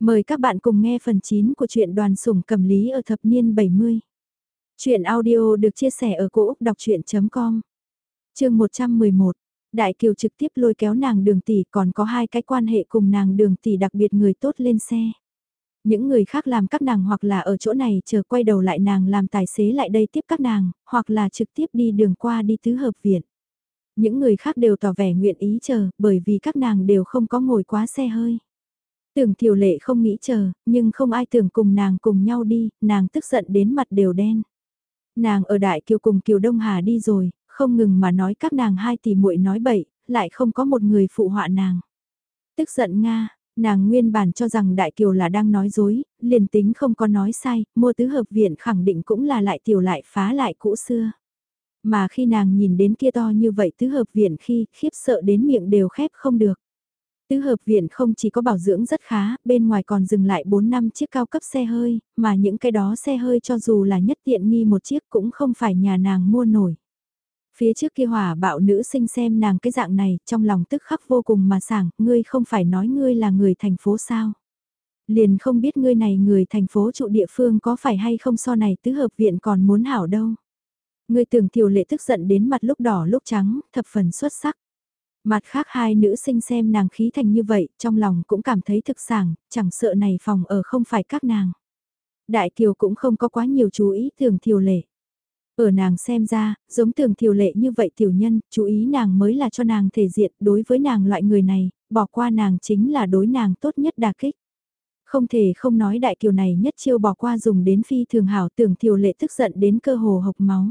Mời các bạn cùng nghe phần 9 của truyện đoàn sủng cầm lý ở thập niên 70. Chuyện audio được chia sẻ ở cỗ đọc chuyện.com Chương 111 Đại Kiều trực tiếp lôi kéo nàng đường tỷ còn có hai cái quan hệ cùng nàng đường tỷ đặc biệt người tốt lên xe. Những người khác làm các nàng hoặc là ở chỗ này chờ quay đầu lại nàng làm tài xế lại đây tiếp các nàng, hoặc là trực tiếp đi đường qua đi tứ hợp viện. Những người khác đều tỏ vẻ nguyện ý chờ bởi vì các nàng đều không có ngồi quá xe hơi. Tưởng tiểu lệ không nghĩ chờ, nhưng không ai tưởng cùng nàng cùng nhau đi, nàng tức giận đến mặt đều đen. Nàng ở đại kiều cùng kiều Đông Hà đi rồi, không ngừng mà nói các nàng hai tỷ muội nói bậy, lại không có một người phụ họa nàng. Tức giận Nga, nàng nguyên bản cho rằng đại kiều là đang nói dối, liền tính không có nói sai, mua tứ hợp viện khẳng định cũng là lại tiểu lại phá lại cũ xưa. Mà khi nàng nhìn đến kia to như vậy tứ hợp viện khi khiếp sợ đến miệng đều khép không được. Tứ hợp viện không chỉ có bảo dưỡng rất khá, bên ngoài còn dừng lại 4 năm chiếc cao cấp xe hơi, mà những cái đó xe hơi cho dù là nhất tiện nghi một chiếc cũng không phải nhà nàng mua nổi. Phía trước kia hỏa bạo nữ sinh xem nàng cái dạng này, trong lòng tức khắc vô cùng mà sảng, ngươi không phải nói ngươi là người thành phố sao. Liền không biết ngươi này người thành phố trụ địa phương có phải hay không so này tứ hợp viện còn muốn hảo đâu. Ngươi tưởng tiểu lệ tức giận đến mặt lúc đỏ lúc trắng, thập phần xuất sắc. Mặt khác hai nữ sinh xem nàng khí thành như vậy, trong lòng cũng cảm thấy thực sảng, chẳng sợ này phòng ở không phải các nàng. Đại Kiều cũng không có quá nhiều chú ý thường thiều lệ. Ở nàng xem ra, giống thường thiều lệ như vậy tiểu nhân, chú ý nàng mới là cho nàng thể diện, đối với nàng loại người này, bỏ qua nàng chính là đối nàng tốt nhất đà kích. Không thể không nói đại kiều này nhất chiêu bỏ qua dùng đến phi thường hảo tưởng thiều lệ tức giận đến cơ hồ hộc máu.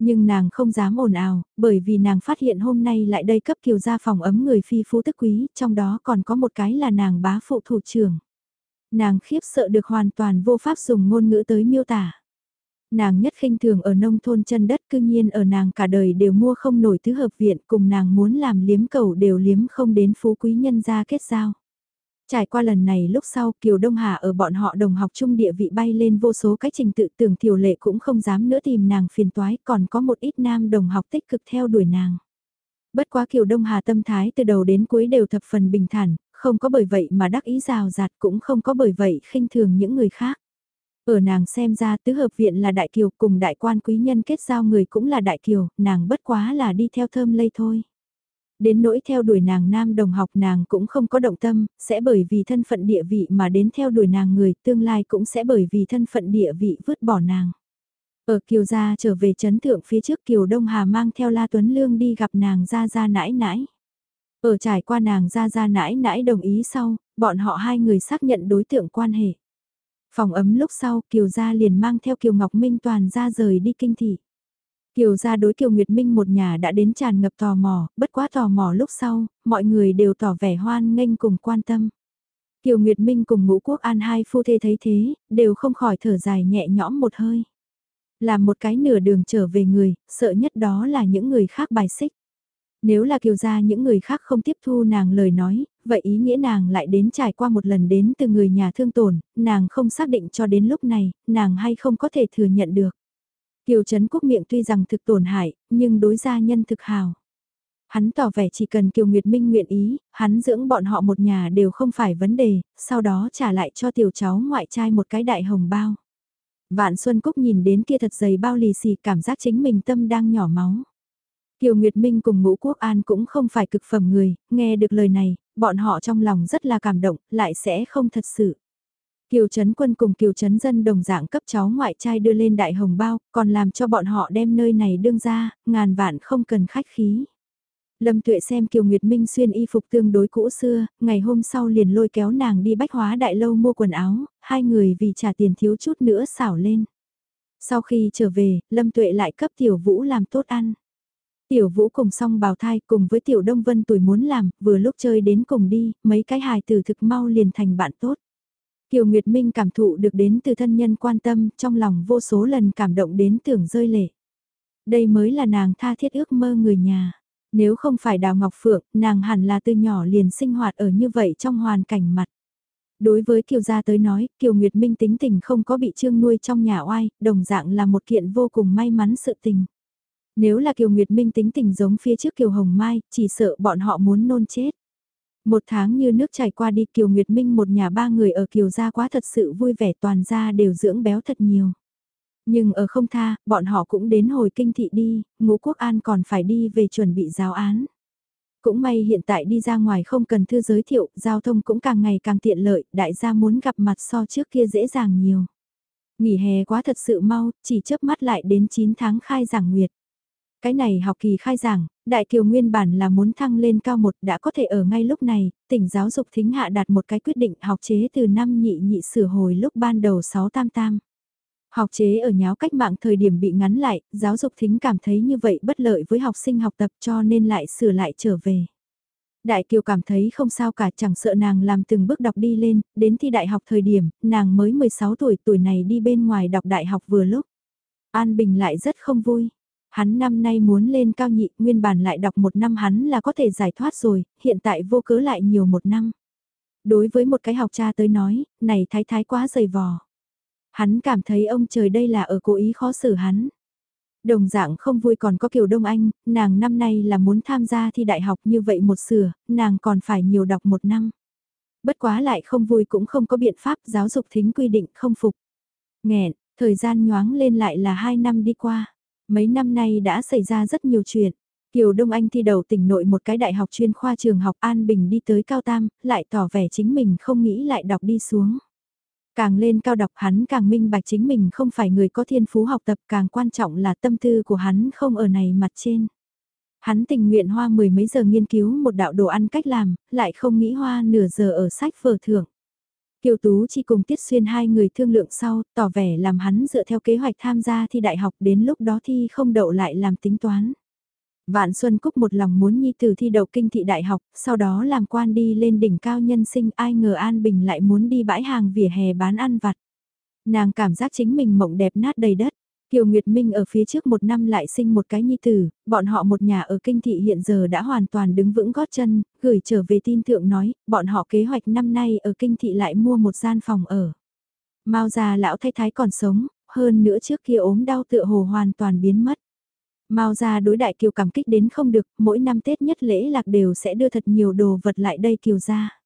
Nhưng nàng không dám ồn ào, bởi vì nàng phát hiện hôm nay lại đây cấp kiều gia phòng ấm người phi phú tức quý, trong đó còn có một cái là nàng bá phụ thủ trưởng. Nàng khiếp sợ được hoàn toàn vô pháp dùng ngôn ngữ tới miêu tả. Nàng nhất khinh thường ở nông thôn chân đất cư nhiên ở nàng cả đời đều mua không nổi thứ hợp viện cùng nàng muốn làm liếm cầu đều liếm không đến phú quý nhân gia kết giao. Trải qua lần này lúc sau Kiều Đông Hà ở bọn họ đồng học chung địa vị bay lên vô số cách trình tự tưởng Thiều Lệ cũng không dám nữa tìm nàng phiền toái còn có một ít nam đồng học tích cực theo đuổi nàng. Bất quá Kiều Đông Hà tâm thái từ đầu đến cuối đều thập phần bình thản, không có bởi vậy mà đắc ý rào rạt cũng không có bởi vậy khinh thường những người khác. Ở nàng xem ra tứ hợp viện là đại kiều cùng đại quan quý nhân kết giao người cũng là đại kiều, nàng bất quá là đi theo thơm lây thôi. Đến nỗi theo đuổi nàng nam đồng học nàng cũng không có động tâm, sẽ bởi vì thân phận địa vị mà đến theo đuổi nàng người, tương lai cũng sẽ bởi vì thân phận địa vị vứt bỏ nàng. Ở Kiều Gia trở về chấn thượng phía trước Kiều Đông Hà mang theo La Tuấn Lương đi gặp nàng ra ra nãi nãi. Ở trải qua nàng ra ra nãi nãi đồng ý sau, bọn họ hai người xác nhận đối tượng quan hệ. Phòng ấm lúc sau Kiều Gia liền mang theo Kiều Ngọc Minh toàn ra rời đi kinh thị. Kiều gia đối Kiều Nguyệt Minh một nhà đã đến tràn ngập tò mò, bất quá tò mò lúc sau, mọi người đều tỏ vẻ hoan nghênh cùng quan tâm. Kiều Nguyệt Minh cùng ngũ quốc an hai phu thê thấy thế, đều không khỏi thở dài nhẹ nhõm một hơi. Làm một cái nửa đường trở về người, sợ nhất đó là những người khác bài xích. Nếu là kiều gia những người khác không tiếp thu nàng lời nói, vậy ý nghĩa nàng lại đến trải qua một lần đến từ người nhà thương tổn, nàng không xác định cho đến lúc này, nàng hay không có thể thừa nhận được. Kiều Trấn Quốc miệng tuy rằng thực tổn hại, nhưng đối gia nhân thực hào. Hắn tỏ vẻ chỉ cần Kiều Nguyệt Minh nguyện ý, hắn dưỡng bọn họ một nhà đều không phải vấn đề, sau đó trả lại cho tiểu cháu ngoại trai một cái đại hồng bao. Vạn Xuân Cúc nhìn đến kia thật dày bao lì xì cảm giác chính mình tâm đang nhỏ máu. Kiều Nguyệt Minh cùng Ngũ Quốc An cũng không phải cực phẩm người, nghe được lời này, bọn họ trong lòng rất là cảm động, lại sẽ không thật sự. Kiều Trấn Quân cùng Kiều Trấn Dân đồng dạng cấp cháu ngoại trai đưa lên đại hồng bao, còn làm cho bọn họ đem nơi này đương ra, ngàn vạn không cần khách khí. Lâm Tuệ xem Kiều Nguyệt Minh xuyên y phục tương đối cũ xưa, ngày hôm sau liền lôi kéo nàng đi bách hóa đại lâu mua quần áo, hai người vì trả tiền thiếu chút nữa xảo lên. Sau khi trở về, Lâm Tuệ lại cấp Tiểu Vũ làm tốt ăn. Tiểu Vũ cùng song bào thai cùng với Tiểu Đông Vân tuổi muốn làm, vừa lúc chơi đến cùng đi, mấy cái hài từ thực mau liền thành bạn tốt. Kiều Nguyệt Minh cảm thụ được đến từ thân nhân quan tâm, trong lòng vô số lần cảm động đến tưởng rơi lệ. Đây mới là nàng tha thiết ước mơ người nhà. Nếu không phải Đào Ngọc Phượng, nàng hẳn là từ nhỏ liền sinh hoạt ở như vậy trong hoàn cảnh mặt. Đối với Kiều Gia tới nói, Kiều Nguyệt Minh tính tình không có bị trương nuôi trong nhà oai, đồng dạng là một kiện vô cùng may mắn sự tình. Nếu là Kiều Nguyệt Minh tính tình giống phía trước Kiều Hồng Mai, chỉ sợ bọn họ muốn nôn chết. Một tháng như nước chảy qua đi Kiều Nguyệt Minh một nhà ba người ở Kiều gia quá thật sự vui vẻ toàn gia đều dưỡng béo thật nhiều. Nhưng ở không tha, bọn họ cũng đến hồi kinh thị đi, ngũ quốc an còn phải đi về chuẩn bị giáo án. Cũng may hiện tại đi ra ngoài không cần thư giới thiệu, giao thông cũng càng ngày càng tiện lợi, đại gia muốn gặp mặt so trước kia dễ dàng nhiều. Nghỉ hè quá thật sự mau, chỉ chớp mắt lại đến 9 tháng khai giảng nguyệt. Cái này học kỳ khai giảng, Đại Kiều nguyên bản là muốn thăng lên cao một đã có thể ở ngay lúc này, tỉnh giáo dục thính hạ đạt một cái quyết định học chế từ năm nhị nhị sửa hồi lúc ban đầu 6 tam tam. Học chế ở nháo cách mạng thời điểm bị ngắn lại, giáo dục thính cảm thấy như vậy bất lợi với học sinh học tập cho nên lại sửa lại trở về. Đại Kiều cảm thấy không sao cả chẳng sợ nàng làm từng bước đọc đi lên, đến thi đại học thời điểm, nàng mới 16 tuổi tuổi này đi bên ngoài đọc đại học vừa lúc. An Bình lại rất không vui. Hắn năm nay muốn lên cao nhị, nguyên bản lại đọc một năm hắn là có thể giải thoát rồi, hiện tại vô cớ lại nhiều một năm. Đối với một cái học cha tới nói, này thái thái quá dày vò. Hắn cảm thấy ông trời đây là ở cố ý khó xử hắn. Đồng dạng không vui còn có Kiều Đông Anh, nàng năm nay là muốn tham gia thi đại học như vậy một sửa, nàng còn phải nhiều đọc một năm. Bất quá lại không vui cũng không có biện pháp giáo dục thính quy định không phục. Nghẹn, thời gian nhoáng lên lại là hai năm đi qua. Mấy năm nay đã xảy ra rất nhiều chuyện. Kiều Đông Anh thi đầu tỉnh nội một cái đại học chuyên khoa trường học An Bình đi tới Cao Tam, lại tỏ vẻ chính mình không nghĩ lại đọc đi xuống. Càng lên cao đọc hắn càng minh bạch chính mình không phải người có thiên phú học tập càng quan trọng là tâm tư của hắn không ở này mặt trên. Hắn tình nguyện hoa mười mấy giờ nghiên cứu một đạo đồ ăn cách làm, lại không nghĩ hoa nửa giờ ở sách vở thưởng. Kiều Tú chỉ cùng Tiết Xuyên hai người thương lượng sau, tỏ vẻ làm hắn dựa theo kế hoạch tham gia thi đại học đến lúc đó thi không đậu lại làm tính toán. Vạn Xuân Cúc một lòng muốn nhi tử thi đậu kinh thị đại học, sau đó làm quan đi lên đỉnh cao nhân sinh ai ngờ An Bình lại muốn đi bãi hàng vỉa hè bán ăn vặt. Nàng cảm giác chính mình mộng đẹp nát đầy đất. Kiều Nguyệt Minh ở phía trước một năm lại sinh một cái nhi tử, bọn họ một nhà ở kinh thị hiện giờ đã hoàn toàn đứng vững gót chân, gửi trở về tin thượng nói, bọn họ kế hoạch năm nay ở kinh thị lại mua một gian phòng ở. Mao già lão thái thái còn sống, hơn nữa trước kia ốm đau tựa hồ hoàn toàn biến mất. Mao gia đối đại kiều cảm kích đến không được, mỗi năm Tết nhất lễ lạc đều sẽ đưa thật nhiều đồ vật lại đây kiều gia.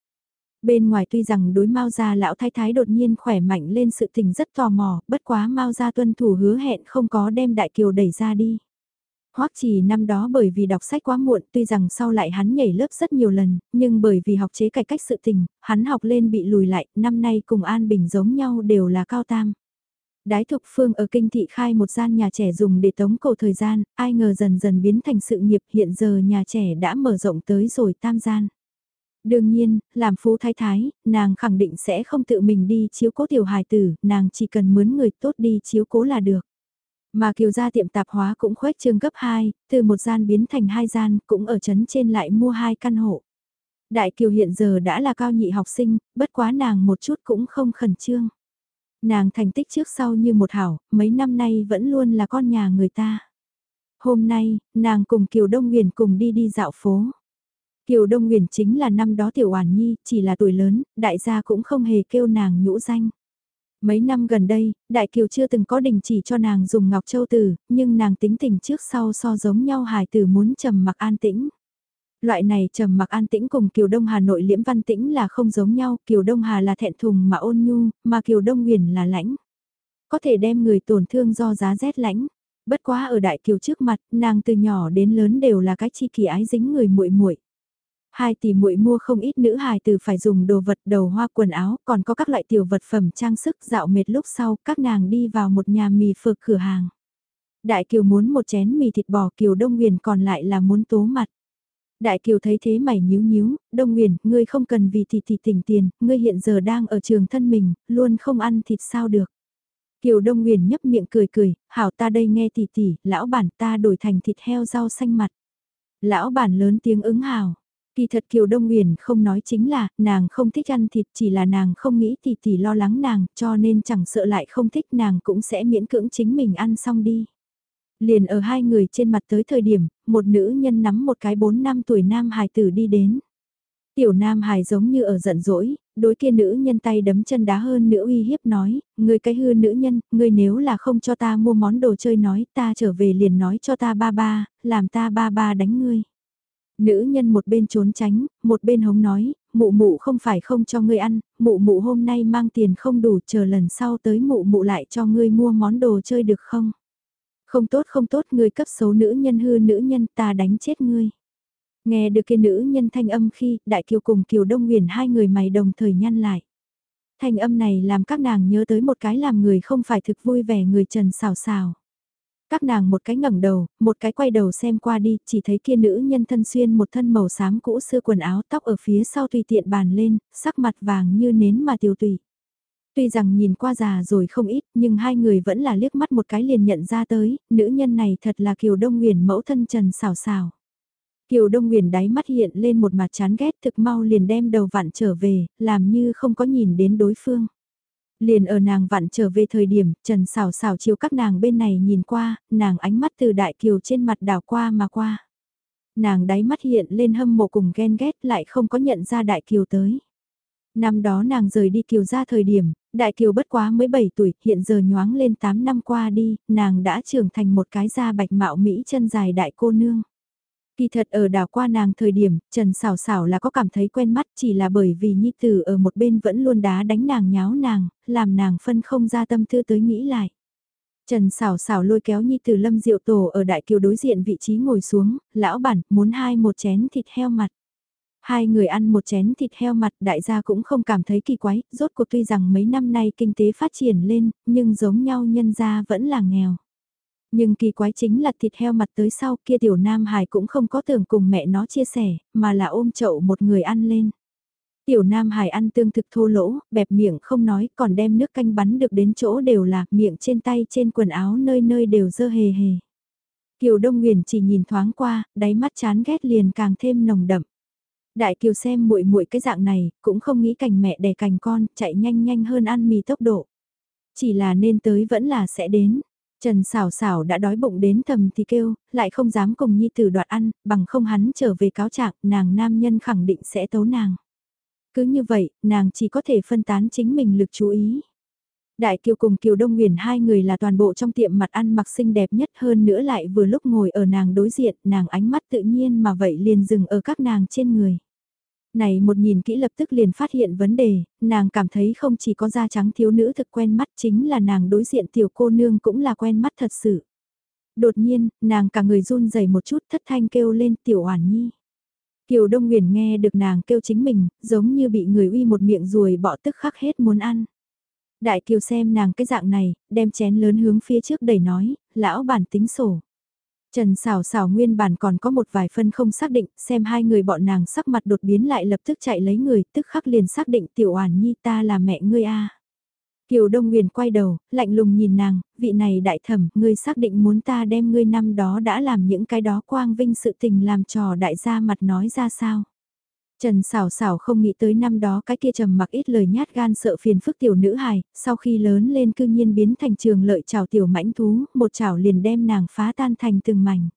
Bên ngoài tuy rằng đối Mao gia lão thái thái đột nhiên khỏe mạnh lên sự tình rất tò mò, bất quá Mao gia tuân thủ hứa hẹn không có đem đại kiều đẩy ra đi. Hoắc chỉ năm đó bởi vì đọc sách quá muộn tuy rằng sau lại hắn nhảy lớp rất nhiều lần, nhưng bởi vì học chế cải cách sự tình, hắn học lên bị lùi lại, năm nay cùng An Bình giống nhau đều là cao tam. Đái Thục Phương ở kinh thị khai một gian nhà trẻ dùng để tống cầu thời gian, ai ngờ dần dần biến thành sự nghiệp hiện giờ nhà trẻ đã mở rộng tới rồi tam gian. Đương nhiên, làm phú thái thái, nàng khẳng định sẽ không tự mình đi chiếu cố tiểu hài tử, nàng chỉ cần mướn người tốt đi chiếu cố là được. Mà kiều gia tiệm tạp hóa cũng khuếch trương gấp 2, từ một gian biến thành hai gian, cũng ở chấn trên lại mua hai căn hộ. Đại kiều hiện giờ đã là cao nhị học sinh, bất quá nàng một chút cũng không khẩn trương. Nàng thành tích trước sau như một hảo, mấy năm nay vẫn luôn là con nhà người ta. Hôm nay, nàng cùng Kiều Đông Nguyền cùng đi đi dạo phố. Kiều Đông Nguyền chính là năm đó Tiểu Oản Nhi, chỉ là tuổi lớn, đại gia cũng không hề kêu nàng nhũ danh. Mấy năm gần đây, Đại Kiều chưa từng có đình chỉ cho nàng dùng ngọc châu tử, nhưng nàng tính tình trước sau so giống nhau hài tử muốn trầm mặc an tĩnh. Loại này trầm mặc an tĩnh cùng Kiều Đông Hà nội liễm văn tĩnh là không giống nhau, Kiều Đông Hà là thẹn thùng mà ôn nhu, mà Kiều Đông Huyền là lãnh. Có thể đem người tổn thương do giá rét lãnh. Bất quá ở đại kiều trước mặt, nàng từ nhỏ đến lớn đều là cái chi kỳ ái dính người muội muội. Hai tỷ muội mua không ít nữ hài từ phải dùng đồ vật đầu hoa quần áo, còn có các loại tiểu vật phẩm trang sức dạo mệt lúc sau, các nàng đi vào một nhà mì phược cửa hàng. Đại Kiều muốn một chén mì thịt bò Kiều Đông Nguyền còn lại là muốn tố mặt. Đại Kiều thấy thế mày nhíu nhíu, Đông Nguyền, ngươi không cần vì thịt thịt tỉnh tiền, ngươi hiện giờ đang ở trường thân mình, luôn không ăn thịt sao được. Kiều Đông Nguyền nhấp miệng cười cười, hảo ta đây nghe tỷ tỷ, lão bản ta đổi thành thịt heo rau xanh mặt. Lão bản lớn tiếng ứng hào. Kỳ thật Kiều Đông Nguyền không nói chính là, nàng không thích ăn thịt chỉ là nàng không nghĩ thì tỷ lo lắng nàng, cho nên chẳng sợ lại không thích nàng cũng sẽ miễn cưỡng chính mình ăn xong đi. Liền ở hai người trên mặt tới thời điểm, một nữ nhân nắm một cái 4 năm tuổi nam hài tử đi đến. Tiểu nam hài giống như ở giận dỗi, đối kia nữ nhân tay đấm chân đá hơn nữ uy hiếp nói, người cái hư nữ nhân, người nếu là không cho ta mua món đồ chơi nói ta trở về liền nói cho ta ba ba, làm ta ba ba đánh ngươi. Nữ nhân một bên trốn tránh, một bên hống nói, mụ mụ không phải không cho ngươi ăn, mụ mụ hôm nay mang tiền không đủ chờ lần sau tới mụ mụ lại cho ngươi mua món đồ chơi được không? Không tốt không tốt ngươi cấp xấu nữ nhân hư nữ nhân ta đánh chết ngươi. Nghe được kia nữ nhân thanh âm khi đại kiều cùng kiều đông nguyền hai người mày đồng thời nhăn lại. Thanh âm này làm các nàng nhớ tới một cái làm người không phải thực vui vẻ người trần xào xào. Các nàng một cái ngẩng đầu, một cái quay đầu xem qua đi, chỉ thấy kia nữ nhân thân xuyên một thân màu xám cũ xưa quần áo tóc ở phía sau tùy tiện bàn lên, sắc mặt vàng như nến mà tiêu tùy. Tuy rằng nhìn qua già rồi không ít, nhưng hai người vẫn là liếc mắt một cái liền nhận ra tới, nữ nhân này thật là Kiều Đông Nguyền mẫu thân Trần xào xào. Kiều Đông Nguyền đáy mắt hiện lên một mặt chán ghét thực mau liền đem đầu vặn trở về, làm như không có nhìn đến đối phương. Liền ở nàng vặn trở về thời điểm, Trần xào xào chiều các nàng bên này nhìn qua, nàng ánh mắt từ đại kiều trên mặt đảo qua mà qua. Nàng đáy mắt hiện lên hâm mộ cùng ghen ghét lại không có nhận ra đại kiều tới. Năm đó nàng rời đi kiều ra thời điểm, đại kiều bất quá mới 7 tuổi, hiện giờ nhoáng lên 8 năm qua đi, nàng đã trưởng thành một cái da bạch mạo Mỹ chân dài đại cô nương. Kỳ thật ở đảo qua nàng thời điểm, Trần Sảo Sảo là có cảm thấy quen mắt chỉ là bởi vì Nhi Tử ở một bên vẫn luôn đá đánh nàng nháo nàng, làm nàng phân không ra tâm tư tới nghĩ lại. Trần Sảo Sảo lôi kéo Nhi Tử Lâm Diệu Tổ ở đại kiều đối diện vị trí ngồi xuống, lão bản muốn hai một chén thịt heo mặt. Hai người ăn một chén thịt heo mặt đại gia cũng không cảm thấy kỳ quái, rốt cuộc tuy rằng mấy năm nay kinh tế phát triển lên, nhưng giống nhau nhân gia vẫn là nghèo. Nhưng kỳ quái chính là thịt heo mặt tới sau kia tiểu nam hải cũng không có tưởng cùng mẹ nó chia sẻ, mà là ôm chậu một người ăn lên. Tiểu nam hải ăn tương thực thô lỗ, bẹp miệng không nói, còn đem nước canh bắn được đến chỗ đều là miệng trên tay trên quần áo nơi nơi đều dơ hề hề. Kiều Đông Nguyền chỉ nhìn thoáng qua, đáy mắt chán ghét liền càng thêm nồng đậm. Đại Kiều xem muội muội cái dạng này, cũng không nghĩ cành mẹ đẻ cành con, chạy nhanh nhanh hơn ăn mì tốc độ. Chỉ là nên tới vẫn là sẽ đến. Trần xảo xảo đã đói bụng đến thầm thì kêu, lại không dám cùng nhi tử đoạt ăn, bằng không hắn trở về cáo trạng, nàng nam nhân khẳng định sẽ tấu nàng. Cứ như vậy, nàng chỉ có thể phân tán chính mình lực chú ý. Đại Kiều cùng Kiều Đông Nguyền hai người là toàn bộ trong tiệm mặt ăn mặc xinh đẹp nhất hơn nữa lại vừa lúc ngồi ở nàng đối diện, nàng ánh mắt tự nhiên mà vậy liền dừng ở các nàng trên người. Này một nhìn kỹ lập tức liền phát hiện vấn đề, nàng cảm thấy không chỉ có da trắng thiếu nữ thực quen mắt chính là nàng đối diện tiểu cô nương cũng là quen mắt thật sự. Đột nhiên, nàng cả người run rẩy một chút thất thanh kêu lên tiểu oản nhi. Kiều Đông Nguyền nghe được nàng kêu chính mình, giống như bị người uy một miệng ruồi bỏ tức khắc hết muốn ăn. Đại Kiều xem nàng cái dạng này, đem chén lớn hướng phía trước đẩy nói, lão bản tính sổ. Trần xảo xảo nguyên bản còn có một vài phân không xác định, xem hai người bọn nàng sắc mặt đột biến lại lập tức chạy lấy người, tức khắc liền xác định tiểu oản nhi ta là mẹ ngươi a. Kiều Đông Nguyền quay đầu, lạnh lùng nhìn nàng, vị này đại thẩm, ngươi xác định muốn ta đem ngươi năm đó đã làm những cái đó quang vinh sự tình làm trò đại gia mặt nói ra sao. Trần xảo xảo không nghĩ tới năm đó cái kia trầm mặc ít lời nhát gan sợ phiền phức tiểu nữ hài, sau khi lớn lên cư nhiên biến thành trường lợi chảo tiểu mãnh thú, một chảo liền đem nàng phá tan thành từng mảnh.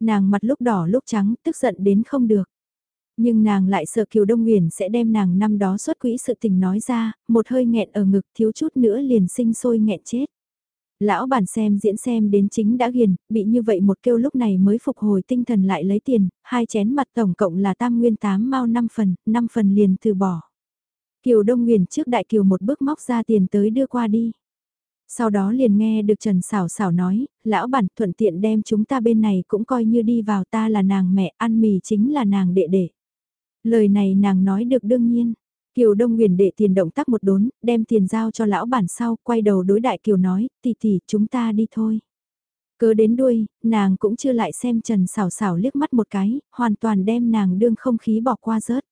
Nàng mặt lúc đỏ lúc trắng, tức giận đến không được. Nhưng nàng lại sợ Kiều Đông Nguyền sẽ đem nàng năm đó xuất quỹ sự tình nói ra, một hơi nghẹn ở ngực thiếu chút nữa liền sinh sôi nghẹn chết. Lão bản xem diễn xem đến chính đã ghiền, bị như vậy một kêu lúc này mới phục hồi tinh thần lại lấy tiền, hai chén mặt tổng cộng là tam nguyên tám mau 5 phần, 5 phần liền từ bỏ. Kiều Đông Nguyền trước đại kiều một bước móc ra tiền tới đưa qua đi. Sau đó liền nghe được Trần Sảo Sảo nói, lão bản thuận tiện đem chúng ta bên này cũng coi như đi vào ta là nàng mẹ, ăn mì chính là nàng đệ đệ. Lời này nàng nói được đương nhiên, Kiều Đông Nguyền đệ tiền động tác một đốn, đem tiền giao cho lão bản sau, quay đầu đối đại Kiều nói, tỷ tỷ, chúng ta đi thôi. Cớ đến đuôi, nàng cũng chưa lại xem Trần xảo xảo liếc mắt một cái, hoàn toàn đem nàng đương không khí bỏ qua rớt.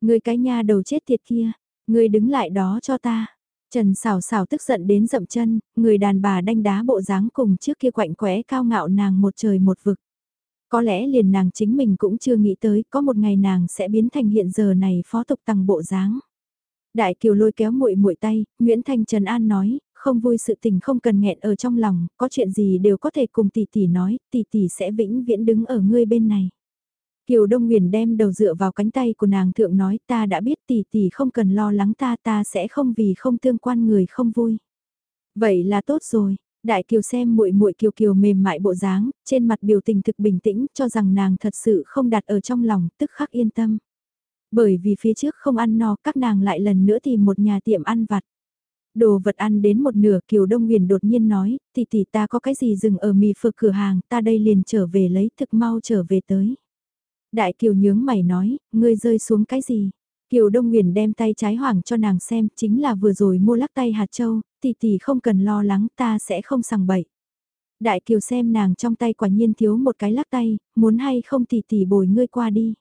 Người cái nha đầu chết tiệt kia, người đứng lại đó cho ta. Trần xảo xảo tức giận đến dậm chân, người đàn bà đanh đá bộ dáng cùng trước kia quạnh quẽ cao ngạo nàng một trời một vực. Có lẽ liền nàng chính mình cũng chưa nghĩ tới có một ngày nàng sẽ biến thành hiện giờ này phó tục tăng bộ dáng. Đại Kiều lôi kéo muội muội tay, Nguyễn Thanh Trần An nói, không vui sự tình không cần nghẹn ở trong lòng, có chuyện gì đều có thể cùng tỷ tỷ nói, tỷ tỷ sẽ vĩnh viễn đứng ở ngươi bên này. Kiều Đông Nguyền đem đầu dựa vào cánh tay của nàng thượng nói ta đã biết tỷ tỷ không cần lo lắng ta ta sẽ không vì không tương quan người không vui. Vậy là tốt rồi, Đại Kiều xem muội muội Kiều Kiều mềm mại bộ dáng, trên mặt biểu tình thực bình tĩnh, cho rằng nàng thật sự không đặt ở trong lòng, tức khắc yên tâm. Bởi vì phía trước không ăn no, các nàng lại lần nữa tìm một nhà tiệm ăn vặt. Đồ vật ăn đến một nửa Kiều Đông Nguyền đột nhiên nói, tỷ tỷ ta có cái gì dừng ở mì phở cửa hàng, ta đây liền trở về lấy thực mau trở về tới. Đại Kiều nhướng mày nói, ngươi rơi xuống cái gì? Kiều Đông Nguyền đem tay trái hoảng cho nàng xem, chính là vừa rồi mua lắc tay hạt châu, tỷ tỷ không cần lo lắng ta sẽ không sằng bậy. Đại Kiều xem nàng trong tay quả nhiên thiếu một cái lắc tay, muốn hay không tỷ tỷ bồi ngươi qua đi.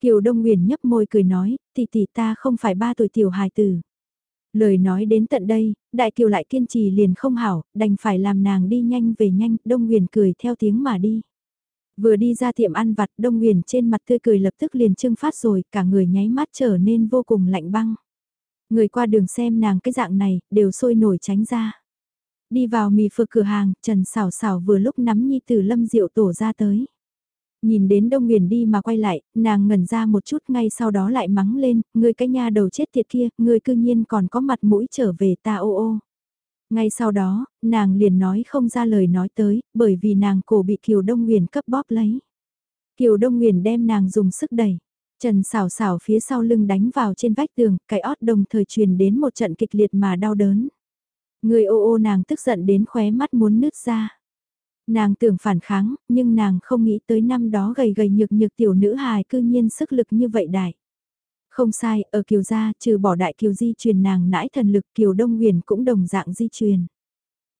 Kiều Đông Nguyền nhấp môi cười nói, tỷ tỷ ta không phải ba tuổi tiểu hài tử. Lời nói đến tận đây, Đại Kiều lại kiên trì liền không hảo, đành phải làm nàng đi nhanh về nhanh, Đông Nguyền cười theo tiếng mà đi. Vừa đi ra tiệm ăn vặt Đông Nguyền trên mặt tươi cười lập tức liền trưng phát rồi, cả người nháy mắt trở nên vô cùng lạnh băng. Người qua đường xem nàng cái dạng này, đều sôi nổi tránh ra. Đi vào mì phở cửa hàng, Trần Sảo Sảo vừa lúc nắm nhi từ lâm Diệu tổ ra tới. Nhìn đến Đông Nguyền đi mà quay lại, nàng ngẩn ra một chút ngay sau đó lại mắng lên, người cái nha đầu chết tiệt kia, người cư nhiên còn có mặt mũi trở về ta ô ô. Ngay sau đó, nàng liền nói không ra lời nói tới, bởi vì nàng cổ bị Kiều Đông Nguyền cấp bóp lấy. Kiều Đông Nguyền đem nàng dùng sức đẩy. Trần xảo xảo phía sau lưng đánh vào trên vách tường, cái ót đồng thời truyền đến một trận kịch liệt mà đau đớn. Người ô ô nàng tức giận đến khóe mắt muốn nứt ra. Nàng tưởng phản kháng, nhưng nàng không nghĩ tới năm đó gầy gầy nhược nhược tiểu nữ hài cư nhiên sức lực như vậy đại. Không sai, ở Kiều Gia, trừ bỏ đại Kiều di truyền nàng nãi thần lực Kiều Đông Nguyền cũng đồng dạng di truyền.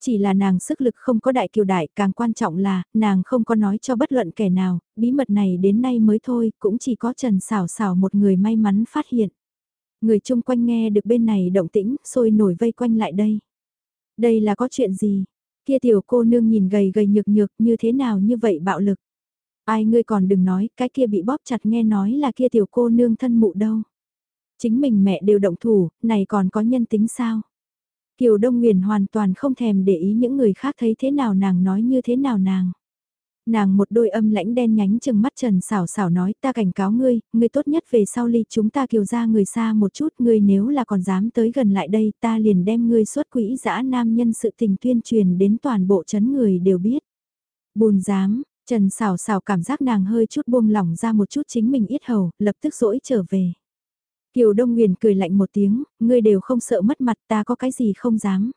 Chỉ là nàng sức lực không có đại Kiều đại, càng quan trọng là, nàng không có nói cho bất luận kẻ nào, bí mật này đến nay mới thôi, cũng chỉ có Trần Sảo Sảo một người may mắn phát hiện. Người chung quanh nghe được bên này động tĩnh, sôi nổi vây quanh lại đây. Đây là có chuyện gì? Kia tiểu cô nương nhìn gầy gầy nhược nhược như thế nào như vậy bạo lực. Ai ngươi còn đừng nói, cái kia bị bóp chặt nghe nói là kia tiểu cô nương thân mụ đâu. Chính mình mẹ đều động thủ, này còn có nhân tính sao? Kiều Đông Nguyền hoàn toàn không thèm để ý những người khác thấy thế nào nàng nói như thế nào nàng. Nàng một đôi âm lãnh đen nhánh chừng mắt Trần xảo xảo nói ta cảnh cáo ngươi, ngươi tốt nhất về sau ly chúng ta kiều ra người xa một chút, ngươi nếu là còn dám tới gần lại đây ta liền đem ngươi xuất quỹ dã nam nhân sự tình tuyên truyền đến toàn bộ chấn người đều biết. Bùn dám, Trần xào xào cảm giác nàng hơi chút buông lỏng ra một chút chính mình ít hầu, lập tức dỗi trở về. Kiều Đông Nguyền cười lạnh một tiếng, ngươi đều không sợ mất mặt ta có cái gì không dám.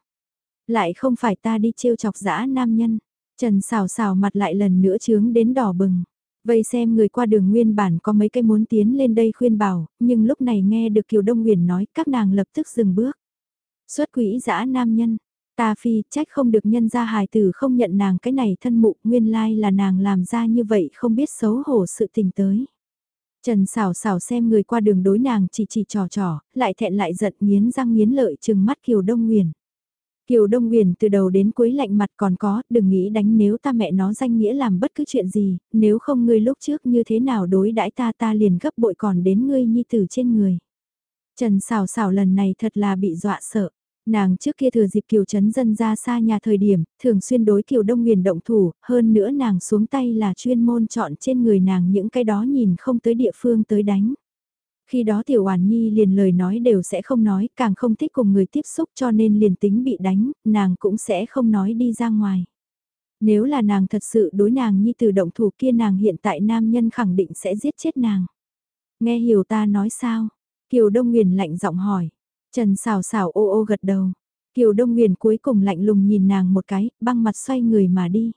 Lại không phải ta đi trêu chọc dã nam nhân. Trần xào xào mặt lại lần nữa chướng đến đỏ bừng. Vây xem người qua đường nguyên bản có mấy cái muốn tiến lên đây khuyên bảo, nhưng lúc này nghe được Kiều Đông Nguyền nói các nàng lập tức dừng bước. Xuất quỹ dã nam nhân, ta phi trách không được nhân ra hài tử không nhận nàng cái này thân mụ nguyên lai là nàng làm ra như vậy không biết xấu hổ sự tình tới. Trần xảo xảo xem người qua đường đối nàng chỉ chỉ trò trò, lại thẹn lại giận nghiến răng nghiến lợi chừng mắt Kiều Đông Nguyền. Kiều Đông Nguyền từ đầu đến cuối lạnh mặt còn có, đừng nghĩ đánh nếu ta mẹ nó danh nghĩa làm bất cứ chuyện gì, nếu không ngươi lúc trước như thế nào đối đãi ta ta liền gấp bội còn đến ngươi nhi tử trên người. Trần xảo xảo lần này thật là bị dọa sợ. Nàng trước kia thừa dịp Kiều Trấn Dân ra xa nhà thời điểm, thường xuyên đối Kiều Đông Nguyền động thủ, hơn nữa nàng xuống tay là chuyên môn chọn trên người nàng những cái đó nhìn không tới địa phương tới đánh. Khi đó Tiểu Hoàn Nhi liền lời nói đều sẽ không nói, càng không thích cùng người tiếp xúc cho nên liền tính bị đánh, nàng cũng sẽ không nói đi ra ngoài. Nếu là nàng thật sự đối nàng Nhi từ động thủ kia nàng hiện tại nam nhân khẳng định sẽ giết chết nàng. Nghe hiểu ta nói sao? Kiều Đông Nguyền lạnh giọng hỏi. Trần xào xào ô ô gật đầu. Kiều Đông Nguyền cuối cùng lạnh lùng nhìn nàng một cái, băng mặt xoay người mà đi.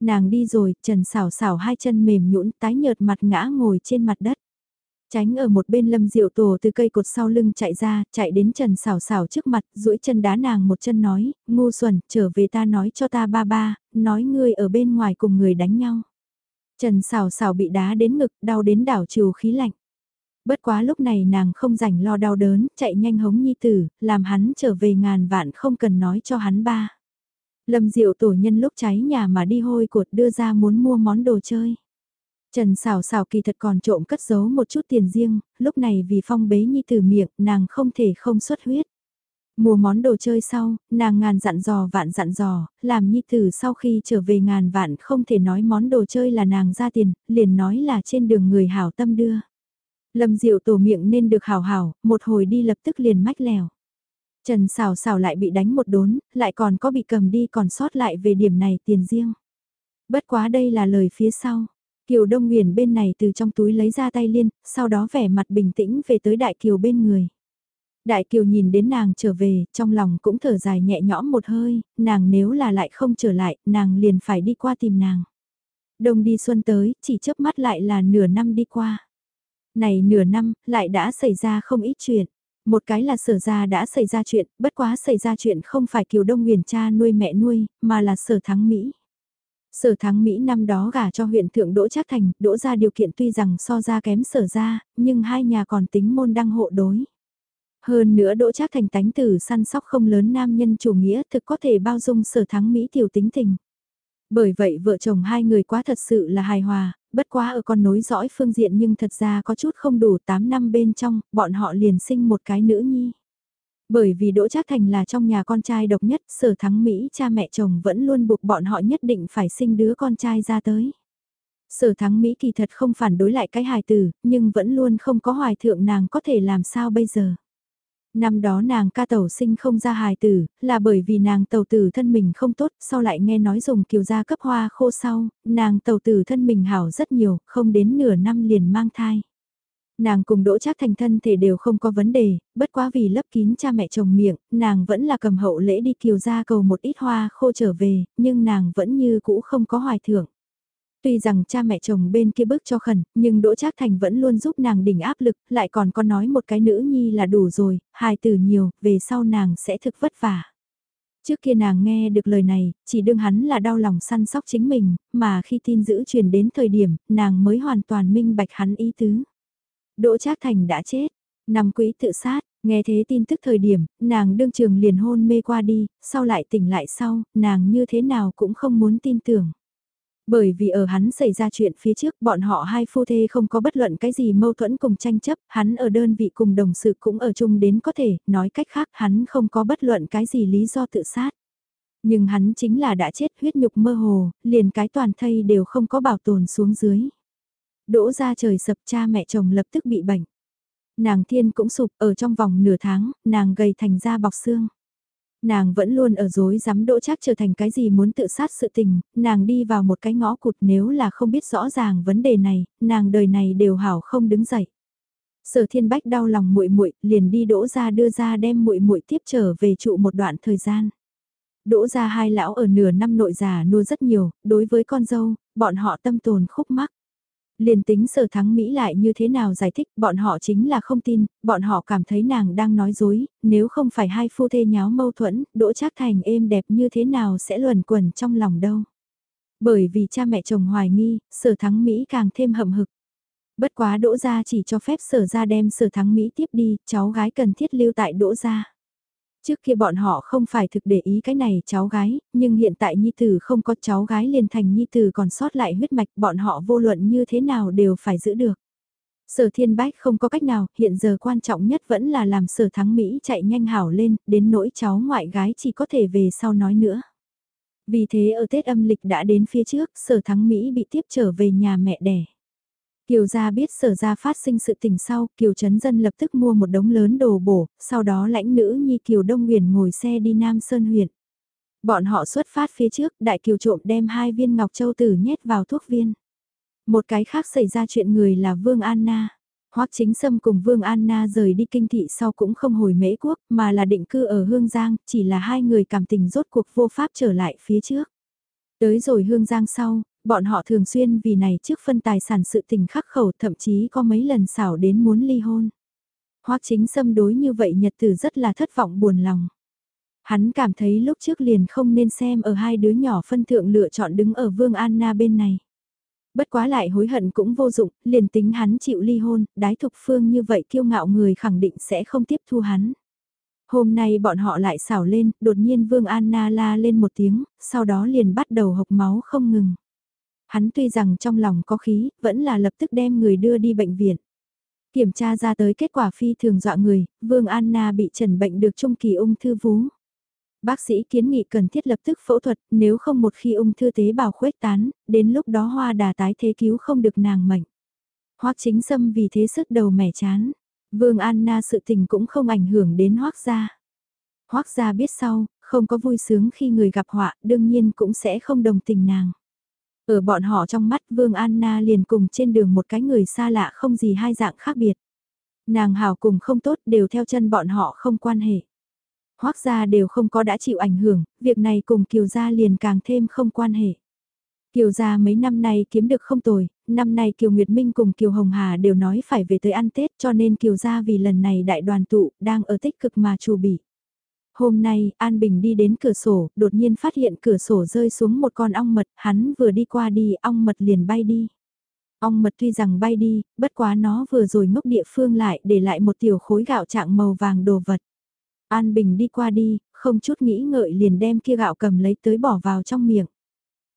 Nàng đi rồi, Trần xào xào hai chân mềm nhũn tái nhợt mặt ngã ngồi trên mặt đất. Tránh ở một bên lâm diệu tổ từ cây cột sau lưng chạy ra, chạy đến Trần xào xào trước mặt, duỗi chân đá nàng một chân nói, ngu xuẩn, trở về ta nói cho ta ba ba, nói ngươi ở bên ngoài cùng người đánh nhau. Trần xào xào bị đá đến ngực, đau đến đảo trừ khí lạnh. Bất quá lúc này nàng không rảnh lo đau đớn, chạy nhanh hống nhi tử, làm hắn trở về ngàn vạn không cần nói cho hắn ba. Lâm diệu tổ nhân lúc cháy nhà mà đi hôi cột đưa ra muốn mua món đồ chơi. Trần xào xào kỳ thật còn trộm cất giấu một chút tiền riêng, lúc này vì phong bế nhi tử miệng, nàng không thể không xuất huyết. Mua món đồ chơi sau, nàng ngàn dặn dò vạn dặn dò, làm nhi tử sau khi trở về ngàn vạn không thể nói món đồ chơi là nàng ra tiền, liền nói là trên đường người hảo tâm đưa. Lâm Diệu tổ miệng nên được hào hào, một hồi đi lập tức liền mách lèo. Trần xào xào lại bị đánh một đốn, lại còn có bị cầm đi còn sót lại về điểm này tiền riêng. Bất quá đây là lời phía sau. Kiều Đông Nguyền bên này từ trong túi lấy ra tay liên, sau đó vẻ mặt bình tĩnh về tới Đại Kiều bên người. Đại Kiều nhìn đến nàng trở về, trong lòng cũng thở dài nhẹ nhõm một hơi, nàng nếu là lại không trở lại, nàng liền phải đi qua tìm nàng. Đông đi xuân tới, chỉ chớp mắt lại là nửa năm đi qua. Này nửa năm, lại đã xảy ra không ít chuyện. Một cái là sở ra đã xảy ra chuyện, bất quá xảy ra chuyện không phải Kiều Đông Nguyền cha nuôi mẹ nuôi, mà là sở thắng Mỹ. Sở thắng Mỹ năm đó gả cho huyện thượng Đỗ Trác Thành, đỗ ra điều kiện tuy rằng so ra kém sở ra, nhưng hai nhà còn tính môn đăng hộ đối. Hơn nữa Đỗ Trác Thành tánh tử săn sóc không lớn nam nhân chủ nghĩa thực có thể bao dung sở thắng Mỹ tiểu tính tình. Bởi vậy vợ chồng hai người quá thật sự là hài hòa, bất quá ở con nối dõi phương diện nhưng thật ra có chút không đủ 8 năm bên trong, bọn họ liền sinh một cái nữ nhi. Bởi vì Đỗ Trác Thành là trong nhà con trai độc nhất, sở thắng Mỹ cha mẹ chồng vẫn luôn buộc bọn họ nhất định phải sinh đứa con trai ra tới. Sở thắng Mỹ kỳ thật không phản đối lại cái hài tử, nhưng vẫn luôn không có hoài thượng nàng có thể làm sao bây giờ. Năm đó nàng ca tẩu sinh không ra hài tử, là bởi vì nàng tàu tử thân mình không tốt, sau lại nghe nói dùng kiều gia cấp hoa khô sau, nàng tàu tử thân mình hảo rất nhiều, không đến nửa năm liền mang thai. Nàng cùng đỗ chắc thành thân thể đều không có vấn đề, bất quá vì lấp kín cha mẹ chồng miệng, nàng vẫn là cầm hậu lễ đi kiều gia cầu một ít hoa khô trở về, nhưng nàng vẫn như cũ không có hoài thưởng. Tuy rằng cha mẹ chồng bên kia bước cho khẩn, nhưng Đỗ Trác Thành vẫn luôn giúp nàng đỉnh áp lực, lại còn có nói một cái nữ nhi là đủ rồi, hài từ nhiều, về sau nàng sẽ thực vất vả. Trước kia nàng nghe được lời này, chỉ đương hắn là đau lòng săn sóc chính mình, mà khi tin dữ truyền đến thời điểm, nàng mới hoàn toàn minh bạch hắn ý tứ. Đỗ Trác Thành đã chết, nằm quỹ tự sát, nghe thế tin tức thời điểm, nàng đương trường liền hôn mê qua đi, sau lại tỉnh lại sau, nàng như thế nào cũng không muốn tin tưởng. Bởi vì ở hắn xảy ra chuyện phía trước bọn họ hai phu thê không có bất luận cái gì mâu thuẫn cùng tranh chấp, hắn ở đơn vị cùng đồng sự cũng ở chung đến có thể, nói cách khác hắn không có bất luận cái gì lý do tự sát. Nhưng hắn chính là đã chết huyết nhục mơ hồ, liền cái toàn thây đều không có bảo tồn xuống dưới. Đỗ ra trời sập cha mẹ chồng lập tức bị bệnh. Nàng thiên cũng sụp ở trong vòng nửa tháng, nàng gầy thành da bọc xương. Nàng vẫn luôn ở dối dám đỗ chắc trở thành cái gì muốn tự sát sự tình, nàng đi vào một cái ngõ cụt nếu là không biết rõ ràng vấn đề này, nàng đời này đều hảo không đứng dậy. Sở Thiên Bách đau lòng muội muội, liền đi đỗ ra đưa ra đem muội muội tiếp trở về trụ một đoạn thời gian. Đỗ ra hai lão ở nửa năm nội già nuôi rất nhiều, đối với con dâu, bọn họ tâm tồn khúc mắc liền tính sở thắng Mỹ lại như thế nào giải thích, bọn họ chính là không tin, bọn họ cảm thấy nàng đang nói dối, nếu không phải hai phu thê nháo mâu thuẫn, đỗ trác thành êm đẹp như thế nào sẽ luẩn quẩn trong lòng đâu. Bởi vì cha mẹ chồng hoài nghi, sở thắng Mỹ càng thêm hậm hực. Bất quá đỗ gia chỉ cho phép sở gia đem sở thắng Mỹ tiếp đi, cháu gái cần thiết lưu tại đỗ gia. Trước kia bọn họ không phải thực để ý cái này cháu gái, nhưng hiện tại Nhi Tử không có cháu gái liền thành Nhi Tử còn sót lại huyết mạch bọn họ vô luận như thế nào đều phải giữ được. Sở Thiên Bách không có cách nào, hiện giờ quan trọng nhất vẫn là làm sở thắng Mỹ chạy nhanh hảo lên, đến nỗi cháu ngoại gái chỉ có thể về sau nói nữa. Vì thế ở Tết âm lịch đã đến phía trước, sở thắng Mỹ bị tiếp trở về nhà mẹ đẻ. Kiều gia biết sở gia phát sinh sự tình sau, Kiều Trấn Dân lập tức mua một đống lớn đồ bổ, sau đó lãnh nữ nhi Kiều Đông Nguyền ngồi xe đi Nam Sơn huyện. Bọn họ xuất phát phía trước, đại kiều trộm đem hai viên ngọc châu tử nhét vào thuốc viên. Một cái khác xảy ra chuyện người là Vương Anna. Hoắc Chính Sâm cùng Vương Anna rời đi kinh thị sau cũng không hồi Mễ quốc, mà là định cư ở Hương Giang, chỉ là hai người cảm tình rốt cuộc vô pháp trở lại phía trước. Tới rồi Hương Giang sau, bọn họ thường xuyên vì này trước phân tài sản sự tình khắc khẩu thậm chí có mấy lần xảo đến muốn ly hôn. Hoắc chính xâm đối như vậy nhật tử rất là thất vọng buồn lòng. Hắn cảm thấy lúc trước liền không nên xem ở hai đứa nhỏ phân thượng lựa chọn đứng ở Vương Anna bên này. Bất quá lại hối hận cũng vô dụng, liền tính hắn chịu ly hôn, đái thục phương như vậy kiêu ngạo người khẳng định sẽ không tiếp thu hắn. Hôm nay bọn họ lại xảo lên, đột nhiên Vương Anna la lên một tiếng, sau đó liền bắt đầu hộc máu không ngừng. Hắn tuy rằng trong lòng có khí, vẫn là lập tức đem người đưa đi bệnh viện. Kiểm tra ra tới kết quả phi thường dọa người, Vương Anna bị trần bệnh được trung kỳ ung thư vú. Bác sĩ kiến nghị cần thiết lập tức phẫu thuật, nếu không một khi ung thư tế bào khuếch tán, đến lúc đó hoa đà tái thế cứu không được nàng mệnh. Hoắc chính xâm vì thế sức đầu mẻ chán. Vương Anna sự tình cũng không ảnh hưởng đến Hoắc gia. Hoác gia biết sau, không có vui sướng khi người gặp họa, đương nhiên cũng sẽ không đồng tình nàng. Ở bọn họ trong mắt Vương Anna liền cùng trên đường một cái người xa lạ không gì hai dạng khác biệt. Nàng hào cùng không tốt đều theo chân bọn họ không quan hệ. Hoác gia đều không có đã chịu ảnh hưởng, việc này cùng Kiều gia liền càng thêm không quan hệ. Kiều gia mấy năm nay kiếm được không tồi, năm nay Kiều Nguyệt Minh cùng Kiều Hồng Hà đều nói phải về tới ăn Tết cho nên Kiều gia vì lần này đại đoàn tụ, đang ở tích cực mà chủ bị. Hôm nay, An Bình đi đến cửa sổ, đột nhiên phát hiện cửa sổ rơi xuống một con ong mật, hắn vừa đi qua đi, ong mật liền bay đi. Ong mật tuy rằng bay đi, bất quá nó vừa rồi ngốc địa phương lại để lại một tiểu khối gạo trạng màu vàng đồ vật. An Bình đi qua đi, không chút nghĩ ngợi liền đem kia gạo cầm lấy tới bỏ vào trong miệng.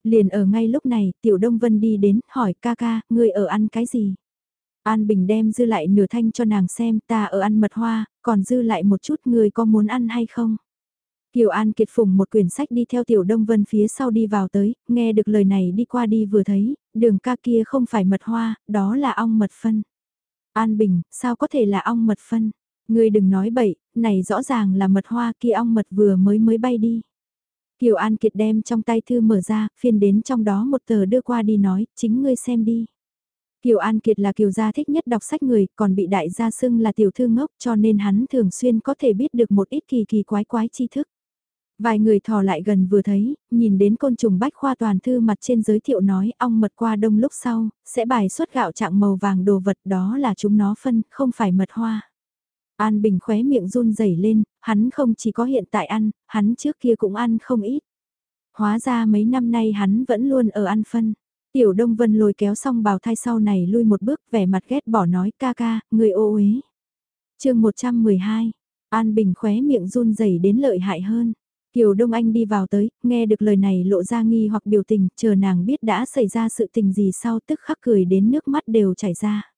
Liền ở ngay lúc này, Tiểu Đông Vân đi đến, hỏi ca ca, ngươi ở ăn cái gì? An Bình đem dư lại nửa thanh cho nàng xem, ta ở ăn mật hoa, còn dư lại một chút ngươi có muốn ăn hay không? Kiều An Kiệt phùng một quyển sách đi theo Tiểu Đông Vân phía sau đi vào tới, nghe được lời này đi qua đi vừa thấy, đường ca kia không phải mật hoa, đó là ong mật phân. An Bình, sao có thể là ong mật phân? Ngươi đừng nói bậy, này rõ ràng là mật hoa kia ong mật vừa mới mới bay đi. Kiều An Kiệt đem trong tay thư mở ra, phiên đến trong đó một tờ đưa qua đi nói, chính ngươi xem đi. Kiều An Kiệt là Kiều gia thích nhất đọc sách người, còn bị đại gia xưng là tiểu thư ngốc cho nên hắn thường xuyên có thể biết được một ít kỳ kỳ quái quái tri thức. Vài người thò lại gần vừa thấy, nhìn đến côn trùng bách khoa toàn thư mặt trên giới thiệu nói ong mật qua đông lúc sau, sẽ bài xuất gạo trạng màu vàng đồ vật đó là chúng nó phân, không phải mật hoa. An Bình khóe miệng run rẩy lên, hắn không chỉ có hiện tại ăn, hắn trước kia cũng ăn không ít. Hóa ra mấy năm nay hắn vẫn luôn ở ăn phân. Tiểu Đông Vân lôi kéo xong bào thai sau này lui một bước vẻ mặt ghét bỏ nói ca ca, người ô uế. chương 112, An Bình khóe miệng run rẩy đến lợi hại hơn. Kiều Đông Anh đi vào tới, nghe được lời này lộ ra nghi hoặc biểu tình, chờ nàng biết đã xảy ra sự tình gì sau tức khắc cười đến nước mắt đều chảy ra.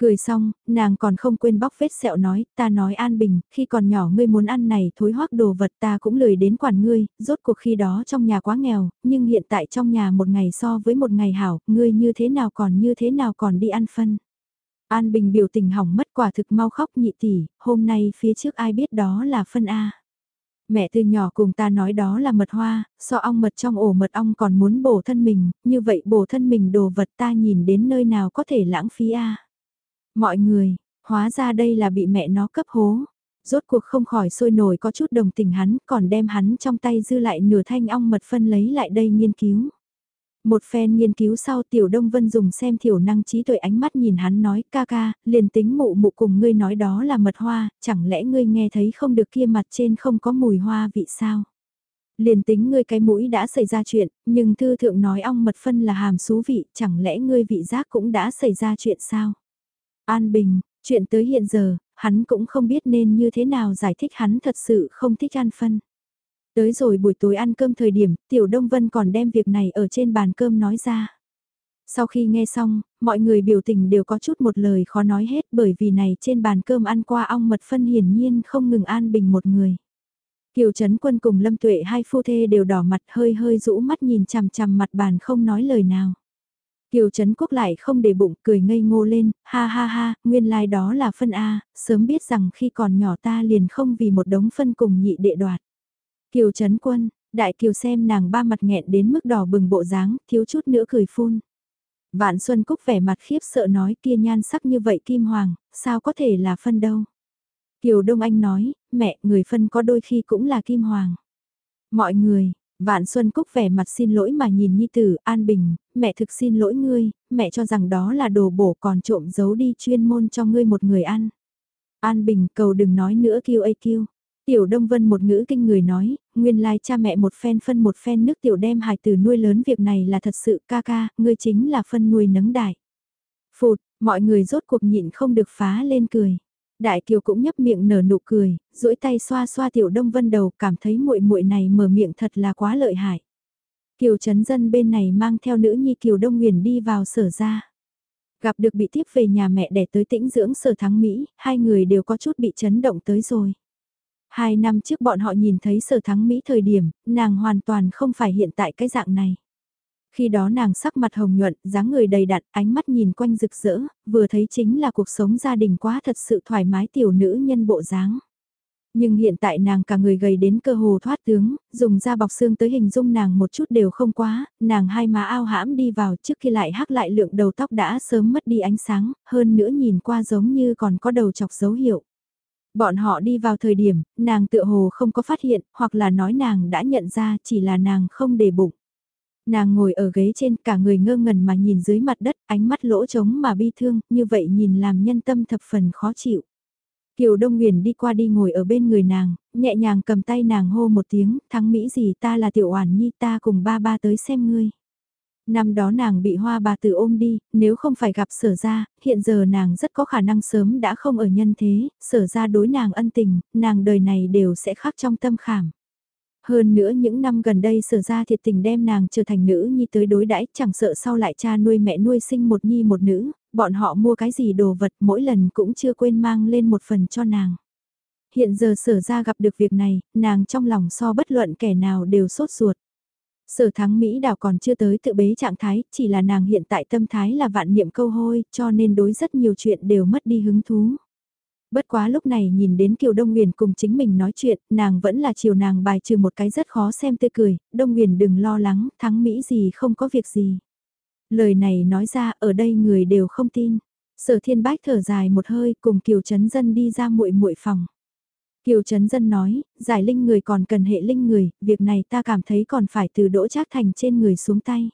Cười xong, nàng còn không quên bóc vết sẹo nói, ta nói An Bình, khi còn nhỏ ngươi muốn ăn này thối hoác đồ vật ta cũng lười đến quản ngươi, rốt cuộc khi đó trong nhà quá nghèo, nhưng hiện tại trong nhà một ngày so với một ngày hảo, ngươi như thế nào còn như thế nào còn đi ăn phân. An Bình biểu tình hỏng mất quả thực mau khóc nhị tỷ, hôm nay phía trước ai biết đó là phân A. Mẹ từ nhỏ cùng ta nói đó là mật hoa, so ong mật trong ổ mật ong còn muốn bổ thân mình, như vậy bổ thân mình đồ vật ta nhìn đến nơi nào có thể lãng phí A. Mọi người, hóa ra đây là bị mẹ nó cấp hố. Rốt cuộc không khỏi sôi nổi có chút đồng tình hắn, còn đem hắn trong tay dư lại nửa thanh ong mật phân lấy lại đây nghiên cứu. Một phen nghiên cứu sau Tiểu Đông Vân dùng xem thiểu năng trí tuệ ánh mắt nhìn hắn nói ca ca, liền tính mụ mụ cùng ngươi nói đó là mật hoa, chẳng lẽ ngươi nghe thấy không được kia mặt trên không có mùi hoa vị sao? Liền tính ngươi cái mũi đã xảy ra chuyện, nhưng thư thượng nói ong mật phân là hàm xú vị, chẳng lẽ ngươi vị giác cũng đã xảy ra chuyện sao? An Bình, chuyện tới hiện giờ, hắn cũng không biết nên như thế nào giải thích hắn thật sự không thích ăn phân. Tới rồi buổi tối ăn cơm thời điểm, Tiểu Đông Vân còn đem việc này ở trên bàn cơm nói ra. Sau khi nghe xong, mọi người biểu tình đều có chút một lời khó nói hết bởi vì này trên bàn cơm ăn qua ong mật phân hiển nhiên không ngừng an bình một người. Kiều Trấn Quân cùng Lâm Tuệ hai phu thê đều đỏ mặt hơi hơi rũ mắt nhìn chằm chằm mặt bàn không nói lời nào. Kiều Trấn Quốc lại không để bụng cười ngây ngô lên, ha ha ha, nguyên lai like đó là phân A, sớm biết rằng khi còn nhỏ ta liền không vì một đống phân cùng nhị đệ đoạt. Kiều Trấn Quân, Đại Kiều xem nàng ba mặt nghẹn đến mức đỏ bừng bộ dáng, thiếu chút nữa cười phun. Vạn Xuân Cúc vẻ mặt khiếp sợ nói kia nhan sắc như vậy Kim Hoàng, sao có thể là phân đâu. Kiều Đông Anh nói, mẹ, người phân có đôi khi cũng là Kim Hoàng. Mọi người, Vạn Xuân Cúc vẻ mặt xin lỗi mà nhìn Nhi Tử, An Bình, mẹ thực xin lỗi ngươi, mẹ cho rằng đó là đồ bổ còn trộm giấu đi chuyên môn cho ngươi một người ăn. An Bình cầu đừng nói nữa kêu ai kêu. Tiểu Đông Vân một ngữ kinh người nói, nguyên lai cha mẹ một phen phân một phen nước tiểu đem hài tử nuôi lớn việc này là thật sự ca ca, ngươi chính là phân nuôi nấng đại. Phụt, mọi người rốt cuộc nhịn không được phá lên cười. Đại Kiều cũng nhấp miệng nở nụ cười, duỗi tay xoa xoa Tiểu Đông Vân đầu, cảm thấy muội muội này mở miệng thật là quá lợi hại. Kiều Trấn Dân bên này mang theo nữ nhi Kiều Đông Nguyền đi vào sở ra. Gặp được bị tiếp về nhà mẹ để tới tĩnh dưỡng sở thắng Mỹ, hai người đều có chút bị chấn động tới rồi. Hai năm trước bọn họ nhìn thấy sở thắng Mỹ thời điểm, nàng hoàn toàn không phải hiện tại cái dạng này. Khi đó nàng sắc mặt hồng nhuận, dáng người đầy đặn, ánh mắt nhìn quanh rực rỡ, vừa thấy chính là cuộc sống gia đình quá thật sự thoải mái tiểu nữ nhân bộ dáng. Nhưng hiện tại nàng cả người gầy đến cơ hồ thoát tướng, dùng da bọc xương tới hình dung nàng một chút đều không quá, nàng hai má ao hãm đi vào trước khi lại hắc lại lượng đầu tóc đã sớm mất đi ánh sáng, hơn nữa nhìn qua giống như còn có đầu chọc dấu hiệu. Bọn họ đi vào thời điểm, nàng tựa hồ không có phát hiện, hoặc là nói nàng đã nhận ra chỉ là nàng không để bụng. Nàng ngồi ở ghế trên cả người ngơ ngẩn mà nhìn dưới mặt đất, ánh mắt lỗ trống mà bi thương, như vậy nhìn làm nhân tâm thập phần khó chịu. Kiều Đông Nguyền đi qua đi ngồi ở bên người nàng, nhẹ nhàng cầm tay nàng hô một tiếng, thắng Mỹ gì ta là tiểu oản nhi ta cùng ba ba tới xem ngươi. Năm đó nàng bị hoa bà tử ôm đi, nếu không phải gặp sở ra, hiện giờ nàng rất có khả năng sớm đã không ở nhân thế, sở ra đối nàng ân tình, nàng đời này đều sẽ khắc trong tâm khảm. Hơn nữa những năm gần đây sở ra thiệt tình đem nàng trở thành nữ nhi tới đối đãi chẳng sợ sau lại cha nuôi mẹ nuôi sinh một nhi một nữ, bọn họ mua cái gì đồ vật mỗi lần cũng chưa quên mang lên một phần cho nàng. Hiện giờ sở ra gặp được việc này, nàng trong lòng so bất luận kẻ nào đều sốt ruột. Sở thắng Mỹ đảo còn chưa tới tự bế trạng thái, chỉ là nàng hiện tại tâm thái là vạn niệm câu hôi, cho nên đối rất nhiều chuyện đều mất đi hứng thú. Bất quá lúc này nhìn đến Kiều Đông Nguyền cùng chính mình nói chuyện, nàng vẫn là chiều nàng bài trừ một cái rất khó xem tươi cười, Đông Nguyền đừng lo lắng, thắng Mỹ gì không có việc gì. Lời này nói ra ở đây người đều không tin. Sở thiên bách thở dài một hơi cùng Kiều Trấn Dân đi ra muội muội phòng. Kiều Trấn Dân nói, giải linh người còn cần hệ linh người, việc này ta cảm thấy còn phải từ đỗ trác thành trên người xuống tay.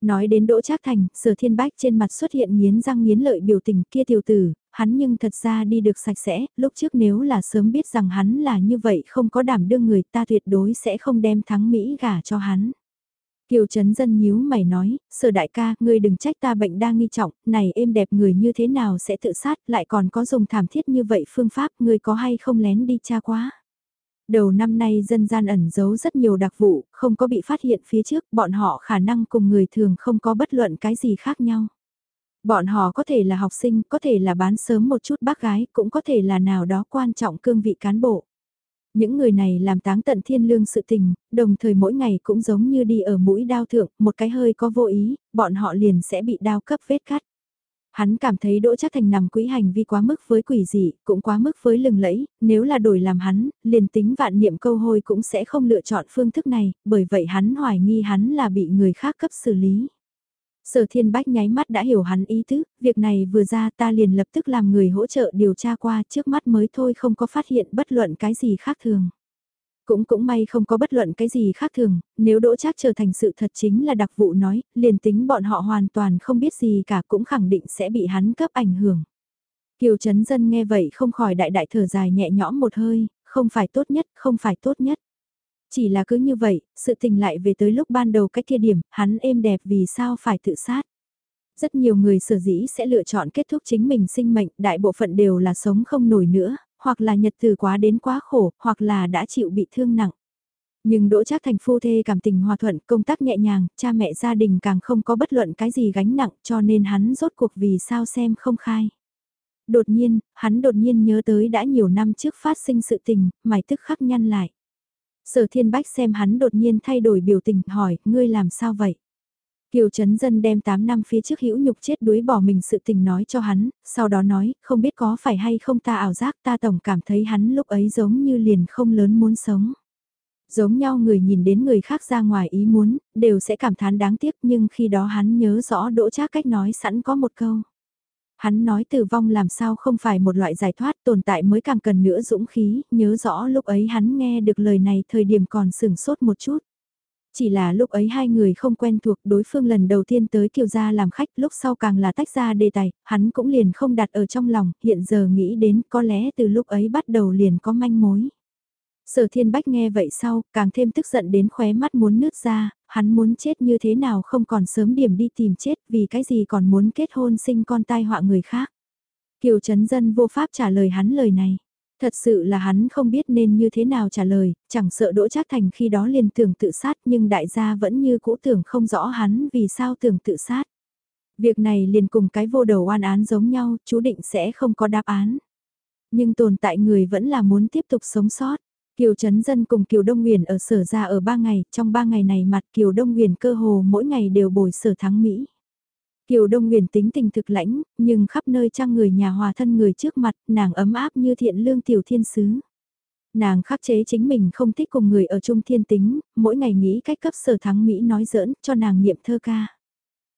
Nói đến đỗ trác thành, sở thiên bách trên mặt xuất hiện nghiến răng nghiến lợi biểu tình kia tiểu tử, hắn nhưng thật ra đi được sạch sẽ, lúc trước nếu là sớm biết rằng hắn là như vậy không có đảm đương người ta tuyệt đối sẽ không đem thắng Mỹ gả cho hắn. Kiều Trấn Dân nhíu mày nói, sở đại ca, ngươi đừng trách ta bệnh đang nghi trọng, này êm đẹp người như thế nào sẽ tự sát, lại còn có dùng thảm thiết như vậy phương pháp, ngươi có hay không lén đi cha quá. Đầu năm nay dân gian ẩn giấu rất nhiều đặc vụ, không có bị phát hiện phía trước, bọn họ khả năng cùng người thường không có bất luận cái gì khác nhau. Bọn họ có thể là học sinh, có thể là bán sớm một chút bác gái, cũng có thể là nào đó quan trọng cương vị cán bộ. Những người này làm táng tận thiên lương sự tình, đồng thời mỗi ngày cũng giống như đi ở mũi đao thượng, một cái hơi có vô ý, bọn họ liền sẽ bị đao cấp vết cắt. Hắn cảm thấy Đỗ Trác Thành nằm quỹ hành vi quá mức với quỷ dị, cũng quá mức với lừng lẫy, nếu là đổi làm hắn, liền tính vạn niệm câu hôi cũng sẽ không lựa chọn phương thức này, bởi vậy hắn hoài nghi hắn là bị người khác cấp xử lý. Sở thiên bách nháy mắt đã hiểu hắn ý tứ, việc này vừa ra ta liền lập tức làm người hỗ trợ điều tra qua trước mắt mới thôi không có phát hiện bất luận cái gì khác thường. Cũng cũng may không có bất luận cái gì khác thường, nếu đỗ trác trở thành sự thật chính là đặc vụ nói, liền tính bọn họ hoàn toàn không biết gì cả cũng khẳng định sẽ bị hắn cấp ảnh hưởng. Kiều Trấn Dân nghe vậy không khỏi đại đại thở dài nhẹ nhõm một hơi, không phải tốt nhất, không phải tốt nhất. Chỉ là cứ như vậy, sự tình lại về tới lúc ban đầu cách kia điểm, hắn êm đẹp vì sao phải tự sát. Rất nhiều người sở dĩ sẽ lựa chọn kết thúc chính mình sinh mệnh, đại bộ phận đều là sống không nổi nữa, hoặc là nhật từ quá đến quá khổ, hoặc là đã chịu bị thương nặng. Nhưng đỗ chắc thành phu thê cảm tình hòa thuận, công tác nhẹ nhàng, cha mẹ gia đình càng không có bất luận cái gì gánh nặng cho nên hắn rốt cuộc vì sao xem không khai. Đột nhiên, hắn đột nhiên nhớ tới đã nhiều năm trước phát sinh sự tình, mày tức khắc nhăn lại. Sở thiên bách xem hắn đột nhiên thay đổi biểu tình hỏi, ngươi làm sao vậy? Kiều Trấn Dân đem 8 năm phía trước hữu nhục chết đuối bỏ mình sự tình nói cho hắn, sau đó nói, không biết có phải hay không ta ảo giác ta tổng cảm thấy hắn lúc ấy giống như liền không lớn muốn sống. Giống nhau người nhìn đến người khác ra ngoài ý muốn, đều sẽ cảm thán đáng tiếc nhưng khi đó hắn nhớ rõ đỗ trác cách nói sẵn có một câu. Hắn nói tử vong làm sao không phải một loại giải thoát tồn tại mới càng cần nữa dũng khí, nhớ rõ lúc ấy hắn nghe được lời này thời điểm còn sửng sốt một chút. Chỉ là lúc ấy hai người không quen thuộc đối phương lần đầu tiên tới kiều gia làm khách lúc sau càng là tách ra đề tài, hắn cũng liền không đặt ở trong lòng, hiện giờ nghĩ đến có lẽ từ lúc ấy bắt đầu liền có manh mối. Sở thiên bách nghe vậy sau, càng thêm tức giận đến khóe mắt muốn nứt ra, hắn muốn chết như thế nào không còn sớm điểm đi tìm chết vì cái gì còn muốn kết hôn sinh con tai họa người khác. Kiều Trấn Dân vô pháp trả lời hắn lời này. Thật sự là hắn không biết nên như thế nào trả lời, chẳng sợ Đỗ Trác Thành khi đó liền tưởng tự sát nhưng đại gia vẫn như cũ tưởng không rõ hắn vì sao tưởng tự sát. Việc này liền cùng cái vô đầu oan án giống nhau, chú định sẽ không có đáp án. Nhưng tồn tại người vẫn là muốn tiếp tục sống sót. Kiều Trấn Dân cùng Kiều Đông Nguyền ở sở ra ở ba ngày, trong ba ngày này mặt Kiều Đông Nguyền cơ hồ mỗi ngày đều bồi sở thắng Mỹ. Kiều Đông Nguyền tính tình thực lãnh, nhưng khắp nơi trang người nhà hòa thân người trước mặt, nàng ấm áp như thiện lương tiểu thiên sứ. Nàng khắc chế chính mình không thích cùng người ở chung thiên tính, mỗi ngày nghĩ cách cấp sở thắng Mỹ nói giỡn cho nàng niệm thơ ca.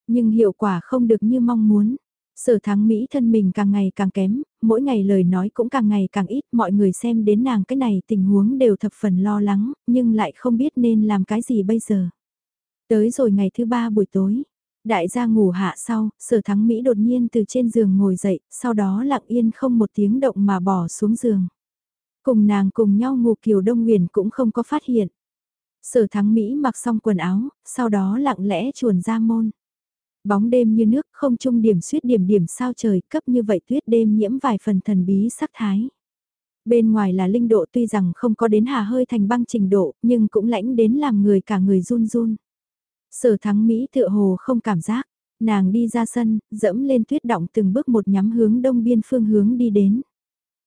Nhưng hiệu quả không được như mong muốn. Sở thắng Mỹ thân mình càng ngày càng kém, mỗi ngày lời nói cũng càng ngày càng ít, mọi người xem đến nàng cái này tình huống đều thập phần lo lắng, nhưng lại không biết nên làm cái gì bây giờ. Tới rồi ngày thứ ba buổi tối, đại gia ngủ hạ sau, sở thắng Mỹ đột nhiên từ trên giường ngồi dậy, sau đó lặng yên không một tiếng động mà bỏ xuống giường. Cùng nàng cùng nhau ngủ kiều đông nguyền cũng không có phát hiện. Sở thắng Mỹ mặc xong quần áo, sau đó lặng lẽ chuồn ra môn. Bóng đêm như nước không trung điểm suyết điểm điểm sao trời cấp như vậy tuyết đêm nhiễm vài phần thần bí sắc thái. Bên ngoài là linh độ tuy rằng không có đến hà hơi thành băng trình độ nhưng cũng lãnh đến làm người cả người run run. Sở thắng Mỹ tựa hồ không cảm giác, nàng đi ra sân, dẫm lên tuyết động từng bước một nhắm hướng đông biên phương hướng đi đến.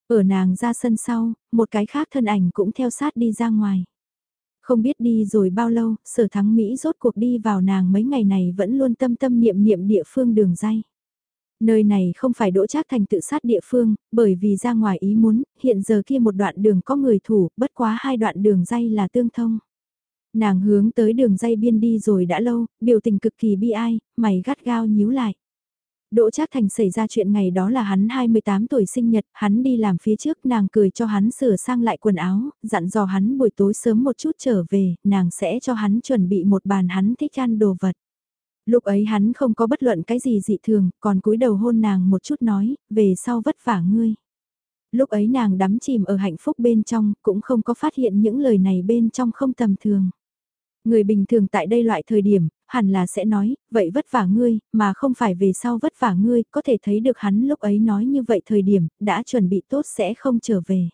Ở nàng ra sân sau, một cái khác thân ảnh cũng theo sát đi ra ngoài. Không biết đi rồi bao lâu, sở thắng Mỹ rốt cuộc đi vào nàng mấy ngày này vẫn luôn tâm tâm niệm niệm địa phương đường dây. Nơi này không phải đỗ trác thành tự sát địa phương, bởi vì ra ngoài ý muốn, hiện giờ kia một đoạn đường có người thủ, bất quá hai đoạn đường dây là tương thông. Nàng hướng tới đường dây biên đi rồi đã lâu, biểu tình cực kỳ bi ai, mày gắt gao nhíu lại. Đỗ Trác Thành xảy ra chuyện ngày đó là hắn 28 tuổi sinh nhật, hắn đi làm phía trước nàng cười cho hắn sửa sang lại quần áo, dặn dò hắn buổi tối sớm một chút trở về, nàng sẽ cho hắn chuẩn bị một bàn hắn thích ăn đồ vật. Lúc ấy hắn không có bất luận cái gì dị thường, còn cúi đầu hôn nàng một chút nói, về sau vất vả ngươi. Lúc ấy nàng đắm chìm ở hạnh phúc bên trong, cũng không có phát hiện những lời này bên trong không tầm thường. Người bình thường tại đây loại thời điểm, hẳn là sẽ nói, vậy vất vả ngươi, mà không phải về sau vất vả ngươi, có thể thấy được hắn lúc ấy nói như vậy thời điểm, đã chuẩn bị tốt sẽ không trở về.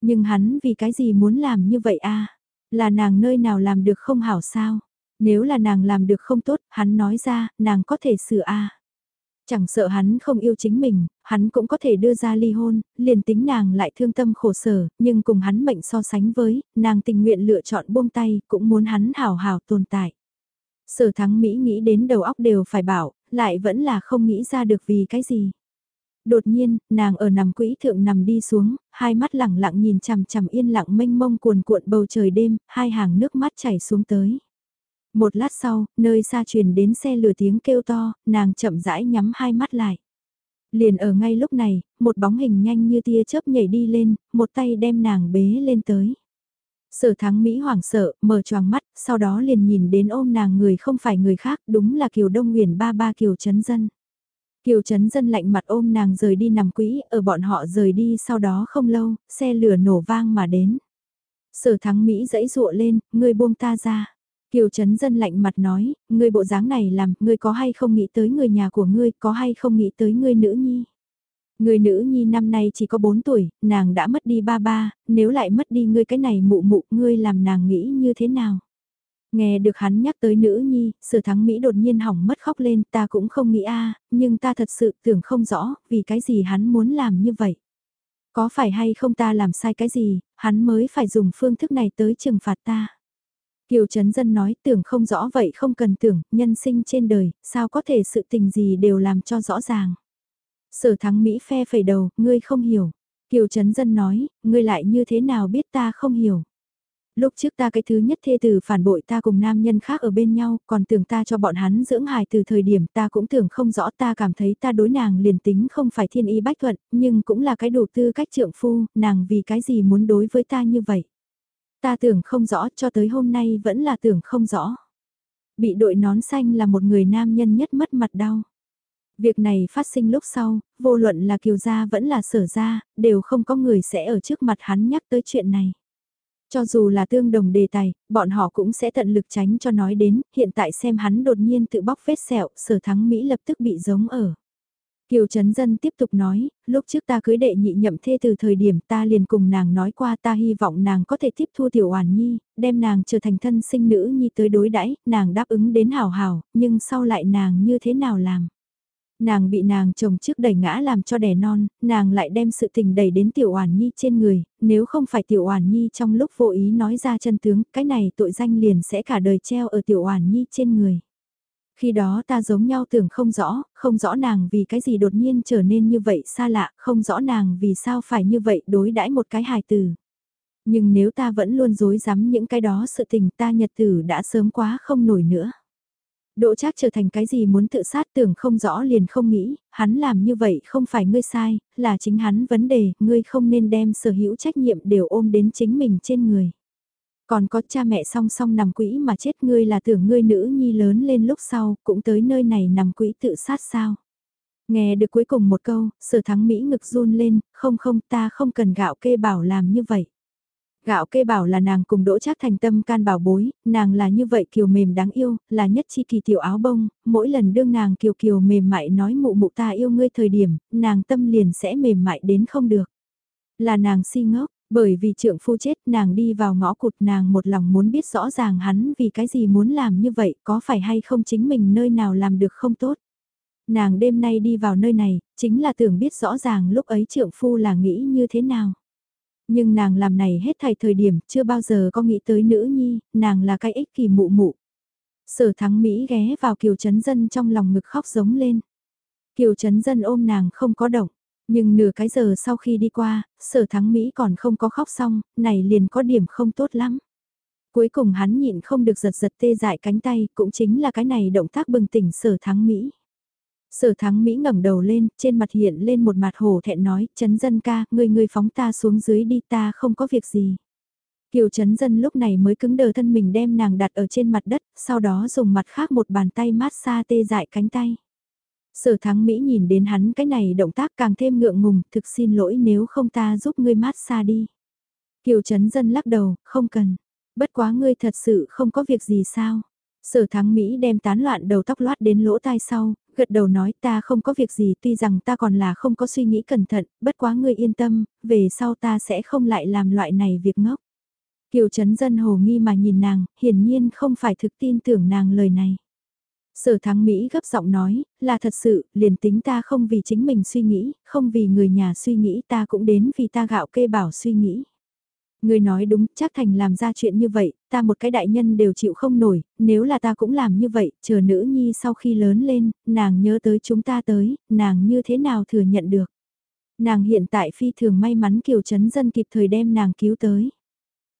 Nhưng hắn vì cái gì muốn làm như vậy a Là nàng nơi nào làm được không hảo sao? Nếu là nàng làm được không tốt, hắn nói ra, nàng có thể sửa a Chẳng sợ hắn không yêu chính mình, hắn cũng có thể đưa ra ly hôn, liền tính nàng lại thương tâm khổ sở, nhưng cùng hắn mệnh so sánh với, nàng tình nguyện lựa chọn buông tay, cũng muốn hắn hảo hảo tồn tại. Sở thắng Mỹ nghĩ đến đầu óc đều phải bảo, lại vẫn là không nghĩ ra được vì cái gì. Đột nhiên, nàng ở nằm quỹ thượng nằm đi xuống, hai mắt lẳng lặng nhìn chằm chằm yên lặng mênh mông cuồn cuộn bầu trời đêm, hai hàng nước mắt chảy xuống tới. Một lát sau, nơi xa truyền đến xe lửa tiếng kêu to, nàng chậm rãi nhắm hai mắt lại. Liền ở ngay lúc này, một bóng hình nhanh như tia chớp nhảy đi lên, một tay đem nàng bế lên tới. Sở thắng Mỹ hoảng sợ, mở choàng mắt, sau đó liền nhìn đến ôm nàng người không phải người khác, đúng là Kiều Đông Nguyền ba ba Kiều Trấn Dân. Kiều Trấn Dân lạnh mặt ôm nàng rời đi nằm quỹ, ở bọn họ rời đi sau đó không lâu, xe lửa nổ vang mà đến. Sở thắng Mỹ dãy dụa lên, ngươi buông ta ra. Kiều Trấn Dân lạnh mặt nói, ngươi bộ dáng này làm, ngươi có hay không nghĩ tới người nhà của ngươi, có hay không nghĩ tới ngươi nữ nhi. Người nữ nhi năm nay chỉ có 4 tuổi, nàng đã mất đi ba ba, nếu lại mất đi ngươi cái này mụ mụ, ngươi làm nàng nghĩ như thế nào? Nghe được hắn nhắc tới nữ nhi, sở thắng Mỹ đột nhiên hỏng mất khóc lên, ta cũng không nghĩ a nhưng ta thật sự tưởng không rõ, vì cái gì hắn muốn làm như vậy. Có phải hay không ta làm sai cái gì, hắn mới phải dùng phương thức này tới trừng phạt ta. Kiều Trấn Dân nói tưởng không rõ vậy không cần tưởng, nhân sinh trên đời, sao có thể sự tình gì đều làm cho rõ ràng. Sở thắng Mỹ phe phẩy đầu, ngươi không hiểu. Kiều Trấn Dân nói, ngươi lại như thế nào biết ta không hiểu. Lúc trước ta cái thứ nhất thê tử phản bội ta cùng nam nhân khác ở bên nhau, còn tưởng ta cho bọn hắn dưỡng hài từ thời điểm ta cũng tưởng không rõ ta cảm thấy ta đối nàng liền tính không phải thiên y bách thuận, nhưng cũng là cái đủ tư cách trượng phu, nàng vì cái gì muốn đối với ta như vậy. Ta tưởng không rõ cho tới hôm nay vẫn là tưởng không rõ. Bị đội nón xanh là một người nam nhân nhất mất mặt đau. Việc này phát sinh lúc sau, vô luận là kiều gia vẫn là sở gia, đều không có người sẽ ở trước mặt hắn nhắc tới chuyện này. Cho dù là tương đồng đề tài, bọn họ cũng sẽ tận lực tránh cho nói đến, hiện tại xem hắn đột nhiên tự bóc vết sẹo, sở thắng Mỹ lập tức bị giống ở. Kiều Trấn Dân tiếp tục nói, lúc trước ta cưới đệ nhị nhậm thê từ thời điểm ta liền cùng nàng nói qua ta hy vọng nàng có thể tiếp thu tiểu hoàn nhi, đem nàng trở thành thân sinh nữ nhi tới đối đãi nàng đáp ứng đến hào hào, nhưng sau lại nàng như thế nào làm? Nàng bị nàng chồng trước đẩy ngã làm cho đẻ non, nàng lại đem sự tình đẩy đến tiểu oản nhi trên người, nếu không phải tiểu oản nhi trong lúc vô ý nói ra chân tướng, cái này tội danh liền sẽ cả đời treo ở tiểu oản nhi trên người. Khi đó ta giống nhau tưởng không rõ, không rõ nàng vì cái gì đột nhiên trở nên như vậy xa lạ, không rõ nàng vì sao phải như vậy đối đãi một cái hài từ. Nhưng nếu ta vẫn luôn dối rắm những cái đó sự tình ta nhật tử đã sớm quá không nổi nữa. Đỗ Trác trở thành cái gì muốn tự sát tưởng không rõ liền không nghĩ, hắn làm như vậy không phải ngươi sai, là chính hắn vấn đề, ngươi không nên đem sở hữu trách nhiệm đều ôm đến chính mình trên người. Còn có cha mẹ song song nằm quỹ mà chết ngươi là tưởng ngươi nữ nhi lớn lên lúc sau, cũng tới nơi này nằm quỹ tự sát sao. Nghe được cuối cùng một câu, sở thắng Mỹ ngực run lên, không không ta không cần gạo kê bảo làm như vậy. Gạo kê bảo là nàng cùng đỗ chắc thành tâm can bảo bối, nàng là như vậy kiều mềm đáng yêu, là nhất chi kỳ tiểu áo bông, mỗi lần đương nàng kiều kiều mềm mại nói mụ mụ ta yêu ngươi thời điểm, nàng tâm liền sẽ mềm mại đến không được. Là nàng si ngốc, bởi vì trượng phu chết nàng đi vào ngõ cụt nàng một lòng muốn biết rõ ràng hắn vì cái gì muốn làm như vậy có phải hay không chính mình nơi nào làm được không tốt. Nàng đêm nay đi vào nơi này, chính là tưởng biết rõ ràng lúc ấy trượng phu là nghĩ như thế nào. Nhưng nàng làm này hết thảy thời điểm chưa bao giờ có nghĩ tới nữ nhi, nàng là cái ích kỳ mụ mụ. Sở thắng Mỹ ghé vào kiều chấn dân trong lòng ngực khóc giống lên. Kiều chấn dân ôm nàng không có động, nhưng nửa cái giờ sau khi đi qua, sở thắng Mỹ còn không có khóc xong, này liền có điểm không tốt lắm. Cuối cùng hắn nhịn không được giật giật tê dại cánh tay, cũng chính là cái này động tác bừng tỉnh sở thắng Mỹ. Sở thắng Mỹ ngẩng đầu lên, trên mặt hiện lên một mặt hồ thẹn nói, chấn dân ca, người người phóng ta xuống dưới đi ta không có việc gì. Kiều chấn dân lúc này mới cứng đờ thân mình đem nàng đặt ở trên mặt đất, sau đó dùng mặt khác một bàn tay mát xa tê dại cánh tay. Sở thắng Mỹ nhìn đến hắn cái này động tác càng thêm ngượng ngùng, thực xin lỗi nếu không ta giúp ngươi mát xa đi. Kiều chấn dân lắc đầu, không cần. Bất quá ngươi thật sự không có việc gì sao. Sở thắng Mỹ đem tán loạn đầu tóc loát đến lỗ tai sau, gật đầu nói ta không có việc gì tuy rằng ta còn là không có suy nghĩ cẩn thận, bất quá ngươi yên tâm, về sau ta sẽ không lại làm loại này việc ngốc. Kiều Trấn Dân hồ nghi mà nhìn nàng, hiển nhiên không phải thực tin tưởng nàng lời này. Sở thắng Mỹ gấp giọng nói, là thật sự, liền tính ta không vì chính mình suy nghĩ, không vì người nhà suy nghĩ ta cũng đến vì ta gạo kê bảo suy nghĩ. Người nói đúng, chắc thành làm ra chuyện như vậy, ta một cái đại nhân đều chịu không nổi, nếu là ta cũng làm như vậy, chờ nữ nhi sau khi lớn lên, nàng nhớ tới chúng ta tới, nàng như thế nào thừa nhận được. Nàng hiện tại phi thường may mắn Kiều Trấn Dân kịp thời đem nàng cứu tới.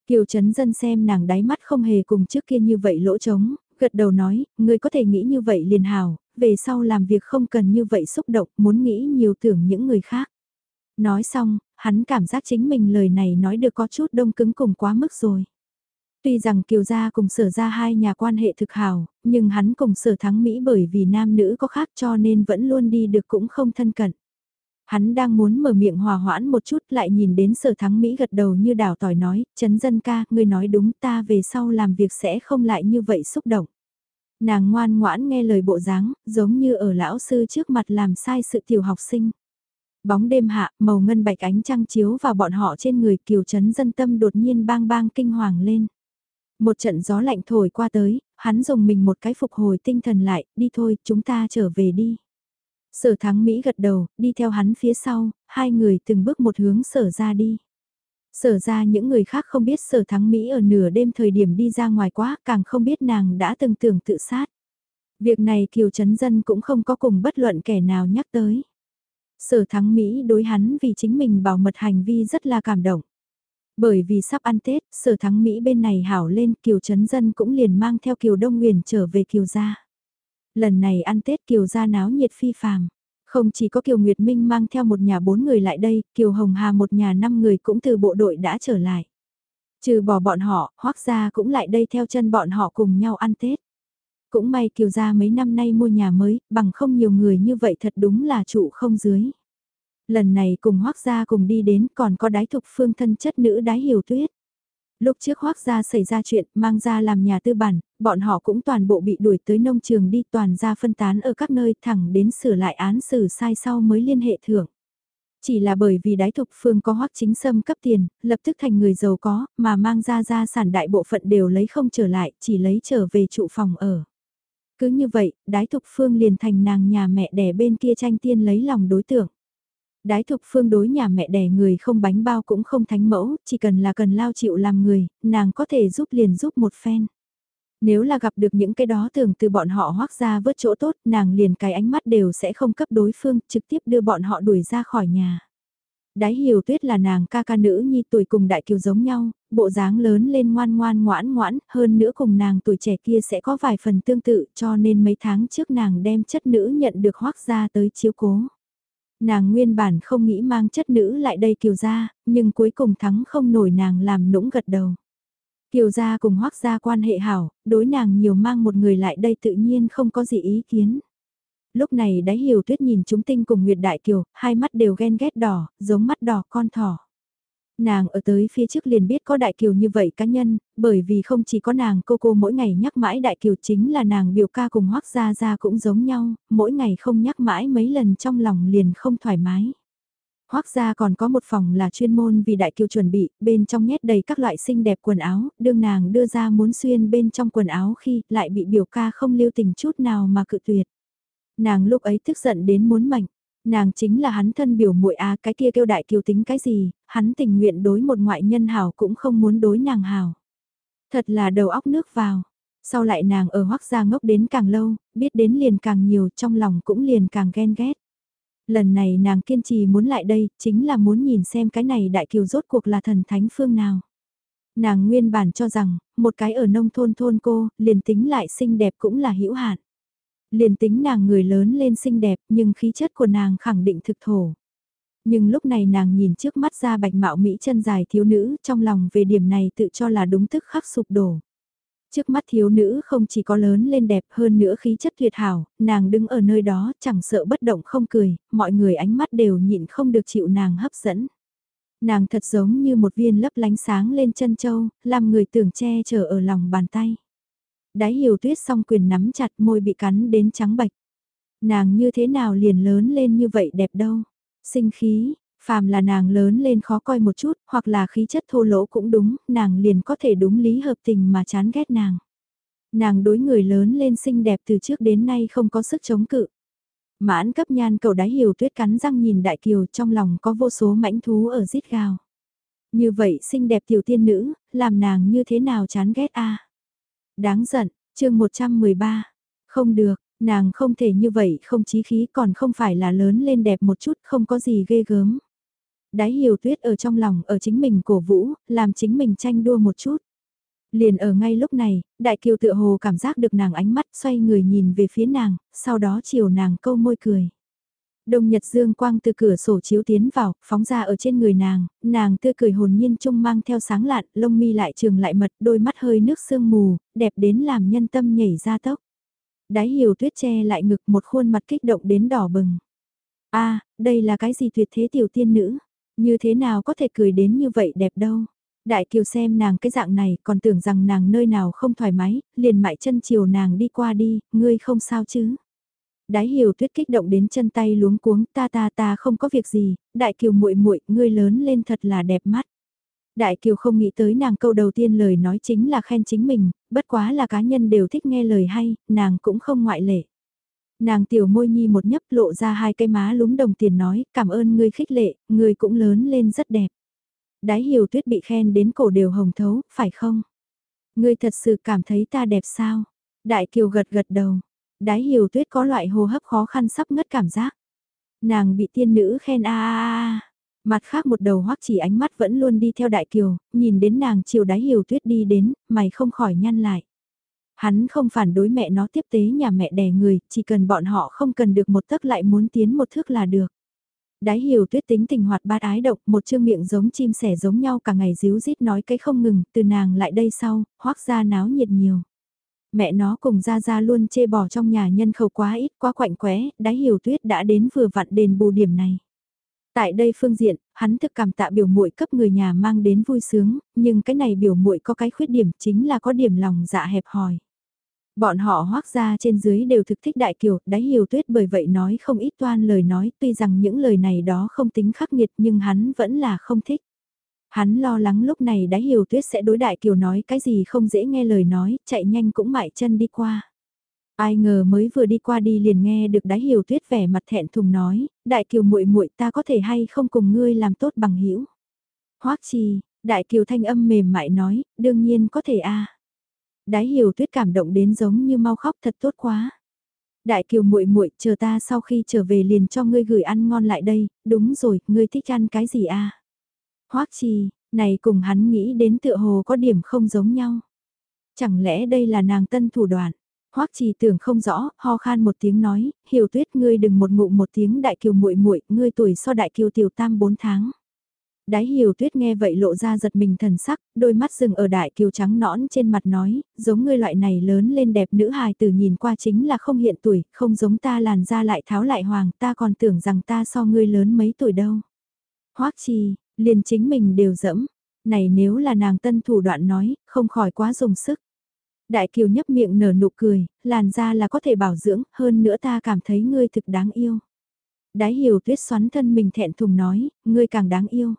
Kiều Trấn Dân xem nàng đáy mắt không hề cùng trước kia như vậy lỗ trống, gật đầu nói, người có thể nghĩ như vậy liền hào, về sau làm việc không cần như vậy xúc động, muốn nghĩ nhiều tưởng những người khác. Nói xong, hắn cảm giác chính mình lời này nói được có chút đông cứng cùng quá mức rồi. Tuy rằng Kiều Gia cùng sở ra hai nhà quan hệ thực hào, nhưng hắn cùng sở thắng Mỹ bởi vì nam nữ có khác cho nên vẫn luôn đi được cũng không thân cận. Hắn đang muốn mở miệng hòa hoãn một chút lại nhìn đến sở thắng Mỹ gật đầu như đào tỏi nói, chấn dân ca, ngươi nói đúng ta về sau làm việc sẽ không lại như vậy xúc động. Nàng ngoan ngoãn nghe lời bộ dáng, giống như ở lão sư trước mặt làm sai sự tiểu học sinh. Bóng đêm hạ, màu ngân bạch ánh trăng chiếu vào bọn họ trên người kiều chấn dân tâm đột nhiên bang bang kinh hoàng lên. Một trận gió lạnh thổi qua tới, hắn dùng mình một cái phục hồi tinh thần lại, đi thôi, chúng ta trở về đi. Sở thắng Mỹ gật đầu, đi theo hắn phía sau, hai người từng bước một hướng sở ra đi. Sở ra những người khác không biết sở thắng Mỹ ở nửa đêm thời điểm đi ra ngoài quá, càng không biết nàng đã từng tưởng tự sát. Việc này Kiều Trấn Dân cũng không có cùng bất luận kẻ nào nhắc tới. Sở thắng Mỹ đối hắn vì chính mình bảo mật hành vi rất là cảm động. Bởi vì sắp ăn Tết, sở thắng Mỹ bên này hảo lên Kiều chấn Dân cũng liền mang theo Kiều Đông Nguyền trở về Kiều Gia. Lần này ăn Tết Kiều Gia náo nhiệt phi phàm. Không chỉ có Kiều Nguyệt Minh mang theo một nhà bốn người lại đây, Kiều Hồng Hà một nhà năm người cũng từ bộ đội đã trở lại. Trừ bỏ bọn họ, hoác gia cũng lại đây theo chân bọn họ cùng nhau ăn Tết. Cũng may Kiều gia mấy năm nay mua nhà mới, bằng không nhiều người như vậy thật đúng là trụ không dưới. Lần này cùng hoác gia cùng đi đến còn có đái thục phương thân chất nữ đái hiểu tuyết. Lúc trước hoác gia xảy ra chuyện mang ra làm nhà tư bản, bọn họ cũng toàn bộ bị đuổi tới nông trường đi toàn ra phân tán ở các nơi thẳng đến sửa lại án xử sai sau mới liên hệ thưởng. Chỉ là bởi vì đái thục phương có hoác chính sâm cấp tiền, lập tức thành người giàu có, mà mang ra gia sản đại bộ phận đều lấy không trở lại, chỉ lấy trở về trụ phòng ở. Cứ như vậy, đái thục phương liền thành nàng nhà mẹ đẻ bên kia tranh tiên lấy lòng đối tượng. Đái thục phương đối nhà mẹ đẻ người không bánh bao cũng không thánh mẫu, chỉ cần là cần lao chịu làm người, nàng có thể giúp liền giúp một phen. Nếu là gặp được những cái đó tưởng từ bọn họ hoác ra vớt chỗ tốt, nàng liền cái ánh mắt đều sẽ không cấp đối phương, trực tiếp đưa bọn họ đuổi ra khỏi nhà. Đái hiểu tuyết là nàng ca ca nữ nhi tuổi cùng đại kiều giống nhau, bộ dáng lớn lên ngoan ngoan ngoãn ngoãn, hơn nữa cùng nàng tuổi trẻ kia sẽ có vài phần tương tự cho nên mấy tháng trước nàng đem chất nữ nhận được hoác ra tới chiếu cố. Nàng nguyên bản không nghĩ mang chất nữ lại đây kiều ra, nhưng cuối cùng thắng không nổi nàng làm nũng gật đầu. Kiều gia cùng hoác gia quan hệ hảo, đối nàng nhiều mang một người lại đây tự nhiên không có gì ý kiến lúc này đáy hiểu tuyết nhìn chúng tinh cùng Nguyệt Đại Kiều, hai mắt đều ghen ghét đỏ, giống mắt đỏ con thỏ. Nàng ở tới phía trước liền biết có Đại Kiều như vậy cá nhân, bởi vì không chỉ có nàng cô cô mỗi ngày nhắc mãi Đại Kiều chính là nàng biểu ca cùng hoác gia gia cũng giống nhau, mỗi ngày không nhắc mãi mấy lần trong lòng liền không thoải mái. Hoác gia còn có một phòng là chuyên môn vì đại kiều chuẩn bị, bên trong nhét đầy các loại xinh đẹp quần áo, đương nàng đưa ra muốn xuyên bên trong quần áo khi lại bị biểu ca không lưu tình chút nào mà cự tuyệt. Nàng lúc ấy tức giận đến muốn mạnh, nàng chính là hắn thân biểu muội a cái kia kêu đại kiều tính cái gì, hắn tình nguyện đối một ngoại nhân hảo cũng không muốn đối nàng hảo. Thật là đầu óc nước vào. Sau lại nàng ở hoắc gia ngốc đến càng lâu, biết đến liền càng nhiều trong lòng cũng liền càng ghen ghét. Lần này nàng kiên trì muốn lại đây, chính là muốn nhìn xem cái này đại kiều rốt cuộc là thần thánh phương nào. Nàng nguyên bản cho rằng, một cái ở nông thôn thôn cô, liền tính lại xinh đẹp cũng là hữu hạn. Liền tính nàng người lớn lên xinh đẹp nhưng khí chất của nàng khẳng định thực thổ. Nhưng lúc này nàng nhìn trước mắt ra bạch mạo Mỹ chân dài thiếu nữ trong lòng về điểm này tự cho là đúng tức khắc sụp đổ. Trước mắt thiếu nữ không chỉ có lớn lên đẹp hơn nữa khí chất tuyệt hảo, nàng đứng ở nơi đó chẳng sợ bất động không cười, mọi người ánh mắt đều nhịn không được chịu nàng hấp dẫn. Nàng thật giống như một viên lấp lánh sáng lên chân châu, làm người tưởng che chở ở lòng bàn tay. Đái hiểu tuyết song quyền nắm chặt môi bị cắn đến trắng bạch. Nàng như thế nào liền lớn lên như vậy đẹp đâu. Sinh khí, phàm là nàng lớn lên khó coi một chút, hoặc là khí chất thô lỗ cũng đúng, nàng liền có thể đúng lý hợp tình mà chán ghét nàng. Nàng đối người lớn lên xinh đẹp từ trước đến nay không có sức chống cự. Mãn cấp nhan cầu đáy hiểu tuyết cắn răng nhìn đại kiều trong lòng có vô số mãnh thú ở rít gào. Như vậy xinh đẹp tiểu tiên nữ, làm nàng như thế nào chán ghét a Đáng giận, chương 113. Không được, nàng không thể như vậy không chí khí còn không phải là lớn lên đẹp một chút không có gì ghê gớm. Đái hiểu tuyết ở trong lòng ở chính mình cổ vũ, làm chính mình tranh đua một chút. Liền ở ngay lúc này, đại kiều tựa hồ cảm giác được nàng ánh mắt xoay người nhìn về phía nàng, sau đó chiều nàng câu môi cười. Đông Nhật Dương quang từ cửa sổ chiếu tiến vào, phóng ra ở trên người nàng, nàng tươi cười hồn nhiên trung mang theo sáng lạn, lông mi lại trường lại mật, đôi mắt hơi nước sương mù, đẹp đến làm nhân tâm nhảy ra tốc. Đáy hiểu tuyết che lại ngực một khuôn mặt kích động đến đỏ bừng. a đây là cái gì tuyệt thế tiểu tiên nữ, như thế nào có thể cười đến như vậy đẹp đâu. Đại kiều xem nàng cái dạng này còn tưởng rằng nàng nơi nào không thoải mái, liền mại chân chiều nàng đi qua đi, ngươi không sao chứ. Đái hiểu tuyết kích động đến chân tay luống cuống, ta ta ta không có việc gì, đại kiều muội muội ngươi lớn lên thật là đẹp mắt. Đại kiều không nghĩ tới nàng câu đầu tiên lời nói chính là khen chính mình, bất quá là cá nhân đều thích nghe lời hay, nàng cũng không ngoại lệ. Nàng tiểu môi nhi một nhấp lộ ra hai cái má lúm đồng tiền nói, cảm ơn ngươi khích lệ, ngươi cũng lớn lên rất đẹp. Đái hiểu tuyết bị khen đến cổ đều hồng thấu, phải không? Ngươi thật sự cảm thấy ta đẹp sao? Đại kiều gật gật đầu, đái hiểu tuyết có loại hô hấp khó khăn sắp ngất cảm giác. Nàng bị tiên nữ khen a a a. Mặt khác một đầu hoắc chỉ ánh mắt vẫn luôn đi theo đại kiều, nhìn đến nàng chiều Đái hiểu tuyết đi đến, mày không khỏi nhăn lại. Hắn không phản đối mẹ nó tiếp tế nhà mẹ đẻ người, chỉ cần bọn họ không cần được một tấc lại muốn tiến một thước là được. Đái hiểu tuyết tính tình hoạt bát ái độc, một chương miệng giống chim sẻ giống nhau cả ngày díu rít nói cái không ngừng, từ nàng lại đây sau, hoắc ra náo nhiệt nhiều mẹ nó cùng ra ra luôn chê bỏ trong nhà nhân khẩu quá ít quá quạnh quẽ, đáy hiểu tuyết đã đến vừa vặn đền bù điểm này. Tại đây phương diện, hắn thực cảm tạ biểu muội cấp người nhà mang đến vui sướng, nhưng cái này biểu muội có cái khuyết điểm chính là có điểm lòng dạ hẹp hòi. Bọn họ hoác ra trên dưới đều thực thích đại kiều, đáy hiểu tuyết bởi vậy nói không ít toan lời nói, tuy rằng những lời này đó không tính khắc nghiệt nhưng hắn vẫn là không thích. Hắn lo lắng lúc này đã hiểu tuyết sẽ đối đại kiều nói cái gì không dễ nghe lời nói, chạy nhanh cũng mại chân đi qua. Ai ngờ mới vừa đi qua đi liền nghe được đáy hiểu tuyết vẻ mặt thẹn thùng nói, đại kiều muội muội ta có thể hay không cùng ngươi làm tốt bằng hữu Hoắc chi, đại kiều thanh âm mềm mại nói, đương nhiên có thể a Đái hiểu tuyết cảm động đến giống như mau khóc thật tốt quá. Đại kiều muội muội chờ ta sau khi trở về liền cho ngươi gửi ăn ngon lại đây, đúng rồi, ngươi thích ăn cái gì a? À? Hoắc Trì, này cùng hắn nghĩ đến tựa hồ có điểm không giống nhau. Chẳng lẽ đây là nàng tân thủ đoạn? Hoắc Trì tưởng không rõ, ho khan một tiếng nói, "Hiểu Tuyết, ngươi đừng một ngụ một tiếng đại kiều muội muội, ngươi tuổi so đại kiều tiểu tam 4 tháng." Đái hiểu tuyết nghe vậy lộ ra giật mình thần sắc, đôi mắt dừng ở đại kiều trắng nõn trên mặt nói, giống ngươi loại này lớn lên đẹp nữ hài từ nhìn qua chính là không hiện tuổi, không giống ta làn da lại tháo lại hoàng, ta còn tưởng rằng ta so ngươi lớn mấy tuổi đâu. Hoắc chi, liền chính mình đều dẫm, này nếu là nàng tân thủ đoạn nói, không khỏi quá dùng sức. Đại kiều nhấp miệng nở nụ cười, làn da là có thể bảo dưỡng, hơn nữa ta cảm thấy ngươi thực đáng yêu. Đái hiểu tuyết xoắn thân mình thẹn thùng nói, ngươi càng đáng yêu.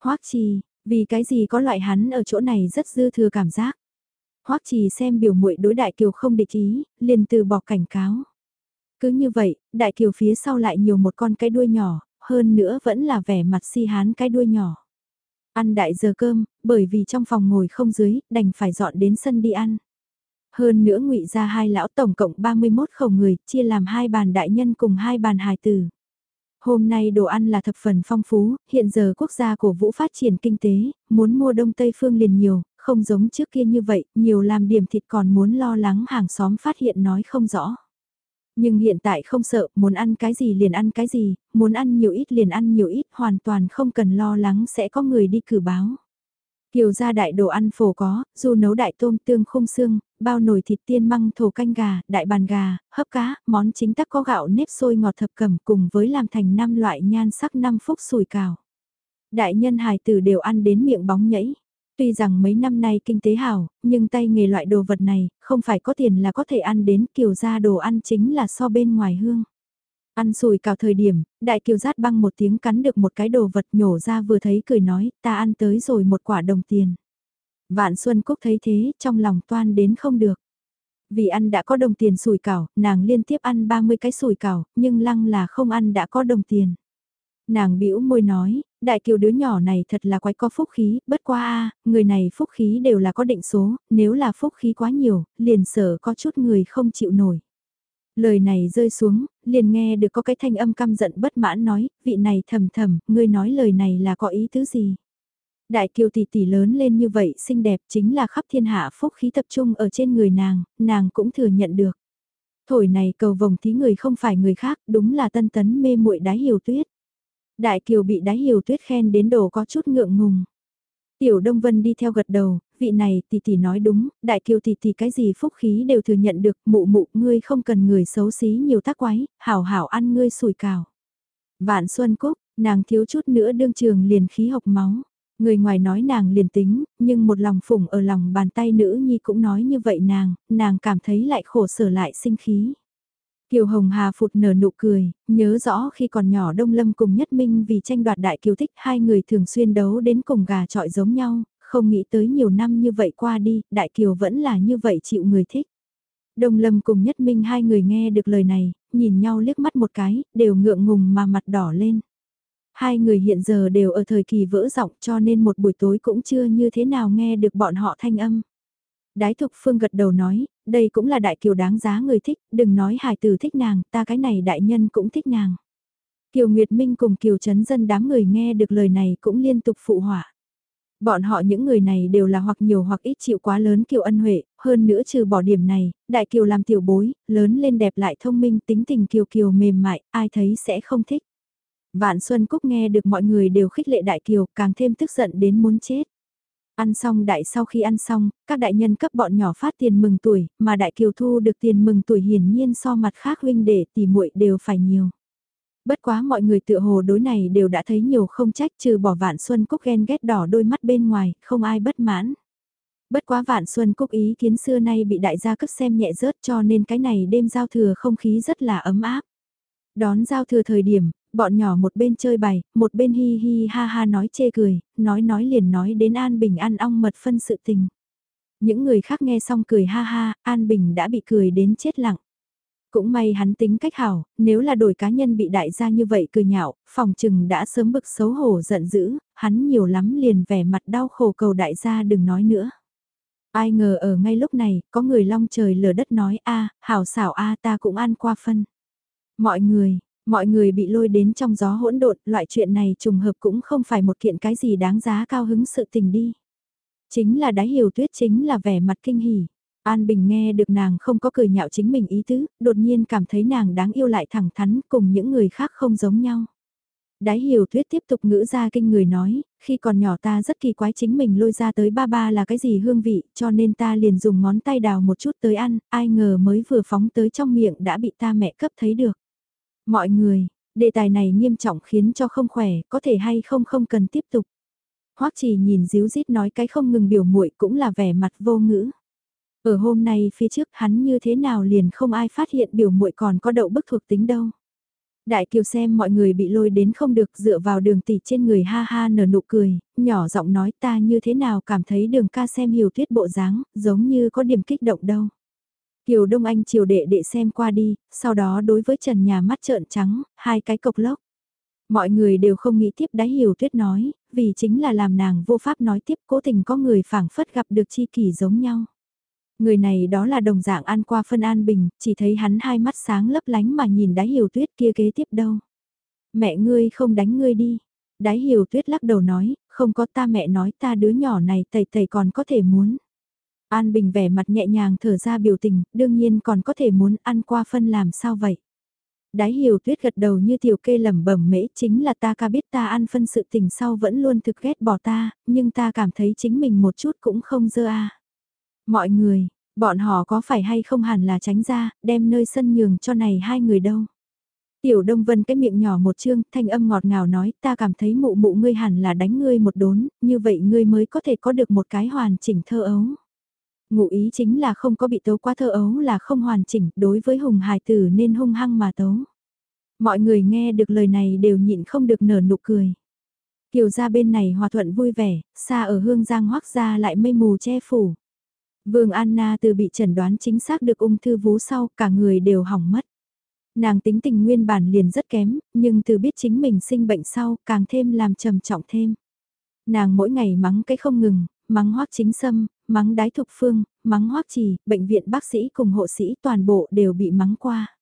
Hoắc Trì, vì cái gì có loại hắn ở chỗ này rất dư thừa cảm giác. Hoắc Trì xem biểu muội đối Đại Kiều không địch ý, liền từ bỏ cảnh cáo. Cứ như vậy, Đại Kiều phía sau lại nhiều một con cái đuôi nhỏ, hơn nữa vẫn là vẻ mặt si hán cái đuôi nhỏ. Ăn đại giờ cơm, bởi vì trong phòng ngồi không dưới, đành phải dọn đến sân đi ăn. Hơn nữa ngụy ra hai lão tổng cộng 31 khẩu người, chia làm hai bàn đại nhân cùng hai bàn hài tử. Hôm nay đồ ăn là thập phần phong phú, hiện giờ quốc gia của vũ phát triển kinh tế, muốn mua đông tây phương liền nhiều, không giống trước kia như vậy, nhiều làm điểm thịt còn muốn lo lắng hàng xóm phát hiện nói không rõ. Nhưng hiện tại không sợ, muốn ăn cái gì liền ăn cái gì, muốn ăn nhiều ít liền ăn nhiều ít, hoàn toàn không cần lo lắng sẽ có người đi cử báo. Kiều gia đại đồ ăn phổ có, dù nấu đại tôm tương khung xương, bao nồi thịt tiên măng thổ canh gà, đại bàn gà, hấp cá, món chính tắc có gạo nếp sôi ngọt thập cẩm cùng với làm thành năm loại nhan sắc năm phúc sủi cào. Đại nhân hài tử đều ăn đến miệng bóng nhảy. Tuy rằng mấy năm nay kinh tế hảo, nhưng tay nghề loại đồ vật này, không phải có tiền là có thể ăn đến kiều gia đồ ăn chính là so bên ngoài hương. Ăn sùi cào thời điểm, đại kiều rát băng một tiếng cắn được một cái đồ vật nhổ ra vừa thấy cười nói, ta ăn tới rồi một quả đồng tiền. Vạn Xuân Cúc thấy thế, trong lòng toan đến không được. Vì ăn đã có đồng tiền sùi cảo, nàng liên tiếp ăn 30 cái sùi cảo, nhưng lăng là không ăn đã có đồng tiền. Nàng bĩu môi nói, đại kiều đứa nhỏ này thật là quái có phúc khí, bất qua a người này phúc khí đều là có định số, nếu là phúc khí quá nhiều, liền sở có chút người không chịu nổi. Lời này rơi xuống, liền nghe được có cái thanh âm căm giận bất mãn nói, vị này thầm thầm, ngươi nói lời này là có ý tứ gì? Đại kiều tỷ tỷ lớn lên như vậy xinh đẹp chính là khắp thiên hạ phúc khí tập trung ở trên người nàng, nàng cũng thừa nhận được. Thổi này cầu vồng thí người không phải người khác, đúng là tân tấn mê muội đái hiểu tuyết. Đại kiều bị đái hiểu tuyết khen đến đồ có chút ngượng ngùng. Tiểu Đông Vân đi theo gật đầu, vị này tỷ tỷ nói đúng, đại kiều tỷ tỷ cái gì phúc khí đều thừa nhận được, mụ mụ ngươi không cần người xấu xí nhiều tác quái, hảo hảo ăn ngươi sủi cào. Vạn Xuân Cúc, nàng thiếu chút nữa đương trường liền khí học máu. Người ngoài nói nàng liền tính, nhưng một lòng phủng ở lòng bàn tay nữ nhi cũng nói như vậy nàng, nàng cảm thấy lại khổ sở lại sinh khí. Kiều Hồng Hà phụt nở nụ cười, nhớ rõ khi còn nhỏ Đông Lâm cùng Nhất Minh vì tranh đoạt đại kiều thích hai người thường xuyên đấu đến cùng gà trọi giống nhau, không nghĩ tới nhiều năm như vậy qua đi, đại kiều vẫn là như vậy chịu người thích. Đông Lâm cùng Nhất Minh hai người nghe được lời này, nhìn nhau liếc mắt một cái, đều ngượng ngùng mà mặt đỏ lên. Hai người hiện giờ đều ở thời kỳ vỡ giọng cho nên một buổi tối cũng chưa như thế nào nghe được bọn họ thanh âm. Đái Thục Phương gật đầu nói, đây cũng là đại kiều đáng giá người thích, đừng nói hài tử thích nàng, ta cái này đại nhân cũng thích nàng. Kiều Nguyệt Minh cùng Kiều Trấn Dân đám người nghe được lời này cũng liên tục phụ họa. Bọn họ những người này đều là hoặc nhiều hoặc ít chịu quá lớn Kiều Ân Huệ, hơn nữa trừ bỏ điểm này, Đại Kiều làm tiểu bối, lớn lên đẹp lại thông minh tính tình Kiều Kiều mềm mại, ai thấy sẽ không thích. Vạn Xuân Cúc nghe được mọi người đều khích lệ Đại Kiều càng thêm tức giận đến muốn chết. Ăn xong đại sau khi ăn xong, các đại nhân cấp bọn nhỏ phát tiền mừng tuổi, mà Đại Kiều thu được tiền mừng tuổi hiển nhiên so mặt khác huynh đệ tỷ muội đều phải nhiều. Bất quá mọi người tựa hồ đối này đều đã thấy nhiều không trách trừ bỏ Vạn Xuân Cúc ghen ghét đỏ đôi mắt bên ngoài, không ai bất mãn. Bất quá Vạn Xuân Cúc ý kiến xưa nay bị đại gia cấp xem nhẹ rớt cho nên cái này đêm giao thừa không khí rất là ấm áp. Đón giao thừa thời điểm, bọn nhỏ một bên chơi bài, một bên hi hi ha ha nói chê cười, nói nói liền nói đến An Bình ăn ong mật phân sự tình. Những người khác nghe xong cười ha ha, An Bình đã bị cười đến chết lặng. Cũng may hắn tính cách hảo, nếu là đổi cá nhân bị đại gia như vậy cười nhạo, phòng trừng đã sớm bực xấu hổ giận dữ, hắn nhiều lắm liền vẻ mặt đau khổ cầu đại gia đừng nói nữa. Ai ngờ ở ngay lúc này, có người long trời lở đất nói a hảo xảo a ta cũng ăn qua phân. Mọi người, mọi người bị lôi đến trong gió hỗn độn, loại chuyện này trùng hợp cũng không phải một kiện cái gì đáng giá cao hứng sự tình đi. Chính là đáy hiểu tuyết chính là vẻ mặt kinh hỉ. An Bình nghe được nàng không có cười nhạo chính mình ý tứ, đột nhiên cảm thấy nàng đáng yêu lại thẳng thắn cùng những người khác không giống nhau. Đái hiểu tuyết tiếp tục ngữ ra kinh người nói, khi còn nhỏ ta rất kỳ quái chính mình lôi ra tới ba ba là cái gì hương vị, cho nên ta liền dùng ngón tay đào một chút tới ăn, ai ngờ mới vừa phóng tới trong miệng đã bị ta mẹ cấp thấy được. Mọi người, đề tài này nghiêm trọng khiến cho không khỏe, có thể hay không không cần tiếp tục. Hoắc chỉ nhìn díu dít nói cái không ngừng biểu muội cũng là vẻ mặt vô ngữ. Ở hôm nay phía trước hắn như thế nào liền không ai phát hiện biểu muội còn có đậu bức thuộc tính đâu. Đại kiều xem mọi người bị lôi đến không được dựa vào đường tỷ trên người ha ha nở nụ cười, nhỏ giọng nói ta như thế nào cảm thấy đường ca xem hiểu tuyết bộ dáng, giống như có điểm kích động đâu. Kiều Đông Anh chiều đệ đệ xem qua đi, sau đó đối với trần nhà mắt trợn trắng, hai cái cộc lốc. Mọi người đều không nghĩ tiếp đáy hiểu tuyết nói, vì chính là làm nàng vô pháp nói tiếp cố tình có người phảng phất gặp được chi kỷ giống nhau. Người này đó là đồng dạng ăn qua phân an bình, chỉ thấy hắn hai mắt sáng lấp lánh mà nhìn đáy hiểu tuyết kia kế tiếp đâu. Mẹ ngươi không đánh ngươi đi. Đáy hiểu tuyết lắc đầu nói, không có ta mẹ nói ta đứa nhỏ này tẩy tẩy còn có thể muốn. An Bình vẻ mặt nhẹ nhàng thở ra biểu tình, đương nhiên còn có thể muốn ăn qua phân làm sao vậy. Đái hiểu tuyết gật đầu như tiểu kê lẩm bẩm mễ chính là ta ca biết ta ăn phân sự tình sau vẫn luôn thực ghét bỏ ta, nhưng ta cảm thấy chính mình một chút cũng không dơ a. Mọi người, bọn họ có phải hay không hẳn là tránh ra, đem nơi sân nhường cho này hai người đâu. Tiểu Đông Vân cái miệng nhỏ một chương, thanh âm ngọt ngào nói, ta cảm thấy mụ mụ ngươi hẳn là đánh ngươi một đốn, như vậy ngươi mới có thể có được một cái hoàn chỉnh thơ ấu. Ngụ ý chính là không có bị tấu quá thơ ấu là không hoàn chỉnh, đối với hùng hài tử nên hung hăng mà tấu. Mọi người nghe được lời này đều nhịn không được nở nụ cười. Kiều gia bên này hòa thuận vui vẻ, xa ở hương giang hoắc ra lại mây mù che phủ. Vương Anna từ bị chẩn đoán chính xác được ung thư vú sau, cả người đều hỏng mất. Nàng tính tình nguyên bản liền rất kém, nhưng từ biết chính mình sinh bệnh sau, càng thêm làm trầm trọng thêm. Nàng mỗi ngày mắng cái không ngừng, mắng hoắc chính sâm, mắng đái thục phương, mắng hoác trì, bệnh viện bác sĩ cùng hộ sĩ toàn bộ đều bị mắng qua.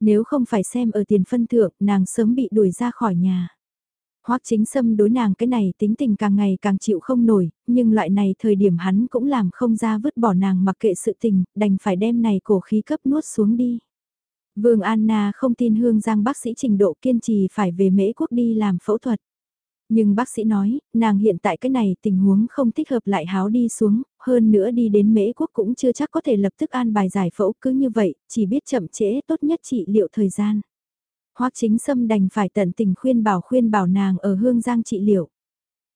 Nếu không phải xem ở tiền phân thượng, nàng sớm bị đuổi ra khỏi nhà. Hoắc chính sâm đối nàng cái này tính tình càng ngày càng chịu không nổi, nhưng loại này thời điểm hắn cũng làm không ra vứt bỏ nàng mặc kệ sự tình, đành phải đem này cổ khí cấp nuốt xuống đi. Vương Anna không tin Hương Giang bác sĩ trình độ kiên trì phải về Mễ Quốc đi làm phẫu thuật. Nhưng bác sĩ nói, nàng hiện tại cái này tình huống không thích hợp lại háo đi xuống, hơn nữa đi đến Mễ Quốc cũng chưa chắc có thể lập tức an bài giải phẫu cứ như vậy, chỉ biết chậm trễ tốt nhất trị liệu thời gian. Hoắc chính sâm đành phải tận tình khuyên bảo khuyên bảo nàng ở hương giang trị liệu.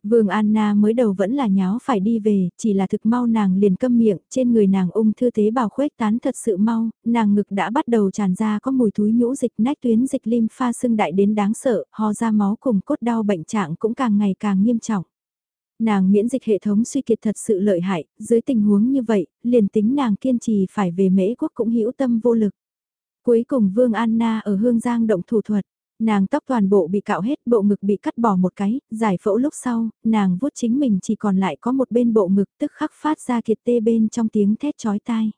Vương Anna mới đầu vẫn là nháo phải đi về, chỉ là thực mau nàng liền câm miệng, trên người nàng ung thư tế bào khuếch tán thật sự mau, nàng ngực đã bắt đầu tràn ra có mùi thúi nhũ dịch nách tuyến dịch lim pha sưng đại đến đáng sợ, ho ra máu cùng cốt đau bệnh trạng cũng càng ngày càng nghiêm trọng. Nàng miễn dịch hệ thống suy kiệt thật sự lợi hại, dưới tình huống như vậy, liền tính nàng kiên trì phải về mễ quốc cũng hữu tâm vô lực. Cuối cùng Vương Anna ở Hương Giang động thủ thuật, nàng tóc toàn bộ bị cạo hết, bộ ngực bị cắt bỏ một cái, giải phẫu lúc sau, nàng vuốt chính mình chỉ còn lại có một bên bộ ngực tức khắc phát ra kiệt tê bên trong tiếng thét chói tai.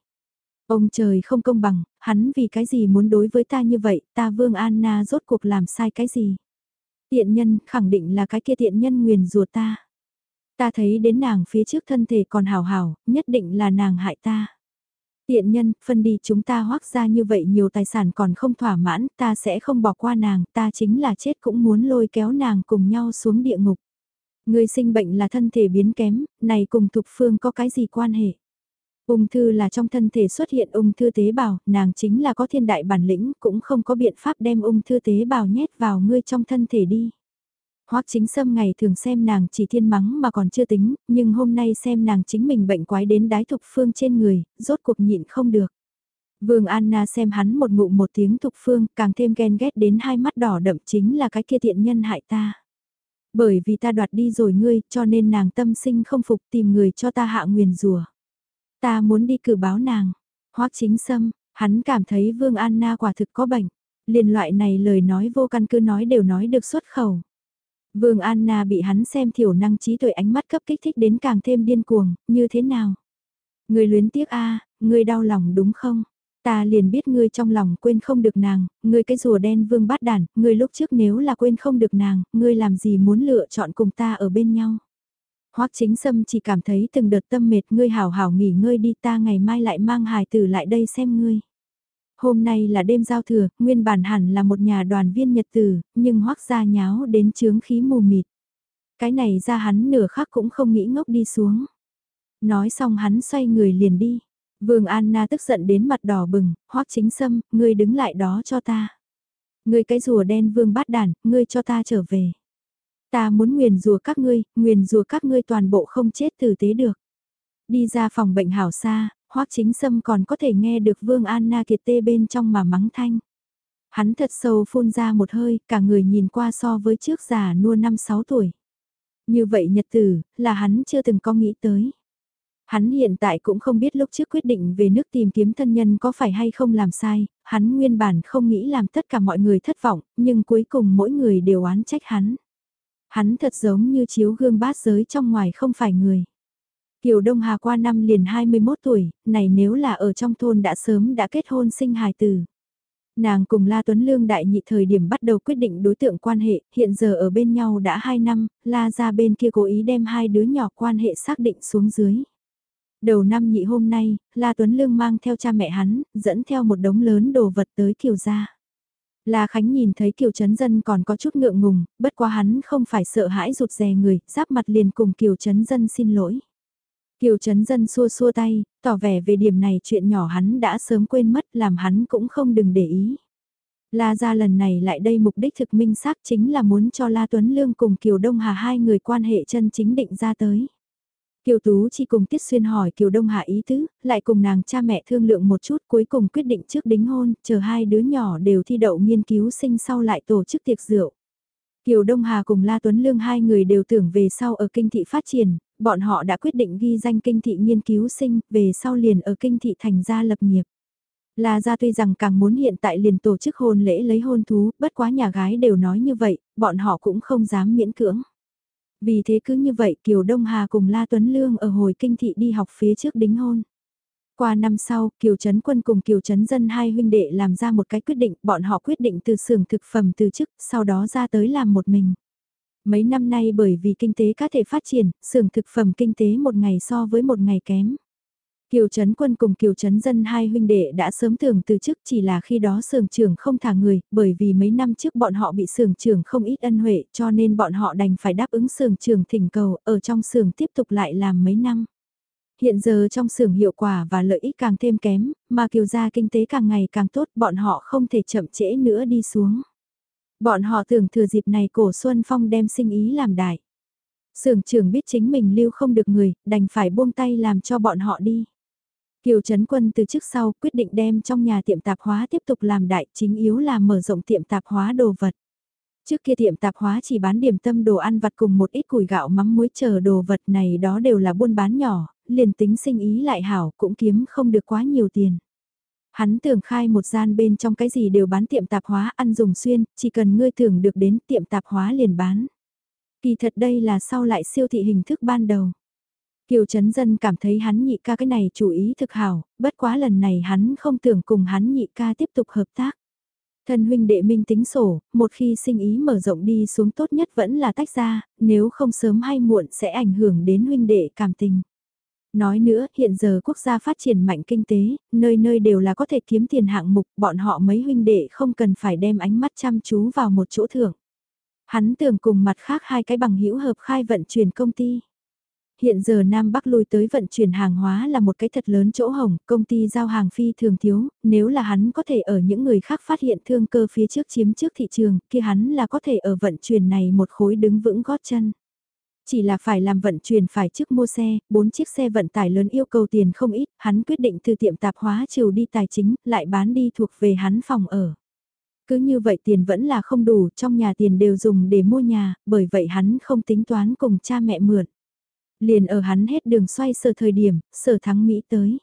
Ông trời không công bằng, hắn vì cái gì muốn đối với ta như vậy, ta Vương Anna rốt cuộc làm sai cái gì. Tiện nhân, khẳng định là cái kia tiện nhân nguyền rùa ta. Ta thấy đến nàng phía trước thân thể còn hào hào, nhất định là nàng hại ta. Tiện nhân, phân đi chúng ta hoác ra như vậy nhiều tài sản còn không thỏa mãn, ta sẽ không bỏ qua nàng, ta chính là chết cũng muốn lôi kéo nàng cùng nhau xuống địa ngục. Người sinh bệnh là thân thể biến kém, này cùng thục phương có cái gì quan hệ? Ung thư là trong thân thể xuất hiện ung thư tế bào, nàng chính là có thiên đại bản lĩnh, cũng không có biện pháp đem ung thư tế bào nhét vào ngươi trong thân thể đi. Hoắc chính sâm ngày thường xem nàng chỉ thiên mắng mà còn chưa tính, nhưng hôm nay xem nàng chính mình bệnh quái đến đái thục phương trên người, rốt cuộc nhịn không được. Vương Anna xem hắn một ngụ một tiếng thục phương, càng thêm ghen ghét đến hai mắt đỏ đậm chính là cái kia thiện nhân hại ta. Bởi vì ta đoạt đi rồi ngươi, cho nên nàng tâm sinh không phục tìm người cho ta hạ nguyền rùa. Ta muốn đi cử báo nàng. Hoắc chính sâm, hắn cảm thấy Vương Anna quả thực có bệnh. Liền loại này lời nói vô căn cứ nói đều nói được xuất khẩu. Vương Anna bị hắn xem thiểu năng trí tuệ ánh mắt cấp kích thích đến càng thêm điên cuồng, như thế nào? Người luyến tiếc a, người đau lòng đúng không? Ta liền biết ngươi trong lòng quên không được nàng, ngươi cái rùa đen vương bát đản, ngươi lúc trước nếu là quên không được nàng, ngươi làm gì muốn lựa chọn cùng ta ở bên nhau. Hoắc chính sâm chỉ cảm thấy từng đợt tâm mệt ngươi hảo hảo nghỉ ngơi đi ta ngày mai lại mang hài tử lại đây xem ngươi. Hôm nay là đêm giao thừa, nguyên bản hẳn là một nhà đoàn viên nhật tử, nhưng hoác ra nháo đến chướng khí mù mịt. Cái này ra hắn nửa khắc cũng không nghĩ ngốc đi xuống. Nói xong hắn xoay người liền đi. Vương Anna tức giận đến mặt đỏ bừng, hoác chính sâm, ngươi đứng lại đó cho ta. Ngươi cái rùa đen vương bát đàn, ngươi cho ta trở về. Ta muốn nguyền rùa các ngươi, nguyền rùa các ngươi toàn bộ không chết tử tế được. Đi ra phòng bệnh hảo xa, hoắc chính sâm còn có thể nghe được Vương Anna kiệt tê bên trong mà mắng thanh. Hắn thật sâu phun ra một hơi, cả người nhìn qua so với trước già nua năm sáu tuổi. Như vậy nhật tử, là hắn chưa từng có nghĩ tới. Hắn hiện tại cũng không biết lúc trước quyết định về nước tìm kiếm thân nhân có phải hay không làm sai, hắn nguyên bản không nghĩ làm tất cả mọi người thất vọng, nhưng cuối cùng mỗi người đều oán trách hắn. Hắn thật giống như chiếu gương bát giới trong ngoài không phải người. Kiều Đông Hà qua năm liền 21 tuổi, này nếu là ở trong thôn đã sớm đã kết hôn sinh hài tử. Nàng cùng La Tuấn Lương đại nhị thời điểm bắt đầu quyết định đối tượng quan hệ, hiện giờ ở bên nhau đã 2 năm, La ra bên kia cố ý đem hai đứa nhỏ quan hệ xác định xuống dưới. Đầu năm nhị hôm nay, La Tuấn Lương mang theo cha mẹ hắn, dẫn theo một đống lớn đồ vật tới Kiều gia. La Khánh nhìn thấy Kiều Trấn Dân còn có chút ngượng ngùng, bất quá hắn không phải sợ hãi rụt rè người, giáp mặt liền cùng Kiều Trấn Dân xin lỗi. Kiều Trấn Dân xua xua tay, tỏ vẻ về điểm này chuyện nhỏ hắn đã sớm quên mất làm hắn cũng không đừng để ý. La gia lần này lại đây mục đích thực minh xác chính là muốn cho La Tuấn Lương cùng Kiều Đông Hà hai người quan hệ chân chính định ra tới. Kiều Tú chỉ cùng Tiết Xuyên hỏi Kiều Đông Hà ý tứ, lại cùng nàng cha mẹ thương lượng một chút cuối cùng quyết định trước đính hôn, chờ hai đứa nhỏ đều thi đậu nghiên cứu sinh sau lại tổ chức tiệc rượu. Kiều Đông Hà cùng La Tuấn Lương hai người đều tưởng về sau ở kinh thị phát triển, bọn họ đã quyết định ghi danh kinh thị nghiên cứu sinh, về sau liền ở kinh thị thành gia lập nghiệp. La gia tuy rằng càng muốn hiện tại liền tổ chức hôn lễ lấy hôn thú, bất quá nhà gái đều nói như vậy, bọn họ cũng không dám miễn cưỡng. Vì thế cứ như vậy Kiều Đông Hà cùng La Tuấn Lương ở hồi kinh thị đi học phía trước đính hôn. Qua năm sau, Kiều Trấn Quân cùng Kiều Trấn Dân hai huynh đệ làm ra một cái quyết định, bọn họ quyết định từ xưởng thực phẩm từ chức, sau đó ra tới làm một mình. Mấy năm nay bởi vì kinh tế cá thể phát triển, xưởng thực phẩm kinh tế một ngày so với một ngày kém. Kiều Trấn Quân cùng Kiều Trấn Dân hai huynh đệ đã sớm tưởng từ chức chỉ là khi đó sưởng trưởng không thả người, bởi vì mấy năm trước bọn họ bị sưởng trưởng không ít ân huệ cho nên bọn họ đành phải đáp ứng sưởng trưởng thỉnh cầu ở trong sưởng tiếp tục lại làm mấy năm. Hiện giờ trong xưởng hiệu quả và lợi ích càng thêm kém, mà kiều gia kinh tế càng ngày càng tốt bọn họ không thể chậm trễ nữa đi xuống. Bọn họ tưởng thừa dịp này cổ Xuân Phong đem sinh ý làm đại. Sưởng trưởng biết chính mình lưu không được người, đành phải buông tay làm cho bọn họ đi. Kiều Trấn Quân từ trước sau quyết định đem trong nhà tiệm tạp hóa tiếp tục làm đại chính yếu là mở rộng tiệm tạp hóa đồ vật. Trước kia tiệm tạp hóa chỉ bán điểm tâm đồ ăn vặt cùng một ít củi gạo mắm muối chờ đồ vật này đó đều là buôn bán nhỏ, liền tính sinh ý lại hảo cũng kiếm không được quá nhiều tiền. Hắn tưởng khai một gian bên trong cái gì đều bán tiệm tạp hóa ăn dùng xuyên, chỉ cần ngươi tưởng được đến tiệm tạp hóa liền bán. Kỳ thật đây là sau lại siêu thị hình thức ban đầu. Kiều Trấn Dân cảm thấy hắn nhị ca cái này chủ ý thực hảo, bất quá lần này hắn không tưởng cùng hắn nhị ca tiếp tục hợp tác. Thân huynh đệ minh tính sổ, một khi sinh ý mở rộng đi xuống tốt nhất vẫn là tách ra, nếu không sớm hay muộn sẽ ảnh hưởng đến huynh đệ cảm tình. Nói nữa, hiện giờ quốc gia phát triển mạnh kinh tế, nơi nơi đều là có thể kiếm tiền hạng mục, bọn họ mấy huynh đệ không cần phải đem ánh mắt chăm chú vào một chỗ thưởng. Hắn tưởng cùng mặt khác hai cái bằng hữu hợp khai vận chuyển công ty hiện giờ Nam Bắc lui tới vận chuyển hàng hóa là một cái thật lớn chỗ hồng, công ty giao hàng phi thường thiếu, nếu là hắn có thể ở những người khác phát hiện thương cơ phía trước chiếm trước thị trường, kia hắn là có thể ở vận chuyển này một khối đứng vững gót chân. Chỉ là phải làm vận chuyển phải trước mua xe, bốn chiếc xe vận tải lớn yêu cầu tiền không ít, hắn quyết định từ tiệm tạp hóa trừ đi tài chính, lại bán đi thuộc về hắn phòng ở. Cứ như vậy tiền vẫn là không đủ, trong nhà tiền đều dùng để mua nhà, bởi vậy hắn không tính toán cùng cha mẹ mượn. Liền ở hắn hết đường xoay sở thời điểm, sở thắng Mỹ tới.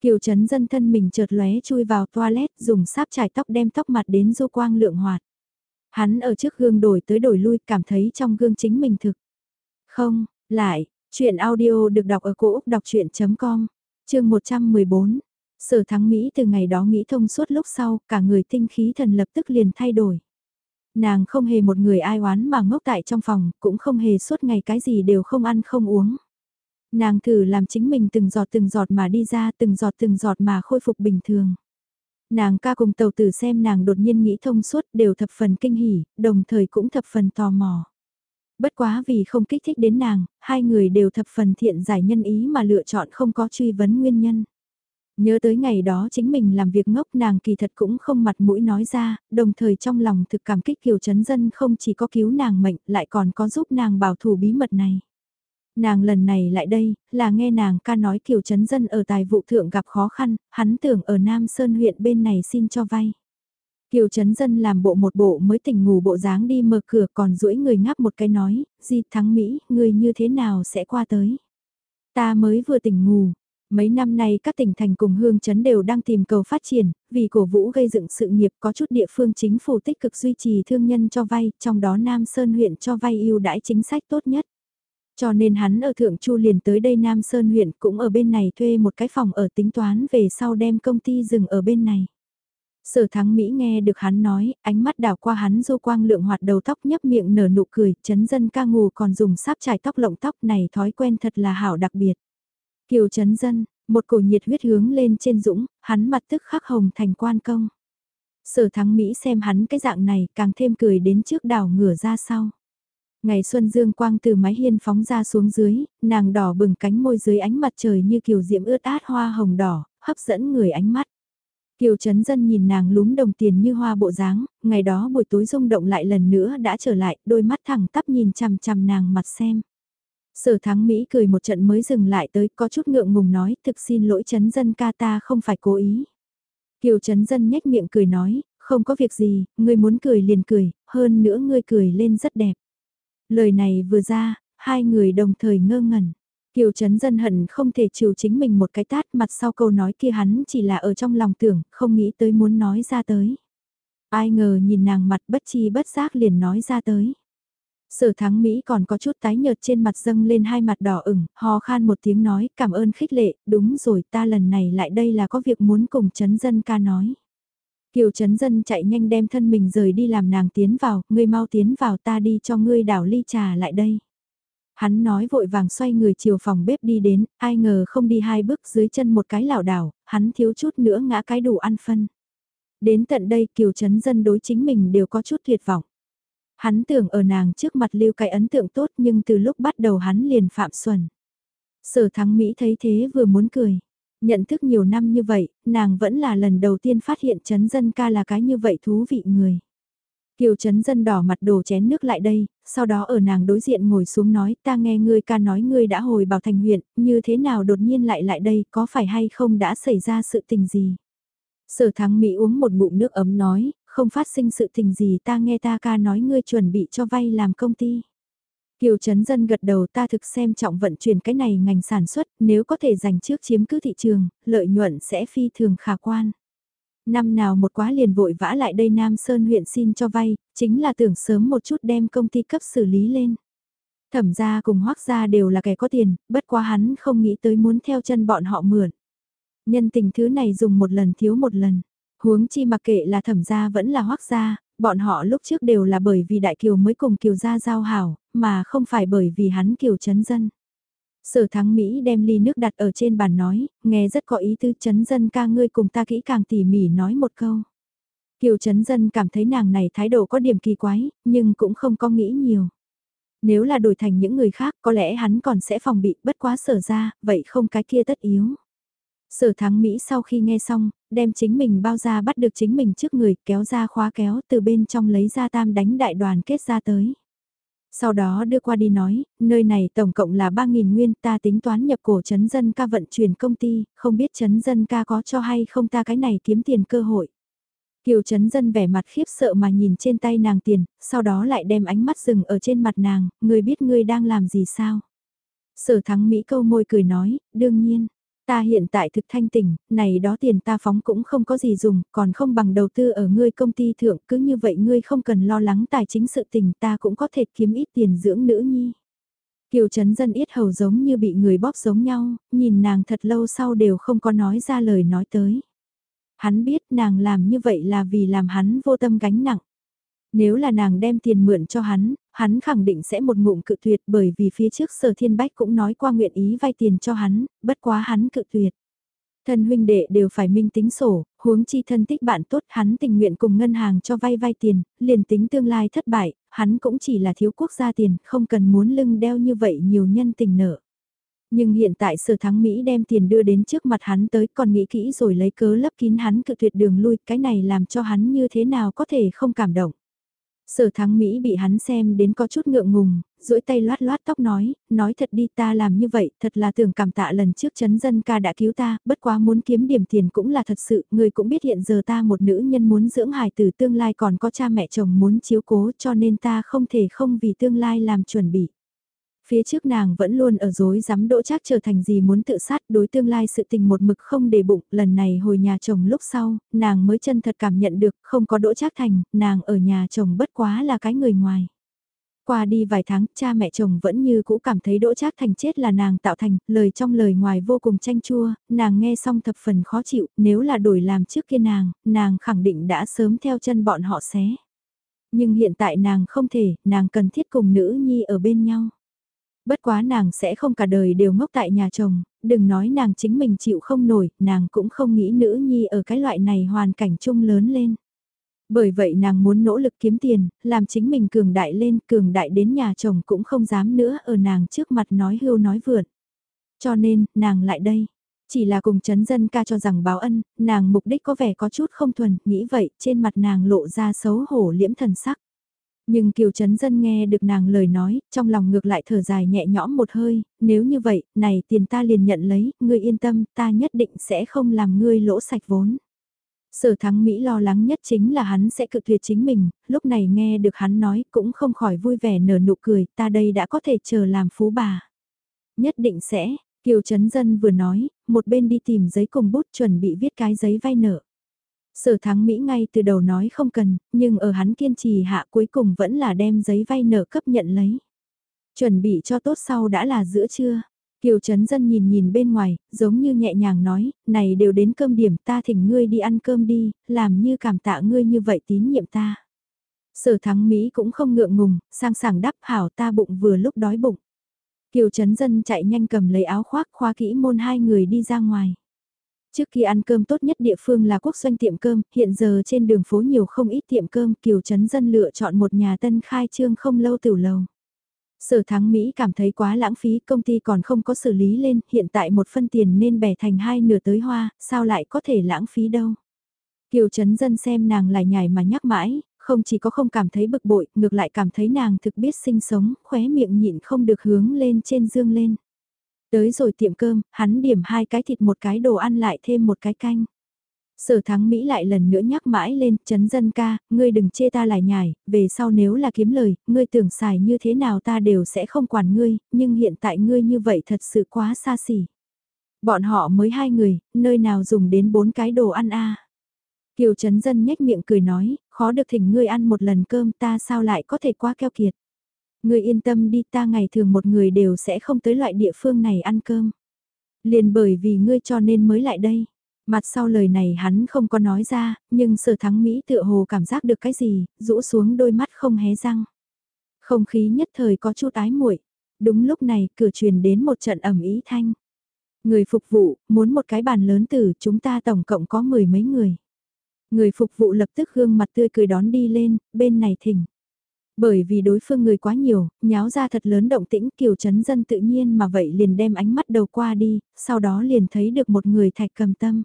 Kiều Trấn dân thân mình chợt lóe chui vào toilet dùng sáp trải tóc đem tóc mặt đến du quang lượng hoạt. Hắn ở trước gương đổi tới đổi lui cảm thấy trong gương chính mình thực. Không, lại, chuyện audio được đọc ở cổ Úc đọc chuyện.com chương 114, sở thắng Mỹ từ ngày đó nghĩ thông suốt lúc sau, cả người tinh khí thần lập tức liền thay đổi. Nàng không hề một người ai oán mà ngốc tại trong phòng, cũng không hề suốt ngày cái gì đều không ăn không uống. Nàng thử làm chính mình từng giọt từng giọt mà đi ra, từng giọt từng giọt mà khôi phục bình thường. Nàng ca cùng tàu tử xem nàng đột nhiên nghĩ thông suốt đều thập phần kinh hỉ, đồng thời cũng thập phần tò mò. Bất quá vì không kích thích đến nàng, hai người đều thập phần thiện giải nhân ý mà lựa chọn không có truy vấn nguyên nhân. Nhớ tới ngày đó chính mình làm việc ngốc nàng kỳ thật cũng không mặt mũi nói ra, đồng thời trong lòng thực cảm kích Kiều Trấn Dân không chỉ có cứu nàng mệnh lại còn có giúp nàng bảo thủ bí mật này. Nàng lần này lại đây, là nghe nàng ca nói Kiều Trấn Dân ở tài vụ thượng gặp khó khăn, hắn tưởng ở Nam Sơn huyện bên này xin cho vay. Kiều Trấn Dân làm bộ một bộ mới tỉnh ngủ bộ dáng đi mở cửa còn duỗi người ngáp một cái nói, di thắng Mỹ, người như thế nào sẽ qua tới. Ta mới vừa tỉnh ngủ, mấy năm nay các tỉnh thành cùng hương chấn đều đang tìm cầu phát triển, vì cổ vũ gây dựng sự nghiệp có chút địa phương chính phủ tích cực duy trì thương nhân cho vay, trong đó Nam Sơn huyện cho vay ưu đãi chính sách tốt nhất. Cho nên hắn ở Thượng Chu liền tới đây Nam Sơn huyện cũng ở bên này thuê một cái phòng ở tính toán về sau đem công ty dừng ở bên này. Sở thắng Mỹ nghe được hắn nói, ánh mắt đảo qua hắn du quang lượng hoạt đầu tóc nhấp miệng nở nụ cười, chấn dân ca ngù còn dùng sáp trải tóc lộng tóc này thói quen thật là hảo đặc biệt. Kiều chấn dân, một cổ nhiệt huyết hướng lên trên dũng, hắn mặt tức khắc hồng thành quan công. Sở thắng Mỹ xem hắn cái dạng này càng thêm cười đến trước đảo ngửa ra sau. Ngày xuân dương quang từ mái hiên phóng ra xuống dưới, nàng đỏ bừng cánh môi dưới ánh mặt trời như kiều diễm ướt át hoa hồng đỏ, hấp dẫn người ánh mắt. Kiều Trấn Dân nhìn nàng lúm đồng tiền như hoa bộ dáng, ngày đó buổi tối rung động lại lần nữa đã trở lại, đôi mắt thẳng tắp nhìn chằm chằm nàng mặt xem. Sở thắng Mỹ cười một trận mới dừng lại tới có chút ngượng ngùng nói thực xin lỗi chấn Dân ca ta không phải cố ý. Kiều chấn Dân nhếch miệng cười nói, không có việc gì, ngươi muốn cười liền cười, hơn nữa ngươi cười lên rất đẹp. Lời này vừa ra, hai người đồng thời ngơ ngẩn. Kiều Trấn Dân hận không thể chịu chính mình một cái tát mặt sau câu nói kia hắn chỉ là ở trong lòng tưởng, không nghĩ tới muốn nói ra tới. Ai ngờ nhìn nàng mặt bất chi bất giác liền nói ra tới. Sở thắng Mỹ còn có chút tái nhợt trên mặt dâng lên hai mặt đỏ ửng, hò khan một tiếng nói cảm ơn khích lệ, đúng rồi ta lần này lại đây là có việc muốn cùng chấn Dân ca nói. Kiều chấn Dân chạy nhanh đem thân mình rời đi làm nàng tiến vào, ngươi mau tiến vào ta đi cho ngươi đảo ly trà lại đây. Hắn nói vội vàng xoay người chiều phòng bếp đi đến, ai ngờ không đi hai bước dưới chân một cái lảo đảo, hắn thiếu chút nữa ngã cái đủ ăn phân. Đến tận đây Kiều chấn Dân đối chính mình đều có chút tuyệt vọng. Hắn tưởng ở nàng trước mặt lưu cái ấn tượng tốt nhưng từ lúc bắt đầu hắn liền phạm xuẩn. Sở thắng Mỹ thấy thế vừa muốn cười. Nhận thức nhiều năm như vậy, nàng vẫn là lần đầu tiên phát hiện chấn dân ca là cái như vậy thú vị người. Kiều chấn dân đỏ mặt đổ chén nước lại đây, sau đó ở nàng đối diện ngồi xuống nói ta nghe ngươi ca nói ngươi đã hồi bảo thành huyện, như thế nào đột nhiên lại lại đây, có phải hay không đã xảy ra sự tình gì. Sở thắng Mỹ uống một bụng nước ấm nói, không phát sinh sự tình gì ta nghe ta ca nói ngươi chuẩn bị cho vay làm công ty. Kiều Trấn Dân gật đầu ta thực xem trọng vận chuyển cái này ngành sản xuất, nếu có thể giành trước chiếm cứ thị trường, lợi nhuận sẽ phi thường khả quan. Năm nào một quá liền vội vã lại đây Nam Sơn huyện xin cho vay, chính là tưởng sớm một chút đem công ty cấp xử lý lên. Thẩm gia cùng hoắc gia đều là kẻ có tiền, bất quá hắn không nghĩ tới muốn theo chân bọn họ mượn. Nhân tình thứ này dùng một lần thiếu một lần. Huống chi mặc kệ là thẩm gia vẫn là hoắc gia, bọn họ lúc trước đều là bởi vì đại kiều mới cùng kiều gia giao hảo, mà không phải bởi vì hắn kiều chấn dân. Sở thắng Mỹ đem ly nước đặt ở trên bàn nói, nghe rất có ý tư chấn dân ca ngươi cùng ta kỹ càng tỉ mỉ nói một câu. Kiều chấn dân cảm thấy nàng này thái độ có điểm kỳ quái, nhưng cũng không có nghĩ nhiều. Nếu là đổi thành những người khác có lẽ hắn còn sẽ phòng bị bất quá sở ra, vậy không cái kia tất yếu. Sở thắng Mỹ sau khi nghe xong, đem chính mình bao ra bắt được chính mình trước người kéo ra khóa kéo từ bên trong lấy ra tam đánh đại đoàn kết ra tới. Sau đó đưa qua đi nói, nơi này tổng cộng là 3.000 nguyên ta tính toán nhập cổ chấn dân ca vận chuyển công ty, không biết chấn dân ca có cho hay không ta cái này kiếm tiền cơ hội. Kiều chấn dân vẻ mặt khiếp sợ mà nhìn trên tay nàng tiền, sau đó lại đem ánh mắt rừng ở trên mặt nàng, người biết ngươi đang làm gì sao. Sở thắng Mỹ câu môi cười nói, đương nhiên, Ta hiện tại thực thanh tỉnh, này đó tiền ta phóng cũng không có gì dùng, còn không bằng đầu tư ở ngươi công ty thượng, cứ như vậy ngươi không cần lo lắng tài chính sự tình ta cũng có thể kiếm ít tiền dưỡng nữ nhi. Kiều Trấn Dân ít hầu giống như bị người bóp giống nhau, nhìn nàng thật lâu sau đều không có nói ra lời nói tới. Hắn biết nàng làm như vậy là vì làm hắn vô tâm gánh nặng. Nếu là nàng đem tiền mượn cho hắn, hắn khẳng định sẽ một ngụm cự tuyệt bởi vì phía trước sở thiên bách cũng nói qua nguyện ý vay tiền cho hắn, bất quá hắn cự tuyệt. Thân huynh đệ đều phải minh tính sổ, huống chi thân tích bạn tốt hắn tình nguyện cùng ngân hàng cho vay vay tiền, liền tính tương lai thất bại, hắn cũng chỉ là thiếu quốc gia tiền, không cần muốn lưng đeo như vậy nhiều nhân tình nợ. Nhưng hiện tại sở thắng Mỹ đem tiền đưa đến trước mặt hắn tới còn nghĩ kỹ rồi lấy cớ lấp kín hắn cự tuyệt đường lui, cái này làm cho hắn như thế nào có thể không cảm động. Sở thắng Mỹ bị hắn xem đến có chút ngượng ngùng, duỗi tay loát loát tóc nói, nói thật đi ta làm như vậy, thật là tưởng cảm tạ lần trước chấn dân ca đã cứu ta, bất quá muốn kiếm điểm tiền cũng là thật sự, người cũng biết hiện giờ ta một nữ nhân muốn dưỡng hài từ tương lai còn có cha mẹ chồng muốn chiếu cố cho nên ta không thể không vì tương lai làm chuẩn bị. Phía trước nàng vẫn luôn ở dối dám đỗ chắc trở thành gì muốn tự sát đối tương lai sự tình một mực không để bụng, lần này hồi nhà chồng lúc sau, nàng mới chân thật cảm nhận được không có đỗ chắc thành, nàng ở nhà chồng bất quá là cái người ngoài. Qua đi vài tháng, cha mẹ chồng vẫn như cũ cảm thấy đỗ trác thành chết là nàng tạo thành, lời trong lời ngoài vô cùng chanh chua, nàng nghe xong thập phần khó chịu, nếu là đổi làm trước kia nàng, nàng khẳng định đã sớm theo chân bọn họ xé. Nhưng hiện tại nàng không thể, nàng cần thiết cùng nữ nhi ở bên nhau. Bất quá nàng sẽ không cả đời đều ngốc tại nhà chồng, đừng nói nàng chính mình chịu không nổi, nàng cũng không nghĩ nữ nhi ở cái loại này hoàn cảnh chung lớn lên. Bởi vậy nàng muốn nỗ lực kiếm tiền, làm chính mình cường đại lên, cường đại đến nhà chồng cũng không dám nữa ở nàng trước mặt nói hưu nói vượn. Cho nên, nàng lại đây. Chỉ là cùng chấn dân ca cho rằng báo ân, nàng mục đích có vẻ có chút không thuần, nghĩ vậy, trên mặt nàng lộ ra xấu hổ liễm thần sắc. Nhưng Kiều Trấn Dân nghe được nàng lời nói, trong lòng ngược lại thở dài nhẹ nhõm một hơi, nếu như vậy, này tiền ta liền nhận lấy, ngươi yên tâm, ta nhất định sẽ không làm ngươi lỗ sạch vốn. Sở thắng Mỹ lo lắng nhất chính là hắn sẽ cự tuyệt chính mình, lúc này nghe được hắn nói cũng không khỏi vui vẻ nở nụ cười, ta đây đã có thể chờ làm phú bà. Nhất định sẽ, Kiều Trấn Dân vừa nói, một bên đi tìm giấy cùng bút chuẩn bị viết cái giấy vay nợ. Sở thắng Mỹ ngay từ đầu nói không cần, nhưng ở hắn kiên trì hạ cuối cùng vẫn là đem giấy vay nợ cấp nhận lấy. Chuẩn bị cho tốt sau đã là giữa trưa. Kiều Trấn Dân nhìn nhìn bên ngoài, giống như nhẹ nhàng nói, này đều đến cơm điểm ta thỉnh ngươi đi ăn cơm đi, làm như cảm tạ ngươi như vậy tín nhiệm ta. Sở thắng Mỹ cũng không ngượng ngùng, sang sảng đắp hảo ta bụng vừa lúc đói bụng. Kiều Trấn Dân chạy nhanh cầm lấy áo khoác khoa kỹ môn hai người đi ra ngoài. Trước khi ăn cơm tốt nhất địa phương là quốc doanh tiệm cơm, hiện giờ trên đường phố nhiều không ít tiệm cơm, Kiều Trấn Dân lựa chọn một nhà tân khai trương không lâu tiểu lầu. Sở thắng Mỹ cảm thấy quá lãng phí, công ty còn không có xử lý lên, hiện tại một phân tiền nên bẻ thành hai nửa tới hoa, sao lại có thể lãng phí đâu. Kiều Trấn Dân xem nàng lại nhảy mà nhắc mãi, không chỉ có không cảm thấy bực bội, ngược lại cảm thấy nàng thực biết sinh sống, khóe miệng nhịn không được hướng lên trên dương lên. Tới rồi tiệm cơm, hắn điểm hai cái thịt một cái đồ ăn lại thêm một cái canh. Sở thắng Mỹ lại lần nữa nhắc mãi lên, chấn dân ca, ngươi đừng chê ta lại nhải, về sau nếu là kiếm lời, ngươi tưởng xài như thế nào ta đều sẽ không quản ngươi, nhưng hiện tại ngươi như vậy thật sự quá xa xỉ. Bọn họ mới hai người, nơi nào dùng đến bốn cái đồ ăn a Kiều chấn dân nhếch miệng cười nói, khó được thỉnh ngươi ăn một lần cơm ta sao lại có thể quá keo kiệt. Ngươi yên tâm đi ta ngày thường một người đều sẽ không tới loại địa phương này ăn cơm. Liền bởi vì ngươi cho nên mới lại đây. Mặt sau lời này hắn không có nói ra, nhưng sở thắng Mỹ tựa hồ cảm giác được cái gì, rũ xuống đôi mắt không hé răng. Không khí nhất thời có chút ái muội. Đúng lúc này cửa truyền đến một trận ẩm ý thanh. Người phục vụ, muốn một cái bàn lớn tử chúng ta tổng cộng có mười mấy người. Người phục vụ lập tức gương mặt tươi cười đón đi lên, bên này thỉnh. Bởi vì đối phương người quá nhiều, nháo ra thật lớn động tĩnh kiều chấn dân tự nhiên mà vậy liền đem ánh mắt đầu qua đi, sau đó liền thấy được một người thạch cầm tâm.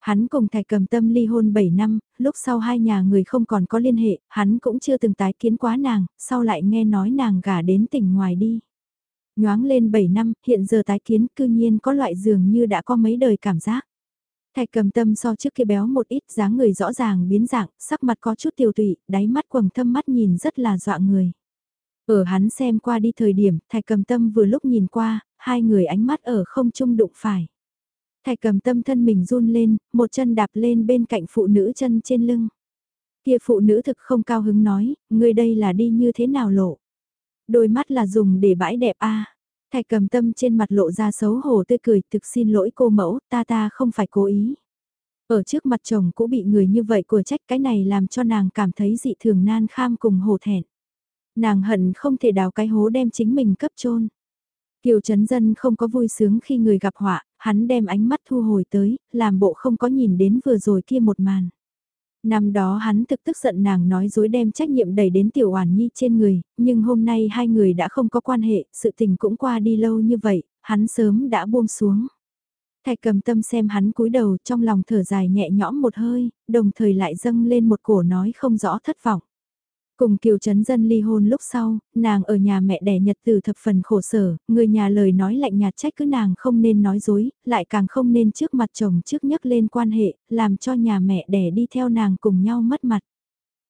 Hắn cùng thạch cầm tâm ly hôn 7 năm, lúc sau hai nhà người không còn có liên hệ, hắn cũng chưa từng tái kiến quá nàng, sau lại nghe nói nàng gả đến tỉnh ngoài đi. Nhoáng lên 7 năm, hiện giờ tái kiến cư nhiên có loại dường như đã có mấy đời cảm giác. Thạch cầm tâm so trước kia béo một ít dáng người rõ ràng biến dạng, sắc mặt có chút tiêu tụy, đáy mắt quầng thâm mắt nhìn rất là dọa người. Ở hắn xem qua đi thời điểm, thạch cầm tâm vừa lúc nhìn qua, hai người ánh mắt ở không chung đụng phải. Thạch cầm tâm thân mình run lên, một chân đạp lên bên cạnh phụ nữ chân trên lưng. Kia phụ nữ thực không cao hứng nói, người đây là đi như thế nào lộ. Đôi mắt là dùng để bãi đẹp a Thạch cầm tâm trên mặt lộ ra xấu hổ tươi cười thực xin lỗi cô mẫu, ta ta không phải cố ý. Ở trước mặt chồng cũng bị người như vậy của trách cái này làm cho nàng cảm thấy dị thường nan kham cùng hổ thẹn. Nàng hận không thể đào cái hố đem chính mình cấp chôn Kiều Trấn Dân không có vui sướng khi người gặp họa, hắn đem ánh mắt thu hồi tới, làm bộ không có nhìn đến vừa rồi kia một màn. Năm đó hắn thực tức giận nàng nói dối đem trách nhiệm đẩy đến tiểu oản nhi trên người, nhưng hôm nay hai người đã không có quan hệ, sự tình cũng qua đi lâu như vậy, hắn sớm đã buông xuống. Thạch cầm tâm xem hắn cúi đầu trong lòng thở dài nhẹ nhõm một hơi, đồng thời lại dâng lên một cổ nói không rõ thất vọng. Cùng Kiều Trấn Dân ly hôn lúc sau, nàng ở nhà mẹ đẻ nhật từ thập phần khổ sở, người nhà lời nói lạnh nhạt trách cứ nàng không nên nói dối, lại càng không nên trước mặt chồng trước nhắc lên quan hệ, làm cho nhà mẹ đẻ đi theo nàng cùng nhau mất mặt.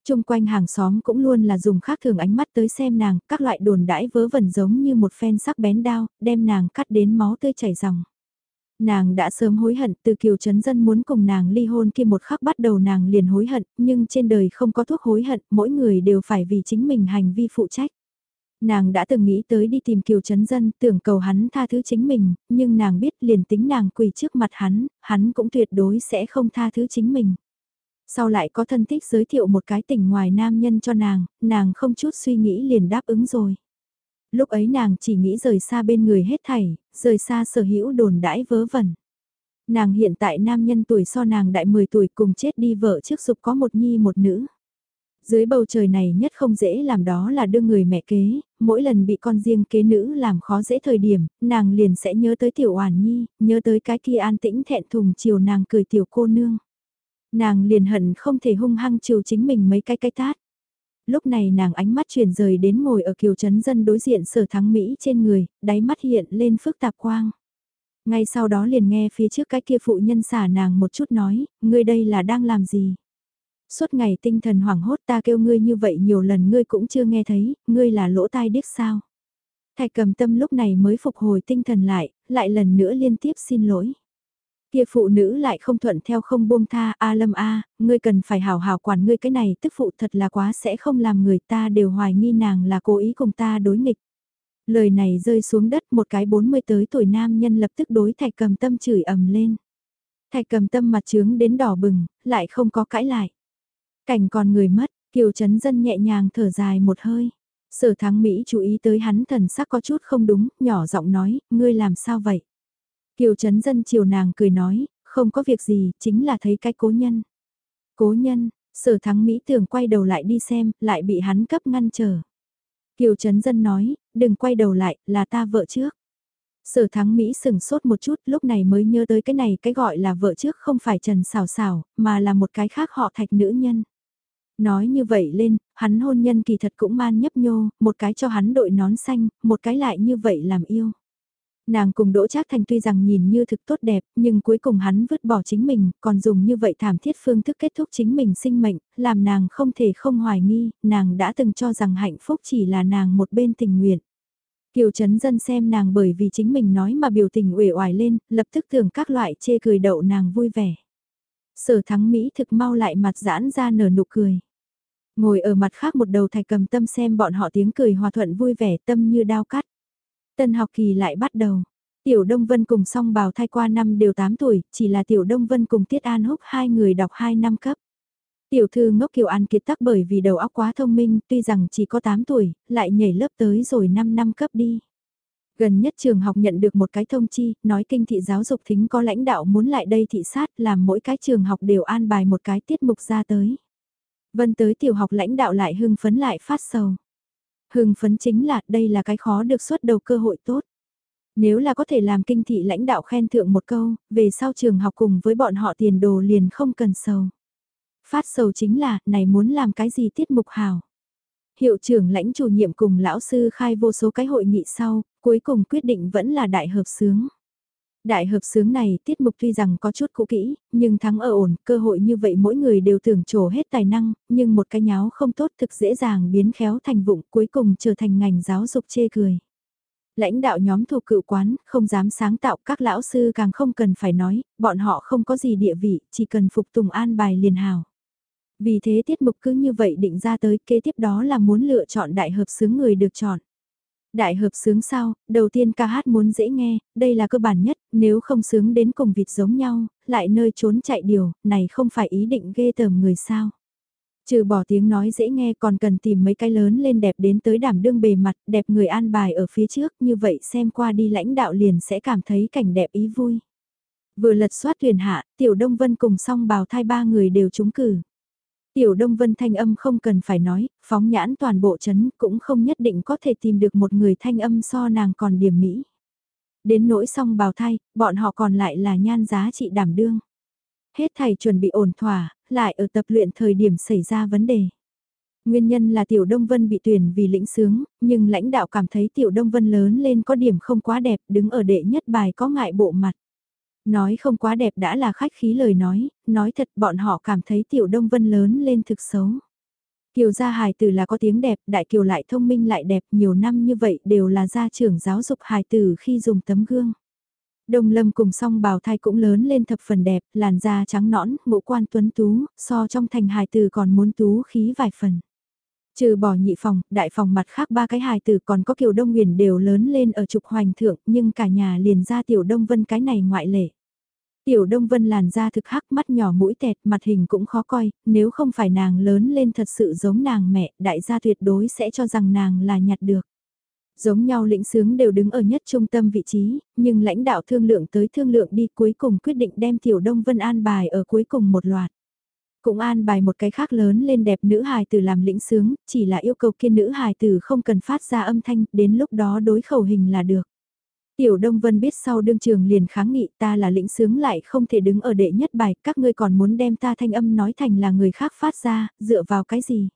Trung quanh hàng xóm cũng luôn là dùng khác thường ánh mắt tới xem nàng, các loại đồn đãi vớ vẩn giống như một phen sắc bén đao, đem nàng cắt đến máu tươi chảy ròng. Nàng đã sớm hối hận từ kiều chấn dân muốn cùng nàng ly hôn kia một khắc bắt đầu nàng liền hối hận, nhưng trên đời không có thuốc hối hận, mỗi người đều phải vì chính mình hành vi phụ trách. Nàng đã từng nghĩ tới đi tìm kiều chấn dân tưởng cầu hắn tha thứ chính mình, nhưng nàng biết liền tính nàng quỳ trước mặt hắn, hắn cũng tuyệt đối sẽ không tha thứ chính mình. Sau lại có thân thích giới thiệu một cái tỉnh ngoài nam nhân cho nàng, nàng không chút suy nghĩ liền đáp ứng rồi. Lúc ấy nàng chỉ nghĩ rời xa bên người hết thảy, rời xa sở hữu đồn đãi vớ vẩn. Nàng hiện tại nam nhân tuổi so nàng đại 10 tuổi cùng chết đi vợ trước dục có một nhi một nữ. Dưới bầu trời này nhất không dễ làm đó là đưa người mẹ kế, mỗi lần bị con riêng kế nữ làm khó dễ thời điểm, nàng liền sẽ nhớ tới tiểu oản nhi, nhớ tới cái kia an tĩnh thẹn thùng chiều nàng cười tiểu cô nương. Nàng liền hận không thể hung hăng chiều chính mình mấy cái cái tát lúc này nàng ánh mắt chuyển rời đến ngồi ở kiều trấn dân đối diện sở thắng Mỹ trên người, đáy mắt hiện lên phức tạp quang. Ngay sau đó liền nghe phía trước cái kia phụ nhân xả nàng một chút nói, ngươi đây là đang làm gì? Suốt ngày tinh thần hoảng hốt ta kêu ngươi như vậy nhiều lần ngươi cũng chưa nghe thấy, ngươi là lỗ tai điếc sao? Thạch cầm tâm lúc này mới phục hồi tinh thần lại, lại lần nữa liên tiếp xin lỗi. Kia phụ nữ lại không thuận theo không buông tha, a lâm a, ngươi cần phải hảo hảo quản ngươi cái này tức phụ thật là quá sẽ không làm người ta đều hoài nghi nàng là cố ý cùng ta đối nghịch. Lời này rơi xuống đất một cái 40 tới tuổi nam nhân lập tức đối thạch cầm tâm chửi ầm lên. Thạch cầm tâm mặt trướng đến đỏ bừng, lại không có cãi lại. Cảnh còn người mất, kiều chấn dân nhẹ nhàng thở dài một hơi. Sở thắng Mỹ chú ý tới hắn thần sắc có chút không đúng, nhỏ giọng nói, ngươi làm sao vậy? Kiều Trấn Dân chiều nàng cười nói, không có việc gì, chính là thấy cái cố nhân. Cố nhân, sở thắng Mỹ tưởng quay đầu lại đi xem, lại bị hắn cấp ngăn trở. Kiều Trấn Dân nói, đừng quay đầu lại, là ta vợ trước. Sở thắng Mỹ sừng sốt một chút, lúc này mới nhớ tới cái này cái gọi là vợ trước không phải Trần Sảo Sảo, mà là một cái khác họ thạch nữ nhân. Nói như vậy lên, hắn hôn nhân kỳ thật cũng man nhấp nhô, một cái cho hắn đội nón xanh, một cái lại như vậy làm yêu. Nàng cùng Đỗ Trác Thành tuy rằng nhìn như thực tốt đẹp, nhưng cuối cùng hắn vứt bỏ chính mình, còn dùng như vậy thảm thiết phương thức kết thúc chính mình sinh mệnh, làm nàng không thể không hoài nghi, nàng đã từng cho rằng hạnh phúc chỉ là nàng một bên tình nguyện. Kiều Trấn Dân xem nàng bởi vì chính mình nói mà biểu tình uể oải lên, lập tức tưởng các loại chê cười đậu nàng vui vẻ. Sở thắng Mỹ thực mau lại mặt giãn ra nở nụ cười. Ngồi ở mặt khác một đầu thạch cầm tâm xem bọn họ tiếng cười hòa thuận vui vẻ tâm như đao cắt. Tân học kỳ lại bắt đầu. Tiểu Đông Vân cùng song bào thai qua năm đều 8 tuổi, chỉ là Tiểu Đông Vân cùng Tiết An Húc hai người đọc 2 năm cấp. Tiểu thư ngốc Kiều An kiệt tắc bởi vì đầu óc quá thông minh, tuy rằng chỉ có 8 tuổi, lại nhảy lớp tới rồi 5 năm cấp đi. Gần nhất trường học nhận được một cái thông chi, nói kinh thị giáo dục thính có lãnh đạo muốn lại đây thị sát làm mỗi cái trường học đều an bài một cái tiết mục ra tới. Vân tới tiểu học lãnh đạo lại hưng phấn lại phát sầu. Hưng phấn chính là đây là cái khó được xuất đầu cơ hội tốt. Nếu là có thể làm kinh thị lãnh đạo khen thượng một câu, về sau trường học cùng với bọn họ tiền đồ liền không cần sầu. Phát sầu chính là, này muốn làm cái gì tiết mục hào. Hiệu trưởng lãnh chủ nhiệm cùng lão sư khai vô số cái hội nghị sau, cuối cùng quyết định vẫn là đại hợp sướng. Đại hợp sướng này tiết mục tuy rằng có chút cũ kỹ, nhưng thắng ở ổn, cơ hội như vậy mỗi người đều tưởng trổ hết tài năng, nhưng một cái nháo không tốt thực dễ dàng biến khéo thành vụng cuối cùng trở thành ngành giáo dục chê cười. Lãnh đạo nhóm thuộc cựu quán, không dám sáng tạo các lão sư càng không cần phải nói, bọn họ không có gì địa vị, chỉ cần phục tùng an bài liền hào. Vì thế tiết mục cứ như vậy định ra tới kế tiếp đó là muốn lựa chọn đại hợp sướng người được chọn. Đại hợp sướng sao, đầu tiên ca hát muốn dễ nghe, đây là cơ bản nhất, nếu không sướng đến cùng vịt giống nhau, lại nơi trốn chạy điều, này không phải ý định ghê tởm người sao. Trừ bỏ tiếng nói dễ nghe còn cần tìm mấy cái lớn lên đẹp đến tới đảm đương bề mặt, đẹp người an bài ở phía trước, như vậy xem qua đi lãnh đạo liền sẽ cảm thấy cảnh đẹp ý vui. Vừa lật soát tuyển hạ, Tiểu Đông Vân cùng song bào thai ba người đều trúng cử. Tiểu Đông Vân thanh âm không cần phải nói, phóng nhãn toàn bộ chấn cũng không nhất định có thể tìm được một người thanh âm so nàng còn điểm mỹ. Đến nỗi song bào thai, bọn họ còn lại là nhan giá trị đảm đương. Hết thầy chuẩn bị ổn thỏa, lại ở tập luyện thời điểm xảy ra vấn đề. Nguyên nhân là Tiểu Đông Vân bị tuyển vì lĩnh sướng, nhưng lãnh đạo cảm thấy Tiểu Đông Vân lớn lên có điểm không quá đẹp, đứng ở đệ nhất bài có ngại bộ mặt. Nói không quá đẹp đã là khách khí lời nói, nói thật bọn họ cảm thấy Tiểu Đông Vân lớn lên thực xấu. Kiều gia hài tử là có tiếng đẹp, đại kiều lại thông minh lại đẹp, nhiều năm như vậy đều là gia trưởng giáo dục hài tử khi dùng tấm gương. đồng lâm cùng song bào thai cũng lớn lên thập phần đẹp, làn da trắng nõn, ngũ quan tuấn tú, so trong thành hài tử còn muốn tú khí vài phần. Trừ bỏ nhị phòng, đại phòng mặt khác ba cái hài tử còn có kiều đông huyền đều lớn lên ở trục hoành thượng, nhưng cả nhà liền ra tiểu đông vân cái này ngoại lệ. Tiểu Đông Vân làn da thực hắc mắt nhỏ mũi tẹt mặt hình cũng khó coi, nếu không phải nàng lớn lên thật sự giống nàng mẹ, đại gia tuyệt đối sẽ cho rằng nàng là nhặt được. Giống nhau lĩnh sướng đều đứng ở nhất trung tâm vị trí, nhưng lãnh đạo thương lượng tới thương lượng đi cuối cùng quyết định đem Tiểu Đông Vân an bài ở cuối cùng một loạt. Cũng an bài một cái khác lớn lên đẹp nữ hài tử làm lĩnh sướng, chỉ là yêu cầu kia nữ hài tử không cần phát ra âm thanh, đến lúc đó đối khẩu hình là được. Tiểu Đông Vân biết sau đương trường liền kháng nghị ta là lĩnh sướng lại không thể đứng ở đệ nhất bài, các ngươi còn muốn đem ta thanh âm nói thành là người khác phát ra, dựa vào cái gì?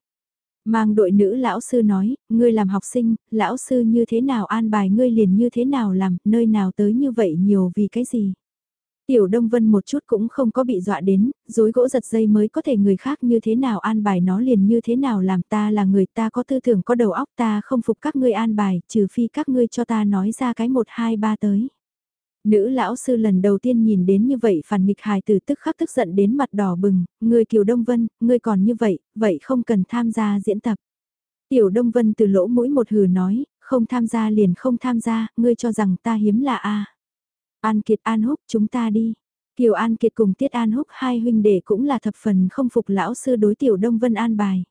Mang đội nữ lão sư nói, ngươi làm học sinh, lão sư như thế nào an bài ngươi liền như thế nào làm, nơi nào tới như vậy nhiều vì cái gì? Tiểu Đông Vân một chút cũng không có bị dọa đến, dối gỗ giật dây mới có thể người khác như thế nào an bài nó liền như thế nào làm ta là người ta có tư tưởng có đầu óc ta không phục các ngươi an bài, trừ phi các ngươi cho ta nói ra cái một hai ba tới. Nữ lão sư lần đầu tiên nhìn đến như vậy phản nghịch hài từ tức khắc tức giận đến mặt đỏ bừng, người Kiều Đông Vân, ngươi còn như vậy, vậy không cần tham gia diễn tập. Tiểu Đông Vân từ lỗ mũi một hừ nói, không tham gia liền không tham gia, ngươi cho rằng ta hiếm là a An Kiệt An Húc chúng ta đi. Kiều An Kiệt cùng Tiết An Húc hai huynh đệ cũng là thập phần không phục lão sư đối Tiểu Đông Vân an bài.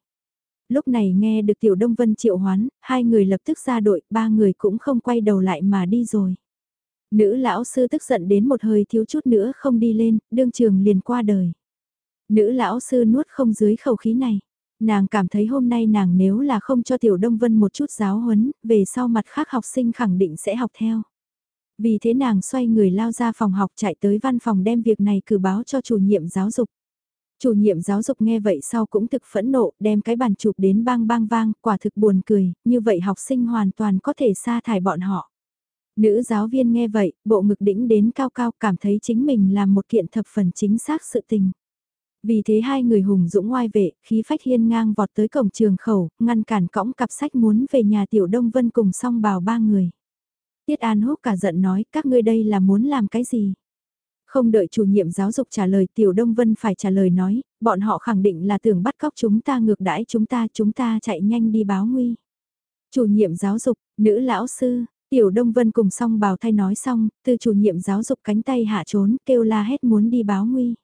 Lúc này nghe được Tiểu Đông Vân triệu hoán, hai người lập tức ra đội, ba người cũng không quay đầu lại mà đi rồi. Nữ lão sư tức giận đến một hơi thiếu chút nữa không đi lên, đương trường liền qua đời. Nữ lão sư nuốt không dưới khẩu khí này. Nàng cảm thấy hôm nay nàng nếu là không cho Tiểu Đông Vân một chút giáo huấn, về sau mặt khác học sinh khẳng định sẽ học theo. Vì thế nàng xoay người lao ra phòng học chạy tới văn phòng đem việc này cử báo cho chủ nhiệm giáo dục. Chủ nhiệm giáo dục nghe vậy sau cũng thực phẫn nộ, đem cái bàn chụp đến bang bang vang, quả thực buồn cười, như vậy học sinh hoàn toàn có thể sa thải bọn họ. Nữ giáo viên nghe vậy, bộ ngực đỉnh đến cao cao cảm thấy chính mình làm một kiện thập phần chính xác sự tình. Vì thế hai người hùng dũng ngoai vệ, khí phách hiên ngang vọt tới cổng trường khẩu, ngăn cản cõng cặp sách muốn về nhà tiểu đông vân cùng song bào ba người. Tiết An Húc cả giận nói các ngươi đây là muốn làm cái gì? Không đợi chủ nhiệm giáo dục trả lời Tiểu Đông Vân phải trả lời nói, bọn họ khẳng định là tưởng bắt cóc chúng ta ngược đãi chúng ta, chúng ta chạy nhanh đi báo nguy. Chủ nhiệm giáo dục, nữ lão sư, Tiểu Đông Vân cùng song bào thay nói xong, từ chủ nhiệm giáo dục cánh tay hạ trốn, kêu la hét muốn đi báo nguy.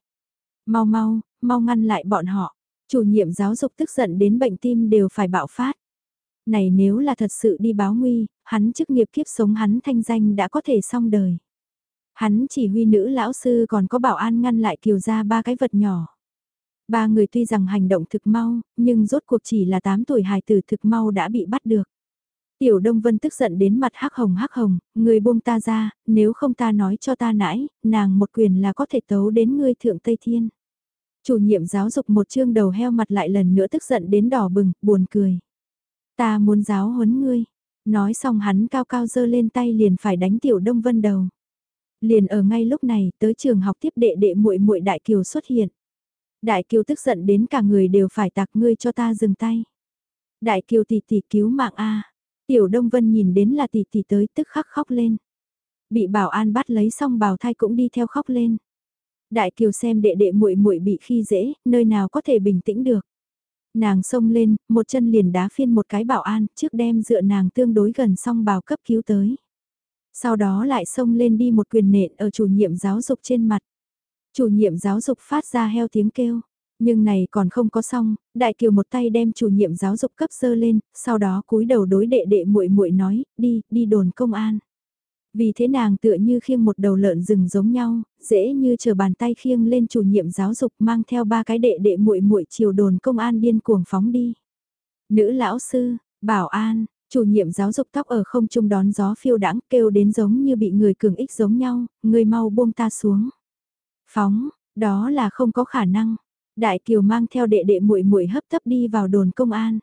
Mau mau, mau ngăn lại bọn họ. Chủ nhiệm giáo dục tức giận đến bệnh tim đều phải bạo phát. Này nếu là thật sự đi báo nguy, hắn chức nghiệp kiếp sống hắn thanh danh đã có thể xong đời. Hắn chỉ huy nữ lão sư còn có bảo an ngăn lại kiều ra ba cái vật nhỏ. Ba người tuy rằng hành động thực mau, nhưng rốt cuộc chỉ là 8 tuổi hài tử thực mau đã bị bắt được. Tiểu Đông Vân tức giận đến mặt hắc hồng hắc hồng, người buông ta ra, nếu không ta nói cho ta nãy, nàng một quyền là có thể tấu đến ngươi thượng Tây Thiên. Chủ nhiệm giáo dục một chương đầu heo mặt lại lần nữa tức giận đến đỏ bừng, buồn cười. Ta muốn giáo huấn ngươi, Nói xong hắn cao cao dơ lên tay liền phải đánh tiểu đông vân đầu. Liền ở ngay lúc này, tới trường học tiếp đệ đệ muội muội đại kiều xuất hiện. Đại kiều tức giận đến cả người đều phải tạc ngươi cho ta dừng tay. Đại kiều tỷ tỷ cứu mạng a. Tiểu Đông Vân nhìn đến là tỷ tỷ tới tức khắc khóc lên. Bị bảo an bắt lấy xong Bảo thai cũng đi theo khóc lên. Đại kiều xem đệ đệ muội muội bị khi dễ, nơi nào có thể bình tĩnh được. Nàng xông lên, một chân liền đá phiên một cái bảo an, trước đem dựa nàng tương đối gần xong bào cấp cứu tới. Sau đó lại xông lên đi một quyền nện ở chủ nhiệm giáo dục trên mặt. Chủ nhiệm giáo dục phát ra heo tiếng kêu. Nhưng này còn không có xong, đại kiều một tay đem chủ nhiệm giáo dục cấp sơ lên, sau đó cúi đầu đối đệ đệ muội muội nói, đi, đi đồn công an. Vì thế nàng tựa như khiêng một đầu lợn rừng giống nhau, dễ như chờ bàn tay khiêng lên chủ nhiệm giáo dục mang theo ba cái đệ đệ muội muội chiều đồn công an điên cuồng phóng đi. Nữ lão sư, bảo an, chủ nhiệm giáo dục tóc ở không trung đón gió phiêu đãng kêu đến giống như bị người cường ích giống nhau, người mau buông ta xuống. Phóng, đó là không có khả năng. Đại Kiều mang theo đệ đệ muội muội hấp tấp đi vào đồn công an.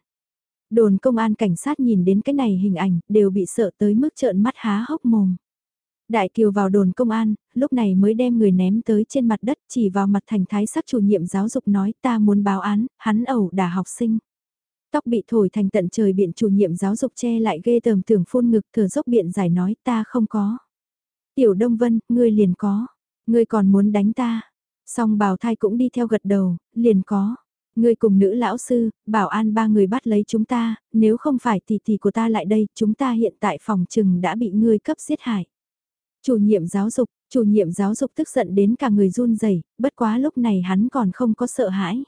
Đồn công an cảnh sát nhìn đến cái này hình ảnh, đều bị sợ tới mức trợn mắt há hốc mồm. Đại Kiều vào đồn công an, lúc này mới đem người ném tới trên mặt đất chỉ vào mặt thành thái sắc chủ nhiệm giáo dục nói ta muốn báo án, hắn ẩu đả học sinh. Tóc bị thổi thành tận trời biện chủ nhiệm giáo dục che lại ghê tờm tưởng phun ngực thở dốc biện giải nói ta không có. Tiểu Đông Vân, ngươi liền có. Ngươi còn muốn đánh ta. Song bào thai cũng đi theo gật đầu, liền có. Ngươi cùng nữ lão sư, bảo an ba người bắt lấy chúng ta, nếu không phải tỷ tỷ của ta lại đây, chúng ta hiện tại phòng trừng đã bị ngươi cấp giết hại. Chủ nhiệm giáo dục, chủ nhiệm giáo dục tức giận đến cả người run rẩy, bất quá lúc này hắn còn không có sợ hãi.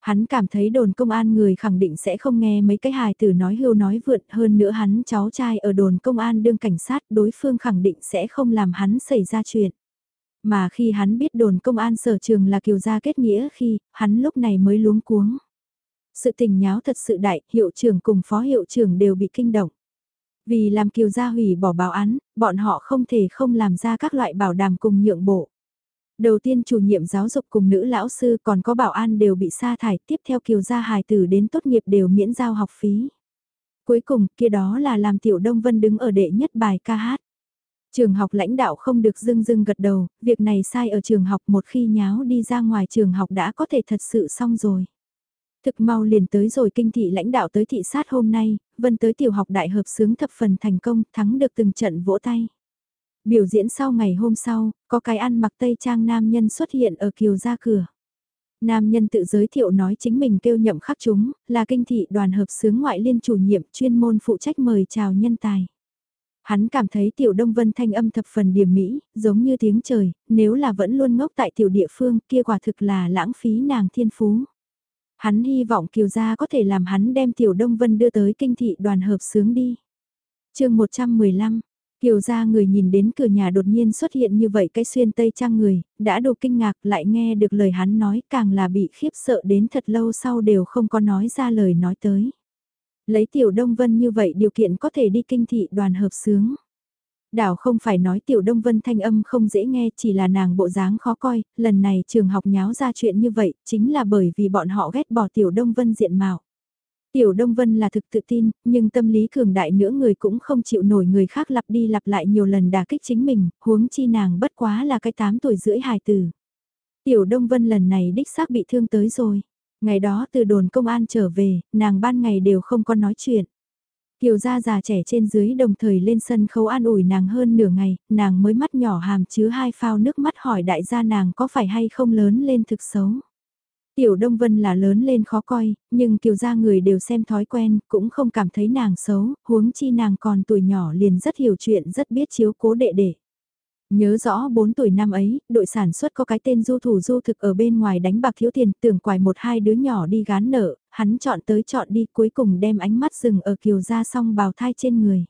Hắn cảm thấy đồn công an người khẳng định sẽ không nghe mấy cái hài tử nói hưu nói vượn hơn nữa hắn cháu trai ở đồn công an đương cảnh sát đối phương khẳng định sẽ không làm hắn xảy ra chuyện. Mà khi hắn biết đồn công an sở trường là kiều gia kết nghĩa khi, hắn lúc này mới luống cuống. Sự tình nháo thật sự đại, hiệu trưởng cùng phó hiệu trưởng đều bị kinh động. Vì làm kiều gia hủy bỏ báo án, bọn họ không thể không làm ra các loại bảo đảm cùng nhượng bộ. Đầu tiên chủ nhiệm giáo dục cùng nữ lão sư còn có bảo an đều bị sa thải, tiếp theo kiều gia hài tử đến tốt nghiệp đều miễn giao học phí. Cuối cùng kia đó là làm tiểu Đông Vân đứng ở đệ nhất bài ca hát. Trường học lãnh đạo không được dưng dưng gật đầu, việc này sai ở trường học một khi nháo đi ra ngoài trường học đã có thể thật sự xong rồi. Thực mau liền tới rồi kinh thị lãnh đạo tới thị sát hôm nay, vân tới tiểu học đại hợp sướng thập phần thành công, thắng được từng trận vỗ tay. Biểu diễn sau ngày hôm sau, có cái ăn mặc tây trang nam nhân xuất hiện ở kiều ra cửa. Nam nhân tự giới thiệu nói chính mình kêu nhậm khắc chúng, là kinh thị đoàn hợp sướng ngoại liên chủ nhiệm chuyên môn phụ trách mời chào nhân tài. Hắn cảm thấy tiểu Đông Vân thanh âm thập phần điểm mỹ, giống như tiếng trời, nếu là vẫn luôn ngốc tại tiểu địa phương kia quả thực là lãng phí nàng thiên phú. Hắn hy vọng Kiều Gia có thể làm hắn đem tiểu Đông Vân đưa tới kinh thị đoàn hợp sướng đi. chương 115, Kiều Gia người nhìn đến cửa nhà đột nhiên xuất hiện như vậy cái xuyên tây trang người, đã đồ kinh ngạc lại nghe được lời hắn nói càng là bị khiếp sợ đến thật lâu sau đều không có nói ra lời nói tới. Lấy tiểu Đông Vân như vậy điều kiện có thể đi kinh thị đoàn hợp sướng. Đảo không phải nói tiểu Đông Vân thanh âm không dễ nghe chỉ là nàng bộ dáng khó coi, lần này trường học nháo ra chuyện như vậy chính là bởi vì bọn họ ghét bỏ tiểu Đông Vân diện mạo. Tiểu Đông Vân là thực tự tin, nhưng tâm lý cường đại nữa người cũng không chịu nổi người khác lặp đi lặp lại nhiều lần đả kích chính mình, huống chi nàng bất quá là cái 8 tuổi rưỡi hài tử. Tiểu Đông Vân lần này đích xác bị thương tới rồi. Ngày đó từ đồn công an trở về, nàng ban ngày đều không có nói chuyện. Kiều gia già trẻ trên dưới đồng thời lên sân khấu an ủi nàng hơn nửa ngày, nàng mới mắt nhỏ hàm chứa hai phao nước mắt hỏi đại gia nàng có phải hay không lớn lên thực xấu. Tiểu Đông Vân là lớn lên khó coi, nhưng kiều gia người đều xem thói quen, cũng không cảm thấy nàng xấu, huống chi nàng còn tuổi nhỏ liền rất hiểu chuyện rất biết chiếu cố đệ đệ. Nhớ rõ 4 tuổi năm ấy, đội sản xuất có cái tên du thủ du thực ở bên ngoài đánh bạc thiếu tiền tưởng quài một hai đứa nhỏ đi gán nợ, hắn chọn tới chọn đi cuối cùng đem ánh mắt rừng ở kiều ra song bào thai trên người.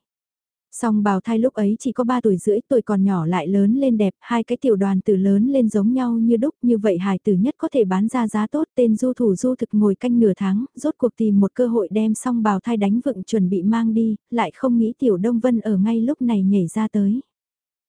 Song bào thai lúc ấy chỉ có 3 tuổi rưỡi tuổi còn nhỏ lại lớn lên đẹp, hai cái tiểu đoàn tử lớn lên giống nhau như đúc như vậy hài tử nhất có thể bán ra giá tốt tên du thủ du thực ngồi canh nửa tháng, rốt cuộc tìm một cơ hội đem song bào thai đánh vựng chuẩn bị mang đi, lại không nghĩ tiểu Đông Vân ở ngay lúc này nhảy ra tới.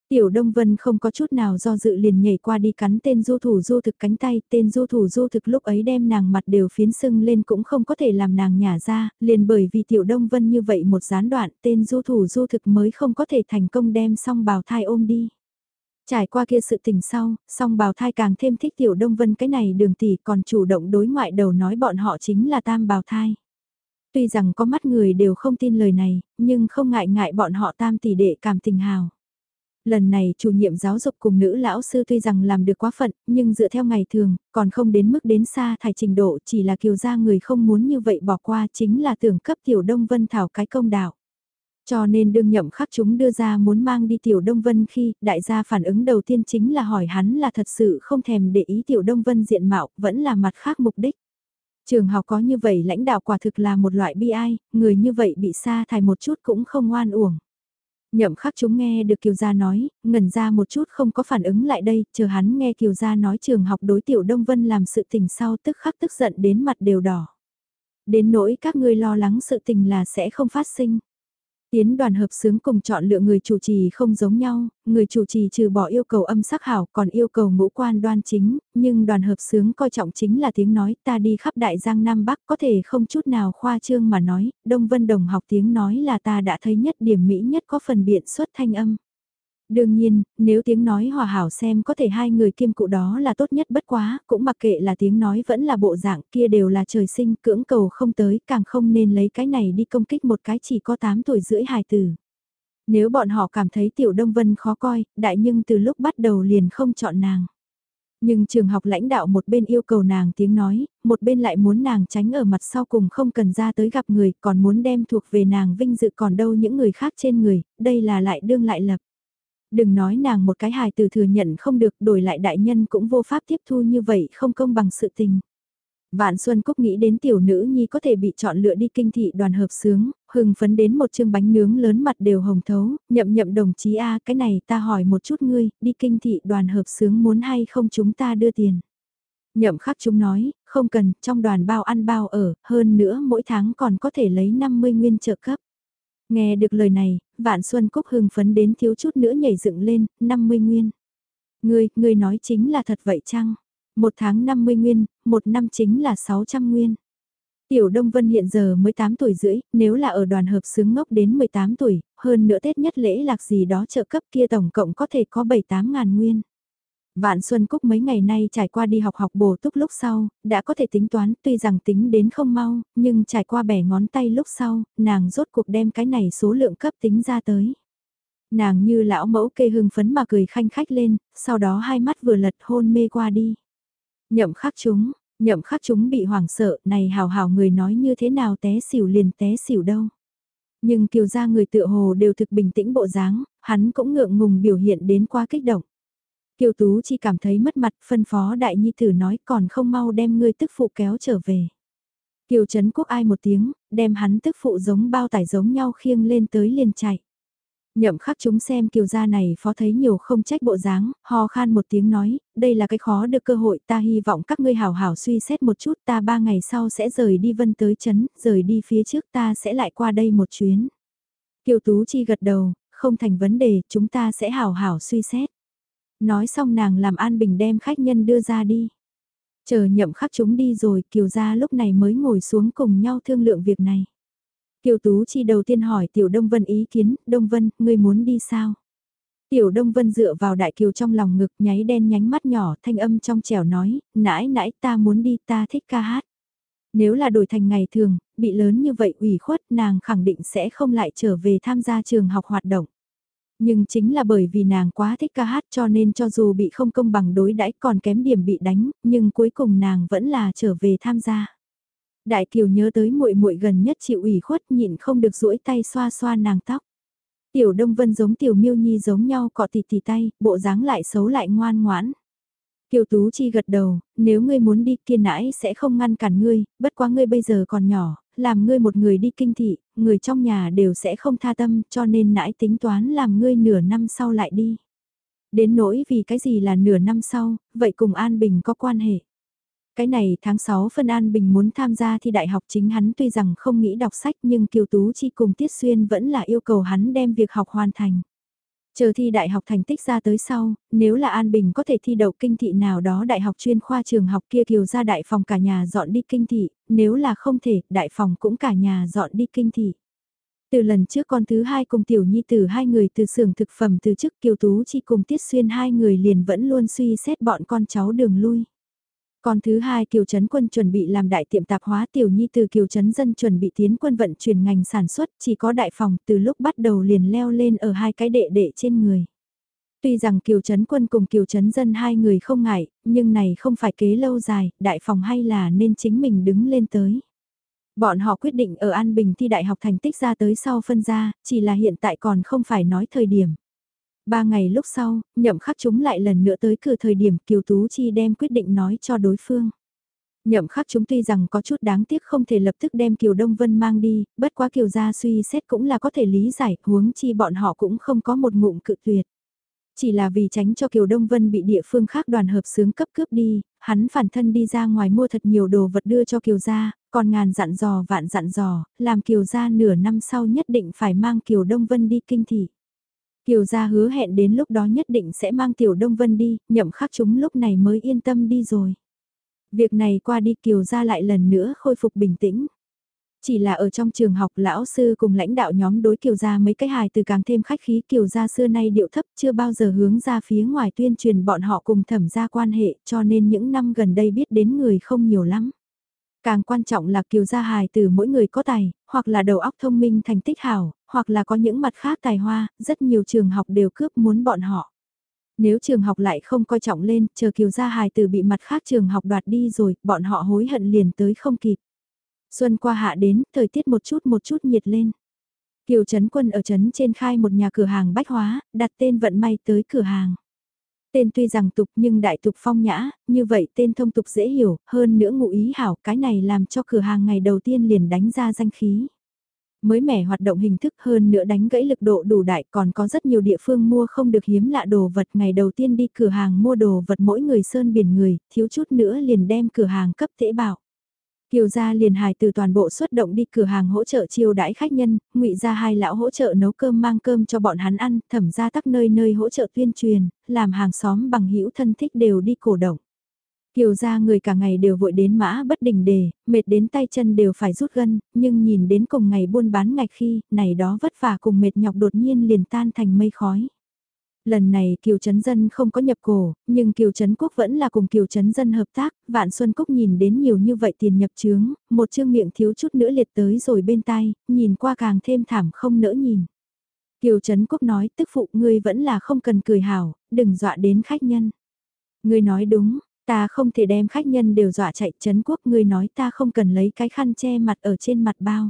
Tiểu Đông Vân không có chút nào do dự liền nhảy qua đi cắn tên du thủ du thực cánh tay, tên du thủ du thực lúc ấy đem nàng mặt đều phiến sưng lên cũng không có thể làm nàng nhả ra, liền bởi vì Tiểu Đông Vân như vậy một gián đoạn tên du thủ du thực mới không có thể thành công đem song bào thai ôm đi. Trải qua kia sự tình sau, song bào thai càng thêm thích Tiểu Đông Vân cái này đường tỷ còn chủ động đối ngoại đầu nói bọn họ chính là tam bào thai. Tuy rằng có mắt người đều không tin lời này, nhưng không ngại ngại bọn họ tam tỷ đệ cảm tình hào. Lần này chủ nhiệm giáo dục cùng nữ lão sư tuy rằng làm được quá phận, nhưng dựa theo ngày thường, còn không đến mức đến xa thải trình độ chỉ là kiều gia người không muốn như vậy bỏ qua chính là tưởng cấp tiểu Đông Vân Thảo cái công đạo. Cho nên đương nhậm khắc chúng đưa ra muốn mang đi tiểu Đông Vân khi đại gia phản ứng đầu tiên chính là hỏi hắn là thật sự không thèm để ý tiểu Đông Vân diện mạo, vẫn là mặt khác mục đích. Trường học có như vậy lãnh đạo quả thực là một loại bi ai, người như vậy bị sa thải một chút cũng không ngoan uổng. Nhậm khắc chúng nghe được Kiều Gia nói, ngẩn ra một chút không có phản ứng lại đây, chờ hắn nghe Kiều Gia nói trường học đối tiểu Đông Vân làm sự tình sau tức khắc tức giận đến mặt đều đỏ. Đến nỗi các ngươi lo lắng sự tình là sẽ không phát sinh. Tiến đoàn hợp sướng cùng chọn lựa người chủ trì không giống nhau, người chủ trì trừ bỏ yêu cầu âm sắc hảo còn yêu cầu ngũ quan đoan chính, nhưng đoàn hợp sướng coi trọng chính là tiếng nói ta đi khắp đại giang Nam Bắc có thể không chút nào khoa trương mà nói, Đông Vân Đồng học tiếng nói là ta đã thấy nhất điểm mỹ nhất có phần biện xuất thanh âm. Đương nhiên, nếu tiếng nói hòa hảo xem có thể hai người kiêm cụ đó là tốt nhất bất quá, cũng mặc kệ là tiếng nói vẫn là bộ dạng kia đều là trời sinh cưỡng cầu không tới, càng không nên lấy cái này đi công kích một cái chỉ có 8 tuổi rưỡi hài tử. Nếu bọn họ cảm thấy tiểu Đông Vân khó coi, đại nhưng từ lúc bắt đầu liền không chọn nàng. Nhưng trường học lãnh đạo một bên yêu cầu nàng tiếng nói, một bên lại muốn nàng tránh ở mặt sau cùng không cần ra tới gặp người, còn muốn đem thuộc về nàng vinh dự còn đâu những người khác trên người, đây là lại đương lại lập. Đừng nói nàng một cái hài từ thừa nhận không được đổi lại đại nhân cũng vô pháp tiếp thu như vậy không công bằng sự tình. Vạn Xuân Cúc nghĩ đến tiểu nữ nhi có thể bị chọn lựa đi kinh thị đoàn hợp sướng, hừng phấn đến một chương bánh nướng lớn mặt đều hồng thấu, nhậm nhậm đồng chí A cái này ta hỏi một chút ngươi, đi kinh thị đoàn hợp sướng muốn hay không chúng ta đưa tiền. Nhậm khắc chúng nói, không cần, trong đoàn bao ăn bao ở, hơn nữa mỗi tháng còn có thể lấy 50 nguyên trợ cấp. Nghe được lời này, Vạn Xuân Cúc hưng phấn đến thiếu chút nữa nhảy dựng lên, 50 nguyên. Ngươi, ngươi nói chính là thật vậy chăng? Một tháng 50 nguyên, một năm chính là 600 nguyên. Tiểu Đông Vân hiện giờ mới 8 tuổi rưỡi, nếu là ở đoàn hợp xướng ngốc đến 18 tuổi, hơn nữa Tết nhất lễ lạc gì đó trợ cấp kia tổng cộng có thể có 7-8 ngàn nguyên. Vạn Xuân Cúc mấy ngày nay trải qua đi học học bổ túc lúc sau, đã có thể tính toán tuy rằng tính đến không mau, nhưng trải qua bẻ ngón tay lúc sau, nàng rốt cuộc đem cái này số lượng cấp tính ra tới. Nàng như lão mẫu kê hưng phấn mà cười khanh khách lên, sau đó hai mắt vừa lật hôn mê qua đi. Nhậm khắc chúng, nhậm khắc chúng bị hoảng sợ, này hào hào người nói như thế nào té xỉu liền té xỉu đâu. Nhưng kiều gia người tựa hồ đều thực bình tĩnh bộ dáng, hắn cũng ngượng ngùng biểu hiện đến quá kích động. Kiều Tú chỉ cảm thấy mất mặt, phân phó đại nhi tử nói còn không mau đem ngươi tức phụ kéo trở về. Kiều Trấn Quốc ai một tiếng, đem hắn tức phụ giống bao tải giống nhau khiêng lên tới liền chạy. Nhậm khắc chúng xem kiều gia này phó thấy nhiều không trách bộ dáng, ho khan một tiếng nói, đây là cái khó được cơ hội ta hy vọng các ngươi hảo hảo suy xét một chút ta ba ngày sau sẽ rời đi vân tới chấn, rời đi phía trước ta sẽ lại qua đây một chuyến. Kiều Tú Chi gật đầu, không thành vấn đề, chúng ta sẽ hảo hảo suy xét. Nói xong nàng làm An Bình đem khách nhân đưa ra đi. Chờ nhậm khắc chúng đi rồi Kiều gia lúc này mới ngồi xuống cùng nhau thương lượng việc này. Kiều Tú Chi đầu tiên hỏi Tiểu Đông Vân ý kiến, Đông Vân, ngươi muốn đi sao? Tiểu Đông Vân dựa vào Đại Kiều trong lòng ngực nháy đen nhánh mắt nhỏ thanh âm trong trẻo nói, nãi nãi ta muốn đi ta thích ca hát. Nếu là đổi thành ngày thường, bị lớn như vậy ủy khuất nàng khẳng định sẽ không lại trở về tham gia trường học hoạt động. Nhưng chính là bởi vì nàng quá thích ca hát cho nên cho dù bị không công bằng đối đãi còn kém điểm bị đánh, nhưng cuối cùng nàng vẫn là trở về tham gia. Đại Kiều nhớ tới muội muội gần nhất chịu ủy khuất nhịn không được duỗi tay xoa xoa nàng tóc. Tiểu Đông Vân giống Tiểu Miêu Nhi giống nhau cọ tịt tì tay, bộ dáng lại xấu lại ngoan ngoãn. Kiều Tú Chi gật đầu, nếu ngươi muốn đi kia nãi sẽ không ngăn cản ngươi, bất quá ngươi bây giờ còn nhỏ, làm ngươi một người đi kinh thị, người trong nhà đều sẽ không tha tâm cho nên nãi tính toán làm ngươi nửa năm sau lại đi. Đến nỗi vì cái gì là nửa năm sau, vậy cùng An Bình có quan hệ. Cái này tháng 6 phân An Bình muốn tham gia thi đại học chính hắn tuy rằng không nghĩ đọc sách nhưng Kiều Tú Chi cùng Tiết Xuyên vẫn là yêu cầu hắn đem việc học hoàn thành. Chờ thi đại học thành tích ra tới sau, nếu là An Bình có thể thi đậu kinh thị nào đó đại học chuyên khoa trường học kia kiều ra đại phòng cả nhà dọn đi kinh thị, nếu là không thể, đại phòng cũng cả nhà dọn đi kinh thị. Từ lần trước con thứ hai cùng tiểu nhi từ hai người từ xưởng thực phẩm từ chức kiều tú chi cùng tiết xuyên hai người liền vẫn luôn suy xét bọn con cháu đường lui. Còn thứ hai Kiều Trấn Quân chuẩn bị làm đại tiệm tạp hóa tiểu nhi từ Kiều Trấn Dân chuẩn bị tiến quân vận chuyển ngành sản xuất chỉ có đại phòng từ lúc bắt đầu liền leo lên ở hai cái đệ đệ trên người. Tuy rằng Kiều Trấn Quân cùng Kiều Trấn Dân hai người không ngại, nhưng này không phải kế lâu dài, đại phòng hay là nên chính mình đứng lên tới. Bọn họ quyết định ở An Bình thi đại học thành tích ra tới sau phân ra, chỉ là hiện tại còn không phải nói thời điểm. Ba ngày lúc sau, nhậm khắc chúng lại lần nữa tới cửa thời điểm Kiều Tú Chi đem quyết định nói cho đối phương. Nhậm khắc chúng tuy rằng có chút đáng tiếc không thể lập tức đem Kiều Đông Vân mang đi, bất quá Kiều gia suy xét cũng là có thể lý giải, huống chi bọn họ cũng không có một ngụm cự tuyệt. Chỉ là vì tránh cho Kiều Đông Vân bị địa phương khác đoàn hợp sướng cấp cướp đi, hắn phản thân đi ra ngoài mua thật nhiều đồ vật đưa cho Kiều gia, còn ngàn dặn dò vạn dặn dò, làm Kiều gia nửa năm sau nhất định phải mang Kiều Đông Vân đi kinh thị. Kiều gia hứa hẹn đến lúc đó nhất định sẽ mang Tiểu Đông Vân đi, nhậm khắc chúng lúc này mới yên tâm đi rồi. Việc này qua đi Kiều gia lại lần nữa khôi phục bình tĩnh. Chỉ là ở trong trường học lão sư cùng lãnh đạo nhóm đối Kiều gia mấy cái hài từ càng thêm khách khí Kiều gia xưa nay điệu thấp chưa bao giờ hướng ra phía ngoài tuyên truyền bọn họ cùng thẩm gia quan hệ cho nên những năm gần đây biết đến người không nhiều lắm. Càng quan trọng là kiều gia hài từ mỗi người có tài, hoặc là đầu óc thông minh thành tích hảo, hoặc là có những mặt khác tài hoa, rất nhiều trường học đều cướp muốn bọn họ. Nếu trường học lại không coi trọng lên, chờ kiều gia hài từ bị mặt khác trường học đoạt đi rồi, bọn họ hối hận liền tới không kịp. Xuân qua hạ đến, thời tiết một chút một chút nhiệt lên. Kiều Trấn Quân ở trấn trên khai một nhà cửa hàng bách hóa, đặt tên vận may tới cửa hàng. Tên tuy rằng tục nhưng đại tục phong nhã, như vậy tên thông tục dễ hiểu, hơn nữa ngụ ý hảo, cái này làm cho cửa hàng ngày đầu tiên liền đánh ra danh khí. Mới mẻ hoạt động hình thức hơn nữa đánh gãy lực độ đủ đại còn có rất nhiều địa phương mua không được hiếm lạ đồ vật ngày đầu tiên đi cửa hàng mua đồ vật mỗi người sơn biển người, thiếu chút nữa liền đem cửa hàng cấp tễ bảo. Kiều gia liền hài từ toàn bộ xuất động đi cửa hàng hỗ trợ chiêu đãi khách nhân, ngụy gia hai lão hỗ trợ nấu cơm mang cơm cho bọn hắn ăn, thẩm gia tắc nơi nơi hỗ trợ tuyên truyền, làm hàng xóm bằng hữu thân thích đều đi cổ động. Kiều gia người cả ngày đều vội đến mã bất đình đề, mệt đến tay chân đều phải rút gân, nhưng nhìn đến cùng ngày buôn bán ngạch khi, này đó vất vả cùng mệt nhọc đột nhiên liền tan thành mây khói. Lần này Kiều Trấn Dân không có nhập cổ, nhưng Kiều Trấn Quốc vẫn là cùng Kiều Trấn Dân hợp tác, Vạn Xuân Cúc nhìn đến nhiều như vậy tiền nhập chướng, một chương miệng thiếu chút nữa liệt tới rồi bên tai, nhìn qua càng thêm thảm không nỡ nhìn. Kiều Trấn Quốc nói tức phụ ngươi vẫn là không cần cười hảo, đừng dọa đến khách nhân. Ngươi nói đúng, ta không thể đem khách nhân đều dọa chạy Trấn Quốc ngươi nói ta không cần lấy cái khăn che mặt ở trên mặt bao.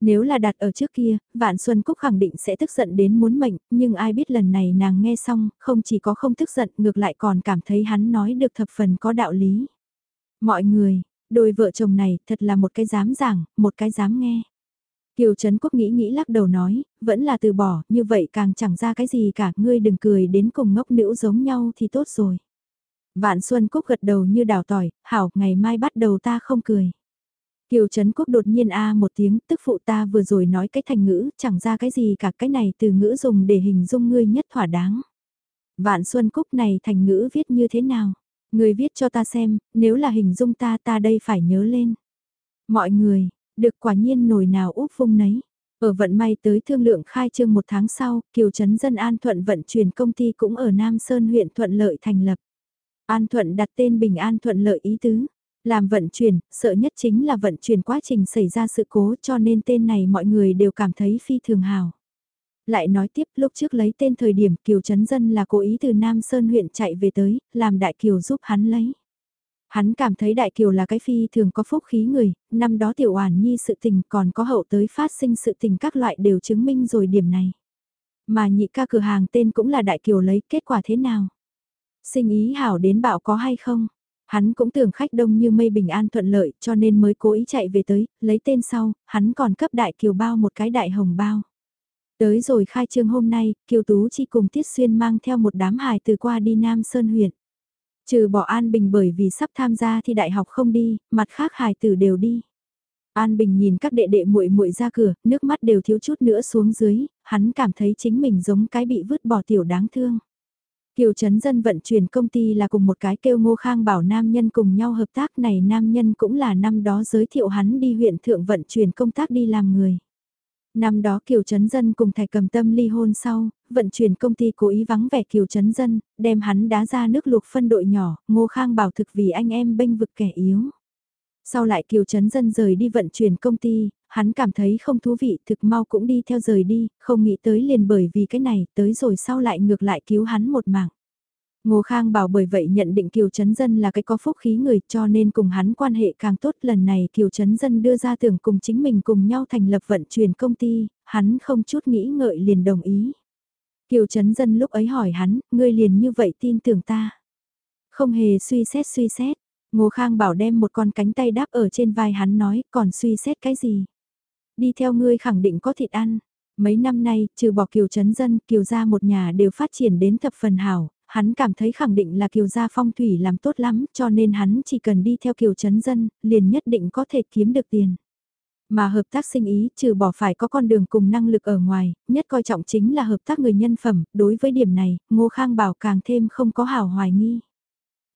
Nếu là đặt ở trước kia, Vạn Xuân Cúc khẳng định sẽ tức giận đến muốn mệnh, nhưng ai biết lần này nàng nghe xong, không chỉ có không tức giận, ngược lại còn cảm thấy hắn nói được thập phần có đạo lý. Mọi người, đôi vợ chồng này thật là một cái dám giảng, một cái dám nghe. Kiều Trấn Quốc nghĩ nghĩ lắc đầu nói, vẫn là từ bỏ, như vậy càng chẳng ra cái gì cả, ngươi đừng cười đến cùng ngốc nữ giống nhau thì tốt rồi. Vạn Xuân Cúc gật đầu như đào tỏi, hảo, ngày mai bắt đầu ta không cười. Kiều Trấn Quốc đột nhiên a một tiếng, tức phụ ta vừa rồi nói cái thành ngữ, chẳng ra cái gì cả cái này từ ngữ dùng để hình dung ngươi nhất thỏa đáng. Vạn Xuân Cúc này thành ngữ viết như thế nào? người viết cho ta xem, nếu là hình dung ta ta đây phải nhớ lên. Mọi người, được quả nhiên nổi nào úp phung nấy. Ở vận may tới thương lượng khai trương một tháng sau, Kiều Trấn Dân An Thuận vận chuyển công ty cũng ở Nam Sơn huyện Thuận Lợi thành lập. An Thuận đặt tên Bình An Thuận Lợi ý tứ. Làm vận chuyển, sợ nhất chính là vận chuyển quá trình xảy ra sự cố cho nên tên này mọi người đều cảm thấy phi thường hào. Lại nói tiếp lúc trước lấy tên thời điểm Kiều Trấn Dân là cố ý từ Nam Sơn huyện chạy về tới, làm Đại Kiều giúp hắn lấy. Hắn cảm thấy Đại Kiều là cái phi thường có phúc khí người, năm đó tiểu oản nhi sự tình còn có hậu tới phát sinh sự tình các loại đều chứng minh rồi điểm này. Mà nhị ca cửa hàng tên cũng là Đại Kiều lấy kết quả thế nào? Sinh ý hảo đến bảo có hay không? Hắn cũng tưởng khách đông như mây bình an thuận lợi cho nên mới cố ý chạy về tới, lấy tên sau, hắn còn cấp đại kiều bao một cái đại hồng bao. Tới rồi khai trương hôm nay, Kiều Tú Chi cùng Tiết Xuyên mang theo một đám hài từ qua đi Nam Sơn huyện. Trừ bỏ An Bình bởi vì sắp tham gia thì đại học không đi, mặt khác hài tử đều đi. An Bình nhìn các đệ đệ muội muội ra cửa, nước mắt đều thiếu chút nữa xuống dưới, hắn cảm thấy chính mình giống cái bị vứt bỏ tiểu đáng thương. Kiều Trấn Dân vận chuyển công ty là cùng một cái kêu Ngô Khang bảo nam nhân cùng nhau hợp tác này nam nhân cũng là năm đó giới thiệu hắn đi huyện thượng vận chuyển công tác đi làm người. Năm đó Kiều Trấn Dân cùng Thạch Cầm Tâm ly hôn sau, vận chuyển công ty cố ý vắng vẻ Kiều Trấn Dân, đem hắn đá ra nước lục phân đội nhỏ, Ngô Khang bảo thực vì anh em bênh vực kẻ yếu. Sau lại Kiều Trấn Dân rời đi vận chuyển công ty, hắn cảm thấy không thú vị thực mau cũng đi theo rời đi, không nghĩ tới liền bởi vì cái này tới rồi sau lại ngược lại cứu hắn một mạng. Ngô Khang bảo bởi vậy nhận định Kiều Trấn Dân là cái có phúc khí người cho nên cùng hắn quan hệ càng tốt lần này Kiều Trấn Dân đưa ra tưởng cùng chính mình cùng nhau thành lập vận chuyển công ty, hắn không chút nghĩ ngợi liền đồng ý. Kiều Trấn Dân lúc ấy hỏi hắn, ngươi liền như vậy tin tưởng ta. Không hề suy xét suy xét, Ngô Khang bảo đem một con cánh tay đáp ở trên vai hắn nói, còn suy xét cái gì? Đi theo ngươi khẳng định có thịt ăn. Mấy năm nay, trừ bỏ Kiều chấn Dân, Kiều gia một nhà đều phát triển đến thập phần hảo, hắn cảm thấy khẳng định là Kiều gia phong thủy làm tốt lắm, cho nên hắn chỉ cần đi theo Kiều chấn Dân, liền nhất định có thể kiếm được tiền. Mà hợp tác sinh ý trừ bỏ phải có con đường cùng năng lực ở ngoài, nhất coi trọng chính là hợp tác người nhân phẩm, đối với điểm này, Ngô Khang bảo càng thêm không có hảo hoài nghi.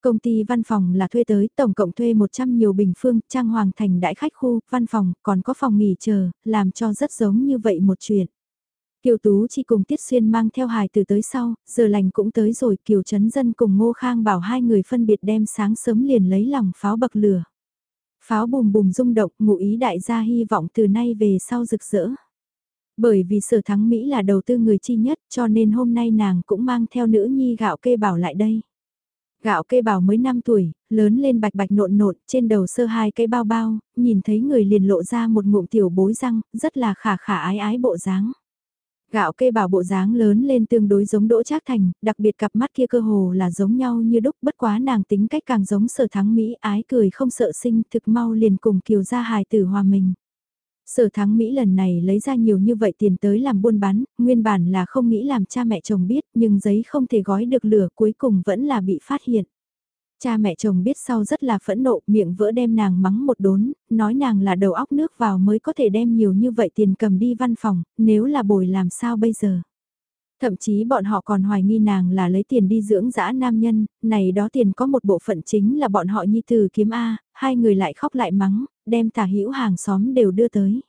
Công ty văn phòng là thuê tới, tổng cộng thuê 100 nhiều bình phương, trang hoàng thành đại khách khu, văn phòng, còn có phòng nghỉ chờ, làm cho rất giống như vậy một chuyện. Kiều Tú chỉ cùng Tiết Xuyên mang theo hài từ tới sau, giờ lành cũng tới rồi Kiều Trấn Dân cùng Ngô Khang bảo hai người phân biệt đem sáng sớm liền lấy lòng pháo bậc lửa. Pháo bùm bùm rung động, ngụ ý đại gia hy vọng từ nay về sau rực rỡ. Bởi vì sở thắng Mỹ là đầu tư người chi nhất cho nên hôm nay nàng cũng mang theo nữ nhi gạo kê bảo lại đây. Gạo kê bảo mới 5 tuổi, lớn lên bạch bạch nộn nộn, trên đầu sơ hai cái bao bao, nhìn thấy người liền lộ ra một ngụm tiểu bối răng, rất là khả khả ái ái bộ dáng. Gạo kê bảo bộ dáng lớn lên tương đối giống Đỗ Trác Thành, đặc biệt cặp mắt kia cơ hồ là giống nhau như đúc bất quá nàng tính cách càng giống sở thắng Mỹ ái cười không sợ sinh thực mau liền cùng kiều gia hài tử hòa mình. Sở thắng Mỹ lần này lấy ra nhiều như vậy tiền tới làm buôn bán, nguyên bản là không nghĩ làm cha mẹ chồng biết nhưng giấy không thể gói được lửa cuối cùng vẫn là bị phát hiện. Cha mẹ chồng biết sau rất là phẫn nộ, miệng vỡ đem nàng mắng một đốn, nói nàng là đầu óc nước vào mới có thể đem nhiều như vậy tiền cầm đi văn phòng, nếu là bồi làm sao bây giờ. Thậm chí bọn họ còn hoài nghi nàng là lấy tiền đi dưỡng dã nam nhân, này đó tiền có một bộ phận chính là bọn họ nhi từ kiếm A, hai người lại khóc lại mắng, đem tả hữu hàng xóm đều đưa tới.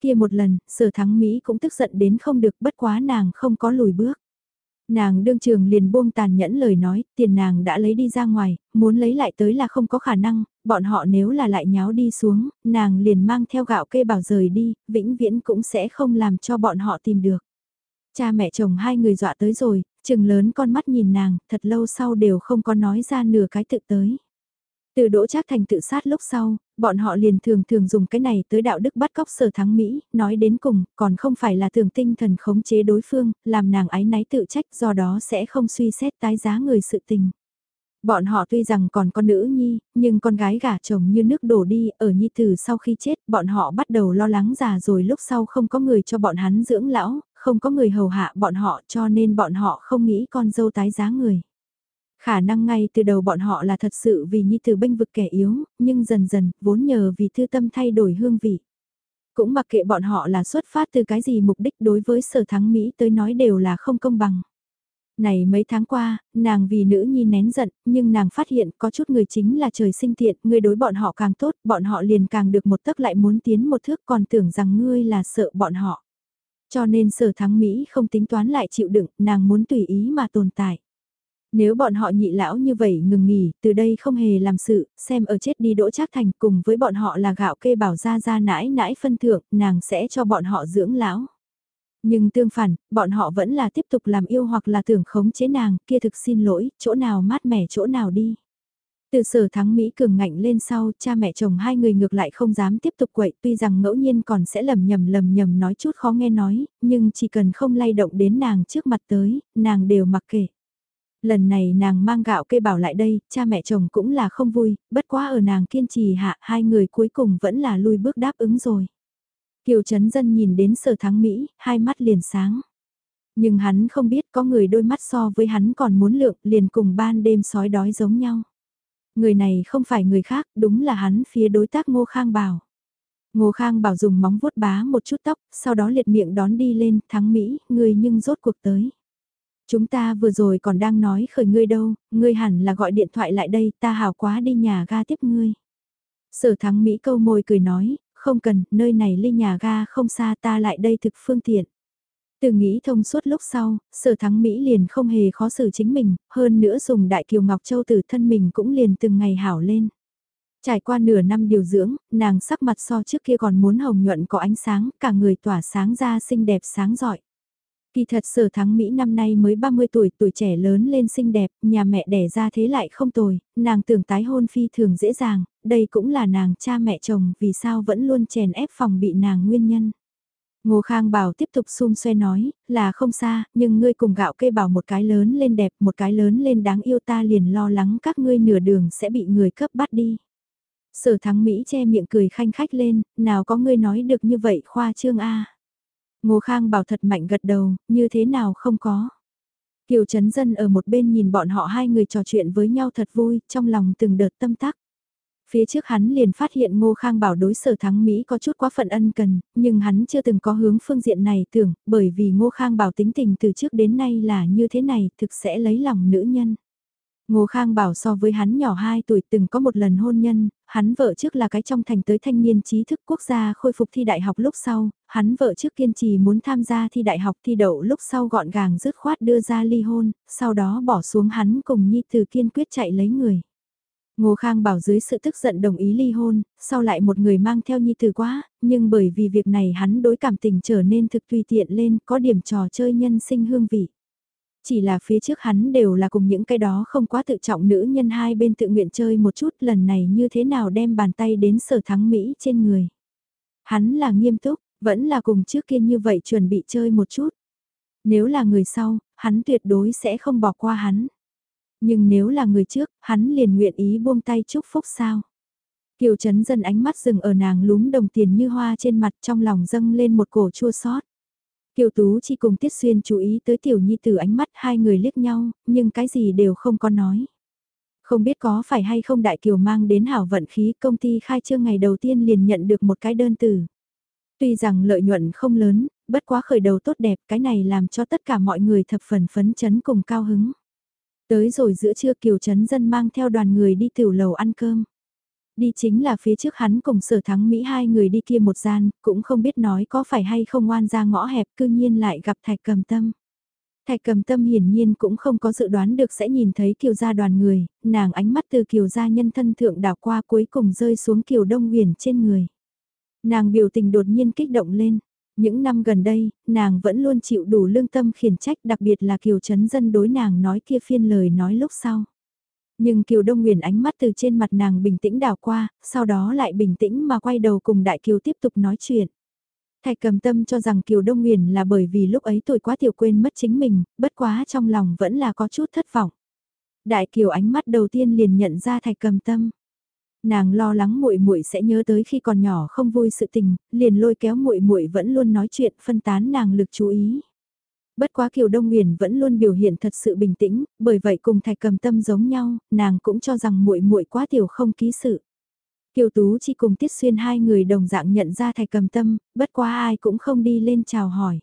Kia một lần, sở thắng Mỹ cũng tức giận đến không được bất quá nàng không có lùi bước. Nàng đương trường liền buông tàn nhẫn lời nói, tiền nàng đã lấy đi ra ngoài, muốn lấy lại tới là không có khả năng, bọn họ nếu là lại nháo đi xuống, nàng liền mang theo gạo kê bảo rời đi, vĩnh viễn cũng sẽ không làm cho bọn họ tìm được. Cha mẹ chồng hai người dọa tới rồi, chừng lớn con mắt nhìn nàng, thật lâu sau đều không có nói ra nửa cái tự tới. Từ đỗ trác thành tự sát lúc sau, bọn họ liền thường thường dùng cái này tới đạo đức bắt cóc sở thắng Mỹ, nói đến cùng, còn không phải là thường tinh thần khống chế đối phương, làm nàng ái náy tự trách do đó sẽ không suy xét tái giá người sự tình. Bọn họ tuy rằng còn con nữ nhi, nhưng con gái gả chồng như nước đổ đi, ở nhi tử sau khi chết, bọn họ bắt đầu lo lắng già rồi lúc sau không có người cho bọn hắn dưỡng lão, không có người hầu hạ bọn họ cho nên bọn họ không nghĩ con dâu tái giá người. Khả năng ngay từ đầu bọn họ là thật sự vì nhi tử bênh vực kẻ yếu, nhưng dần dần, vốn nhờ vì thư tâm thay đổi hương vị. Cũng mặc kệ bọn họ là xuất phát từ cái gì mục đích đối với sở thắng Mỹ tới nói đều là không công bằng. Này mấy tháng qua, nàng vì nữ nhi nén giận, nhưng nàng phát hiện có chút người chính là trời sinh thiện người đối bọn họ càng tốt, bọn họ liền càng được một tấc lại muốn tiến một thước còn tưởng rằng ngươi là sợ bọn họ. Cho nên sở thắng Mỹ không tính toán lại chịu đựng, nàng muốn tùy ý mà tồn tại. Nếu bọn họ nhị lão như vậy ngừng nghỉ, từ đây không hề làm sự, xem ở chết đi đỗ trác thành cùng với bọn họ là gạo kê bảo ra ra nãi nãi phân thượng, nàng sẽ cho bọn họ dưỡng lão. Nhưng tương phản, bọn họ vẫn là tiếp tục làm yêu hoặc là tưởng khống chế nàng, kia thực xin lỗi, chỗ nào mát mẻ chỗ nào đi. Từ sở thắng Mỹ cường ngạnh lên sau, cha mẹ chồng hai người ngược lại không dám tiếp tục quậy, tuy rằng ngẫu nhiên còn sẽ lầm nhầm lầm nhầm nói chút khó nghe nói, nhưng chỉ cần không lay động đến nàng trước mặt tới, nàng đều mặc kệ. Lần này nàng mang gạo cây bảo lại đây, cha mẹ chồng cũng là không vui, bất quá ở nàng kiên trì hạ, hai người cuối cùng vẫn là lui bước đáp ứng rồi. Kiều Trấn Dân nhìn đến sở thắng Mỹ, hai mắt liền sáng. Nhưng hắn không biết có người đôi mắt so với hắn còn muốn lượng liền cùng ban đêm sói đói giống nhau. Người này không phải người khác, đúng là hắn phía đối tác Ngô Khang Bảo. Ngô Khang Bảo dùng móng vuốt bá một chút tóc, sau đó liệt miệng đón đi lên, thắng Mỹ, người nhưng rốt cuộc tới. Chúng ta vừa rồi còn đang nói khởi ngươi đâu, ngươi hẳn là gọi điện thoại lại đây, ta hào quá đi nhà ga tiếp ngươi. Sở thắng Mỹ câu môi cười nói, không cần, nơi này ly nhà ga không xa ta lại đây thực phương tiện. Từ nghĩ thông suốt lúc sau, sở thắng Mỹ liền không hề khó xử chính mình, hơn nữa dùng đại kiều Ngọc Châu từ thân mình cũng liền từng ngày hảo lên. Trải qua nửa năm điều dưỡng, nàng sắc mặt so trước kia còn muốn hồng nhuận có ánh sáng, cả người tỏa sáng ra xinh đẹp sáng giỏi. Kỳ thật sở thắng Mỹ năm nay mới 30 tuổi, tuổi trẻ lớn lên xinh đẹp, nhà mẹ đẻ ra thế lại không tồi, nàng tưởng tái hôn phi thường dễ dàng, đây cũng là nàng cha mẹ chồng vì sao vẫn luôn chèn ép phòng bị nàng nguyên nhân. Ngô Khang Bảo tiếp tục xung xoe nói, là không xa, nhưng ngươi cùng gạo cây bảo một cái lớn lên đẹp, một cái lớn lên đáng yêu ta liền lo lắng các ngươi nửa đường sẽ bị người cấp bắt đi. Sở thắng Mỹ che miệng cười khanh khách lên, nào có ngươi nói được như vậy khoa trương A. Ngô Khang bảo thật mạnh gật đầu, như thế nào không có. Kiều Trấn Dân ở một bên nhìn bọn họ hai người trò chuyện với nhau thật vui, trong lòng từng đợt tâm tắc. Phía trước hắn liền phát hiện Ngô Khang bảo đối sở thắng Mỹ có chút quá phận ân cần, nhưng hắn chưa từng có hướng phương diện này tưởng, bởi vì Ngô Khang bảo tính tình từ trước đến nay là như thế này, thực sẽ lấy lòng nữ nhân. Ngô Khang bảo so với hắn nhỏ 2 tuổi từng có một lần hôn nhân, hắn vợ trước là cái trong thành tới thanh niên trí thức quốc gia khôi phục thi đại học lúc sau, hắn vợ trước kiên trì muốn tham gia thi đại học thi đậu lúc sau gọn gàng dứt khoát đưa ra ly hôn, sau đó bỏ xuống hắn cùng Nhi Từ kiên quyết chạy lấy người. Ngô Khang bảo dưới sự tức giận đồng ý ly hôn, sau lại một người mang theo Nhi Từ quá, nhưng bởi vì việc này hắn đối cảm tình trở nên thực tùy tiện lên, có điểm trò chơi nhân sinh hương vị. Chỉ là phía trước hắn đều là cùng những cái đó không quá tự trọng nữ nhân hai bên tự nguyện chơi một chút lần này như thế nào đem bàn tay đến sở thắng Mỹ trên người. Hắn là nghiêm túc, vẫn là cùng trước kia như vậy chuẩn bị chơi một chút. Nếu là người sau, hắn tuyệt đối sẽ không bỏ qua hắn. Nhưng nếu là người trước, hắn liền nguyện ý buông tay chúc phúc sao. Kiều Trấn Dân ánh mắt dừng ở nàng lúm đồng tiền như hoa trên mặt trong lòng dâng lên một cổ chua xót. Kiều Tú chỉ cùng Tiết Xuyên chú ý tới Tiểu Nhi từ ánh mắt hai người liếc nhau, nhưng cái gì đều không có nói. Không biết có phải hay không Đại Kiều mang đến hảo vận khí công ty khai trương ngày đầu tiên liền nhận được một cái đơn từ. Tuy rằng lợi nhuận không lớn, bất quá khởi đầu tốt đẹp cái này làm cho tất cả mọi người thập phần phấn chấn cùng cao hứng. Tới rồi giữa trưa Kiều Trấn Dân mang theo đoàn người đi tiểu lầu ăn cơm. Đi chính là phía trước hắn cùng sở thắng Mỹ hai người đi kia một gian, cũng không biết nói có phải hay không oan ra ngõ hẹp cư nhiên lại gặp thạch cầm tâm. Thạch cầm tâm hiển nhiên cũng không có dự đoán được sẽ nhìn thấy kiều gia đoàn người, nàng ánh mắt từ kiều gia nhân thân thượng đảo qua cuối cùng rơi xuống kiều đông huyền trên người. Nàng biểu tình đột nhiên kích động lên. Những năm gần đây, nàng vẫn luôn chịu đủ lương tâm khiển trách đặc biệt là kiều chấn dân đối nàng nói kia phiên lời nói lúc sau. Nhưng Kiều Đông Nguyền ánh mắt từ trên mặt nàng bình tĩnh đảo qua, sau đó lại bình tĩnh mà quay đầu cùng Đại Kiều tiếp tục nói chuyện. Thạch cầm tâm cho rằng Kiều Đông Nguyền là bởi vì lúc ấy tuổi quá tiểu quên mất chính mình, bất quá trong lòng vẫn là có chút thất vọng. Đại Kiều ánh mắt đầu tiên liền nhận ra Thạch cầm tâm. Nàng lo lắng muội muội sẽ nhớ tới khi còn nhỏ không vui sự tình, liền lôi kéo muội muội vẫn luôn nói chuyện phân tán nàng lực chú ý. Bất quá Kiều Đông Nguyền vẫn luôn biểu hiện thật sự bình tĩnh, bởi vậy cùng Thạch Cầm Tâm giống nhau, nàng cũng cho rằng muội muội quá tiểu không ký sự. Kiều Tú chỉ cùng Tiết Xuyên hai người đồng dạng nhận ra Thạch Cầm Tâm, bất quá ai cũng không đi lên chào hỏi.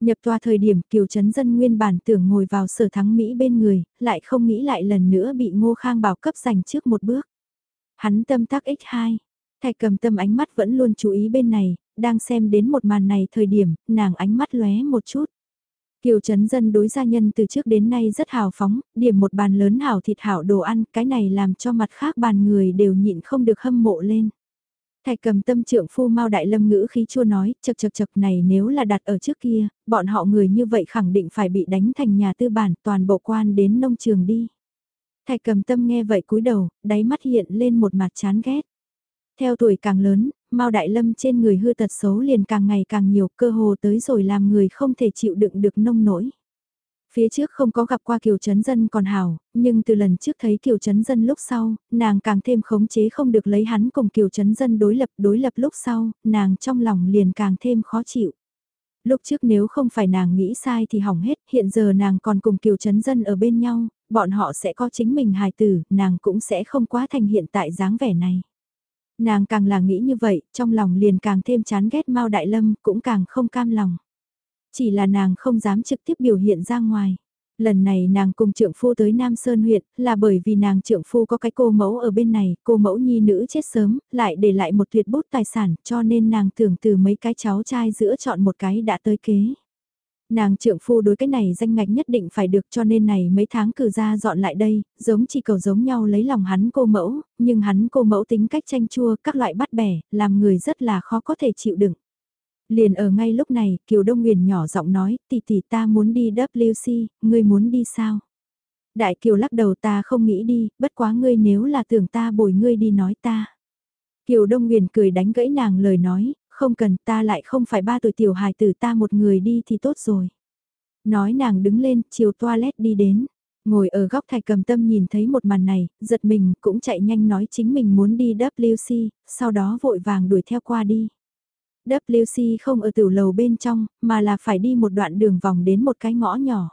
Nhập tòa thời điểm Kiều Trấn Dân nguyên bản tưởng ngồi vào sở thắng Mỹ bên người, lại không nghĩ lại lần nữa bị Ngô Khang bảo cấp giành trước một bước. Hắn tâm tác X2, Thạch cầm tâm ánh mắt vẫn luôn chú ý bên này, đang xem đến một màn này thời điểm, nàng ánh mắt lóe một chút. Kiều Trấn Dân đối gia nhân từ trước đến nay rất hào phóng, điểm một bàn lớn hảo thịt hảo đồ ăn, cái này làm cho mặt khác bàn người đều nhịn không được hâm mộ lên. Thạch cầm tâm trưởng phu mau Đại Lâm ngữ khí chua nói, chật chật chật này nếu là đặt ở trước kia, bọn họ người như vậy khẳng định phải bị đánh thành nhà tư bản toàn bộ quan đến nông trường đi. Thạch cầm tâm nghe vậy cúi đầu, đáy mắt hiện lên một mặt chán ghét. Theo tuổi càng lớn, Mao Đại Lâm trên người hư tật xấu liền càng ngày càng nhiều cơ hồ tới rồi làm người không thể chịu đựng được nông nổi. Phía trước không có gặp qua Kiều Trấn Dân còn hào, nhưng từ lần trước thấy Kiều Trấn Dân lúc sau, nàng càng thêm khống chế không được lấy hắn cùng Kiều Trấn Dân đối lập đối lập lúc sau, nàng trong lòng liền càng thêm khó chịu. Lúc trước nếu không phải nàng nghĩ sai thì hỏng hết, hiện giờ nàng còn cùng Kiều Trấn Dân ở bên nhau, bọn họ sẽ có chính mình hài tử, nàng cũng sẽ không quá thành hiện tại dáng vẻ này. Nàng càng là nghĩ như vậy, trong lòng liền càng thêm chán ghét Mao Đại Lâm, cũng càng không cam lòng. Chỉ là nàng không dám trực tiếp biểu hiện ra ngoài. Lần này nàng cùng trượng phu tới Nam Sơn huyện, là bởi vì nàng trượng phu có cái cô mẫu ở bên này, cô mẫu nhi nữ chết sớm, lại để lại một tuyệt bút tài sản, cho nên nàng tưởng từ mấy cái cháu trai giữa chọn một cái đã tới kế. Nàng trượng phu đối cái này danh ngạch nhất định phải được cho nên này mấy tháng cử ra dọn lại đây, giống chỉ cầu giống nhau lấy lòng hắn cô mẫu, nhưng hắn cô mẫu tính cách chanh chua các loại bắt bẻ, làm người rất là khó có thể chịu đựng. Liền ở ngay lúc này, Kiều Đông Nguyền nhỏ giọng nói, tỷ tỷ ta muốn đi WC, ngươi muốn đi sao? Đại Kiều lắc đầu ta không nghĩ đi, bất quá ngươi nếu là tưởng ta bồi ngươi đi nói ta. Kiều Đông Nguyền cười đánh gãy nàng lời nói, không cần ta lại không phải ba tuổi tiểu hài tử ta một người đi thì tốt rồi. Nói nàng đứng lên, chiều toilet đi đến. Ngồi ở góc thạch cầm tâm nhìn thấy một màn này, giật mình, cũng chạy nhanh nói chính mình muốn đi WC, sau đó vội vàng đuổi theo qua đi. WC không ở tiểu lầu bên trong, mà là phải đi một đoạn đường vòng đến một cái ngõ nhỏ.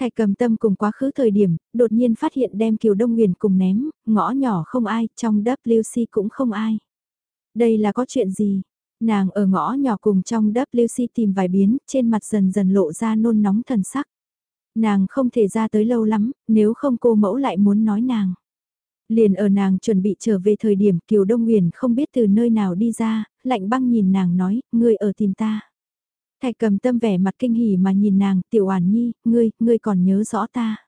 Thạch cầm tâm cùng quá khứ thời điểm, đột nhiên phát hiện đem Kiều Đông Nguyền cùng ném, ngõ nhỏ không ai, trong WC cũng không ai. Đây là có chuyện gì? Nàng ở ngõ nhỏ cùng trong WC tìm vài biến, trên mặt dần dần lộ ra nôn nóng thần sắc. Nàng không thể ra tới lâu lắm, nếu không cô mẫu lại muốn nói nàng. Liền ở nàng chuẩn bị trở về thời điểm Kiều Đông Nguyền không biết từ nơi nào đi ra, lạnh băng nhìn nàng nói, ngươi ở tìm ta. Thạch cầm tâm vẻ mặt kinh hỉ mà nhìn nàng, tiểu oản nhi, ngươi, ngươi còn nhớ rõ ta.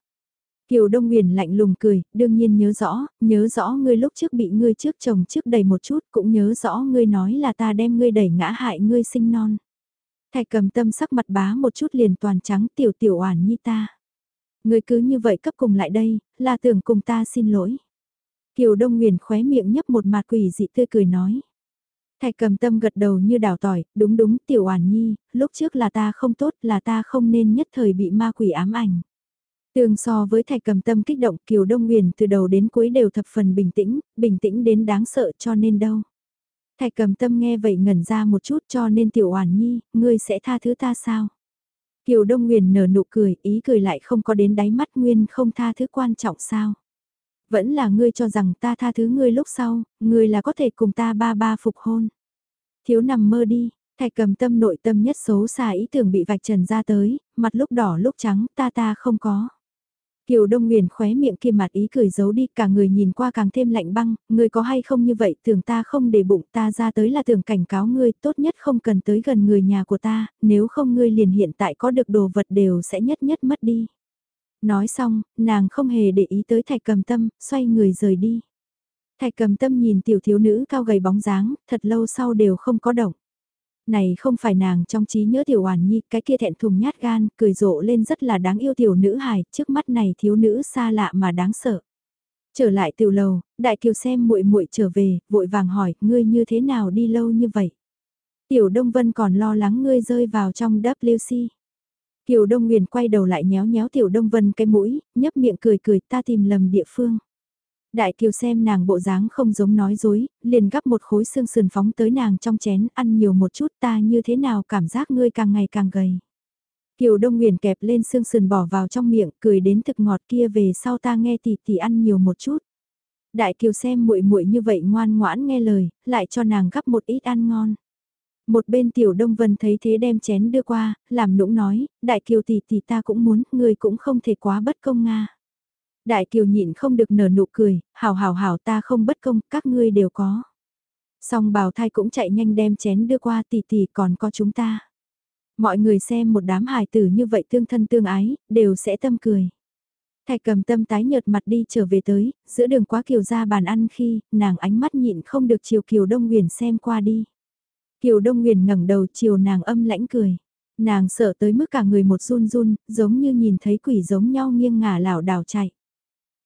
Kiều Đông Nguyền lạnh lùng cười, đương nhiên nhớ rõ, nhớ rõ ngươi lúc trước bị ngươi trước chồng trước đầy một chút, cũng nhớ rõ ngươi nói là ta đem ngươi đẩy ngã hại ngươi sinh non. Thạch cầm tâm sắc mặt bá một chút liền toàn trắng tiểu tiểu oản nhi ta. Ngươi cứ như vậy cấp cùng lại đây, là tưởng cùng ta xin lỗi. Kiều Đông Nguyền khóe miệng nhấp một mặt quỷ dị tươi cười nói. Thạch cầm tâm gật đầu như đào tỏi, đúng đúng tiểu oản nhi, lúc trước là ta không tốt là ta không nên nhất thời bị ma quỷ ám ảnh. Tương so với thạch cầm tâm kích động Kiều Đông Nguyền từ đầu đến cuối đều thập phần bình tĩnh, bình tĩnh đến đáng sợ cho nên đâu. Thạch cầm tâm nghe vậy ngẩn ra một chút cho nên tiểu oản nhi, ngươi sẽ tha thứ ta sao? Kiều Đông Nguyền nở nụ cười, ý cười lại không có đến đáy mắt Nguyên không tha thứ quan trọng sao? Vẫn là ngươi cho rằng ta tha thứ ngươi lúc sau, ngươi là có thể cùng ta ba ba phục hôn. Thiếu nằm mơ đi, thạch cầm tâm nội tâm nhất xấu xa ý tưởng bị vạch trần ra tới, mặt lúc đỏ lúc trắng ta ta không có. Kiều Đông Nguyền khóe miệng kia mặt ý cười giấu đi cả người nhìn qua càng thêm lạnh băng, ngươi có hay không như vậy tưởng ta không để bụng ta ra tới là tưởng cảnh cáo ngươi tốt nhất không cần tới gần người nhà của ta, nếu không ngươi liền hiện tại có được đồ vật đều sẽ nhất nhất mất đi. Nói xong, nàng không hề để ý tới thạch cầm tâm, xoay người rời đi. Thạch cầm tâm nhìn tiểu thiếu nữ cao gầy bóng dáng, thật lâu sau đều không có động. Này không phải nàng trong trí nhớ tiểu hoàn nhi, cái kia thẹn thùng nhát gan, cười rộ lên rất là đáng yêu tiểu nữ hài, trước mắt này thiếu nữ xa lạ mà đáng sợ. Trở lại tiểu lầu, đại kiều xem muội muội trở về, vội vàng hỏi, ngươi như thế nào đi lâu như vậy? Tiểu Đông Vân còn lo lắng ngươi rơi vào trong WC. Kiều Đông Nguyền quay đầu lại nhéo nhéo Tiểu Đông Vân cái mũi, nhấp miệng cười cười ta tìm lầm địa phương. Đại Kiều xem nàng bộ dáng không giống nói dối, liền gắp một khối xương sườn phóng tới nàng trong chén ăn nhiều một chút ta như thế nào cảm giác ngươi càng ngày càng gầy. Kiều Đông Nguyền kẹp lên xương sườn bỏ vào trong miệng cười đến thực ngọt kia về sau ta nghe tỷ tỷ ăn nhiều một chút. Đại Kiều xem muội muội như vậy ngoan ngoãn nghe lời, lại cho nàng gắp một ít ăn ngon. Một bên tiểu đông vân thấy thế đem chén đưa qua, làm nũng nói, đại kiều tỷ tỷ ta cũng muốn, người cũng không thể quá bất công nga. Đại kiều nhịn không được nở nụ cười, hảo hảo hảo ta không bất công, các ngươi đều có. Song bào thai cũng chạy nhanh đem chén đưa qua tỷ tỷ còn có chúng ta. Mọi người xem một đám hài tử như vậy tương thân tương ái, đều sẽ tâm cười. Thạch cầm tâm tái nhợt mặt đi trở về tới, giữa đường quá kiều ra bàn ăn khi, nàng ánh mắt nhịn không được chiều kiều đông huyền xem qua đi. Kiều Đông Nguyền ngẩng đầu chiều nàng âm lãnh cười. Nàng sợ tới mức cả người một run run, giống như nhìn thấy quỷ giống nhau nghiêng ngả lảo đảo chạy.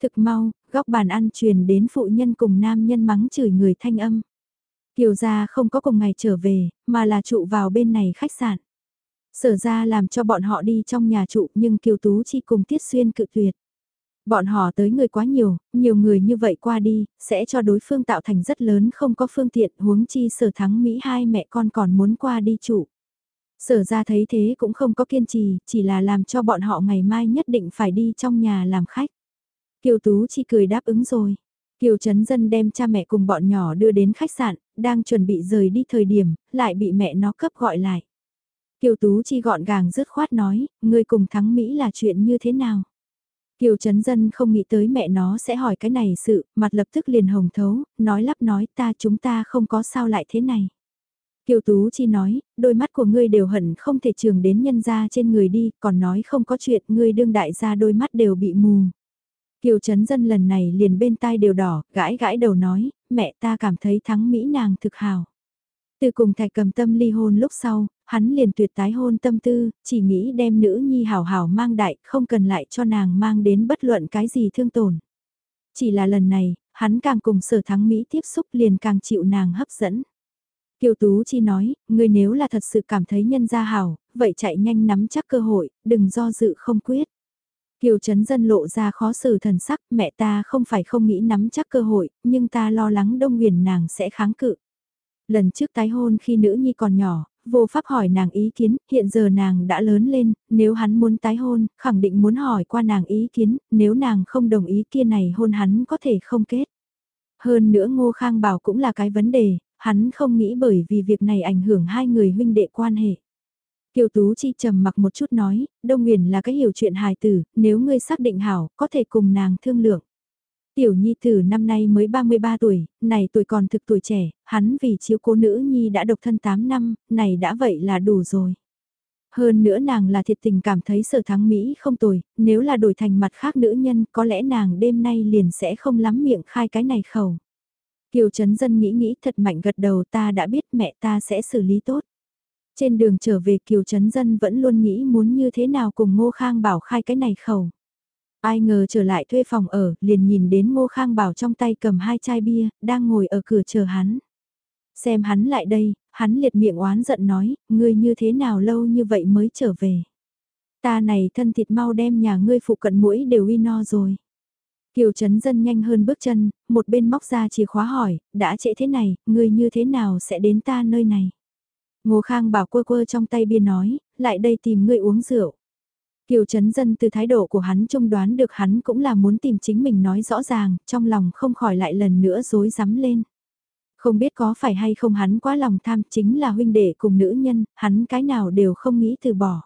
Thực mau, góc bàn ăn truyền đến phụ nhân cùng nam nhân mắng chửi người thanh âm. Kiều gia không có cùng ngày trở về, mà là trụ vào bên này khách sạn. Sở ra làm cho bọn họ đi trong nhà trụ nhưng Kiều Tú chỉ cùng Tiết Xuyên cự tuyệt. Bọn họ tới người quá nhiều, nhiều người như vậy qua đi, sẽ cho đối phương tạo thành rất lớn không có phương tiện huống chi sở thắng Mỹ hai mẹ con còn muốn qua đi trụ Sở ra thấy thế cũng không có kiên trì, chỉ là làm cho bọn họ ngày mai nhất định phải đi trong nhà làm khách. Kiều Tú chỉ cười đáp ứng rồi. Kiều Trấn Dân đem cha mẹ cùng bọn nhỏ đưa đến khách sạn, đang chuẩn bị rời đi thời điểm, lại bị mẹ nó cấp gọi lại. Kiều Tú chi gọn gàng dứt khoát nói, người cùng thắng Mỹ là chuyện như thế nào? Kiều Trấn Dân không nghĩ tới mẹ nó sẽ hỏi cái này sự, mặt lập tức liền hồng thấu, nói lắp nói ta chúng ta không có sao lại thế này. Kiều Tú Chi nói, đôi mắt của ngươi đều hận không thể trường đến nhân ra trên người đi, còn nói không có chuyện, ngươi đương đại ra đôi mắt đều bị mù. Kiều Trấn Dân lần này liền bên tai đều đỏ, gãi gãi đầu nói, mẹ ta cảm thấy thắng Mỹ nàng thực hào. Từ cùng thạch cầm tâm ly hôn lúc sau, hắn liền tuyệt tái hôn tâm tư, chỉ nghĩ đem nữ nhi hảo hảo mang đại, không cần lại cho nàng mang đến bất luận cái gì thương tổn. Chỉ là lần này, hắn càng cùng sở thắng Mỹ tiếp xúc liền càng chịu nàng hấp dẫn. Kiều Tú Chi nói, ngươi nếu là thật sự cảm thấy nhân gia hảo, vậy chạy nhanh nắm chắc cơ hội, đừng do dự không quyết. Kiều Trấn Dân lộ ra khó xử thần sắc, mẹ ta không phải không nghĩ nắm chắc cơ hội, nhưng ta lo lắng đông huyền nàng sẽ kháng cự. Lần trước tái hôn khi nữ nhi còn nhỏ, vô pháp hỏi nàng ý kiến, hiện giờ nàng đã lớn lên, nếu hắn muốn tái hôn, khẳng định muốn hỏi qua nàng ý kiến, nếu nàng không đồng ý kia này hôn hắn có thể không kết. Hơn nữa Ngô Khang bảo cũng là cái vấn đề, hắn không nghĩ bởi vì việc này ảnh hưởng hai người huynh đệ quan hệ. Kiều Tú Chi trầm mặc một chút nói, Đông Nguyền là cái hiểu chuyện hài tử, nếu ngươi xác định hảo, có thể cùng nàng thương lượng. Tiểu Nhi tử năm nay mới 33 tuổi, này tuổi còn thực tuổi trẻ, hắn vì chiếu cố nữ Nhi đã độc thân 8 năm, này đã vậy là đủ rồi. Hơn nữa nàng là thiệt tình cảm thấy sở thắng Mỹ không tồi, nếu là đổi thành mặt khác nữ nhân có lẽ nàng đêm nay liền sẽ không lắm miệng khai cái này khẩu. Kiều Trấn Dân nghĩ nghĩ thật mạnh gật đầu ta đã biết mẹ ta sẽ xử lý tốt. Trên đường trở về Kiều Trấn Dân vẫn luôn nghĩ muốn như thế nào cùng Ngô Khang Bảo khai cái này khẩu. Ai ngờ trở lại thuê phòng ở, liền nhìn đến Ngô Khang Bảo trong tay cầm hai chai bia, đang ngồi ở cửa chờ hắn. Xem hắn lại đây, hắn liệt miệng oán giận nói, ngươi như thế nào lâu như vậy mới trở về. Ta này thân thịt mau đem nhà ngươi phụ cận mũi đều uy no rồi. Kiều Trấn Dân nhanh hơn bước chân, một bên móc ra chìa khóa hỏi, đã trễ thế này, ngươi như thế nào sẽ đến ta nơi này? Ngô Khang bảo quơ quơ trong tay bia nói, lại đây tìm ngươi uống rượu. Kiều Trấn Dân từ thái độ của hắn trông đoán được hắn cũng là muốn tìm chính mình nói rõ ràng, trong lòng không khỏi lại lần nữa dối rắm lên. Không biết có phải hay không hắn quá lòng tham chính là huynh đệ cùng nữ nhân, hắn cái nào đều không nghĩ từ bỏ.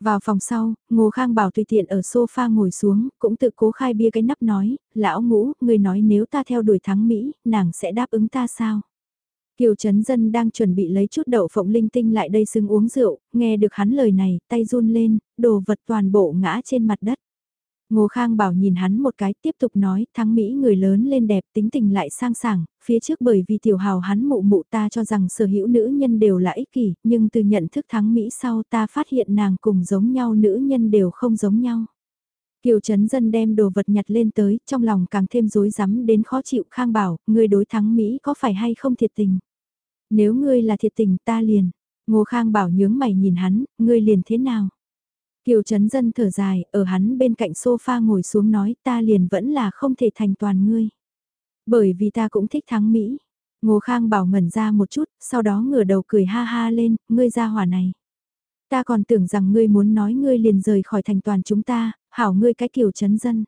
Vào phòng sau, Ngô Khang bảo tùy tiện ở sofa ngồi xuống, cũng tự cố khai bia cái nắp nói, lão ngũ, người nói nếu ta theo đuổi thắng Mỹ, nàng sẽ đáp ứng ta sao? Kiều Trấn Dân đang chuẩn bị lấy chút đậu phộng linh tinh lại đây xưng uống rượu, nghe được hắn lời này, tay run lên, đồ vật toàn bộ ngã trên mặt đất. Ngô Khang bảo nhìn hắn một cái tiếp tục nói thắng Mỹ người lớn lên đẹp tính tình lại sang sảng, phía trước bởi vì tiểu hào hắn mụ mụ ta cho rằng sở hữu nữ nhân đều là ích kỷ, nhưng từ nhận thức thắng Mỹ sau ta phát hiện nàng cùng giống nhau nữ nhân đều không giống nhau. Kiều Trấn Dân đem đồ vật nhặt lên tới, trong lòng càng thêm rối rắm đến khó chịu Khang bảo, người đối thắng Mỹ có phải hay không thiệt tình. Nếu ngươi là thiệt tình ta liền, Ngô Khang bảo nhướng mày nhìn hắn, ngươi liền thế nào? Kiều Trấn Dân thở dài, ở hắn bên cạnh sofa ngồi xuống nói ta liền vẫn là không thể thành toàn ngươi. Bởi vì ta cũng thích thắng Mỹ. Ngô Khang bảo ngẩn ra một chút, sau đó ngửa đầu cười ha ha lên, ngươi ra hỏa này. Ta còn tưởng rằng ngươi muốn nói ngươi liền rời khỏi thành toàn chúng ta, hảo ngươi cái Kiều Trấn Dân.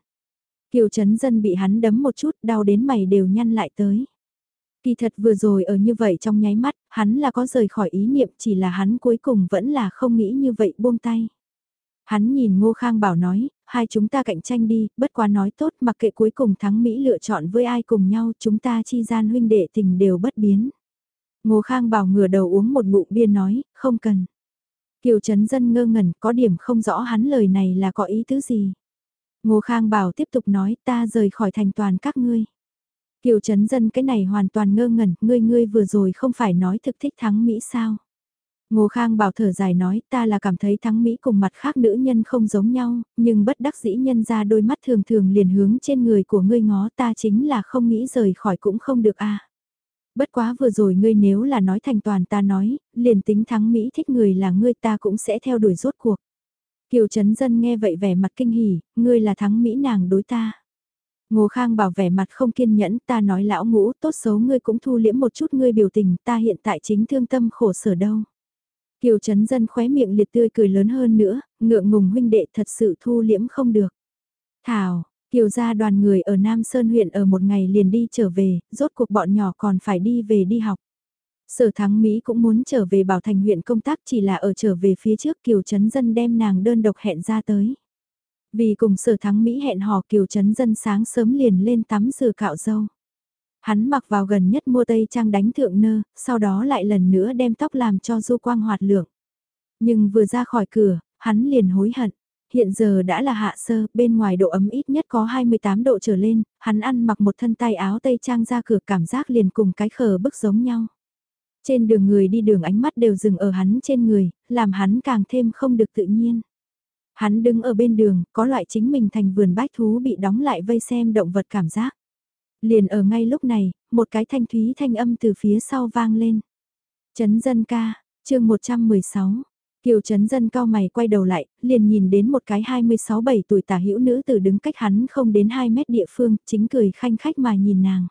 Kiều Trấn Dân bị hắn đấm một chút, đau đến mày đều nhăn lại tới. Kỳ thật vừa rồi ở như vậy trong nháy mắt, hắn là có rời khỏi ý niệm chỉ là hắn cuối cùng vẫn là không nghĩ như vậy buông tay. Hắn nhìn Ngô Khang bảo nói, hai chúng ta cạnh tranh đi, bất quá nói tốt mặc kệ cuối cùng thắng Mỹ lựa chọn với ai cùng nhau chúng ta chi gian huynh đệ tình đều bất biến. Ngô Khang bảo ngửa đầu uống một ngụm bia nói, không cần. Kiều Trấn Dân ngơ ngẩn có điểm không rõ hắn lời này là có ý tứ gì. Ngô Khang bảo tiếp tục nói ta rời khỏi thành toàn các ngươi. Kiều Trấn Dân cái này hoàn toàn ngơ ngẩn, ngươi ngươi vừa rồi không phải nói thực thích thắng Mỹ sao? Ngô Khang bảo thở dài nói ta là cảm thấy thắng Mỹ cùng mặt khác nữ nhân không giống nhau, nhưng bất đắc dĩ nhân ra đôi mắt thường thường liền hướng trên người của ngươi ngó ta chính là không nghĩ rời khỏi cũng không được a. Bất quá vừa rồi ngươi nếu là nói thành toàn ta nói, liền tính thắng Mỹ thích người là ngươi ta cũng sẽ theo đuổi rốt cuộc. Kiều Trấn Dân nghe vậy vẻ mặt kinh hỉ, ngươi là thắng Mỹ nàng đối ta. Ngô Khang bảo vẻ mặt không kiên nhẫn, ta nói lão ngũ, tốt xấu ngươi cũng thu liễm một chút ngươi biểu tình, ta hiện tại chính thương tâm khổ sở đâu. Kiều Trấn Dân khóe miệng liệt tươi cười lớn hơn nữa, ngượng ngùng huynh đệ thật sự thu liễm không được. Thảo, Kiều gia đoàn người ở Nam Sơn huyện ở một ngày liền đi trở về, rốt cuộc bọn nhỏ còn phải đi về đi học. Sở Thắng Mỹ cũng muốn trở về Bảo Thành huyện công tác chỉ là ở trở về phía trước Kiều Trấn Dân đem nàng đơn độc hẹn ra tới. Vì cùng sở thắng Mỹ hẹn hò Kiều chấn Dân sáng sớm liền lên tắm rửa cạo dâu. Hắn mặc vào gần nhất mua tây trang đánh thượng nơ, sau đó lại lần nữa đem tóc làm cho du quang hoạt lượng. Nhưng vừa ra khỏi cửa, hắn liền hối hận. Hiện giờ đã là hạ sơ, bên ngoài độ ấm ít nhất có 28 độ trở lên, hắn ăn mặc một thân tay áo tây trang ra cửa cảm giác liền cùng cái khờ bức giống nhau. Trên đường người đi đường ánh mắt đều dừng ở hắn trên người, làm hắn càng thêm không được tự nhiên. Hắn đứng ở bên đường, có loại chính mình thành vườn bách thú bị đóng lại vây xem động vật cảm giác. Liền ở ngay lúc này, một cái thanh thúy thanh âm từ phía sau vang lên. Chấn dân ca, chương 116. Kiều Trấn Dân cao mày quay đầu lại, liền nhìn đến một cái 26-7 tuổi tả hữu nữ tử đứng cách hắn không đến 2 mét địa phương, chính cười khanh khách mà nhìn nàng.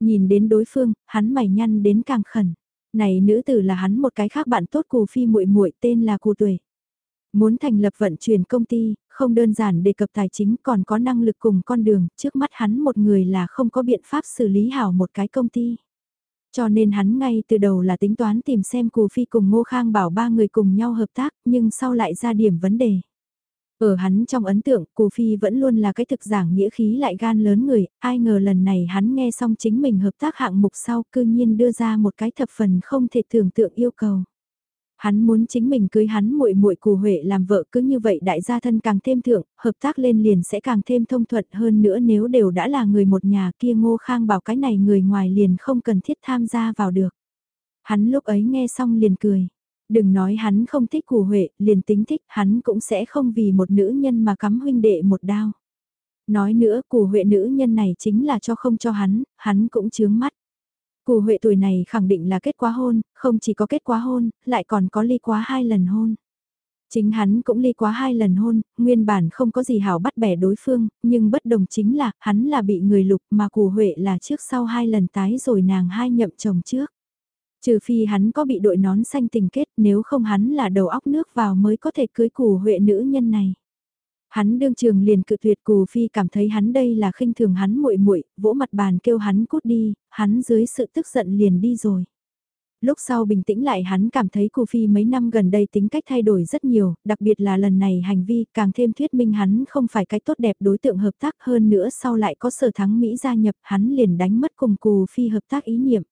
Nhìn đến đối phương, hắn mày nhăn đến càng khẩn. Này nữ tử là hắn một cái khác bạn tốt cù phi muội muội tên là cù tuổi. Muốn thành lập vận chuyển công ty, không đơn giản đề cập tài chính còn có năng lực cùng con đường, trước mắt hắn một người là không có biện pháp xử lý hảo một cái công ty. Cho nên hắn ngay từ đầu là tính toán tìm xem Cù Phi cùng Ngô Khang bảo ba người cùng nhau hợp tác, nhưng sau lại ra điểm vấn đề. Ở hắn trong ấn tượng, Cù Phi vẫn luôn là cái thực giảng nghĩa khí lại gan lớn người, ai ngờ lần này hắn nghe xong chính mình hợp tác hạng mục sau cư nhiên đưa ra một cái thập phần không thể tưởng tượng yêu cầu. Hắn muốn chính mình cưới hắn muội muội cù Huệ làm vợ cứ như vậy đại gia thân càng thêm thượng, hợp tác lên liền sẽ càng thêm thông thuận hơn nữa nếu đều đã là người một nhà kia ngô khang bảo cái này người ngoài liền không cần thiết tham gia vào được. Hắn lúc ấy nghe xong liền cười. Đừng nói hắn không thích cù Huệ, liền tính thích hắn cũng sẽ không vì một nữ nhân mà cắm huynh đệ một đao. Nói nữa cù Huệ nữ nhân này chính là cho không cho hắn, hắn cũng chướng mắt. Cù Huệ tuổi này khẳng định là kết quá hôn, không chỉ có kết quá hôn, lại còn có ly quá hai lần hôn. Chính hắn cũng ly quá hai lần hôn, nguyên bản không có gì hảo bắt bẻ đối phương, nhưng bất đồng chính là, hắn là bị người lục mà Cù Huệ là trước sau hai lần tái rồi nàng hai nhậm chồng trước. Trừ phi hắn có bị đội nón xanh tình kết nếu không hắn là đầu óc nước vào mới có thể cưới Cù Huệ nữ nhân này. Hắn đương trường liền cự tuyệt Cù Phi cảm thấy hắn đây là khinh thường hắn muội muội, vỗ mặt bàn kêu hắn cút đi, hắn dưới sự tức giận liền đi rồi. Lúc sau bình tĩnh lại hắn cảm thấy Cù Phi mấy năm gần đây tính cách thay đổi rất nhiều, đặc biệt là lần này hành vi càng thêm thuyết minh hắn không phải cái tốt đẹp đối tượng hợp tác hơn nữa sau lại có sở thắng Mỹ gia nhập hắn liền đánh mất cùng Cù Phi hợp tác ý niệm.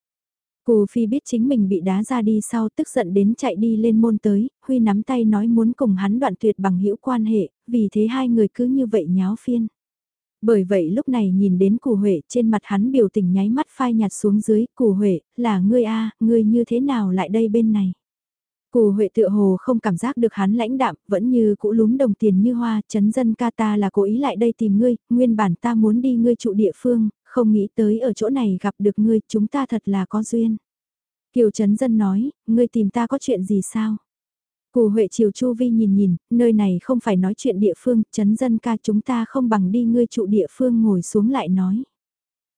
Cù Phi biết chính mình bị đá ra đi sau tức giận đến chạy đi lên môn tới, Huy nắm tay nói muốn cùng hắn đoạn tuyệt bằng hữu quan hệ, vì thế hai người cứ như vậy nháo phiên. Bởi vậy lúc này nhìn đến Cù Huệ trên mặt hắn biểu tình nháy mắt phai nhạt xuống dưới, Cù Huệ, là ngươi a ngươi như thế nào lại đây bên này? Cù Huệ tựa hồ không cảm giác được hắn lãnh đạm, vẫn như cũ lúm đồng tiền như hoa, chấn dân ca ta là cố ý lại đây tìm ngươi, nguyên bản ta muốn đi ngươi trụ địa phương, không nghĩ tới ở chỗ này gặp được ngươi, chúng ta thật là có duyên. Kiều Trấn Dân nói, ngươi tìm ta có chuyện gì sao? Cù Huệ Triều Chu Vi nhìn nhìn, nơi này không phải nói chuyện địa phương, Trấn Dân ca chúng ta không bằng đi ngươi trụ địa phương ngồi xuống lại nói.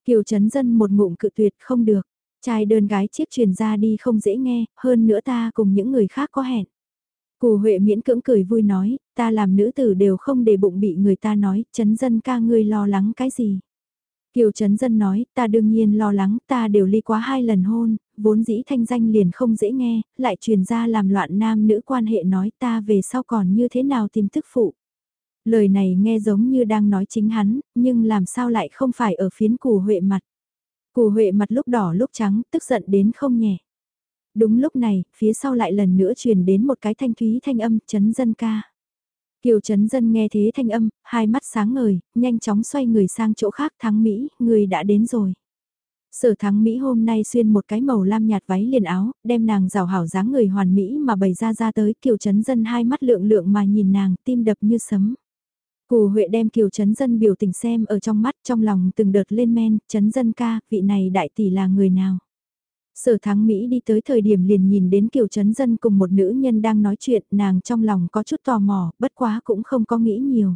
Kiều Trấn Dân một ngụm cự tuyệt không được, trai đơn gái chiếc truyền ra đi không dễ nghe, hơn nữa ta cùng những người khác có hẹn. Cù Huệ miễn cưỡng cười vui nói, ta làm nữ tử đều không để bụng bị người ta nói, Trấn Dân ca ngươi lo lắng cái gì. Kiều Trấn Dân nói, ta đương nhiên lo lắng, ta đều ly quá hai lần hôn, vốn dĩ thanh danh liền không dễ nghe, lại truyền ra làm loạn nam nữ quan hệ nói ta về sau còn như thế nào tìm thức phụ. Lời này nghe giống như đang nói chính hắn, nhưng làm sao lại không phải ở phiến củ huệ mặt. Củ huệ mặt lúc đỏ lúc trắng, tức giận đến không nhẹ. Đúng lúc này, phía sau lại lần nữa truyền đến một cái thanh thúy thanh âm, chấn dân ca. Kiều Trấn Dân nghe thế thanh âm, hai mắt sáng ngời, nhanh chóng xoay người sang chỗ khác thắng Mỹ, người đã đến rồi. Sở thắng Mỹ hôm nay xuyên một cái màu lam nhạt váy liền áo, đem nàng rào hảo dáng người hoàn Mỹ mà bày ra ra tới Kiều Trấn Dân hai mắt lượng lượng mà nhìn nàng tim đập như sấm. Cù Huệ đem Kiều Trấn Dân biểu tình xem ở trong mắt trong lòng từng đợt lên men, Trấn Dân ca, vị này đại tỷ là người nào. Sở thắng Mỹ đi tới thời điểm liền nhìn đến Kiều Trấn Dân cùng một nữ nhân đang nói chuyện, nàng trong lòng có chút tò mò, bất quá cũng không có nghĩ nhiều.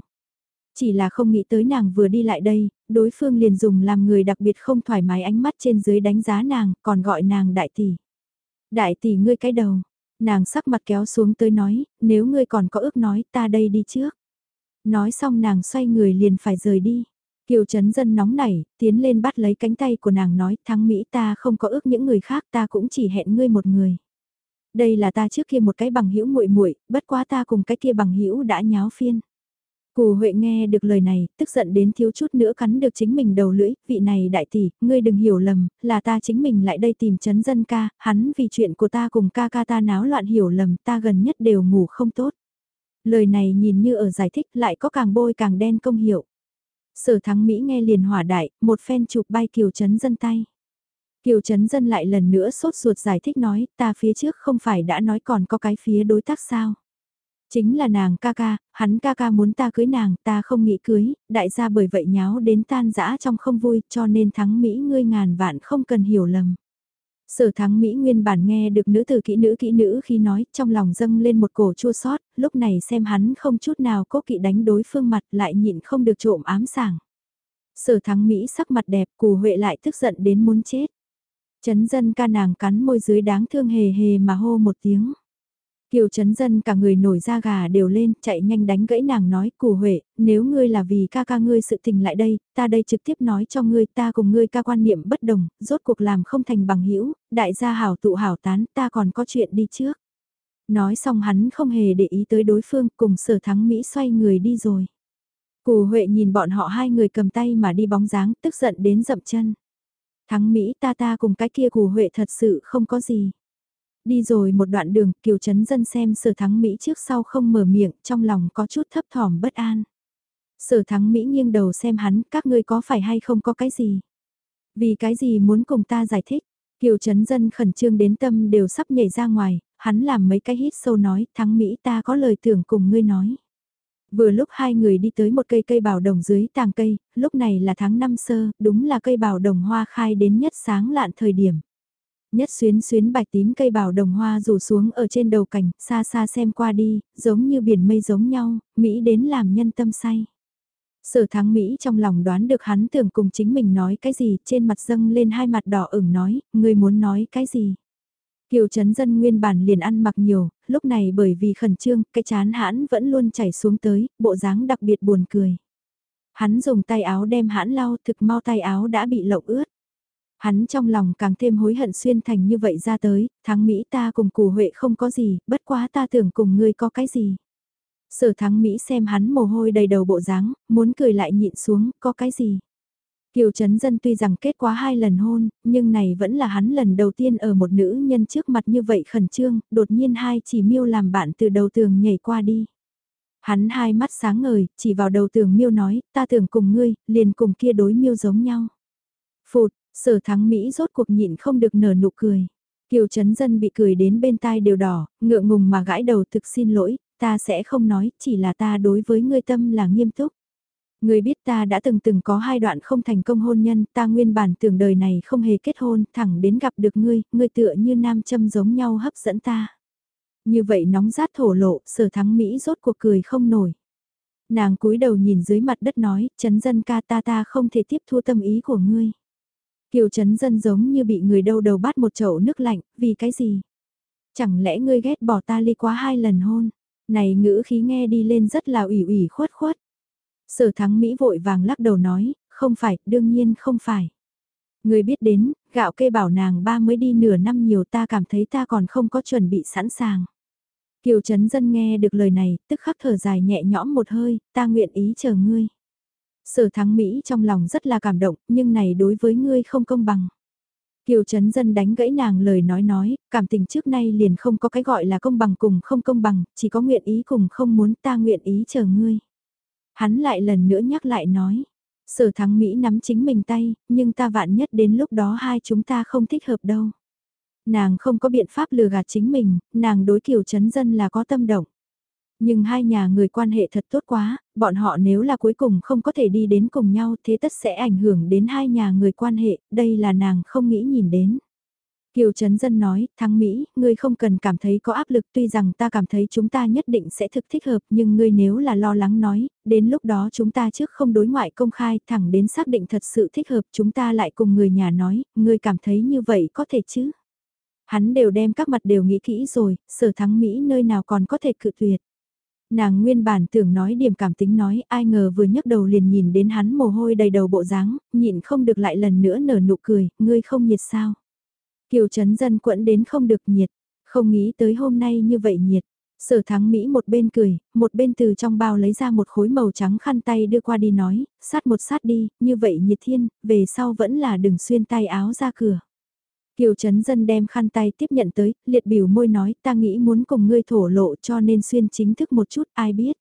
Chỉ là không nghĩ tới nàng vừa đi lại đây, đối phương liền dùng làm người đặc biệt không thoải mái ánh mắt trên dưới đánh giá nàng, còn gọi nàng đại tỷ. Đại tỷ ngươi cái đầu, nàng sắc mặt kéo xuống tới nói, nếu ngươi còn có ước nói ta đây đi trước. Nói xong nàng xoay người liền phải rời đi. Kiều Trấn Dân nóng nảy, tiến lên bắt lấy cánh tay của nàng nói, thắng Mỹ ta không có ước những người khác ta cũng chỉ hẹn ngươi một người. Đây là ta trước kia một cái bằng hữu muội muội, bất quá ta cùng cái kia bằng hữu đã nháo phiên. Cù Huệ nghe được lời này, tức giận đến thiếu chút nữa cắn được chính mình đầu lưỡi, vị này đại tỷ, ngươi đừng hiểu lầm, là ta chính mình lại đây tìm chấn dân ca, hắn vì chuyện của ta cùng ca ca ta náo loạn hiểu lầm, ta gần nhất đều ngủ không tốt. Lời này nhìn như ở giải thích lại có càng bôi càng đen công hiệu. Sở thắng Mỹ nghe liền hỏa đại, một phen chụp bay kiều chấn dân tay. Kiều Trấn Dân lại lần nữa sốt ruột giải thích nói, ta phía trước không phải đã nói còn có cái phía đối tác sao. Chính là nàng ca ca, hắn ca ca muốn ta cưới nàng, ta không nghĩ cưới, đại gia bởi vậy nháo đến tan dã trong không vui cho nên thắng Mỹ ngươi ngàn vạn không cần hiểu lầm. Sở thắng Mỹ nguyên bản nghe được nữ từ kỹ nữ kỹ nữ khi nói trong lòng dâng lên một cổ chua sót, lúc này xem hắn không chút nào cố kỵ đánh đối phương mặt lại nhịn không được trộm ám sảng. Sở thắng Mỹ sắc mặt đẹp cù huệ lại tức giận đến muốn chết. Chấn dân ca nàng cắn môi dưới đáng thương hề hề mà hô một tiếng. Kiều chấn dân cả người nổi da gà đều lên, chạy nhanh đánh gãy nàng nói, cù huệ, nếu ngươi là vì ca ca ngươi sự tình lại đây, ta đây trực tiếp nói cho ngươi ta cùng ngươi ca quan niệm bất đồng, rốt cuộc làm không thành bằng hữu đại gia hảo tụ hảo tán, ta còn có chuyện đi trước. Nói xong hắn không hề để ý tới đối phương, cùng sở thắng Mỹ xoay người đi rồi. Cù Huệ nhìn bọn họ hai người cầm tay mà đi bóng dáng, tức giận đến dậm chân. Thắng Mỹ ta ta cùng cái kia Cù Huệ thật sự không có gì. Đi rồi một đoạn đường, Kiều Trấn Dân xem sở thắng Mỹ trước sau không mở miệng, trong lòng có chút thấp thỏm bất an. Sở thắng Mỹ nghiêng đầu xem hắn, các ngươi có phải hay không có cái gì? Vì cái gì muốn cùng ta giải thích? Kiều Trấn Dân khẩn trương đến tâm đều sắp nhảy ra ngoài, hắn làm mấy cái hít sâu nói, thắng Mỹ ta có lời tưởng cùng ngươi nói. Vừa lúc hai người đi tới một cây cây bào đồng dưới tàng cây, lúc này là tháng năm sơ, đúng là cây bào đồng hoa khai đến nhất sáng lạn thời điểm. Nhất xuyến xuyến bạch tím cây bào đồng hoa rủ xuống ở trên đầu cảnh, xa xa xem qua đi, giống như biển mây giống nhau, Mỹ đến làm nhân tâm say. Sở thắng Mỹ trong lòng đoán được hắn tưởng cùng chính mình nói cái gì, trên mặt dâng lên hai mặt đỏ ửng nói, người muốn nói cái gì. Kiều Trấn Dân nguyên bản liền ăn mặc nhiều, lúc này bởi vì khẩn trương, cái chán hãn vẫn luôn chảy xuống tới, bộ dáng đặc biệt buồn cười. Hắn dùng tay áo đem hãn lau thực mau tay áo đã bị lộng ướt. Hắn trong lòng càng thêm hối hận xuyên thành như vậy ra tới, thắng Mỹ ta cùng củ Huệ không có gì, bất quá ta tưởng cùng ngươi có cái gì. Sở thắng Mỹ xem hắn mồ hôi đầy đầu bộ dáng, muốn cười lại nhịn xuống, có cái gì. Kiều Trấn Dân tuy rằng kết quá hai lần hôn, nhưng này vẫn là hắn lần đầu tiên ở một nữ nhân trước mặt như vậy khẩn trương, đột nhiên hai chỉ miêu làm bạn từ đầu tường nhảy qua đi. Hắn hai mắt sáng ngời, chỉ vào đầu tường miêu nói, ta tưởng cùng ngươi, liền cùng kia đối miêu giống nhau. Phụt, sở thắng Mỹ rốt cuộc nhịn không được nở nụ cười. Kiều Trấn Dân bị cười đến bên tai đều đỏ, ngượng ngùng mà gãi đầu thực xin lỗi, ta sẽ không nói, chỉ là ta đối với ngươi tâm là nghiêm túc. Người biết ta đã từng từng có hai đoạn không thành công hôn nhân, ta nguyên bản tưởng đời này không hề kết hôn, thẳng đến gặp được ngươi, ngươi tựa như nam châm giống nhau hấp dẫn ta. Như vậy nóng rát thổ lộ, sở thắng Mỹ rốt cuộc cười không nổi. Nàng cúi đầu nhìn dưới mặt đất nói, chấn dân ca ta ta không thể tiếp thu tâm ý của ngươi. Kiều chấn dân giống như bị người đâu đầu bắt một chậu nước lạnh, vì cái gì? Chẳng lẽ ngươi ghét bỏ ta ly quá hai lần hôn? Này ngữ khí nghe đi lên rất là ủy ủy khuất khuất. Sở thắng Mỹ vội vàng lắc đầu nói, không phải, đương nhiên không phải. Người biết đến, gạo kê bảo nàng ba mới đi nửa năm nhiều ta cảm thấy ta còn không có chuẩn bị sẵn sàng. Kiều Trấn Dân nghe được lời này, tức khắc thở dài nhẹ nhõm một hơi, ta nguyện ý chờ ngươi. Sở thắng Mỹ trong lòng rất là cảm động, nhưng này đối với ngươi không công bằng. Kiều Trấn Dân đánh gãy nàng lời nói nói, cảm tình trước nay liền không có cái gọi là công bằng cùng không công bằng, chỉ có nguyện ý cùng không muốn ta nguyện ý chờ ngươi. Hắn lại lần nữa nhắc lại nói, sở thắng Mỹ nắm chính mình tay, nhưng ta vạn nhất đến lúc đó hai chúng ta không thích hợp đâu. Nàng không có biện pháp lừa gạt chính mình, nàng đối kiều chấn dân là có tâm động. Nhưng hai nhà người quan hệ thật tốt quá, bọn họ nếu là cuối cùng không có thể đi đến cùng nhau thế tất sẽ ảnh hưởng đến hai nhà người quan hệ, đây là nàng không nghĩ nhìn đến. Kiều Trấn Dân nói, Thắng Mỹ, ngươi không cần cảm thấy có áp lực tuy rằng ta cảm thấy chúng ta nhất định sẽ thực thích hợp nhưng ngươi nếu là lo lắng nói, đến lúc đó chúng ta trước không đối ngoại công khai thẳng đến xác định thật sự thích hợp chúng ta lại cùng người nhà nói, ngươi cảm thấy như vậy có thể chứ? Hắn đều đem các mặt đều nghĩ kỹ rồi, sở Thắng Mỹ nơi nào còn có thể cự tuyệt. Nàng nguyên bản tưởng nói điểm cảm tính nói, ai ngờ vừa nhấc đầu liền nhìn đến hắn mồ hôi đầy đầu bộ dáng, nhịn không được lại lần nữa nở nụ cười, ngươi không nhiệt sao? Kiều Trấn Dân quẫn đến không được nhiệt, không nghĩ tới hôm nay như vậy nhiệt. Sở thắng Mỹ một bên cười, một bên từ trong bao lấy ra một khối màu trắng khăn tay đưa qua đi nói, sát một sát đi, như vậy nhiệt thiên, về sau vẫn là đừng xuyên tay áo ra cửa. Kiều Trấn Dân đem khăn tay tiếp nhận tới, liệt biểu môi nói ta nghĩ muốn cùng ngươi thổ lộ cho nên xuyên chính thức một chút, ai biết.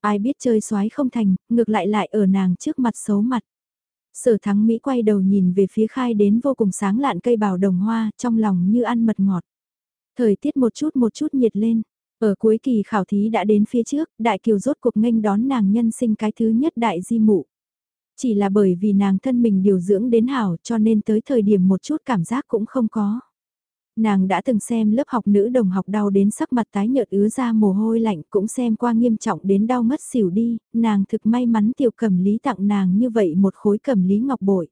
Ai biết chơi xoái không thành, ngược lại lại ở nàng trước mặt xấu mặt. Sở thắng Mỹ quay đầu nhìn về phía khai đến vô cùng sáng lạn cây bào đồng hoa, trong lòng như ăn mật ngọt. Thời tiết một chút một chút nhiệt lên. Ở cuối kỳ khảo thí đã đến phía trước, Đại Kiều rốt cuộc nghênh đón nàng nhân sinh cái thứ nhất Đại Di Mụ. Chỉ là bởi vì nàng thân mình điều dưỡng đến hảo cho nên tới thời điểm một chút cảm giác cũng không có. Nàng đã từng xem lớp học nữ đồng học đau đến sắc mặt tái nhợt ứa ra mồ hôi lạnh cũng xem qua nghiêm trọng đến đau mất xỉu đi, nàng thực may mắn tiểu cẩm lý tặng nàng như vậy một khối cẩm lý ngọc bội.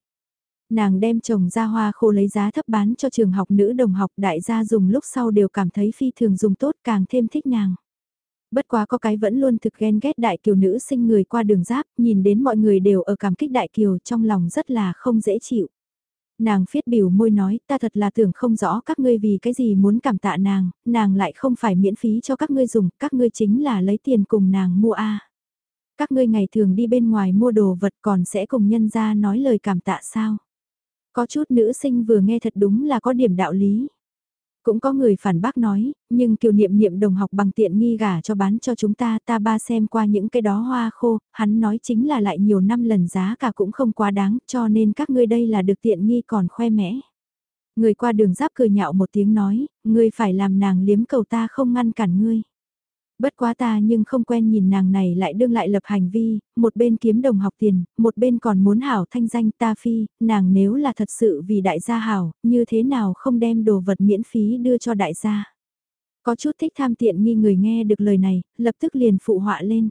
Nàng đem trồng ra hoa khô lấy giá thấp bán cho trường học nữ đồng học đại gia dùng lúc sau đều cảm thấy phi thường dùng tốt càng thêm thích nàng. Bất quá có cái vẫn luôn thực ghen ghét đại kiều nữ sinh người qua đường giáp, nhìn đến mọi người đều ở cảm kích đại kiều trong lòng rất là không dễ chịu. Nàng phiết biểu môi nói ta thật là tưởng không rõ các ngươi vì cái gì muốn cảm tạ nàng, nàng lại không phải miễn phí cho các ngươi dùng, các ngươi chính là lấy tiền cùng nàng mua a. Các ngươi ngày thường đi bên ngoài mua đồ vật còn sẽ cùng nhân ra nói lời cảm tạ sao. Có chút nữ sinh vừa nghe thật đúng là có điểm đạo lý. Cũng có người phản bác nói, nhưng kiều niệm niệm đồng học bằng tiện nghi gả cho bán cho chúng ta ta ba xem qua những cái đó hoa khô, hắn nói chính là lại nhiều năm lần giá cả cũng không quá đáng cho nên các ngươi đây là được tiện nghi còn khoe mẽ. Người qua đường giáp cười nhạo một tiếng nói, ngươi phải làm nàng liếm cầu ta không ngăn cản ngươi. Bất quá ta nhưng không quen nhìn nàng này lại đương lại lập hành vi, một bên kiếm đồng học tiền, một bên còn muốn hảo thanh danh ta phi, nàng nếu là thật sự vì đại gia hảo, như thế nào không đem đồ vật miễn phí đưa cho đại gia. Có chút thích tham tiện nghi người nghe được lời này, lập tức liền phụ họa lên.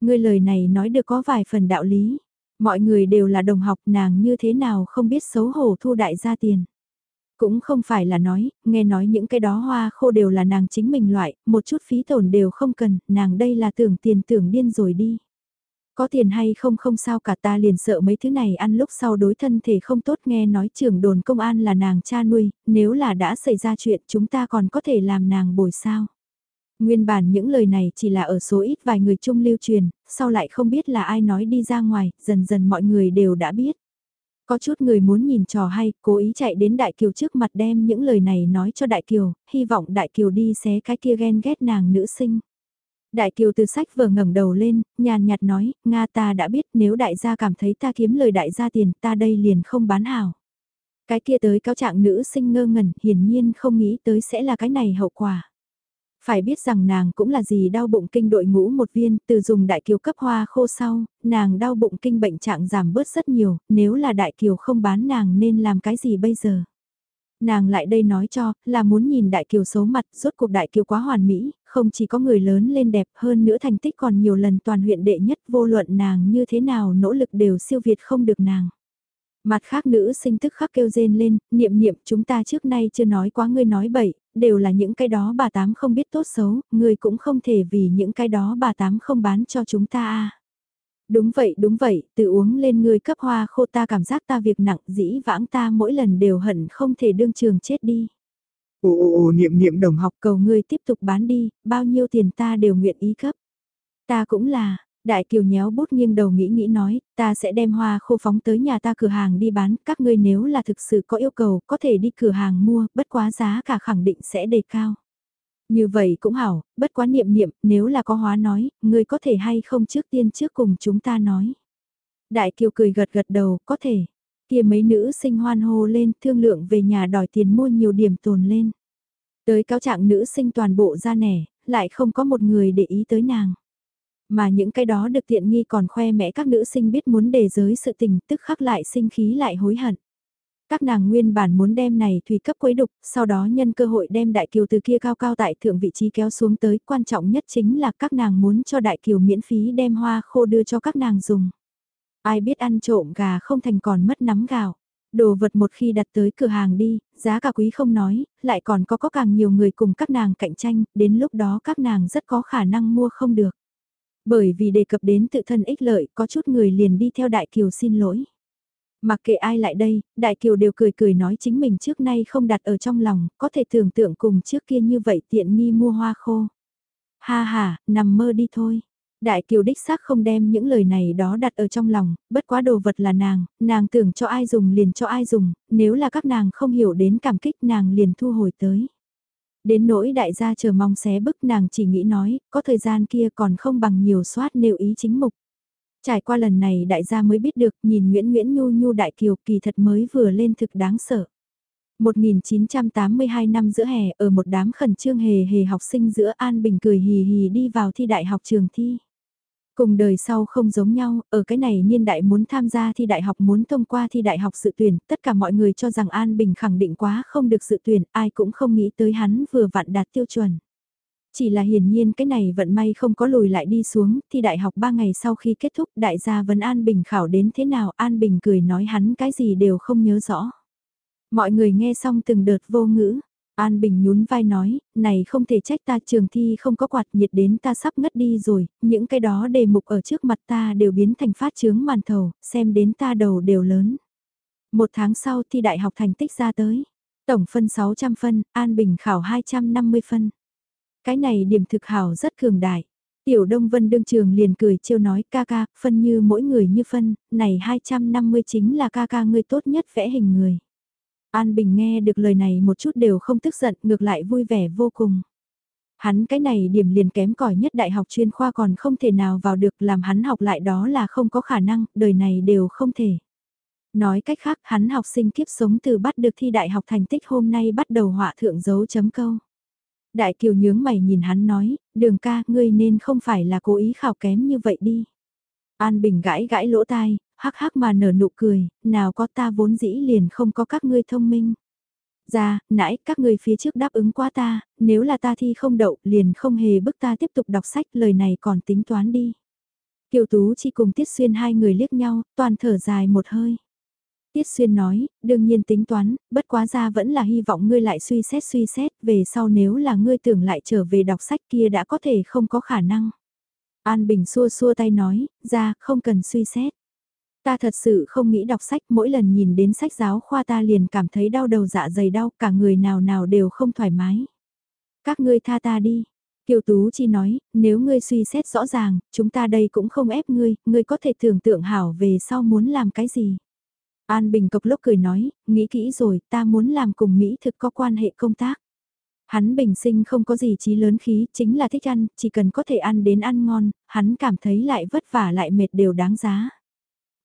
Người lời này nói được có vài phần đạo lý. Mọi người đều là đồng học nàng như thế nào không biết xấu hổ thu đại gia tiền. Cũng không phải là nói, nghe nói những cái đó hoa khô đều là nàng chính mình loại, một chút phí tổn đều không cần, nàng đây là tưởng tiền tưởng điên rồi đi. Có tiền hay không không sao cả ta liền sợ mấy thứ này ăn lúc sau đối thân thể không tốt nghe nói trưởng đồn công an là nàng cha nuôi, nếu là đã xảy ra chuyện chúng ta còn có thể làm nàng bồi sao. Nguyên bản những lời này chỉ là ở số ít vài người chung lưu truyền, sau lại không biết là ai nói đi ra ngoài, dần dần mọi người đều đã biết. Có chút người muốn nhìn trò hay, cố ý chạy đến Đại Kiều trước mặt đem những lời này nói cho Đại Kiều, hy vọng Đại Kiều đi xé cái kia ghen ghét nàng nữ sinh. Đại Kiều từ sách vừa ngẩng đầu lên, nhàn nhạt nói, Nga ta đã biết nếu đại gia cảm thấy ta kiếm lời đại gia tiền ta đây liền không bán hảo. Cái kia tới cáo trạng nữ sinh ngơ ngẩn, hiển nhiên không nghĩ tới sẽ là cái này hậu quả. Phải biết rằng nàng cũng là gì đau bụng kinh đội ngũ một viên, từ dùng đại kiều cấp hoa khô sau, nàng đau bụng kinh bệnh trạng giảm bớt rất nhiều, nếu là đại kiều không bán nàng nên làm cái gì bây giờ? Nàng lại đây nói cho, là muốn nhìn đại kiều xấu mặt, rốt cuộc đại kiều quá hoàn mỹ, không chỉ có người lớn lên đẹp hơn nữa thành tích còn nhiều lần toàn huyện đệ nhất vô luận nàng như thế nào nỗ lực đều siêu việt không được nàng. Mặt khác nữ sinh tức khắc kêu rên lên, niệm niệm chúng ta trước nay chưa nói quá ngươi nói bậy, đều là những cái đó bà tám không biết tốt xấu, ngươi cũng không thể vì những cái đó bà tám không bán cho chúng ta a. Đúng vậy đúng vậy, tự uống lên ngươi cấp hoa khô ta cảm giác ta việc nặng dĩ vãng ta mỗi lần đều hận không thể đương trường chết đi. Ồ ồ ồ niệm niệm đồng học cầu ngươi tiếp tục bán đi, bao nhiêu tiền ta đều nguyện ý cấp. Ta cũng là, Đại Kiều nhéo bút nghiêng đầu nghĩ nghĩ nói, ta sẽ đem hoa khô phóng tới nhà ta cửa hàng đi bán, các ngươi nếu là thực sự có yêu cầu, có thể đi cửa hàng mua, bất quá giá cả khẳng định sẽ đề cao. Như vậy cũng hảo, bất quá niệm niệm, nếu là có hóa nói, ngươi có thể hay không trước tiên trước cùng chúng ta nói. Đại Kiều cười gật gật đầu, có thể. Kia mấy nữ sinh hoan hô lên, thương lượng về nhà đòi tiền mua nhiều điểm tồn lên. Tới cáo trạng nữ sinh toàn bộ ra nẻ, lại không có một người để ý tới nàng. Mà những cái đó được tiện nghi còn khoe mẽ các nữ sinh biết muốn đề giới sự tình tức khắc lại sinh khí lại hối hận. Các nàng nguyên bản muốn đem này thủy cấp quấy đục, sau đó nhân cơ hội đem đại kiều từ kia cao cao tại thượng vị trí kéo xuống tới, quan trọng nhất chính là các nàng muốn cho đại kiều miễn phí đem hoa khô đưa cho các nàng dùng. Ai biết ăn trộm gà không thành còn mất nắm gạo. Đồ vật một khi đặt tới cửa hàng đi, giá cả quý không nói, lại còn có có càng nhiều người cùng các nàng cạnh tranh, đến lúc đó các nàng rất có khả năng mua không được. Bởi vì đề cập đến tự thân ích lợi, có chút người liền đi theo Đại Kiều xin lỗi. Mặc kệ ai lại đây, Đại Kiều đều cười cười nói chính mình trước nay không đặt ở trong lòng, có thể tưởng tượng cùng trước kia như vậy tiện nghi mua hoa khô. Ha ha, nằm mơ đi thôi. Đại kiều đích xác không đem những lời này đó đặt ở trong lòng, bất quá đồ vật là nàng, nàng tưởng cho ai dùng liền cho ai dùng, nếu là các nàng không hiểu đến cảm kích nàng liền thu hồi tới. Đến nỗi đại gia chờ mong xé bức nàng chỉ nghĩ nói, có thời gian kia còn không bằng nhiều soát nêu ý chính mục. Trải qua lần này đại gia mới biết được nhìn Nguyễn Nguyễn Nhu Nhu Đại Kiều kỳ thật mới vừa lên thực đáng sợ. 1982 năm giữa hè ở một đám khẩn trương hề hề học sinh giữa An Bình cười hì hì đi vào thi đại học trường thi. Cùng đời sau không giống nhau, ở cái này niên đại muốn tham gia thi đại học muốn thông qua thi đại học sự tuyển, tất cả mọi người cho rằng An Bình khẳng định quá không được sự tuyển, ai cũng không nghĩ tới hắn vừa vặn đạt tiêu chuẩn. Chỉ là hiển nhiên cái này vận may không có lùi lại đi xuống, thi đại học 3 ngày sau khi kết thúc đại gia vấn An Bình khảo đến thế nào An Bình cười nói hắn cái gì đều không nhớ rõ. Mọi người nghe xong từng đợt vô ngữ, An Bình nhún vai nói, này không thể trách ta trường thi không có quạt nhiệt đến ta sắp ngất đi rồi, những cái đó đề mục ở trước mặt ta đều biến thành phát chướng màn thầu, xem đến ta đầu đều lớn. Một tháng sau thi đại học thành tích ra tới, tổng phân 600 phân, An Bình khảo 250 phân. Cái này điểm thực hảo rất cường đại. Tiểu Đông Vân đương trường liền cười trêu nói ca ca, phân như mỗi người như phân, này 250 chính là ca ca ngươi tốt nhất vẽ hình người. An Bình nghe được lời này một chút đều không tức giận, ngược lại vui vẻ vô cùng. Hắn cái này điểm liền kém cỏi nhất đại học chuyên khoa còn không thể nào vào được làm hắn học lại đó là không có khả năng, đời này đều không thể. Nói cách khác hắn học sinh kiếp sống từ bắt được thi đại học thành tích hôm nay bắt đầu họa thượng dấu chấm câu. Đại kiều nhướng mày nhìn hắn nói, đường ca ngươi nên không phải là cố ý khảo kém như vậy đi. An Bình gãi gãi lỗ tai, hắc hắc mà nở nụ cười, nào có ta vốn dĩ liền không có các ngươi thông minh. Ra, nãy các ngươi phía trước đáp ứng qua ta, nếu là ta thi không đậu liền không hề bức ta tiếp tục đọc sách lời này còn tính toán đi. Kiều Tú chỉ cùng Tiết Xuyên hai người liếc nhau, toàn thở dài một hơi. Tiết Xuyên nói, đương nhiên tính toán, bất quá ra vẫn là hy vọng ngươi lại suy xét suy xét, về sau nếu là ngươi tưởng lại trở về đọc sách kia đã có thể không có khả năng. An Bình xua xua tay nói, ra, không cần suy xét. Ta thật sự không nghĩ đọc sách, mỗi lần nhìn đến sách giáo khoa ta liền cảm thấy đau đầu dạ dày đau, cả người nào nào đều không thoải mái. Các ngươi tha ta đi. Kiều Tú Chi nói, nếu ngươi suy xét rõ ràng, chúng ta đây cũng không ép ngươi, ngươi có thể tưởng tượng hảo về sau muốn làm cái gì. An Bình cộc lốc cười nói, nghĩ kỹ rồi, ta muốn làm cùng Mỹ thực có quan hệ công tác. Hắn bình sinh không có gì trí lớn khí, chính là thích ăn, chỉ cần có thể ăn đến ăn ngon, hắn cảm thấy lại vất vả lại mệt đều đáng giá.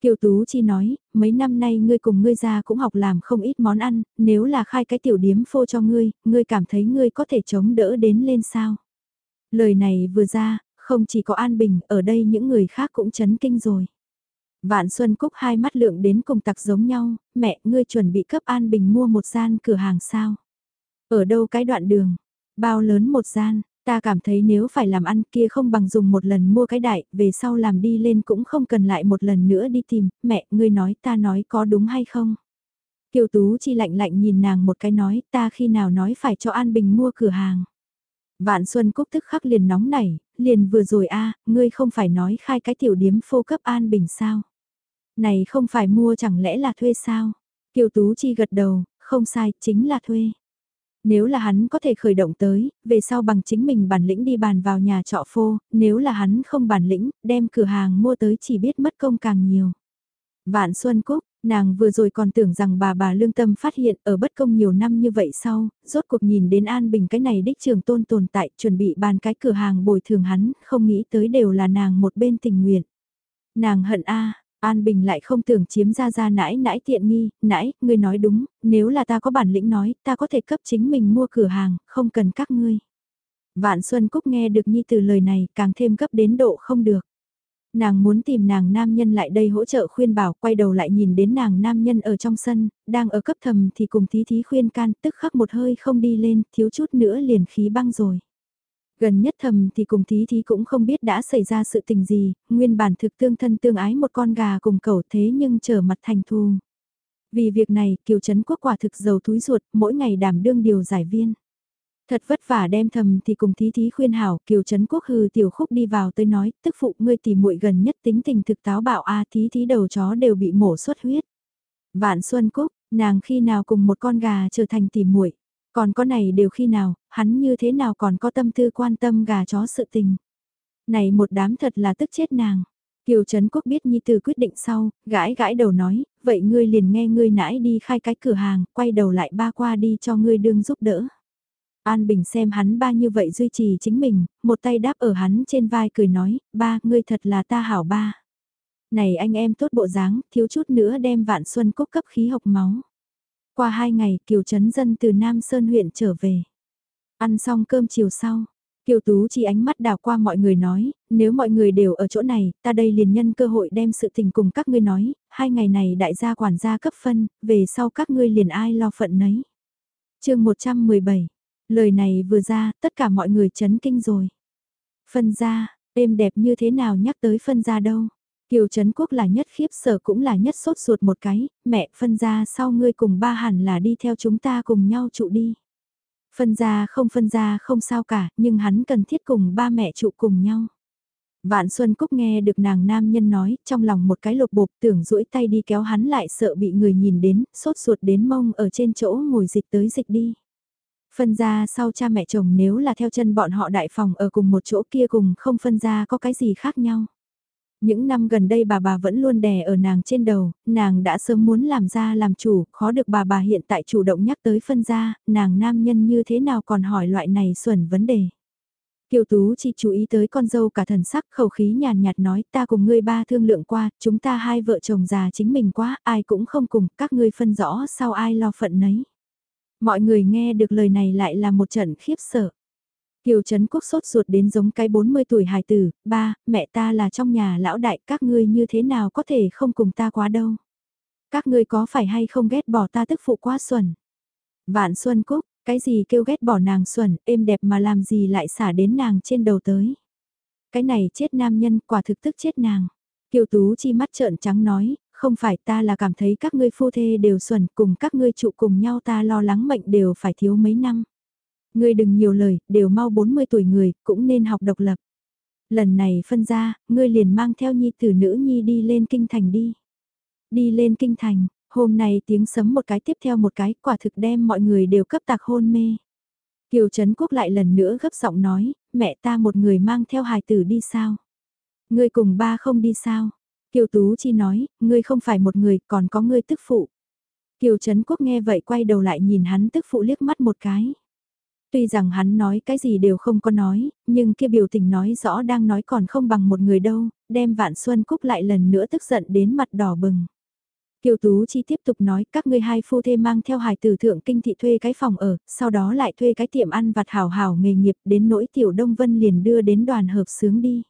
Kiều Tú Chi nói, mấy năm nay ngươi cùng ngươi ra cũng học làm không ít món ăn, nếu là khai cái tiểu điếm phô cho ngươi, ngươi cảm thấy ngươi có thể chống đỡ đến lên sao. Lời này vừa ra, không chỉ có An Bình, ở đây những người khác cũng chấn kinh rồi. Vạn Xuân Cúc hai mắt lượng đến cùng tặc giống nhau, mẹ ngươi chuẩn bị cấp An Bình mua một gian cửa hàng sao. Ở đâu cái đoạn đường, bao lớn một gian, Ta cảm thấy nếu phải làm ăn kia không bằng dùng một lần mua cái đại, về sau làm đi lên cũng không cần lại một lần nữa đi tìm, mẹ, ngươi nói ta nói có đúng hay không? Kiều Tú chi lạnh lạnh nhìn nàng một cái nói, ta khi nào nói phải cho An Bình mua cửa hàng. Vạn Xuân Cúc tức khắc liền nóng nảy, liền vừa rồi a ngươi không phải nói khai cái tiểu điếm phô cấp An Bình sao? Này không phải mua chẳng lẽ là thuê sao? Kiều Tú chi gật đầu, không sai, chính là thuê. Nếu là hắn có thể khởi động tới, về sau bằng chính mình bản lĩnh đi bàn vào nhà trọ phô, nếu là hắn không bản lĩnh, đem cửa hàng mua tới chỉ biết mất công càng nhiều. Vạn Xuân Cúc, nàng vừa rồi còn tưởng rằng bà bà lương tâm phát hiện ở bất công nhiều năm như vậy sau, rốt cuộc nhìn đến An Bình cái này đích trường tôn tồn tại chuẩn bị bàn cái cửa hàng bồi thường hắn, không nghĩ tới đều là nàng một bên tình nguyện. Nàng hận a An Bình lại không tưởng chiếm ra ra nãi nãi tiện nghi, nãi, ngươi nói đúng, nếu là ta có bản lĩnh nói, ta có thể cấp chính mình mua cửa hàng, không cần các ngươi. Vạn Xuân Cúc nghe được Nhi từ lời này càng thêm gấp đến độ không được. Nàng muốn tìm nàng nam nhân lại đây hỗ trợ khuyên bảo, quay đầu lại nhìn đến nàng nam nhân ở trong sân, đang ở cấp thầm thì cùng thí thí khuyên can, tức khắc một hơi không đi lên, thiếu chút nữa liền khí băng rồi. Gần nhất thầm thì cùng thí thí cũng không biết đã xảy ra sự tình gì, nguyên bản thực tương thân tương ái một con gà cùng cẩu thế nhưng trở mặt thành thù. Vì việc này, Kiều Trấn Quốc quả thực giàu túi ruột, mỗi ngày đảm đương điều giải viên. Thật vất vả đem thầm thì cùng thí thí khuyên hảo, Kiều Trấn Quốc hừ tiểu khúc đi vào tới nói, tức phụ ngươi tỉ muội gần nhất tính tình thực táo bạo a thí thí đầu chó đều bị mổ xuất huyết. Vạn Xuân Cúc, nàng khi nào cùng một con gà trở thành tỉ muội còn có này đều khi nào, hắn như thế nào còn có tâm tư quan tâm gà chó sự tình. Này một đám thật là tức chết nàng. Kiều Trấn Quốc biết Nhi Tử quyết định sau, gãi gãi đầu nói, vậy ngươi liền nghe ngươi nãi đi khai cái cửa hàng, quay đầu lại ba qua đi cho ngươi đương giúp đỡ. An Bình xem hắn ba như vậy duy trì chính mình, một tay đáp ở hắn trên vai cười nói, ba, ngươi thật là ta hảo ba. Này anh em tốt bộ dáng, thiếu chút nữa đem vạn xuân cúc cấp khí học máu. Qua hai ngày, Kiều Trấn Dân từ Nam Sơn huyện trở về. Ăn xong cơm chiều sau, Kiều Tú chỉ ánh mắt đào qua mọi người nói, nếu mọi người đều ở chỗ này, ta đây liền nhân cơ hội đem sự tình cùng các ngươi nói, hai ngày này đại gia quản gia cấp phân, về sau các ngươi liền ai lo phận nấy. chương 117, lời này vừa ra, tất cả mọi người chấn kinh rồi. Phân gia, êm đẹp như thế nào nhắc tới phân gia đâu. Kiều Trấn Quốc là nhất khiếp sở cũng là nhất sốt ruột một cái, mẹ phân gia sau ngươi cùng ba hẳn là đi theo chúng ta cùng nhau trụ đi. Phân ra không phân ra không sao cả, nhưng hắn cần thiết cùng ba mẹ trụ cùng nhau. Vạn Xuân Cúc nghe được nàng nam nhân nói, trong lòng một cái lục bộp tưởng duỗi tay đi kéo hắn lại sợ bị người nhìn đến, sốt ruột đến mông ở trên chỗ ngồi dịch tới dịch đi. Phân ra sau cha mẹ chồng nếu là theo chân bọn họ đại phòng ở cùng một chỗ kia cùng không phân ra có cái gì khác nhau. Những năm gần đây bà bà vẫn luôn đè ở nàng trên đầu, nàng đã sớm muốn làm ra làm chủ, khó được bà bà hiện tại chủ động nhắc tới phân gia, nàng nam nhân như thế nào còn hỏi loại này xuẩn vấn đề. Kiều Tú chỉ chú ý tới con dâu cả thần sắc khẩu khí nhàn nhạt nói ta cùng ngươi ba thương lượng qua, chúng ta hai vợ chồng già chính mình quá, ai cũng không cùng, các ngươi phân rõ sau ai lo phận nấy. Mọi người nghe được lời này lại là một trận khiếp sợ. Kiều Trấn Quốc sốt ruột đến giống cái 40 tuổi hài tử, ba, mẹ ta là trong nhà lão đại, các ngươi như thế nào có thể không cùng ta quá đâu. Các ngươi có phải hay không ghét bỏ ta tức phụ quá xuẩn. Vạn Xuân Cúc, cái gì kêu ghét bỏ nàng xuẩn, êm đẹp mà làm gì lại xả đến nàng trên đầu tới. Cái này chết nam nhân quả thực tức chết nàng. Kiều Tú chi mắt trợn trắng nói, không phải ta là cảm thấy các ngươi phu thê đều xuẩn cùng các ngươi trụ cùng nhau ta lo lắng mệnh đều phải thiếu mấy năm. Ngươi đừng nhiều lời, đều mau 40 tuổi người, cũng nên học độc lập. Lần này phân ra, ngươi liền mang theo nhi tử nữ nhi đi lên kinh thành đi. Đi lên kinh thành, hôm nay tiếng sấm một cái tiếp theo một cái, quả thực đem mọi người đều cấp tạc hôn mê. Kiều Trấn Quốc lại lần nữa gấp giọng nói, mẹ ta một người mang theo hài tử đi sao? Ngươi cùng ba không đi sao? Kiều Tú Chi nói, ngươi không phải một người, còn có ngươi tức phụ. Kiều Trấn Quốc nghe vậy quay đầu lại nhìn hắn tức phụ liếc mắt một cái. Tuy rằng hắn nói cái gì đều không có nói, nhưng kia biểu tình nói rõ đang nói còn không bằng một người đâu, đem Vạn Xuân Cúc lại lần nữa tức giận đến mặt đỏ bừng. Kiều Tú Chi tiếp tục nói các ngươi hai phu thê mang theo hài tử thượng kinh thị thuê cái phòng ở, sau đó lại thuê cái tiệm ăn vặt hào hào nghề nghiệp đến nỗi tiểu Đông Vân liền đưa đến đoàn hợp sướng đi.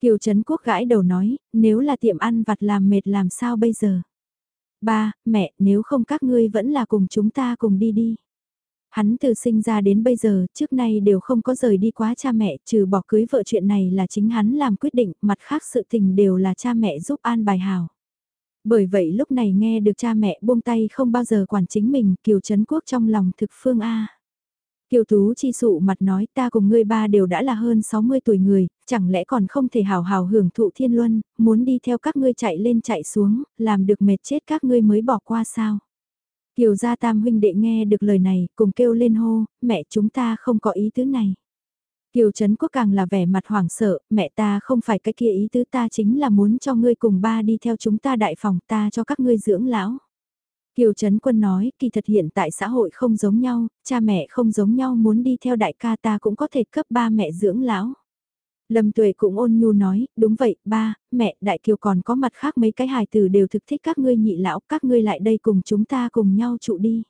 Kiều Trấn Quốc gãi đầu nói, nếu là tiệm ăn vặt làm mệt làm sao bây giờ? Ba, mẹ, nếu không các ngươi vẫn là cùng chúng ta cùng đi đi. Hắn từ sinh ra đến bây giờ, trước nay đều không có rời đi quá cha mẹ, trừ bỏ cưới vợ chuyện này là chính hắn làm quyết định, mặt khác sự tình đều là cha mẹ giúp an bài hào. Bởi vậy lúc này nghe được cha mẹ buông tay không bao giờ quản chính mình, Kiều Trấn Quốc trong lòng thực phương A. Kiều Tú chi sụ mặt nói ta cùng ngươi ba đều đã là hơn 60 tuổi người, chẳng lẽ còn không thể hào hào hưởng thụ thiên luân, muốn đi theo các ngươi chạy lên chạy xuống, làm được mệt chết các ngươi mới bỏ qua sao. Kiều gia tam huynh đệ nghe được lời này, cùng kêu lên hô, mẹ chúng ta không có ý tứ này. Kiều Trấn Quốc càng là vẻ mặt hoảng sợ, mẹ ta không phải cái kia ý tứ ta chính là muốn cho ngươi cùng ba đi theo chúng ta đại phòng ta cho các ngươi dưỡng lão. Kiều Trấn Quân nói, kỳ thật hiện tại xã hội không giống nhau, cha mẹ không giống nhau muốn đi theo đại ca ta cũng có thể cấp ba mẹ dưỡng lão. Lâm Tuệ cũng ôn nhu nói, đúng vậy, ba, mẹ, đại kiều còn có mặt khác mấy cái hài tử đều thực thích các ngươi nhị lão, các ngươi lại đây cùng chúng ta cùng nhau trụ đi.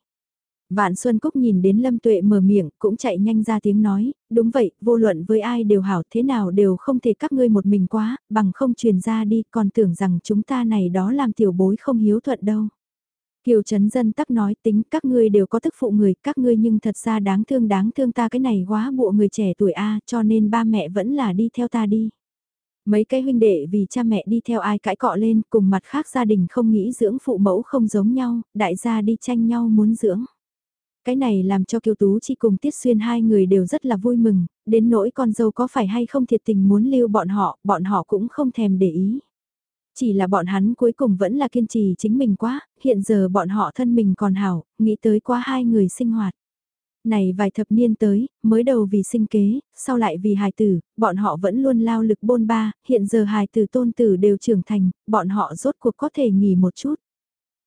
Vạn Xuân Cúc nhìn đến Lâm Tuệ mở miệng, cũng chạy nhanh ra tiếng nói, đúng vậy, vô luận với ai đều hảo thế nào đều không thể các ngươi một mình quá, bằng không truyền ra đi, còn tưởng rằng chúng ta này đó làm tiểu bối không hiếu thuận đâu. Kiều Trấn Dân tắc nói tính các ngươi đều có thức phụ người, các ngươi nhưng thật ra đáng thương đáng thương ta cái này quá bộ người trẻ tuổi A cho nên ba mẹ vẫn là đi theo ta đi. Mấy cái huynh đệ vì cha mẹ đi theo ai cãi cọ lên cùng mặt khác gia đình không nghĩ dưỡng phụ mẫu không giống nhau, đại gia đi tranh nhau muốn dưỡng. Cái này làm cho Kiều Tú chỉ cùng Tiết Xuyên hai người đều rất là vui mừng, đến nỗi con dâu có phải hay không thiệt tình muốn lưu bọn họ, bọn họ cũng không thèm để ý. Chỉ là bọn hắn cuối cùng vẫn là kiên trì chính mình quá, hiện giờ bọn họ thân mình còn hảo, nghĩ tới quá hai người sinh hoạt. Này vài thập niên tới, mới đầu vì sinh kế, sau lại vì hài tử, bọn họ vẫn luôn lao lực bôn ba, hiện giờ hài tử tôn tử đều trưởng thành, bọn họ rốt cuộc có thể nghỉ một chút.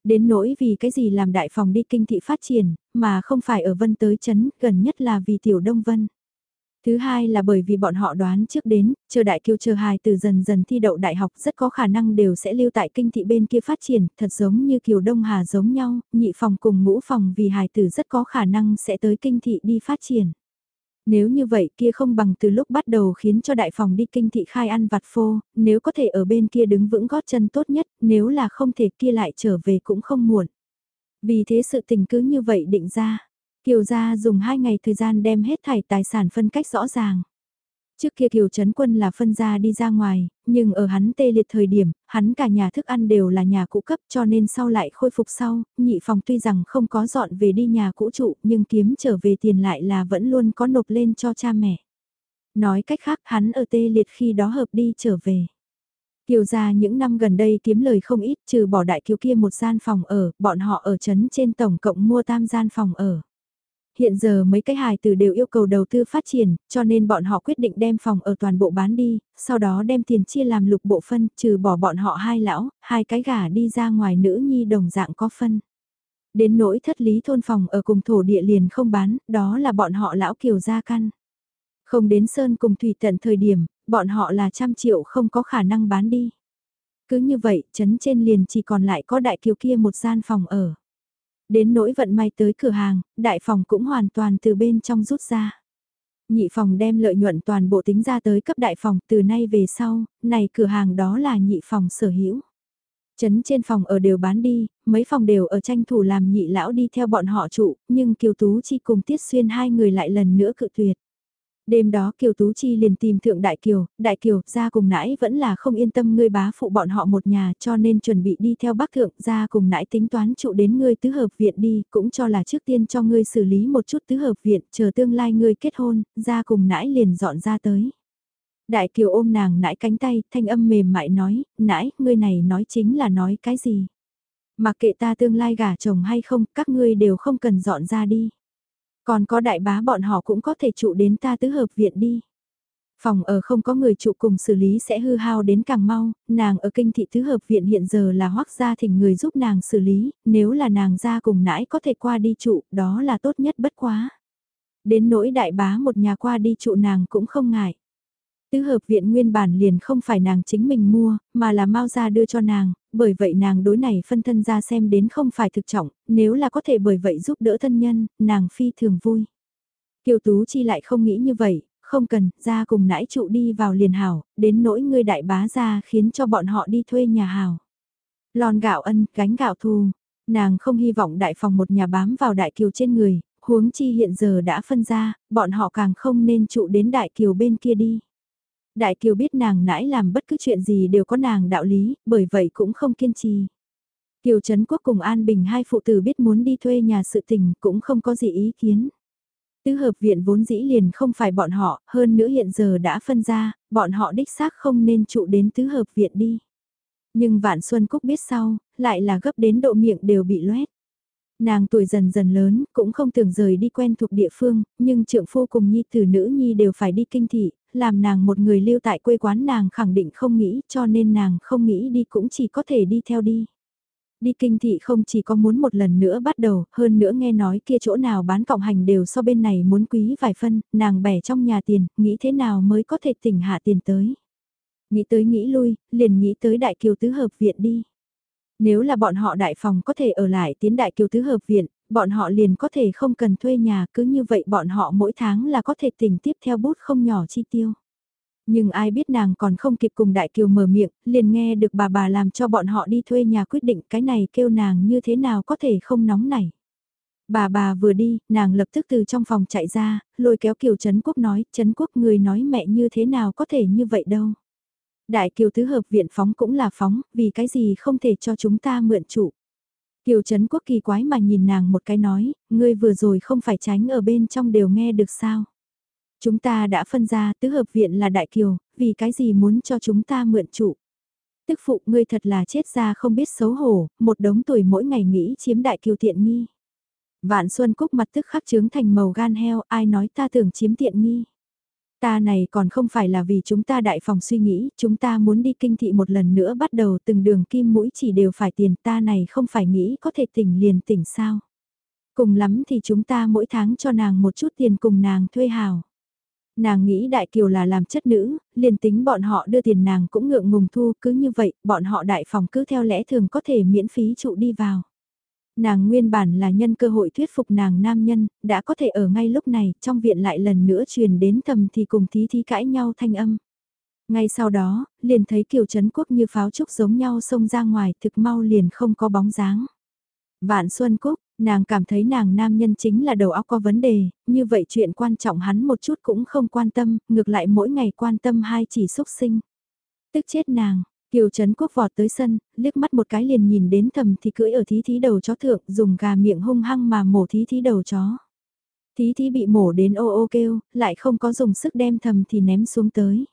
Đến nỗi vì cái gì làm đại phòng đi kinh thị phát triển, mà không phải ở vân tới chấn, gần nhất là vì tiểu đông vân. Thứ hai là bởi vì bọn họ đoán trước đến, chờ đại kiêu chờ hài từ dần dần thi đậu đại học rất có khả năng đều sẽ lưu tại kinh thị bên kia phát triển, thật giống như kiều đông hà giống nhau, nhị phòng cùng ngũ phòng vì hài tử rất có khả năng sẽ tới kinh thị đi phát triển. Nếu như vậy kia không bằng từ lúc bắt đầu khiến cho đại phòng đi kinh thị khai ăn vặt phô, nếu có thể ở bên kia đứng vững gót chân tốt nhất, nếu là không thể kia lại trở về cũng không muộn. Vì thế sự tình cứ như vậy định ra. Kiều gia dùng 2 ngày thời gian đem hết thảy tài sản phân cách rõ ràng. Trước kia Kiều Trấn Quân là phân gia đi ra ngoài, nhưng ở hắn tê liệt thời điểm, hắn cả nhà thức ăn đều là nhà cũ cấp cho nên sau lại khôi phục sau, nhị phòng tuy rằng không có dọn về đi nhà cũ trụ nhưng kiếm trở về tiền lại là vẫn luôn có nộp lên cho cha mẹ. Nói cách khác hắn ở tê liệt khi đó hợp đi trở về. Kiều gia những năm gần đây kiếm lời không ít trừ bỏ đại kiều kia một gian phòng ở, bọn họ ở trấn trên tổng cộng mua tam gian phòng ở hiện giờ mấy cái hài tử đều yêu cầu đầu tư phát triển, cho nên bọn họ quyết định đem phòng ở toàn bộ bán đi, sau đó đem tiền chia làm lục bộ phân, trừ bỏ bọn họ hai lão, hai cái gà đi ra ngoài nữ nhi đồng dạng có phân. Đến nỗi thất lý thôn phòng ở cùng thổ địa liền không bán, đó là bọn họ lão kiều gia căn. Không đến sơn cùng thủy tận thời điểm, bọn họ là trăm triệu không có khả năng bán đi. Cứ như vậy, chấn trên liền chỉ còn lại có đại kiều kia một gian phòng ở. Đến nỗi vận may tới cửa hàng, đại phòng cũng hoàn toàn từ bên trong rút ra. Nhị phòng đem lợi nhuận toàn bộ tính ra tới cấp đại phòng từ nay về sau, này cửa hàng đó là nhị phòng sở hữu. Chấn trên phòng ở đều bán đi, mấy phòng đều ở tranh thủ làm nhị lão đi theo bọn họ trụ, nhưng Kiều Tú Chi cùng Tiết Xuyên hai người lại lần nữa cự tuyệt. Đêm đó Kiều Tú Chi liền tìm Thượng Đại Kiều, Đại Kiều ra cùng nãi vẫn là không yên tâm ngươi bá phụ bọn họ một nhà cho nên chuẩn bị đi theo bác Thượng ra cùng nãi tính toán trụ đến ngươi tứ hợp viện đi, cũng cho là trước tiên cho ngươi xử lý một chút tứ hợp viện, chờ tương lai ngươi kết hôn, ra cùng nãi liền dọn ra tới. Đại Kiều ôm nàng nãi cánh tay, thanh âm mềm mại nói, nãi, ngươi này nói chính là nói cái gì? Mặc kệ ta tương lai gả chồng hay không, các ngươi đều không cần dọn ra đi. Còn có đại bá bọn họ cũng có thể trụ đến ta tứ hợp viện đi. Phòng ở không có người trụ cùng xử lý sẽ hư hao đến càng mau, nàng ở kinh thị tứ hợp viện hiện giờ là hoác gia thỉnh người giúp nàng xử lý, nếu là nàng ra cùng nãi có thể qua đi trụ, đó là tốt nhất bất quá. Đến nỗi đại bá một nhà qua đi trụ nàng cũng không ngại. Tứ hợp viện nguyên bản liền không phải nàng chính mình mua, mà là mau ra đưa cho nàng, bởi vậy nàng đối này phân thân ra xem đến không phải thực trọng, nếu là có thể bởi vậy giúp đỡ thân nhân, nàng phi thường vui. Kiều Tú Chi lại không nghĩ như vậy, không cần, ra cùng nãi trụ đi vào liền hảo, đến nỗi ngươi đại bá ra khiến cho bọn họ đi thuê nhà hảo. Lòn gạo ân, gánh gạo thù, nàng không hy vọng đại phòng một nhà bám vào đại kiều trên người, huống chi hiện giờ đã phân ra, bọn họ càng không nên trụ đến đại kiều bên kia đi. Đại Kiều biết nàng nãi làm bất cứ chuyện gì đều có nàng đạo lý, bởi vậy cũng không kiên trì. Kiều Trấn Quốc cùng An Bình hai phụ tử biết muốn đi thuê nhà sự tình cũng không có gì ý kiến. Tứ hợp viện vốn dĩ liền không phải bọn họ, hơn nữa hiện giờ đã phân ra, bọn họ đích xác không nên trụ đến tứ hợp viện đi. Nhưng Vạn Xuân Cúc biết sau, lại là gấp đến độ miệng đều bị loét. Nàng tuổi dần dần lớn, cũng không tưởng rời đi quen thuộc địa phương, nhưng trượng phu cùng nhi tử nữ nhi đều phải đi kinh thị, làm nàng một người lưu tại quê quán nàng khẳng định không nghĩ cho nên nàng không nghĩ đi cũng chỉ có thể đi theo đi. Đi kinh thị không chỉ có muốn một lần nữa bắt đầu, hơn nữa nghe nói kia chỗ nào bán cộng hành đều so bên này muốn quý vài phân, nàng bẻ trong nhà tiền, nghĩ thế nào mới có thể tỉnh hạ tiền tới. Nghĩ tới nghĩ lui, liền nghĩ tới đại kiều tứ hợp viện đi. Nếu là bọn họ đại phòng có thể ở lại tiến đại kiều tứ hợp viện, bọn họ liền có thể không cần thuê nhà cứ như vậy bọn họ mỗi tháng là có thể tỉnh tiếp theo bút không nhỏ chi tiêu. Nhưng ai biết nàng còn không kịp cùng Đại Kiều mở miệng, liền nghe được bà bà làm cho bọn họ đi thuê nhà quyết định cái này kêu nàng như thế nào có thể không nóng nảy. Bà bà vừa đi, nàng lập tức từ trong phòng chạy ra, lôi kéo Kiều Trấn Quốc nói, Trấn Quốc người nói mẹ như thế nào có thể như vậy đâu. Đại Kiều Tứ Hợp viện phóng cũng là phóng, vì cái gì không thể cho chúng ta mượn chủ. Kiều Trấn Quốc kỳ quái mà nhìn nàng một cái nói, ngươi vừa rồi không phải tránh ở bên trong đều nghe được sao. Chúng ta đã phân ra tứ hợp viện là Đại Kiều, vì cái gì muốn cho chúng ta mượn trụ. Tức phụ ngươi thật là chết ra không biết xấu hổ, một đống tuổi mỗi ngày nghĩ chiếm Đại Kiều thiện nghi. Vạn Xuân Cúc mặt tức khắc trướng thành màu gan heo, ai nói ta tưởng chiếm tiện nghi. Ta này còn không phải là vì chúng ta đại phòng suy nghĩ, chúng ta muốn đi kinh thị một lần nữa bắt đầu từng đường kim mũi chỉ đều phải tiền ta này không phải nghĩ có thể tỉnh liền tỉnh sao. Cùng lắm thì chúng ta mỗi tháng cho nàng một chút tiền cùng nàng thuê hào. Nàng nghĩ đại kiều là làm chất nữ, liền tính bọn họ đưa tiền nàng cũng ngượng ngùng thu, cứ như vậy, bọn họ đại phòng cứ theo lẽ thường có thể miễn phí trụ đi vào. Nàng nguyên bản là nhân cơ hội thuyết phục nàng nam nhân, đã có thể ở ngay lúc này, trong viện lại lần nữa truyền đến thầm thì cùng thí thí cãi nhau thanh âm. Ngay sau đó, liền thấy kiều chấn quốc như pháo trúc giống nhau xông ra ngoài thực mau liền không có bóng dáng. Vạn Xuân Cúc, nàng cảm thấy nàng nam nhân chính là đầu óc có vấn đề, như vậy chuyện quan trọng hắn một chút cũng không quan tâm, ngược lại mỗi ngày quan tâm hai chỉ xúc sinh. Tức chết nàng, Kiều Trấn Quốc vọt tới sân, liếc mắt một cái liền nhìn đến thầm thì cưỡi ở thí thí đầu chó thượng, dùng gà miệng hung hăng mà mổ thí thí đầu chó. Thí thí bị mổ đến ô ô kêu, lại không có dùng sức đem thầm thì ném xuống tới.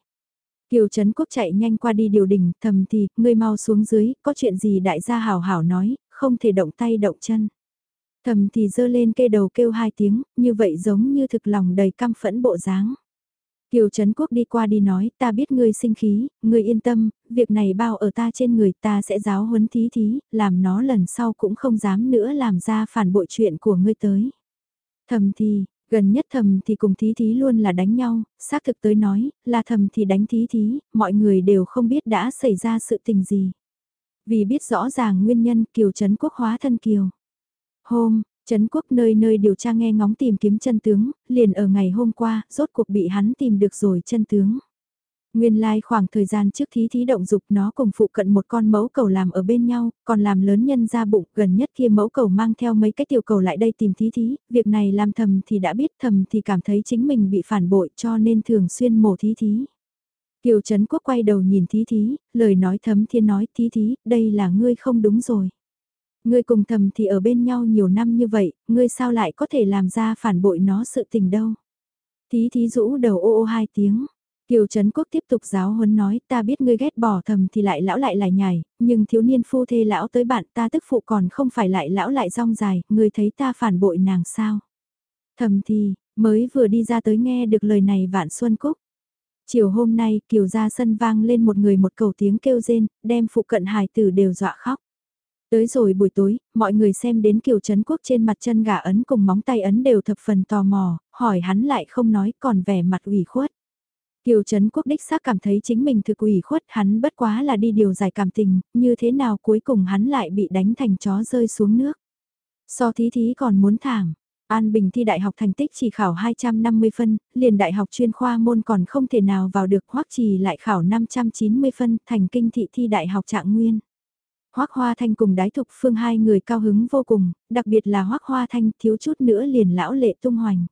Kiều Trấn Quốc chạy nhanh qua đi điều đình, thầm thì, ngươi mau xuống dưới, có chuyện gì đại gia hảo hảo nói, không thể động tay động chân. Thầm thì dơ lên cây đầu kêu hai tiếng, như vậy giống như thực lòng đầy căm phẫn bộ dáng. Kiều Trấn Quốc đi qua đi nói, ta biết ngươi sinh khí, ngươi yên tâm, việc này bao ở ta trên người ta sẽ giáo huấn thí thí, làm nó lần sau cũng không dám nữa làm ra phản bội chuyện của ngươi tới. Thầm thì, gần nhất thầm thì cùng thí thí luôn là đánh nhau, xác thực tới nói, là thầm thì đánh thí thí, mọi người đều không biết đã xảy ra sự tình gì. Vì biết rõ ràng nguyên nhân Kiều Trấn Quốc hóa thân Kiều. Hôm, Trấn quốc nơi nơi điều tra nghe ngóng tìm kiếm chân tướng, liền ở ngày hôm qua, rốt cuộc bị hắn tìm được rồi chân tướng. Nguyên lai like khoảng thời gian trước thí thí động dục nó cùng phụ cận một con mẫu cầu làm ở bên nhau, còn làm lớn nhân ra bụng gần nhất kia mẫu cầu mang theo mấy cái tiểu cầu lại đây tìm thí thí, việc này làm thầm thì đã biết thầm thì cảm thấy chính mình bị phản bội cho nên thường xuyên mổ thí thí. Kiều Trấn Quốc quay đầu nhìn thí thí, lời nói thấm thiên nói thí thí, đây là ngươi không đúng rồi. Ngươi cùng thầm thì ở bên nhau nhiều năm như vậy, ngươi sao lại có thể làm ra phản bội nó sự tình đâu. Thí thí rũ đầu ô ô hai tiếng. Kiều Trấn Quốc tiếp tục giáo huấn nói ta biết ngươi ghét bỏ thầm thì lại lão lại lại nhảy, nhưng thiếu niên phu thê lão tới bạn ta tức phụ còn không phải lại lão lại rong dài, ngươi thấy ta phản bội nàng sao. Thầm thì, mới vừa đi ra tới nghe được lời này vạn xuân cúc. Chiều hôm nay Kiều ra sân vang lên một người một cầu tiếng kêu rên, đem phụ cận hài tử đều dọa khóc. Tới rồi buổi tối, mọi người xem đến Kiều Trấn Quốc trên mặt chân gà ấn cùng móng tay ấn đều thập phần tò mò, hỏi hắn lại không nói còn vẻ mặt ủy khuất. Kiều Trấn Quốc đích xác cảm thấy chính mình thực ủy khuất hắn bất quá là đi điều giải cảm tình, như thế nào cuối cùng hắn lại bị đánh thành chó rơi xuống nước. So thí thí còn muốn thảm. An Bình thi đại học thành tích chỉ khảo 250 phân, liền đại học chuyên khoa môn còn không thể nào vào được hoắc trì lại khảo 590 phân thành kinh thị thi đại học trạng nguyên. Hoác Hoa Thanh cùng đái thục phương hai người cao hứng vô cùng, đặc biệt là Hoác Hoa Thanh thiếu chút nữa liền lão lệ tung hoành.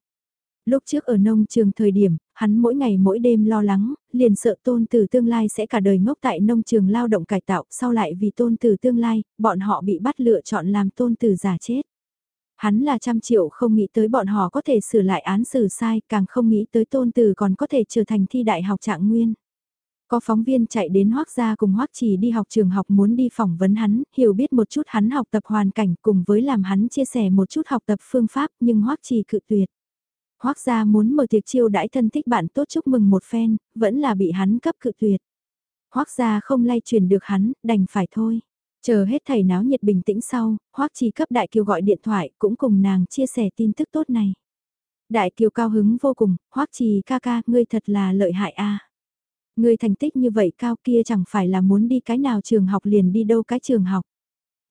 Lúc trước ở nông trường thời điểm, hắn mỗi ngày mỗi đêm lo lắng, liền sợ tôn tử tương lai sẽ cả đời ngốc tại nông trường lao động cải tạo, sau lại vì tôn tử tương lai, bọn họ bị bắt lựa chọn làm tôn tử giả chết. Hắn là trăm triệu không nghĩ tới bọn họ có thể sửa lại án xử sai, càng không nghĩ tới tôn tử còn có thể trở thành thi đại học trạng nguyên. Có phóng viên chạy đến Hoác gia cùng Hoác Trì đi học trường học muốn đi phỏng vấn hắn, hiểu biết một chút hắn học tập hoàn cảnh cùng với làm hắn chia sẻ một chút học tập phương pháp nhưng Hoác Trì cự tuyệt. Hoác gia muốn mở tiệc chiêu đãi thân thích bạn tốt chúc mừng một phen, vẫn là bị hắn cấp cự tuyệt. Hoác gia không lay truyền được hắn, đành phải thôi. Chờ hết thầy náo nhiệt bình tĩnh sau, hoắc Trì cấp Đại Kiều gọi điện thoại cũng cùng nàng chia sẻ tin tức tốt này. Đại Kiều cao hứng vô cùng, hoắc Trì ca ca, ngươi thật là lợi hại a. Người thành tích như vậy cao kia chẳng phải là muốn đi cái nào trường học liền đi đâu cái trường học.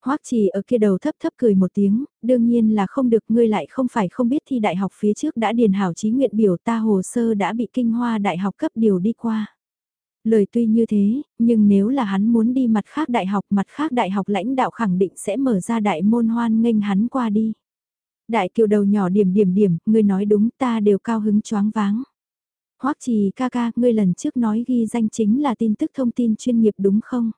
Hoắc Trì ở kia đầu thấp thấp cười một tiếng, đương nhiên là không được ngươi lại không phải không biết thi đại học phía trước đã điền hảo chí nguyện biểu ta hồ sơ đã bị kinh hoa đại học cấp điều đi qua. Lời tuy như thế, nhưng nếu là hắn muốn đi mặt khác đại học mặt khác đại học lãnh đạo khẳng định sẽ mở ra đại môn hoan nghênh hắn qua đi. Đại kiều đầu nhỏ điểm điểm điểm, ngươi nói đúng ta đều cao hứng choáng váng. Hoắc trì ca ca, ngươi lần trước nói ghi danh chính là tin tức thông tin chuyên nghiệp đúng không?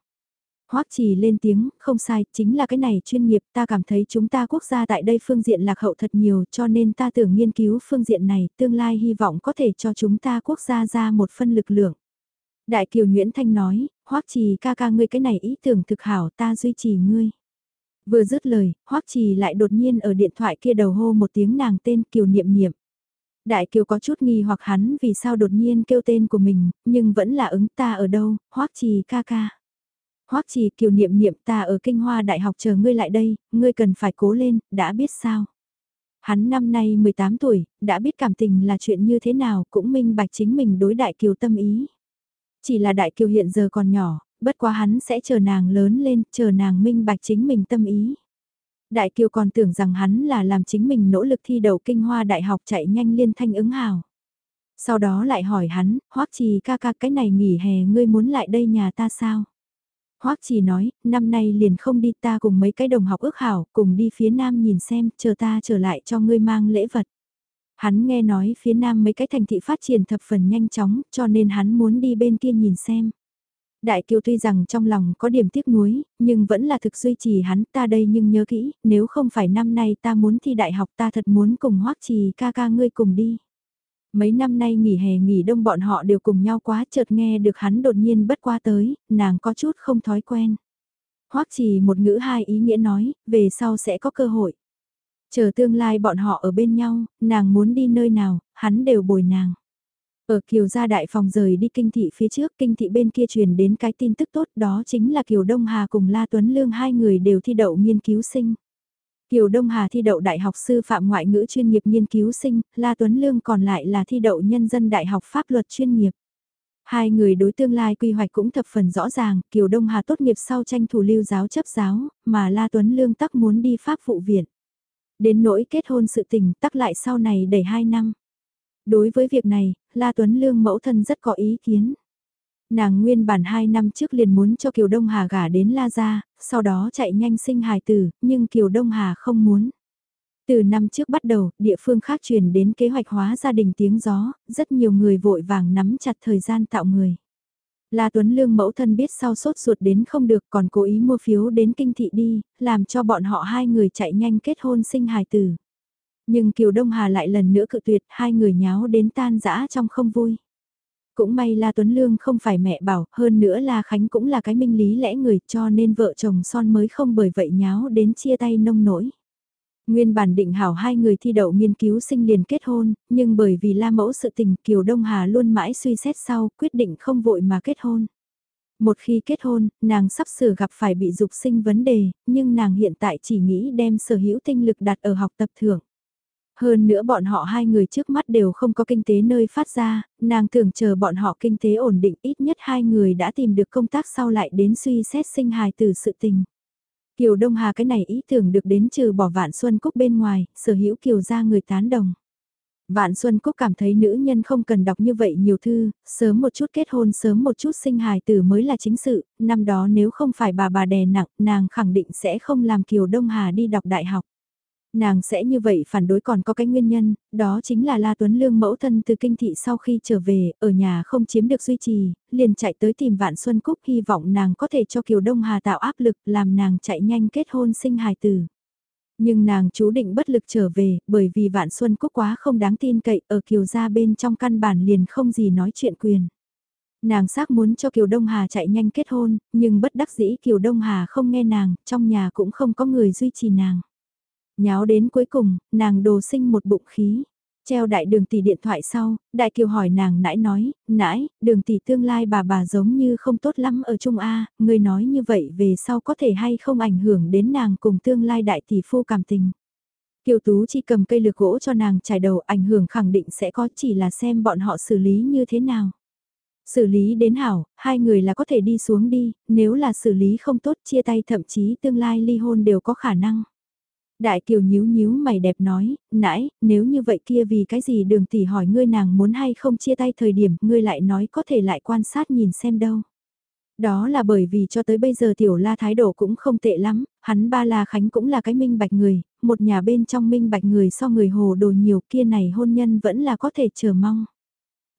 Hoắc trì lên tiếng, không sai, chính là cái này chuyên nghiệp, ta cảm thấy chúng ta quốc gia tại đây phương diện lạc hậu thật nhiều cho nên ta tưởng nghiên cứu phương diện này, tương lai hy vọng có thể cho chúng ta quốc gia ra một phân lực lượng. Đại kiều Nguyễn Thanh nói, Hoắc trì ca ca ngươi cái này ý tưởng thực hảo ta duy trì ngươi. Vừa dứt lời, Hoắc Trì lại đột nhiên ở điện thoại kia đầu hô một tiếng nàng tên Kiều Niệm Niệm. Đại Kiều có chút nghi hoặc hắn vì sao đột nhiên kêu tên của mình, nhưng vẫn là ứng ta ở đâu, Hoắc Trì ca ca. Hoắc Trì Kiều Niệm Niệm ta ở Kinh Hoa Đại học chờ ngươi lại đây, ngươi cần phải cố lên, đã biết sao. Hắn năm nay 18 tuổi, đã biết cảm tình là chuyện như thế nào, cũng minh bạch chính mình đối Đại Kiều tâm ý. Chỉ là Đại Kiều hiện giờ còn nhỏ, bất quá hắn sẽ chờ nàng lớn lên, chờ nàng minh bạch chính mình tâm ý. Đại Kiều còn tưởng rằng hắn là làm chính mình nỗ lực thi đầu kinh hoa đại học chạy nhanh liên thanh ứng hào. Sau đó lại hỏi hắn, hoắc trì ca ca cái này nghỉ hè ngươi muốn lại đây nhà ta sao? hoắc trì nói, năm nay liền không đi ta cùng mấy cái đồng học ước hảo, cùng đi phía nam nhìn xem, chờ ta trở lại cho ngươi mang lễ vật. Hắn nghe nói phía nam mấy cái thành thị phát triển thập phần nhanh chóng, cho nên hắn muốn đi bên kia nhìn xem. Đại Kiều tuy rằng trong lòng có điểm tiếc nuối, nhưng vẫn là thực duy trì hắn ta đây nhưng nhớ kỹ, nếu không phải năm nay ta muốn thi đại học ta thật muốn cùng hoắc trì ca ca ngươi cùng đi. Mấy năm nay nghỉ hè nghỉ đông bọn họ đều cùng nhau quá chợt nghe được hắn đột nhiên bất qua tới, nàng có chút không thói quen. hoắc trì một ngữ hai ý nghĩa nói, về sau sẽ có cơ hội. Chờ tương lai bọn họ ở bên nhau, nàng muốn đi nơi nào, hắn đều bồi nàng. Ở Kiều gia đại phòng rời đi kinh thị phía trước, kinh thị bên kia truyền đến cái tin tức tốt đó chính là Kiều Đông Hà cùng La Tuấn Lương hai người đều thi đậu nghiên cứu sinh. Kiều Đông Hà thi đậu đại học sư phạm ngoại ngữ chuyên nghiệp nghiên cứu sinh, La Tuấn Lương còn lại là thi đậu nhân dân đại học pháp luật chuyên nghiệp. Hai người đối tương lai quy hoạch cũng thập phần rõ ràng, Kiều Đông Hà tốt nghiệp sau tranh thủ lưu giáo chấp giáo, mà La Tuấn Lương tắc muốn đi pháp vụ viện. Đến nỗi kết hôn sự tình tắc lại sau này đầy 2 năm. Đối với việc này, La Tuấn Lương mẫu thân rất có ý kiến. Nàng nguyên bản 2 năm trước liền muốn cho Kiều Đông Hà gả đến La Gia, sau đó chạy nhanh sinh hài tử, nhưng Kiều Đông Hà không muốn. Từ năm trước bắt đầu, địa phương khác truyền đến kế hoạch hóa gia đình tiếng gió, rất nhiều người vội vàng nắm chặt thời gian tạo người. La Tuấn Lương mẫu thân biết sau sốt ruột đến không được còn cố ý mua phiếu đến kinh thị đi, làm cho bọn họ hai người chạy nhanh kết hôn sinh hài tử. Nhưng Kiều Đông Hà lại lần nữa cự tuyệt, hai người nháo đến tan rã trong không vui. Cũng may La Tuấn Lương không phải mẹ bảo, hơn nữa La Khánh cũng là cái minh lý lẽ người cho nên vợ chồng son mới không bởi vậy nháo đến chia tay nông nổi. Nguyên bản định hảo hai người thi đậu nghiên cứu sinh liền kết hôn, nhưng bởi vì la mẫu sự tình Kiều Đông Hà luôn mãi suy xét sau, quyết định không vội mà kết hôn. Một khi kết hôn, nàng sắp sửa gặp phải bị dục sinh vấn đề, nhưng nàng hiện tại chỉ nghĩ đem sở hữu tinh lực đặt ở học tập thưởng. Hơn nữa bọn họ hai người trước mắt đều không có kinh tế nơi phát ra, nàng tưởng chờ bọn họ kinh tế ổn định ít nhất hai người đã tìm được công tác sau lại đến suy xét sinh hài từ sự tình. Kiều Đông Hà cái này ý tưởng được đến trừ bỏ Vạn Xuân Cúc bên ngoài, sở hữu Kiều ra người tán đồng. Vạn Xuân Cúc cảm thấy nữ nhân không cần đọc như vậy nhiều thư, sớm một chút kết hôn sớm một chút sinh hài tử mới là chính sự, năm đó nếu không phải bà bà đè nặng, nàng khẳng định sẽ không làm Kiều Đông Hà đi đọc đại học. Nàng sẽ như vậy phản đối còn có cái nguyên nhân, đó chính là La Tuấn Lương mẫu thân từ kinh thị sau khi trở về, ở nhà không chiếm được duy trì, liền chạy tới tìm Vạn Xuân Cúc hy vọng nàng có thể cho Kiều Đông Hà tạo áp lực làm nàng chạy nhanh kết hôn sinh hài tử. Nhưng nàng chú định bất lực trở về, bởi vì Vạn Xuân Cúc quá không đáng tin cậy, ở Kiều gia bên trong căn bản liền không gì nói chuyện quyền. Nàng xác muốn cho Kiều Đông Hà chạy nhanh kết hôn, nhưng bất đắc dĩ Kiều Đông Hà không nghe nàng, trong nhà cũng không có người duy trì nàng. Nháo đến cuối cùng, nàng đồ sinh một bụng khí. Treo đại đường tỷ điện thoại sau, đại kiều hỏi nàng nãy nói, nãy, đường tỷ tương lai bà bà giống như không tốt lắm ở Trung A, người nói như vậy về sau có thể hay không ảnh hưởng đến nàng cùng tương lai đại tỷ phu cảm tình. Kiều Tú chỉ cầm cây lược gỗ cho nàng trải đầu ảnh hưởng khẳng định sẽ có chỉ là xem bọn họ xử lý như thế nào. Xử lý đến hảo, hai người là có thể đi xuống đi, nếu là xử lý không tốt chia tay thậm chí tương lai ly hôn đều có khả năng. Đại kiều nhíu nhíu mày đẹp nói, nãy, nếu như vậy kia vì cái gì đường tỷ hỏi ngươi nàng muốn hay không chia tay thời điểm, ngươi lại nói có thể lại quan sát nhìn xem đâu. Đó là bởi vì cho tới bây giờ tiểu la thái độ cũng không tệ lắm, hắn ba la khánh cũng là cái minh bạch người, một nhà bên trong minh bạch người so người hồ đồ nhiều kia này hôn nhân vẫn là có thể chờ mong.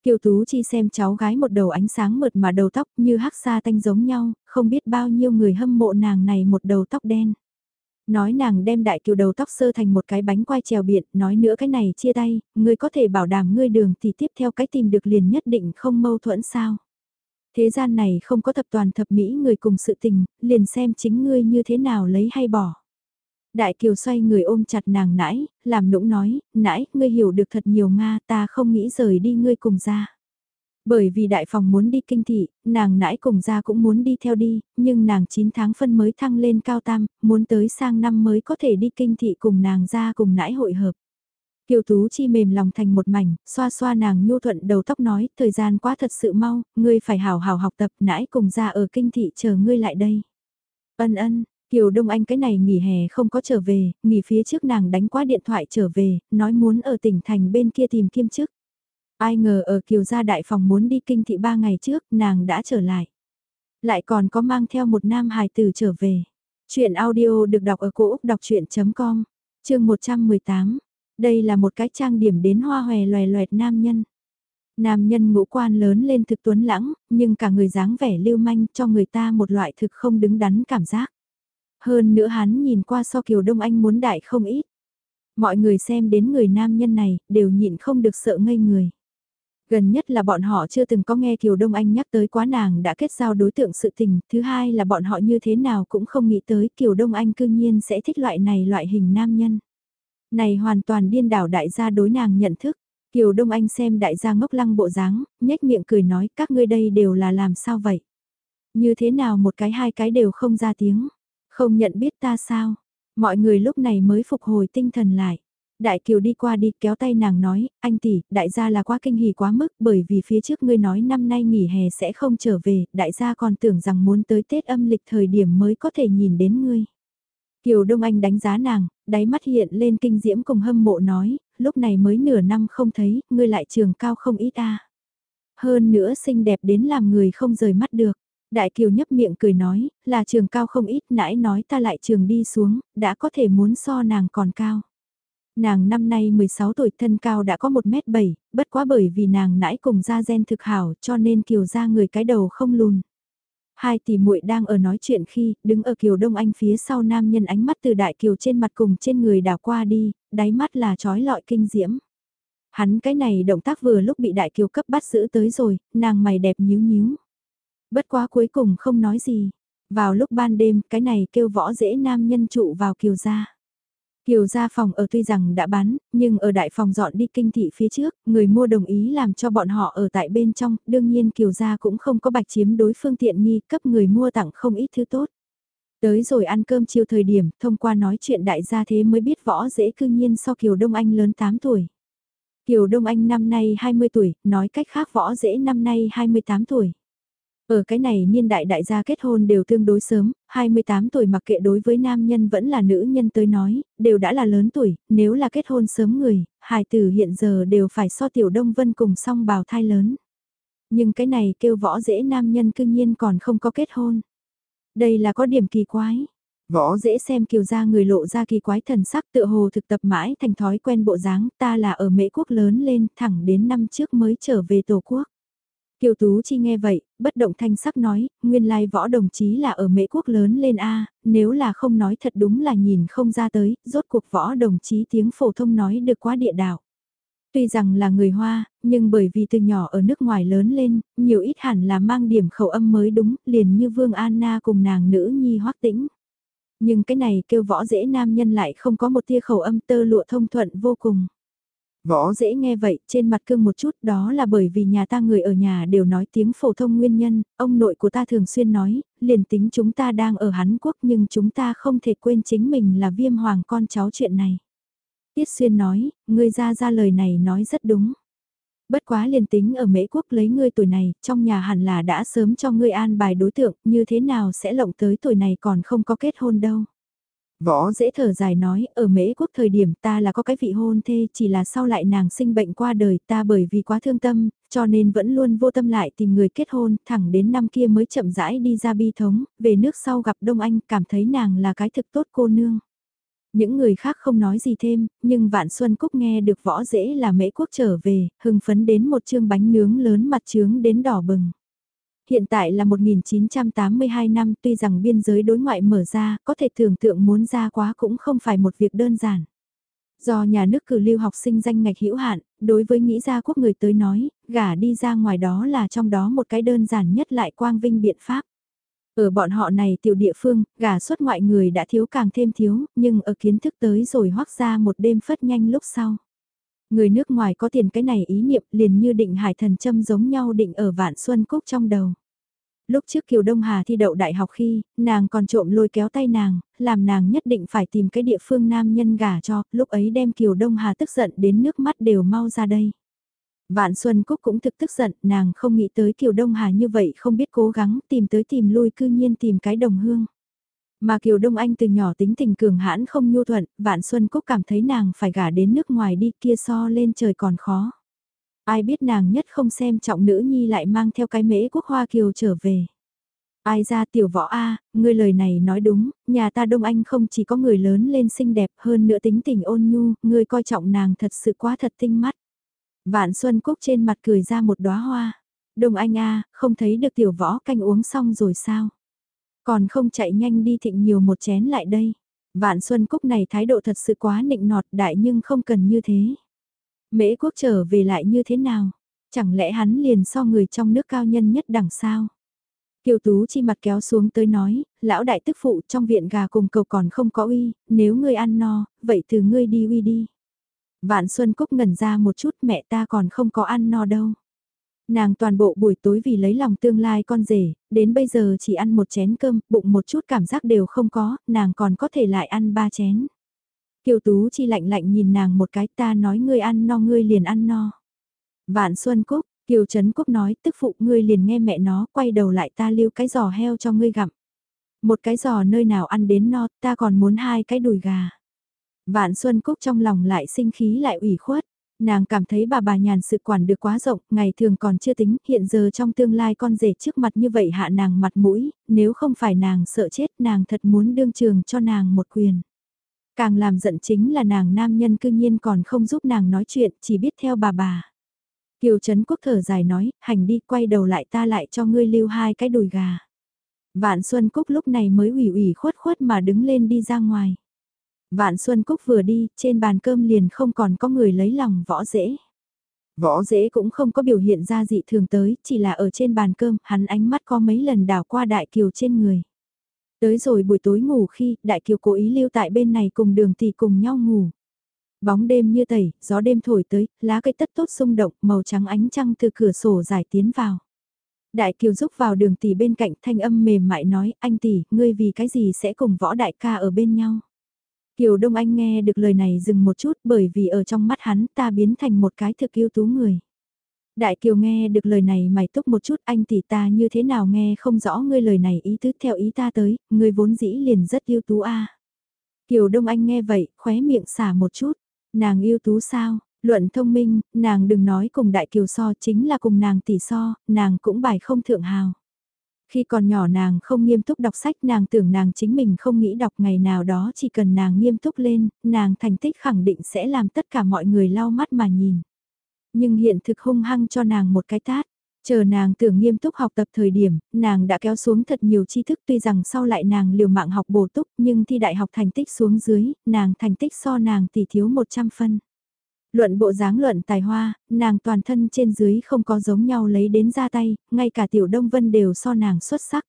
Kiều Tú Chi xem cháu gái một đầu ánh sáng mượt mà đầu tóc như hắc sa tanh giống nhau, không biết bao nhiêu người hâm mộ nàng này một đầu tóc đen. Nói nàng đem đại kiều đầu tóc sơ thành một cái bánh quai trèo biện, nói nữa cái này chia tay, ngươi có thể bảo đảm ngươi đường thì tiếp theo cái tìm được liền nhất định không mâu thuẫn sao. Thế gian này không có thập toàn thập mỹ người cùng sự tình, liền xem chính ngươi như thế nào lấy hay bỏ. Đại Kiều xoay người ôm chặt nàng nãi, làm nũng nói, nãi, ngươi hiểu được thật nhiều Nga, ta không nghĩ rời đi ngươi cùng ra. Bởi vì đại phòng muốn đi kinh thị, nàng nãi cùng ra cũng muốn đi theo đi, nhưng nàng 9 tháng phân mới thăng lên cao tam, muốn tới sang năm mới có thể đi kinh thị cùng nàng ra cùng nãi hội hợp. Kiều Tú Chi mềm lòng thành một mảnh, xoa xoa nàng nhu thuận đầu tóc nói, thời gian quá thật sự mau, ngươi phải hào hào học tập nãi cùng ra ở kinh thị chờ ngươi lại đây. Ân ân, Kiều Đông Anh cái này nghỉ hè không có trở về, nghỉ phía trước nàng đánh qua điện thoại trở về, nói muốn ở tỉnh thành bên kia tìm kiêm chức. Ai ngờ ở Kiều gia đại phòng muốn đi kinh thị ba ngày trước, nàng đã trở lại. Lại còn có mang theo một nam hài tử trở về. Chuyện audio được đọc ở cổ Úc đọc chuyện.com, chương 118. Đây là một cái trang điểm đến hoa hòe loè loẹt nam nhân. Nam nhân ngũ quan lớn lên thực tuấn lãng, nhưng cả người dáng vẻ lưu manh cho người ta một loại thực không đứng đắn cảm giác. Hơn nữa hắn nhìn qua so Kiều Đông Anh muốn đại không ít. Mọi người xem đến người nam nhân này, đều nhịn không được sợ ngây người. Gần nhất là bọn họ chưa từng có nghe Kiều Đông Anh nhắc tới quá nàng đã kết giao đối tượng sự tình, thứ hai là bọn họ như thế nào cũng không nghĩ tới Kiều Đông Anh cương nhiên sẽ thích loại này loại hình nam nhân. Này hoàn toàn điên đảo đại gia đối nàng nhận thức. Kiều Đông Anh xem đại gia ngốc lăng bộ dáng, nhếch miệng cười nói các ngươi đây đều là làm sao vậy? Như thế nào một cái hai cái đều không ra tiếng? Không nhận biết ta sao? Mọi người lúc này mới phục hồi tinh thần lại. Đại Kiều đi qua đi kéo tay nàng nói, anh tỷ, đại gia là quá kinh hỉ quá mức bởi vì phía trước ngươi nói năm nay nghỉ hè sẽ không trở về, đại gia còn tưởng rằng muốn tới Tết âm lịch thời điểm mới có thể nhìn đến ngươi. Kiều Đông Anh đánh giá nàng, đáy mắt hiện lên kinh diễm cùng hâm mộ nói, lúc này mới nửa năm không thấy, ngươi lại trường cao không ít a. Hơn nữa xinh đẹp đến làm người không rời mắt được. Đại Kiều nhấp miệng cười nói, là trường cao không ít, nãy nói ta lại trường đi xuống, đã có thể muốn so nàng còn cao. Nàng năm nay 16 tuổi thân cao đã có 1m7, bất quá bởi vì nàng nãy cùng ra gen thực hảo cho nên Kiều ra người cái đầu không lùn. Hai tỷ muội đang ở nói chuyện khi, đứng ở Kiều Đông Anh phía sau nam nhân ánh mắt từ đại kiều trên mặt cùng trên người đảo qua đi, đáy mắt là trói lọi kinh diễm. Hắn cái này động tác vừa lúc bị đại kiều cấp bắt giữ tới rồi, nàng mày đẹp nhíu nhíu. Bất quá cuối cùng không nói gì. Vào lúc ban đêm, cái này kêu võ dễ nam nhân trụ vào kiều gia. Kiều gia phòng ở tuy rằng đã bán, nhưng ở đại phòng dọn đi kinh thị phía trước, người mua đồng ý làm cho bọn họ ở tại bên trong, đương nhiên Kiều gia cũng không có bạch chiếm đối phương tiện nghi cấp người mua tặng không ít thứ tốt. Tới rồi ăn cơm chiều thời điểm, thông qua nói chuyện đại gia thế mới biết võ dễ cư nhiên so Kiều Đông Anh lớn 8 tuổi. Kiều Đông Anh năm nay 20 tuổi, nói cách khác võ dễ năm nay 28 tuổi. Ở cái này niên đại đại gia kết hôn đều tương đối sớm, 28 tuổi mặc kệ đối với nam nhân vẫn là nữ nhân tới nói, đều đã là lớn tuổi, nếu là kết hôn sớm người, hài tử hiện giờ đều phải so tiểu đông vân cùng song bào thai lớn. Nhưng cái này kêu võ dễ nam nhân cương nhiên còn không có kết hôn. Đây là có điểm kỳ quái. Võ dễ xem kiều gia người lộ ra kỳ quái thần sắc tựa hồ thực tập mãi thành thói quen bộ dáng ta là ở Mễ quốc lớn lên thẳng đến năm trước mới trở về Tổ quốc. Kiều Tú Chi nghe vậy, bất động thanh sắc nói, nguyên lai võ đồng chí là ở Mễ quốc lớn lên A, nếu là không nói thật đúng là nhìn không ra tới, rốt cuộc võ đồng chí tiếng phổ thông nói được quá địa đạo. Tuy rằng là người Hoa, nhưng bởi vì từ nhỏ ở nước ngoài lớn lên, nhiều ít hẳn là mang điểm khẩu âm mới đúng, liền như Vương Anna cùng nàng nữ nhi hoắc tĩnh. Nhưng cái này kêu võ dễ nam nhân lại không có một tia khẩu âm tơ lụa thông thuận vô cùng. Võ dễ nghe vậy, trên mặt cương một chút đó là bởi vì nhà ta người ở nhà đều nói tiếng phổ thông nguyên nhân, ông nội của ta thường xuyên nói, liền tính chúng ta đang ở hán Quốc nhưng chúng ta không thể quên chính mình là viêm hoàng con cháu chuyện này. Tiết xuyên nói, ngươi ra ra lời này nói rất đúng. Bất quá liền tính ở Mễ Quốc lấy ngươi tuổi này, trong nhà hẳn là đã sớm cho ngươi an bài đối tượng, như thế nào sẽ lộng tới tuổi này còn không có kết hôn đâu. Võ dễ thở dài nói, ở mễ quốc thời điểm ta là có cái vị hôn thê, chỉ là sau lại nàng sinh bệnh qua đời ta bởi vì quá thương tâm, cho nên vẫn luôn vô tâm lại tìm người kết hôn, thẳng đến năm kia mới chậm rãi đi ra bi thống, về nước sau gặp Đông Anh, cảm thấy nàng là cái thực tốt cô nương. Những người khác không nói gì thêm, nhưng Vạn Xuân Cúc nghe được võ dễ là mễ quốc trở về, hưng phấn đến một chương bánh nướng lớn mặt trướng đến đỏ bừng. Hiện tại là 1982 năm tuy rằng biên giới đối ngoại mở ra, có thể tưởng tượng muốn ra quá cũng không phải một việc đơn giản. Do nhà nước cử lưu học sinh danh ngạch hữu hạn, đối với nghĩ ra quốc người tới nói, gả đi ra ngoài đó là trong đó một cái đơn giản nhất lại quang vinh biện pháp. Ở bọn họ này tiểu địa phương, gà xuất ngoại người đã thiếu càng thêm thiếu, nhưng ở kiến thức tới rồi hoác ra một đêm phất nhanh lúc sau. Người nước ngoài có tiền cái này ý niệm liền như định hải thần châm giống nhau định ở vạn xuân cúc trong đầu. Lúc trước Kiều Đông Hà thi đậu đại học khi, nàng còn trộm lôi kéo tay nàng, làm nàng nhất định phải tìm cái địa phương nam nhân gả cho, lúc ấy đem Kiều Đông Hà tức giận đến nước mắt đều mau ra đây. Vạn Xuân Cúc cũng thực tức giận, nàng không nghĩ tới Kiều Đông Hà như vậy không biết cố gắng tìm tới tìm lui cư nhiên tìm cái đồng hương. Mà Kiều Đông Anh từ nhỏ tính tình cường hãn không nhu thuận, Vạn Xuân Cúc cảm thấy nàng phải gả đến nước ngoài đi kia so lên trời còn khó. Ai biết nàng nhất không xem trọng nữ nhi lại mang theo cái mễ quốc hoa kiều trở về. Ai ra tiểu võ A, ngươi lời này nói đúng, nhà ta Đông Anh không chỉ có người lớn lên xinh đẹp hơn nữa tính tình ôn nhu, ngươi coi trọng nàng thật sự quá thật tinh mắt. Vạn Xuân Cúc trên mặt cười ra một đóa hoa. Đông Anh A, không thấy được tiểu võ canh uống xong rồi sao? Còn không chạy nhanh đi thịnh nhiều một chén lại đây. Vạn Xuân Cúc này thái độ thật sự quá nịnh nọt đại nhưng không cần như thế. Mễ quốc trở về lại như thế nào? Chẳng lẽ hắn liền so người trong nước cao nhân nhất đẳng sao? Kiều Tú chi mặt kéo xuống tới nói, lão đại tức phụ trong viện gà cùng cầu còn không có uy, nếu ngươi ăn no, vậy từ ngươi đi uy đi. Vạn Xuân Cúc ngẩn ra một chút mẹ ta còn không có ăn no đâu. Nàng toàn bộ buổi tối vì lấy lòng tương lai con rể, đến bây giờ chỉ ăn một chén cơm, bụng một chút cảm giác đều không có, nàng còn có thể lại ăn ba chén. Kiều Tú chi lạnh lạnh nhìn nàng một cái ta nói ngươi ăn no ngươi liền ăn no. Vạn Xuân Cúc, Kiều Trấn Cúc nói tức phụ ngươi liền nghe mẹ nó quay đầu lại ta lưu cái giò heo cho ngươi gặm. Một cái giò nơi nào ăn đến no ta còn muốn hai cái đùi gà. Vạn Xuân Cúc trong lòng lại sinh khí lại ủy khuất. Nàng cảm thấy bà bà nhàn sự quản được quá rộng, ngày thường còn chưa tính, hiện giờ trong tương lai con rể trước mặt như vậy hạ nàng mặt mũi, nếu không phải nàng sợ chết nàng thật muốn đương trường cho nàng một quyền. Càng làm giận chính là nàng nam nhân cư nhiên còn không giúp nàng nói chuyện, chỉ biết theo bà bà. Kiều Trấn Quốc thở dài nói, hành đi quay đầu lại ta lại cho ngươi lưu hai cái đùi gà. Vạn Xuân Cúc lúc này mới ủy ủy khuất khuất mà đứng lên đi ra ngoài. Vạn Xuân Cúc vừa đi, trên bàn cơm liền không còn có người lấy lòng võ dễ. Võ dễ cũng không có biểu hiện ra dị thường tới, chỉ là ở trên bàn cơm, hắn ánh mắt có mấy lần đảo qua đại kiều trên người. Tới rồi buổi tối ngủ khi, đại kiều cố ý lưu tại bên này cùng đường tỷ cùng nhau ngủ. Bóng đêm như tẩy, gió đêm thổi tới, lá cây tất tốt xung động, màu trắng ánh trăng từ cửa sổ giải tiến vào. Đại kiều rúc vào đường tỷ bên cạnh thanh âm mềm mại nói, anh tỷ, ngươi vì cái gì sẽ cùng võ đại ca ở bên nhau. Kiều Đông Anh nghe được lời này dừng một chút bởi vì ở trong mắt hắn ta biến thành một cái thực yêu tú người. Đại Kiều nghe được lời này mày túc một chút anh tỷ ta như thế nào nghe không rõ ngươi lời này ý tứ theo ý ta tới, ngươi vốn dĩ liền rất yêu tú a. Kiều Đông Anh nghe vậy, khóe miệng xả một chút, nàng yêu tú sao, luận thông minh, nàng đừng nói cùng Đại Kiều so chính là cùng nàng tỷ so, nàng cũng bài không thượng hào. Khi còn nhỏ nàng không nghiêm túc đọc sách nàng tưởng nàng chính mình không nghĩ đọc ngày nào đó chỉ cần nàng nghiêm túc lên, nàng thành tích khẳng định sẽ làm tất cả mọi người lau mắt mà nhìn. Nhưng hiện thực hung hăng cho nàng một cái tát. Chờ nàng tưởng nghiêm túc học tập thời điểm, nàng đã kéo xuống thật nhiều tri thức tuy rằng sau lại nàng liều mạng học bổ túc nhưng thi đại học thành tích xuống dưới, nàng thành tích so nàng tỷ thiếu 100 phân. Luận bộ dáng luận tài hoa, nàng toàn thân trên dưới không có giống nhau lấy đến ra tay, ngay cả tiểu đông vân đều so nàng xuất sắc.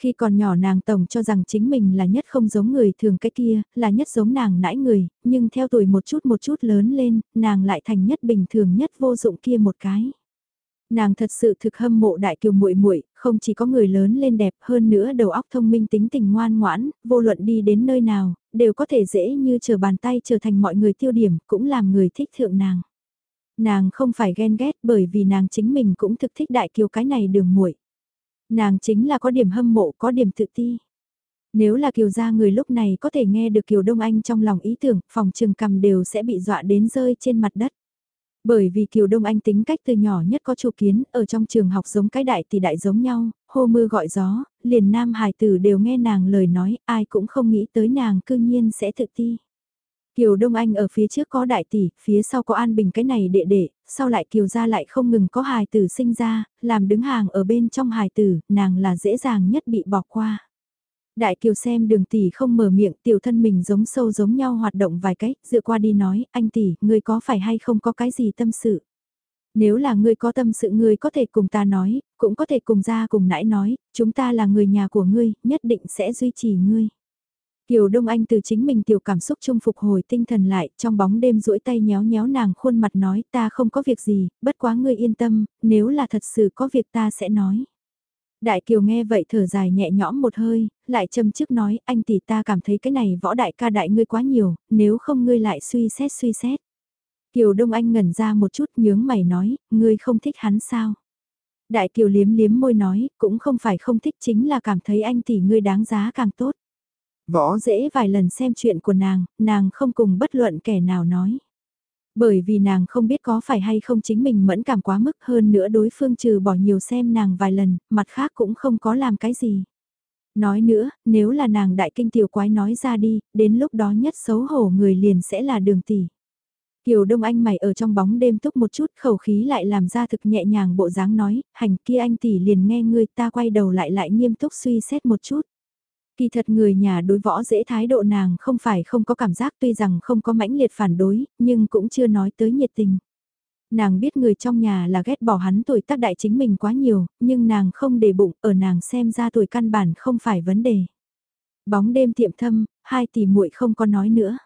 Khi còn nhỏ nàng tổng cho rằng chính mình là nhất không giống người thường cái kia, là nhất giống nàng nãi người, nhưng theo tuổi một chút một chút lớn lên, nàng lại thành nhất bình thường nhất vô dụng kia một cái. Nàng thật sự thực hâm mộ đại kiều muội muội, không chỉ có người lớn lên đẹp hơn nữa đầu óc thông minh tính tình ngoan ngoãn, vô luận đi đến nơi nào, đều có thể dễ như chờ bàn tay trở thành mọi người tiêu điểm, cũng làm người thích thượng nàng. Nàng không phải ghen ghét bởi vì nàng chính mình cũng thực thích đại kiều cái này đường muội. Nàng chính là có điểm hâm mộ, có điểm tự ti. Nếu là kiều gia người lúc này có thể nghe được kiều Đông Anh trong lòng ý tưởng, phòng trường cầm đều sẽ bị dọa đến rơi trên mặt đất. Bởi vì Kiều Đông Anh tính cách từ nhỏ nhất có chủ kiến, ở trong trường học giống cái đại thì đại giống nhau, hô mưa gọi gió, liền nam hài tử đều nghe nàng lời nói, ai cũng không nghĩ tới nàng cương nhiên sẽ thực ti. Kiều Đông Anh ở phía trước có đại tỷ, phía sau có An Bình cái này đệ đệ, sau lại Kiều gia lại không ngừng có hài tử sinh ra, làm đứng hàng ở bên trong hài tử, nàng là dễ dàng nhất bị bỏ qua. Đại Kiều xem đường tỷ không mở miệng tiểu thân mình giống sâu giống nhau hoạt động vài cách, dựa qua đi nói, anh tỷ, ngươi có phải hay không có cái gì tâm sự. Nếu là ngươi có tâm sự ngươi có thể cùng ta nói, cũng có thể cùng ra cùng nãy nói, chúng ta là người nhà của ngươi, nhất định sẽ duy trì ngươi. Kiều Đông Anh từ chính mình tiểu cảm xúc chung phục hồi tinh thần lại, trong bóng đêm duỗi tay nhéo nhéo nàng khuôn mặt nói ta không có việc gì, bất quá ngươi yên tâm, nếu là thật sự có việc ta sẽ nói. Đại Kiều nghe vậy thở dài nhẹ nhõm một hơi, lại châm chức nói anh tỷ ta cảm thấy cái này võ đại ca đại ngươi quá nhiều, nếu không ngươi lại suy xét suy xét. Kiều Đông Anh ngẩn ra một chút nhướng mày nói, ngươi không thích hắn sao? Đại Kiều liếm liếm môi nói, cũng không phải không thích chính là cảm thấy anh tỷ ngươi đáng giá càng tốt. Võ dễ vài lần xem chuyện của nàng, nàng không cùng bất luận kẻ nào nói. Bởi vì nàng không biết có phải hay không chính mình mẫn cảm quá mức hơn nữa đối phương trừ bỏ nhiều xem nàng vài lần, mặt khác cũng không có làm cái gì. Nói nữa, nếu là nàng đại kinh tiểu quái nói ra đi, đến lúc đó nhất xấu hổ người liền sẽ là đường tỷ. Kiều Đông Anh mày ở trong bóng đêm túc một chút khẩu khí lại làm ra thực nhẹ nhàng bộ dáng nói, hành kia anh tỷ liền nghe ngươi ta quay đầu lại lại nghiêm túc suy xét một chút. Kỳ thật người nhà đối võ dễ thái độ nàng không phải không có cảm giác tuy rằng không có mãnh liệt phản đối, nhưng cũng chưa nói tới nhiệt tình. Nàng biết người trong nhà là ghét bỏ hắn tuổi tác đại chính mình quá nhiều, nhưng nàng không để bụng, ở nàng xem ra tuổi căn bản không phải vấn đề. Bóng đêm tiệm thâm, hai tỷ muội không có nói nữa.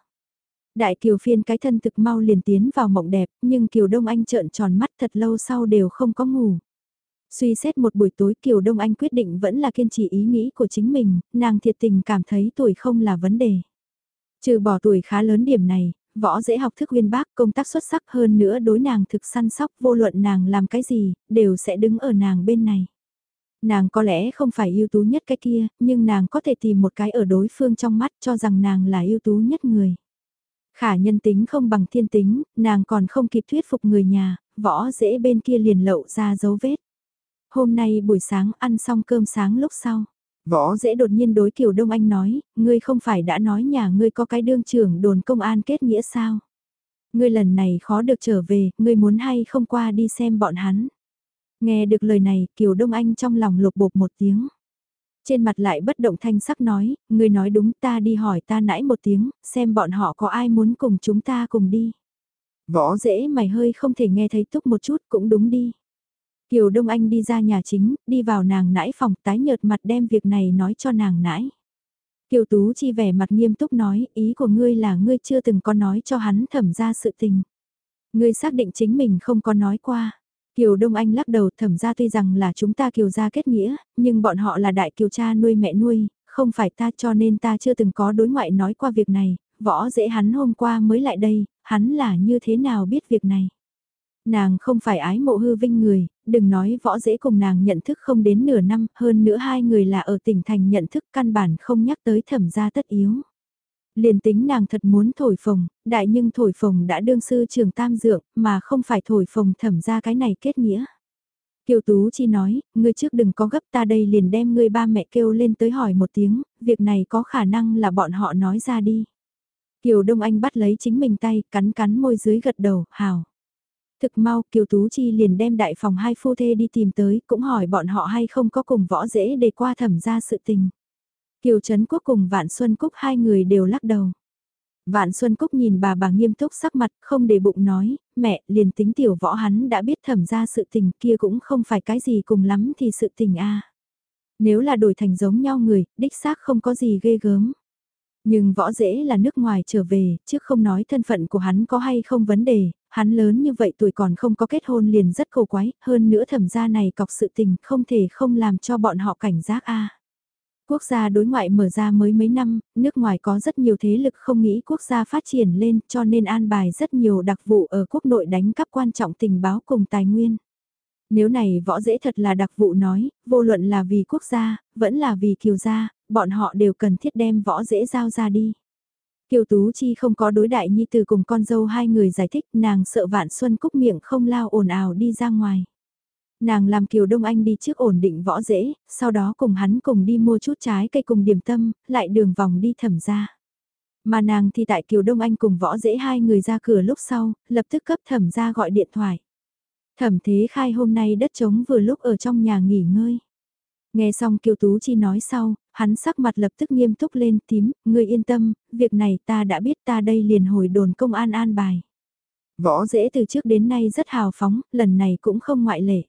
Đại Kiều phiên cái thân thực mau liền tiến vào mộng đẹp, nhưng Kiều Đông Anh trợn tròn mắt thật lâu sau đều không có ngủ. Suy xét một buổi tối Kiều Đông Anh quyết định vẫn là kiên trì ý nghĩ của chính mình, nàng thiệt tình cảm thấy tuổi không là vấn đề. Trừ bỏ tuổi khá lớn điểm này, võ dễ học thức uyên bác công tác xuất sắc hơn nữa đối nàng thực săn sóc vô luận nàng làm cái gì, đều sẽ đứng ở nàng bên này. Nàng có lẽ không phải ưu tú nhất cái kia, nhưng nàng có thể tìm một cái ở đối phương trong mắt cho rằng nàng là ưu tú nhất người. Khả nhân tính không bằng thiên tính, nàng còn không kịp thuyết phục người nhà, võ dễ bên kia liền lậu ra dấu vết. Hôm nay buổi sáng ăn xong cơm sáng lúc sau. Võ dễ đột nhiên đối Kiều Đông Anh nói, ngươi không phải đã nói nhà ngươi có cái đương trưởng đồn công an kết nghĩa sao? Ngươi lần này khó được trở về, ngươi muốn hay không qua đi xem bọn hắn. Nghe được lời này, Kiều Đông Anh trong lòng lục bột một tiếng. Trên mặt lại bất động thanh sắc nói, ngươi nói đúng ta đi hỏi ta nãy một tiếng, xem bọn họ có ai muốn cùng chúng ta cùng đi. Võ dễ mày hơi không thể nghe thấy túc một chút cũng đúng đi. Kiều Đông Anh đi ra nhà chính, đi vào nàng nãi phòng tái nhợt mặt đem việc này nói cho nàng nãi. Kiều Tú chi vẻ mặt nghiêm túc nói, ý của ngươi là ngươi chưa từng có nói cho hắn thẩm ra sự tình. Ngươi xác định chính mình không có nói qua. Kiều Đông Anh lắc đầu thẩm ra tuy rằng là chúng ta kiều gia kết nghĩa, nhưng bọn họ là đại kiều cha nuôi mẹ nuôi, không phải ta cho nên ta chưa từng có đối ngoại nói qua việc này, võ dễ hắn hôm qua mới lại đây, hắn là như thế nào biết việc này. Nàng không phải ái mộ hư vinh người, đừng nói võ dễ cùng nàng nhận thức không đến nửa năm, hơn nữa hai người là ở tỉnh thành nhận thức căn bản không nhắc tới thẩm gia tất yếu. Liền tính nàng thật muốn thổi phồng, đại nhưng thổi phồng đã đương sư trường tam dượng, mà không phải thổi phồng thẩm ra cái này kết nghĩa. Kiều Tú Chi nói, ngươi trước đừng có gấp ta đây liền đem ngươi ba mẹ kêu lên tới hỏi một tiếng, việc này có khả năng là bọn họ nói ra đi. Kiều Đông Anh bắt lấy chính mình tay, cắn cắn môi dưới gật đầu, hào. Thực mau Kiều Tú Chi liền đem đại phòng hai phu thê đi tìm tới, cũng hỏi bọn họ hay không có cùng võ dễ để qua thẩm ra sự tình. Kiều Trấn Quốc cùng Vạn Xuân Cúc hai người đều lắc đầu. Vạn Xuân Cúc nhìn bà bà nghiêm túc sắc mặt, không để bụng nói, mẹ, liền tính tiểu võ hắn đã biết thẩm ra sự tình kia cũng không phải cái gì cùng lắm thì sự tình a. Nếu là đổi thành giống nhau người, đích xác không có gì ghê gớm. Nhưng võ dễ là nước ngoài trở về, chứ không nói thân phận của hắn có hay không vấn đề, hắn lớn như vậy tuổi còn không có kết hôn liền rất cầu quái, hơn nữa thẩm gia này cọc sự tình không thể không làm cho bọn họ cảnh giác a. Quốc gia đối ngoại mở ra mới mấy năm, nước ngoài có rất nhiều thế lực không nghĩ quốc gia phát triển lên cho nên an bài rất nhiều đặc vụ ở quốc nội đánh cắp quan trọng tình báo cùng tài nguyên. Nếu này võ dễ thật là đặc vụ nói, vô luận là vì quốc gia, vẫn là vì kiều gia, bọn họ đều cần thiết đem võ dễ giao ra đi. Kiều Tú Chi không có đối đại nhi từ cùng con dâu hai người giải thích nàng sợ vạn xuân cúc miệng không lao ồn ào đi ra ngoài. Nàng làm Kiều Đông Anh đi trước ổn định võ dễ, sau đó cùng hắn cùng đi mua chút trái cây cùng điểm tâm, lại đường vòng đi thẩm ra. Mà nàng thì tại Kiều Đông Anh cùng võ dễ hai người ra cửa lúc sau, lập tức cấp thẩm ra gọi điện thoại. Thẩm thế khai hôm nay đất trống vừa lúc ở trong nhà nghỉ ngơi. Nghe xong Kiều Tú Chi nói sau, hắn sắc mặt lập tức nghiêm túc lên tím, ngươi yên tâm, việc này ta đã biết ta đây liền hồi đồn công an an bài. Võ dễ từ trước đến nay rất hào phóng, lần này cũng không ngoại lệ.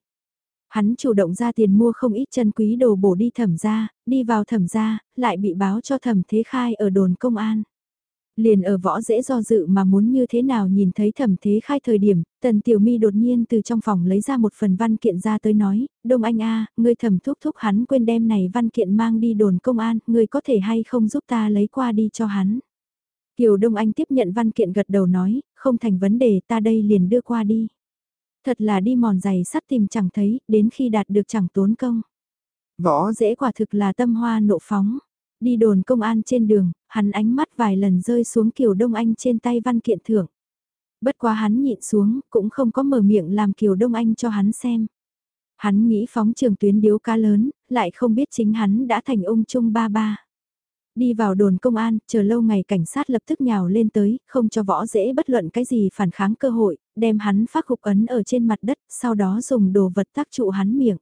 Hắn chủ động ra tiền mua không ít chân quý đồ bổ đi thẩm ra, đi vào thẩm ra, lại bị báo cho thẩm thế khai ở đồn công an. Liền ở võ dễ do dự mà muốn như thế nào nhìn thấy thẩm thế khai thời điểm, tần tiểu mi đột nhiên từ trong phòng lấy ra một phần văn kiện ra tới nói, đông anh a ngươi thẩm thúc thúc hắn quên đem này văn kiện mang đi đồn công an, ngươi có thể hay không giúp ta lấy qua đi cho hắn. Kiều Đông Anh tiếp nhận văn kiện gật đầu nói, không thành vấn đề ta đây liền đưa qua đi. Thật là đi mòn giày sắt tìm chẳng thấy, đến khi đạt được chẳng tốn công. Võ dễ quả thực là tâm hoa nộ phóng. Đi đồn công an trên đường, hắn ánh mắt vài lần rơi xuống Kiều Đông Anh trên tay văn kiện thưởng. Bất quá hắn nhịn xuống, cũng không có mở miệng làm Kiều Đông Anh cho hắn xem. Hắn nghĩ phóng trường tuyến điếu ca lớn, lại không biết chính hắn đã thành ung chung ba ba. Đi vào đồn công an, chờ lâu ngày cảnh sát lập tức nhào lên tới, không cho võ dễ bất luận cái gì phản kháng cơ hội, đem hắn phát hục ấn ở trên mặt đất, sau đó dùng đồ vật tác trụ hắn miệng.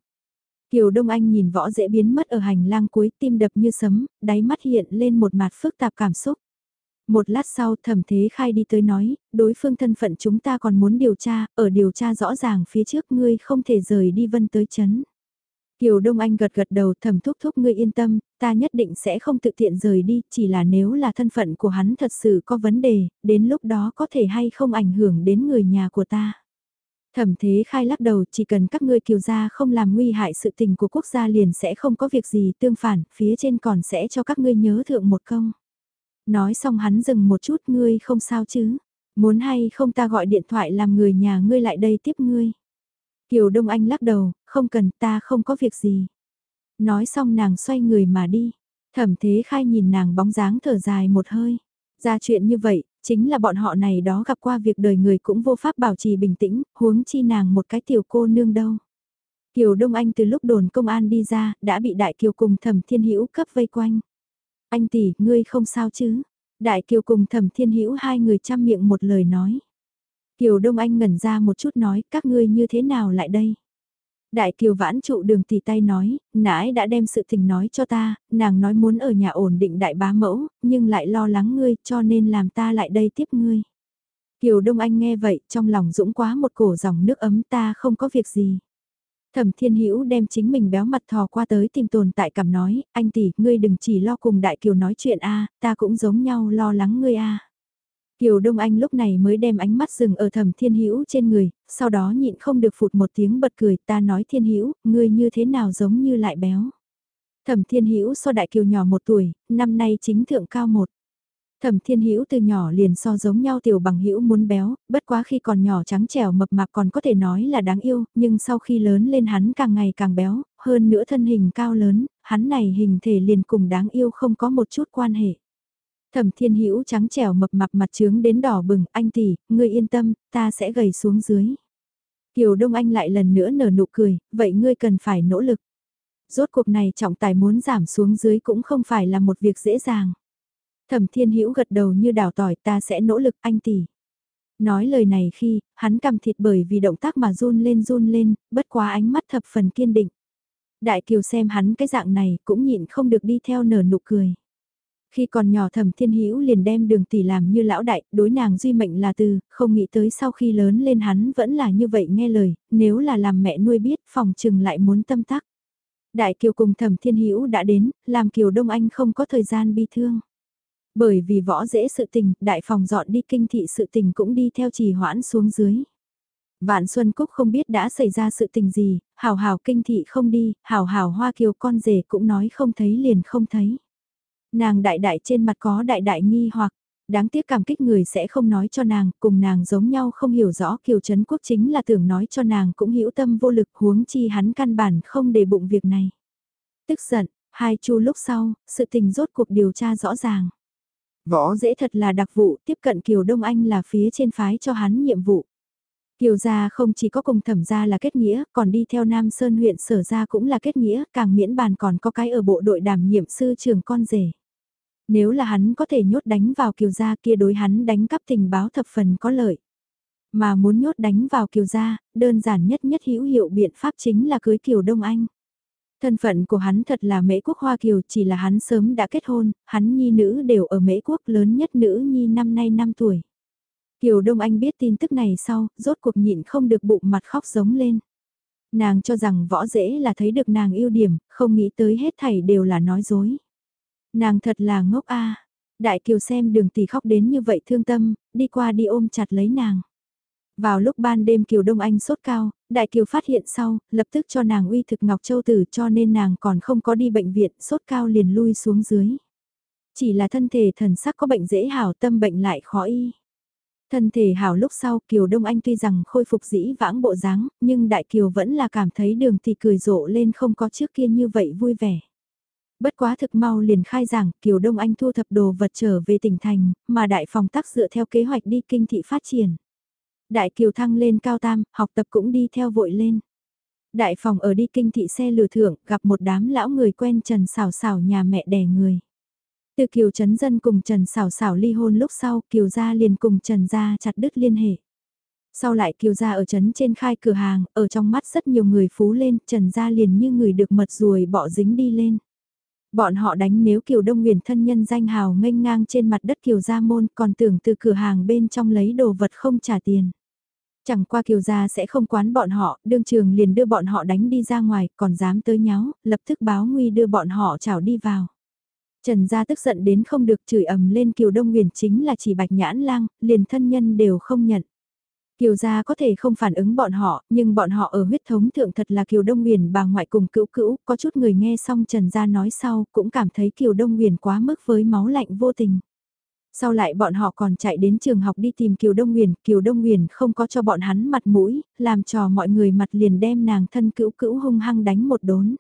Kiều Đông Anh nhìn võ dễ biến mất ở hành lang cuối tim đập như sấm, đáy mắt hiện lên một mặt phức tạp cảm xúc. Một lát sau thẩm thế khai đi tới nói, đối phương thân phận chúng ta còn muốn điều tra, ở điều tra rõ ràng phía trước ngươi không thể rời đi vân tới chấn. Kiều Đông Anh gật gật đầu thầm thúc thúc ngươi yên tâm, ta nhất định sẽ không tự tiện rời đi, chỉ là nếu là thân phận của hắn thật sự có vấn đề, đến lúc đó có thể hay không ảnh hưởng đến người nhà của ta. Thẩm thế khai lắc đầu chỉ cần các ngươi kiều gia không làm nguy hại sự tình của quốc gia liền sẽ không có việc gì tương phản, phía trên còn sẽ cho các ngươi nhớ thượng một công. Nói xong hắn dừng một chút ngươi không sao chứ, muốn hay không ta gọi điện thoại làm người nhà ngươi lại đây tiếp ngươi. Kiều Đông Anh lắc đầu, không cần ta không có việc gì. Nói xong nàng xoay người mà đi. Thẩm thế khai nhìn nàng bóng dáng thở dài một hơi. Ra chuyện như vậy, chính là bọn họ này đó gặp qua việc đời người cũng vô pháp bảo trì bình tĩnh, huống chi nàng một cái tiểu cô nương đâu. Kiều Đông Anh từ lúc đồn công an đi ra, đã bị Đại Kiều cùng Thẩm Thiên Hữu cấp vây quanh. Anh tỷ, ngươi không sao chứ? Đại Kiều cùng Thẩm Thiên Hữu hai người chăm miệng một lời nói. Kiều Đông Anh ngẩn ra một chút nói, các ngươi như thế nào lại đây? Đại Kiều vãn trụ đường thì tay nói, nãi đã đem sự tình nói cho ta, nàng nói muốn ở nhà ổn định đại bá mẫu, nhưng lại lo lắng ngươi cho nên làm ta lại đây tiếp ngươi. Kiều Đông Anh nghe vậy, trong lòng dũng quá một cổ dòng nước ấm ta không có việc gì. Thẩm Thiên Hữu đem chính mình béo mặt thò qua tới tìm tồn tại cảm nói, anh tỷ, ngươi đừng chỉ lo cùng Đại Kiều nói chuyện a, ta cũng giống nhau lo lắng ngươi a. Kiều Đông Anh lúc này mới đem ánh mắt dừng ở thẩm thiên hữu trên người, sau đó nhịn không được phụt một tiếng bật cười ta nói thiên hữu ngươi như thế nào giống như lại béo. Thẩm thiên hữu so đại kiều nhỏ một tuổi, năm nay chính thượng cao một. Thẩm Thiên Hữu từ nhỏ liền so giống nhau tiểu bằng hữu muốn béo, bất quá khi còn nhỏ trắng trẻo mập mạp còn có thể nói là đáng yêu, nhưng sau khi lớn lên hắn càng ngày càng béo, hơn nữa thân hình cao lớn, hắn này hình thể liền cùng đáng yêu không có một chút quan hệ. Thẩm Thiên Hữu trắng trẻo mập mạp mặt trướng đến đỏ bừng, anh tỷ, ngươi yên tâm, ta sẽ gầy xuống dưới. Kiều Đông Anh lại lần nữa nở nụ cười, vậy ngươi cần phải nỗ lực. Rốt cuộc này trọng tài muốn giảm xuống dưới cũng không phải là một việc dễ dàng. Thẩm Thiên Hữu gật đầu như đào tỏi ta sẽ nỗ lực anh tỷ. Nói lời này khi, hắn cầm thịt bởi vì động tác mà run lên run lên, bất quá ánh mắt thập phần kiên định. Đại Kiều xem hắn cái dạng này cũng nhịn không được đi theo nở nụ cười. Khi còn nhỏ thẩm thiên hữu liền đem đường tỷ làm như lão đại, đối nàng duy mệnh là từ, không nghĩ tới sau khi lớn lên hắn vẫn là như vậy nghe lời, nếu là làm mẹ nuôi biết phòng trừng lại muốn tâm tắc. Đại Kiều cùng thẩm thiên hữu đã đến, làm Kiều Đông Anh không có thời gian bi thương. Bởi vì võ dễ sự tình, đại phòng dọn đi kinh thị sự tình cũng đi theo trì hoãn xuống dưới. Vạn Xuân Cúc không biết đã xảy ra sự tình gì, hào hào kinh thị không đi, hào hào hoa kiều con rể cũng nói không thấy liền không thấy. Nàng đại đại trên mặt có đại đại nghi hoặc, đáng tiếc cảm kích người sẽ không nói cho nàng, cùng nàng giống nhau không hiểu rõ Kiều Trấn Quốc chính là tưởng nói cho nàng cũng hữu tâm vô lực huống chi hắn căn bản không để bụng việc này. Tức giận, hai chu lúc sau, sự tình rốt cuộc điều tra rõ ràng. Võ dễ thật là đặc vụ tiếp cận Kiều Đông Anh là phía trên phái cho hắn nhiệm vụ. Kiều gia không chỉ có cùng thẩm gia là kết nghĩa, còn đi theo Nam Sơn huyện sở gia cũng là kết nghĩa, càng miễn bàn còn có cái ở bộ đội đảm nhiệm sư trường con rể. Nếu là hắn có thể nhốt đánh vào kiều gia kia đối hắn đánh cắp tình báo thập phần có lợi. Mà muốn nhốt đánh vào kiều gia, đơn giản nhất nhất hữu hiệu biện pháp chính là cưới kiều Đông Anh. Thân phận của hắn thật là mễ quốc Hoa Kiều chỉ là hắn sớm đã kết hôn, hắn nhi nữ đều ở mễ quốc lớn nhất nữ nhi năm nay 5 tuổi. Kiều Đông Anh biết tin tức này sau, rốt cuộc nhịn không được bụng mặt khóc giống lên. Nàng cho rằng võ dễ là thấy được nàng ưu điểm, không nghĩ tới hết thảy đều là nói dối. Nàng thật là ngốc a. Đại Kiều xem đường tỷ khóc đến như vậy thương tâm, đi qua đi ôm chặt lấy nàng. Vào lúc ban đêm Kiều Đông Anh sốt cao, Đại Kiều phát hiện sau, lập tức cho nàng uy thực Ngọc Châu Tử cho nên nàng còn không có đi bệnh viện, sốt cao liền lui xuống dưới. Chỉ là thân thể thần sắc có bệnh dễ hảo tâm bệnh lại khó y. Thân thể hảo lúc sau Kiều Đông Anh tuy rằng khôi phục dĩ vãng bộ dáng, nhưng Đại Kiều vẫn là cảm thấy đường thì cười rộ lên không có trước kia như vậy vui vẻ. Bất quá thực mau liền khai giảng, Kiều Đông Anh thu thập đồ vật trở về tỉnh thành, mà đại phòng tắc dựa theo kế hoạch đi kinh thị phát triển. Đại Kiều thăng lên cao tam, học tập cũng đi theo vội lên. Đại phòng ở đi kinh thị xe lừa thưởng, gặp một đám lão người quen Trần xảo xảo nhà mẹ đẻ người. Từ Kiều Trấn Dân cùng Trần xảo xảo ly hôn lúc sau, Kiều Gia liền cùng Trần Gia chặt đứt liên hệ. Sau lại Kiều Gia ở trấn trên khai cửa hàng, ở trong mắt rất nhiều người phú lên, Trần Gia liền như người được mật ruồi bỏ dính đi lên. Bọn họ đánh nếu Kiều Đông Nguyền thân nhân danh hào nghênh ngang trên mặt đất Kiều Gia môn còn tưởng từ cửa hàng bên trong lấy đồ vật không trả tiền. Chẳng qua Kiều Gia sẽ không quán bọn họ, đương trường liền đưa bọn họ đánh đi ra ngoài, còn dám tới nháo, lập tức báo nguy đưa bọn họ chảo đi vào. Trần Gia tức giận đến không được chửi ầm lên Kiều Đông Nguyền chính là chỉ bạch nhãn lang, liền thân nhân đều không nhận. Kiều gia có thể không phản ứng bọn họ, nhưng bọn họ ở huyết thống thượng thật là Kiều Đông Nguyền bà ngoại cùng cữu cữu, có chút người nghe xong Trần gia nói sau, cũng cảm thấy Kiều Đông Nguyền quá mức với máu lạnh vô tình. Sau lại bọn họ còn chạy đến trường học đi tìm Kiều Đông Nguyền, Kiều Đông Nguyền không có cho bọn hắn mặt mũi, làm trò mọi người mặt liền đem nàng thân cữu cữu hung hăng đánh một đốn.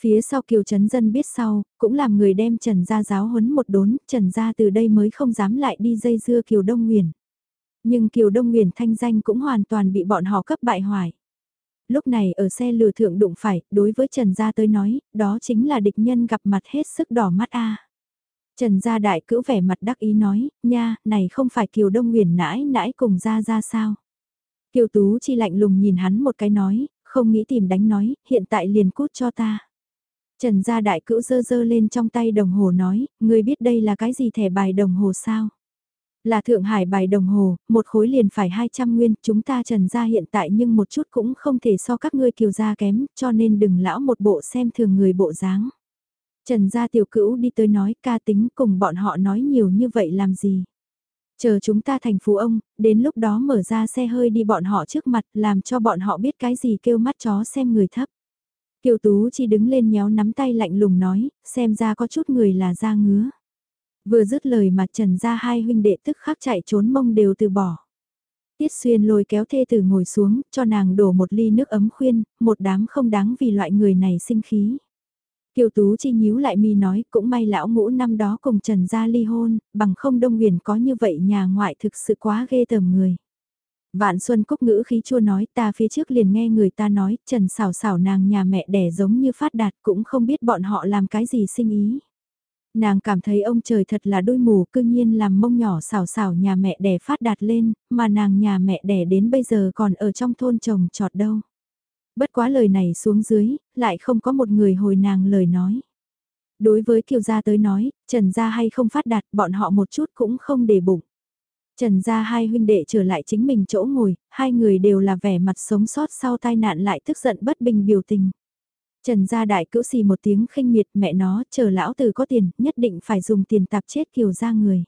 Phía sau Kiều Trấn Dân biết sau, cũng làm người đem Trần gia giáo huấn một đốn, Trần gia từ đây mới không dám lại đi dây dưa Kiều Đông Nguyền. Nhưng Kiều Đông Nguyền thanh danh cũng hoàn toàn bị bọn họ cấp bại hoại. Lúc này ở xe lừa thượng đụng phải, đối với Trần Gia tới nói, đó chính là địch nhân gặp mặt hết sức đỏ mắt a. Trần Gia đại cữu vẻ mặt đắc ý nói, nha, này không phải Kiều Đông Nguyền nãi nãi cùng Gia Gia sao. Kiều Tú chi lạnh lùng nhìn hắn một cái nói, không nghĩ tìm đánh nói, hiện tại liền cút cho ta. Trần Gia đại cữu dơ dơ lên trong tay đồng hồ nói, ngươi biết đây là cái gì thẻ bài đồng hồ sao? Là Thượng Hải bài đồng hồ, một khối liền phải 200 nguyên, chúng ta trần ra hiện tại nhưng một chút cũng không thể so các ngươi kiều gia kém, cho nên đừng lão một bộ xem thường người bộ dáng. Trần gia tiểu cữu đi tới nói ca tính cùng bọn họ nói nhiều như vậy làm gì. Chờ chúng ta thành phú ông, đến lúc đó mở ra xe hơi đi bọn họ trước mặt làm cho bọn họ biết cái gì kêu mắt chó xem người thấp. Kiều Tú chỉ đứng lên nhéo nắm tay lạnh lùng nói, xem ra có chút người là da ngứa. Vừa dứt lời mà trần ra hai huynh đệ tức khắc chạy trốn mông đều từ bỏ. Tiết xuyên lôi kéo thê tử ngồi xuống, cho nàng đổ một ly nước ấm khuyên, một đám không đáng vì loại người này sinh khí. Kiều Tú chi nhíu lại mi nói, cũng may lão ngũ năm đó cùng Trần gia ly hôn, bằng không đông huyền có như vậy nhà ngoại thực sự quá ghê tởm người. Vạn Xuân Cúc ngữ khí chua nói ta phía trước liền nghe người ta nói, Trần xảo xảo nàng nhà mẹ đẻ giống như phát đạt cũng không biết bọn họ làm cái gì sinh ý. Nàng cảm thấy ông trời thật là đôi mù cư nhiên làm mông nhỏ xảo xảo nhà mẹ đẻ phát đạt lên, mà nàng nhà mẹ đẻ đến bây giờ còn ở trong thôn chồng trọt đâu. Bất quá lời này xuống dưới, lại không có một người hồi nàng lời nói. Đối với kiều gia tới nói, trần gia hay không phát đạt bọn họ một chút cũng không để bụng. Trần gia hai huynh đệ trở lại chính mình chỗ ngồi, hai người đều là vẻ mặt sống sót sau tai nạn lại tức giận bất bình biểu tình. Trần gia đại cữu xì một tiếng khinh miệt mẹ nó chờ lão tử có tiền, nhất định phải dùng tiền tạp chết kiều gia người.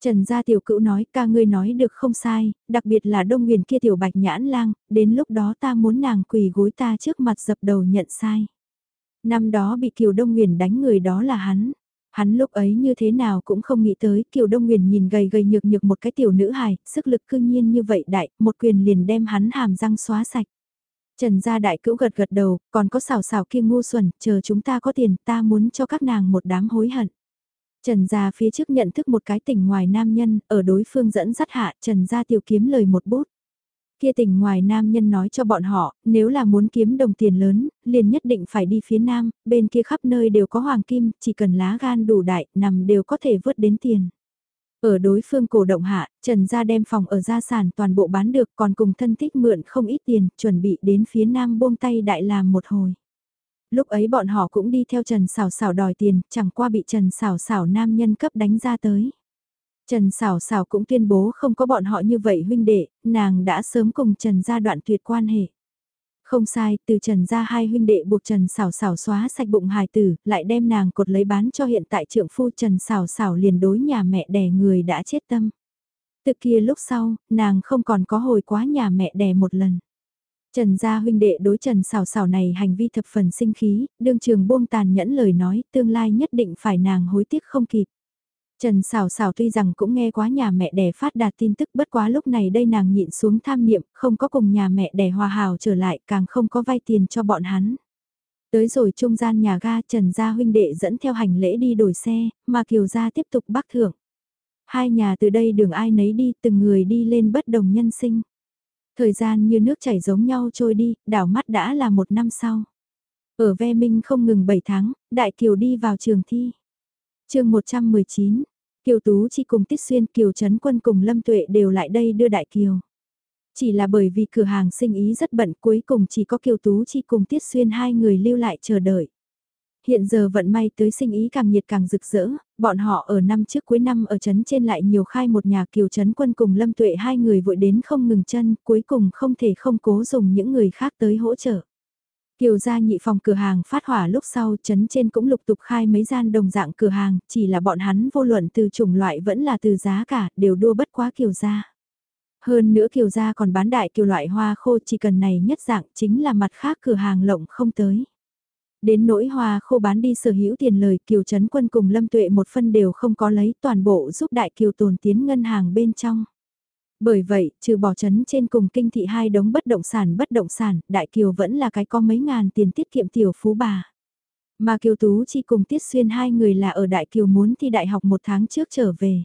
Trần gia tiểu cữu nói ca ngươi nói được không sai, đặc biệt là đông huyền kia tiểu bạch nhãn lang, đến lúc đó ta muốn nàng quỳ gối ta trước mặt dập đầu nhận sai. Năm đó bị kiều đông huyền đánh người đó là hắn. Hắn lúc ấy như thế nào cũng không nghĩ tới Kiều Đông Nguyền nhìn gầy gầy nhược nhược một cái tiểu nữ hài, sức lực cương nhiên như vậy đại, một quyền liền đem hắn hàm răng xóa sạch. Trần gia đại cữu gật gật đầu, còn có xào xào kia ngu xuẩn, chờ chúng ta có tiền, ta muốn cho các nàng một đám hối hận. Trần gia phía trước nhận thức một cái tỉnh ngoài nam nhân, ở đối phương dẫn dắt hạ, Trần gia tiểu kiếm lời một bút. Kia tỉnh ngoài nam nhân nói cho bọn họ, nếu là muốn kiếm đồng tiền lớn, liền nhất định phải đi phía nam, bên kia khắp nơi đều có hoàng kim, chỉ cần lá gan đủ đại, nằm đều có thể vớt đến tiền. Ở đối phương cổ động hạ, Trần gia đem phòng ở gia sản toàn bộ bán được còn cùng thân thích mượn không ít tiền, chuẩn bị đến phía nam buông tay đại làm một hồi. Lúc ấy bọn họ cũng đi theo Trần Sảo Sảo đòi tiền, chẳng qua bị Trần Sảo Sảo nam nhân cấp đánh ra tới. Trần Sảo Sảo cũng tuyên bố không có bọn họ như vậy huynh đệ, nàng đã sớm cùng Trần gia đoạn tuyệt quan hệ. Không sai, từ Trần gia hai huynh đệ buộc Trần Sảo Sảo xóa sạch bụng hài tử, lại đem nàng cột lấy bán cho hiện tại trượng phu Trần Sảo Sảo liền đối nhà mẹ đẻ người đã chết tâm. Từ kia lúc sau, nàng không còn có hồi quá nhà mẹ đẻ một lần. Trần gia huynh đệ đối Trần Sảo Sảo này hành vi thập phần sinh khí, đương trường buông tàn nhẫn lời nói, tương lai nhất định phải nàng hối tiếc không kịp. Trần Sảo Sảo tuy rằng cũng nghe quá nhà mẹ đẻ phát đạt tin tức bất quá lúc này đây nàng nhịn xuống tham niệm, không có cùng nhà mẹ đẻ hòa hào trở lại, càng không có vay tiền cho bọn hắn. Tới rồi trung gian nhà ga Trần Gia huynh đệ dẫn theo hành lễ đi đổi xe, mà Kiều Gia tiếp tục bắc thưởng. Hai nhà từ đây đường ai nấy đi, từng người đi lên bất đồng nhân sinh. Thời gian như nước chảy giống nhau trôi đi, đảo mắt đã là một năm sau. Ở Ve Minh không ngừng 7 tháng, Đại Kiều đi vào trường thi. chương 119, Kiều Tú chỉ cùng Tiết Xuyên Kiều Trấn Quân cùng Lâm Tuệ đều lại đây đưa Đại Kiều. Chỉ là bởi vì cửa hàng sinh ý rất bận cuối cùng chỉ có Kiều Tú chỉ cùng Tiết Xuyên hai người lưu lại chờ đợi. Hiện giờ vận may tới sinh ý càng nhiệt càng rực rỡ, bọn họ ở năm trước cuối năm ở trấn trên lại nhiều khai một nhà kiều trấn quân cùng Lâm Tuệ hai người vội đến không ngừng chân, cuối cùng không thể không cố dùng những người khác tới hỗ trợ. Kiều gia nhị phòng cửa hàng phát hỏa lúc sau chấn trên cũng lục tục khai mấy gian đồng dạng cửa hàng, chỉ là bọn hắn vô luận từ chủng loại vẫn là từ giá cả, đều đua bất quá kiều gia. Hơn nữa kiều gia còn bán đại kiều loại hoa khô chỉ cần này nhất dạng chính là mặt khác cửa hàng lộng không tới. Đến nỗi hoa khô bán đi sở hữu tiền lời kiều trấn quân cùng lâm tuệ một phân đều không có lấy toàn bộ giúp đại kiều tồn tiến ngân hàng bên trong. Bởi vậy, trừ bỏ chấn trên cùng kinh thị hai đống bất động sản bất động sản, Đại Kiều vẫn là cái có mấy ngàn tiền tiết kiệm tiểu phú bà. Mà Kiều Tú chỉ cùng Tiết Xuyên hai người là ở Đại Kiều muốn thi đại học một tháng trước trở về.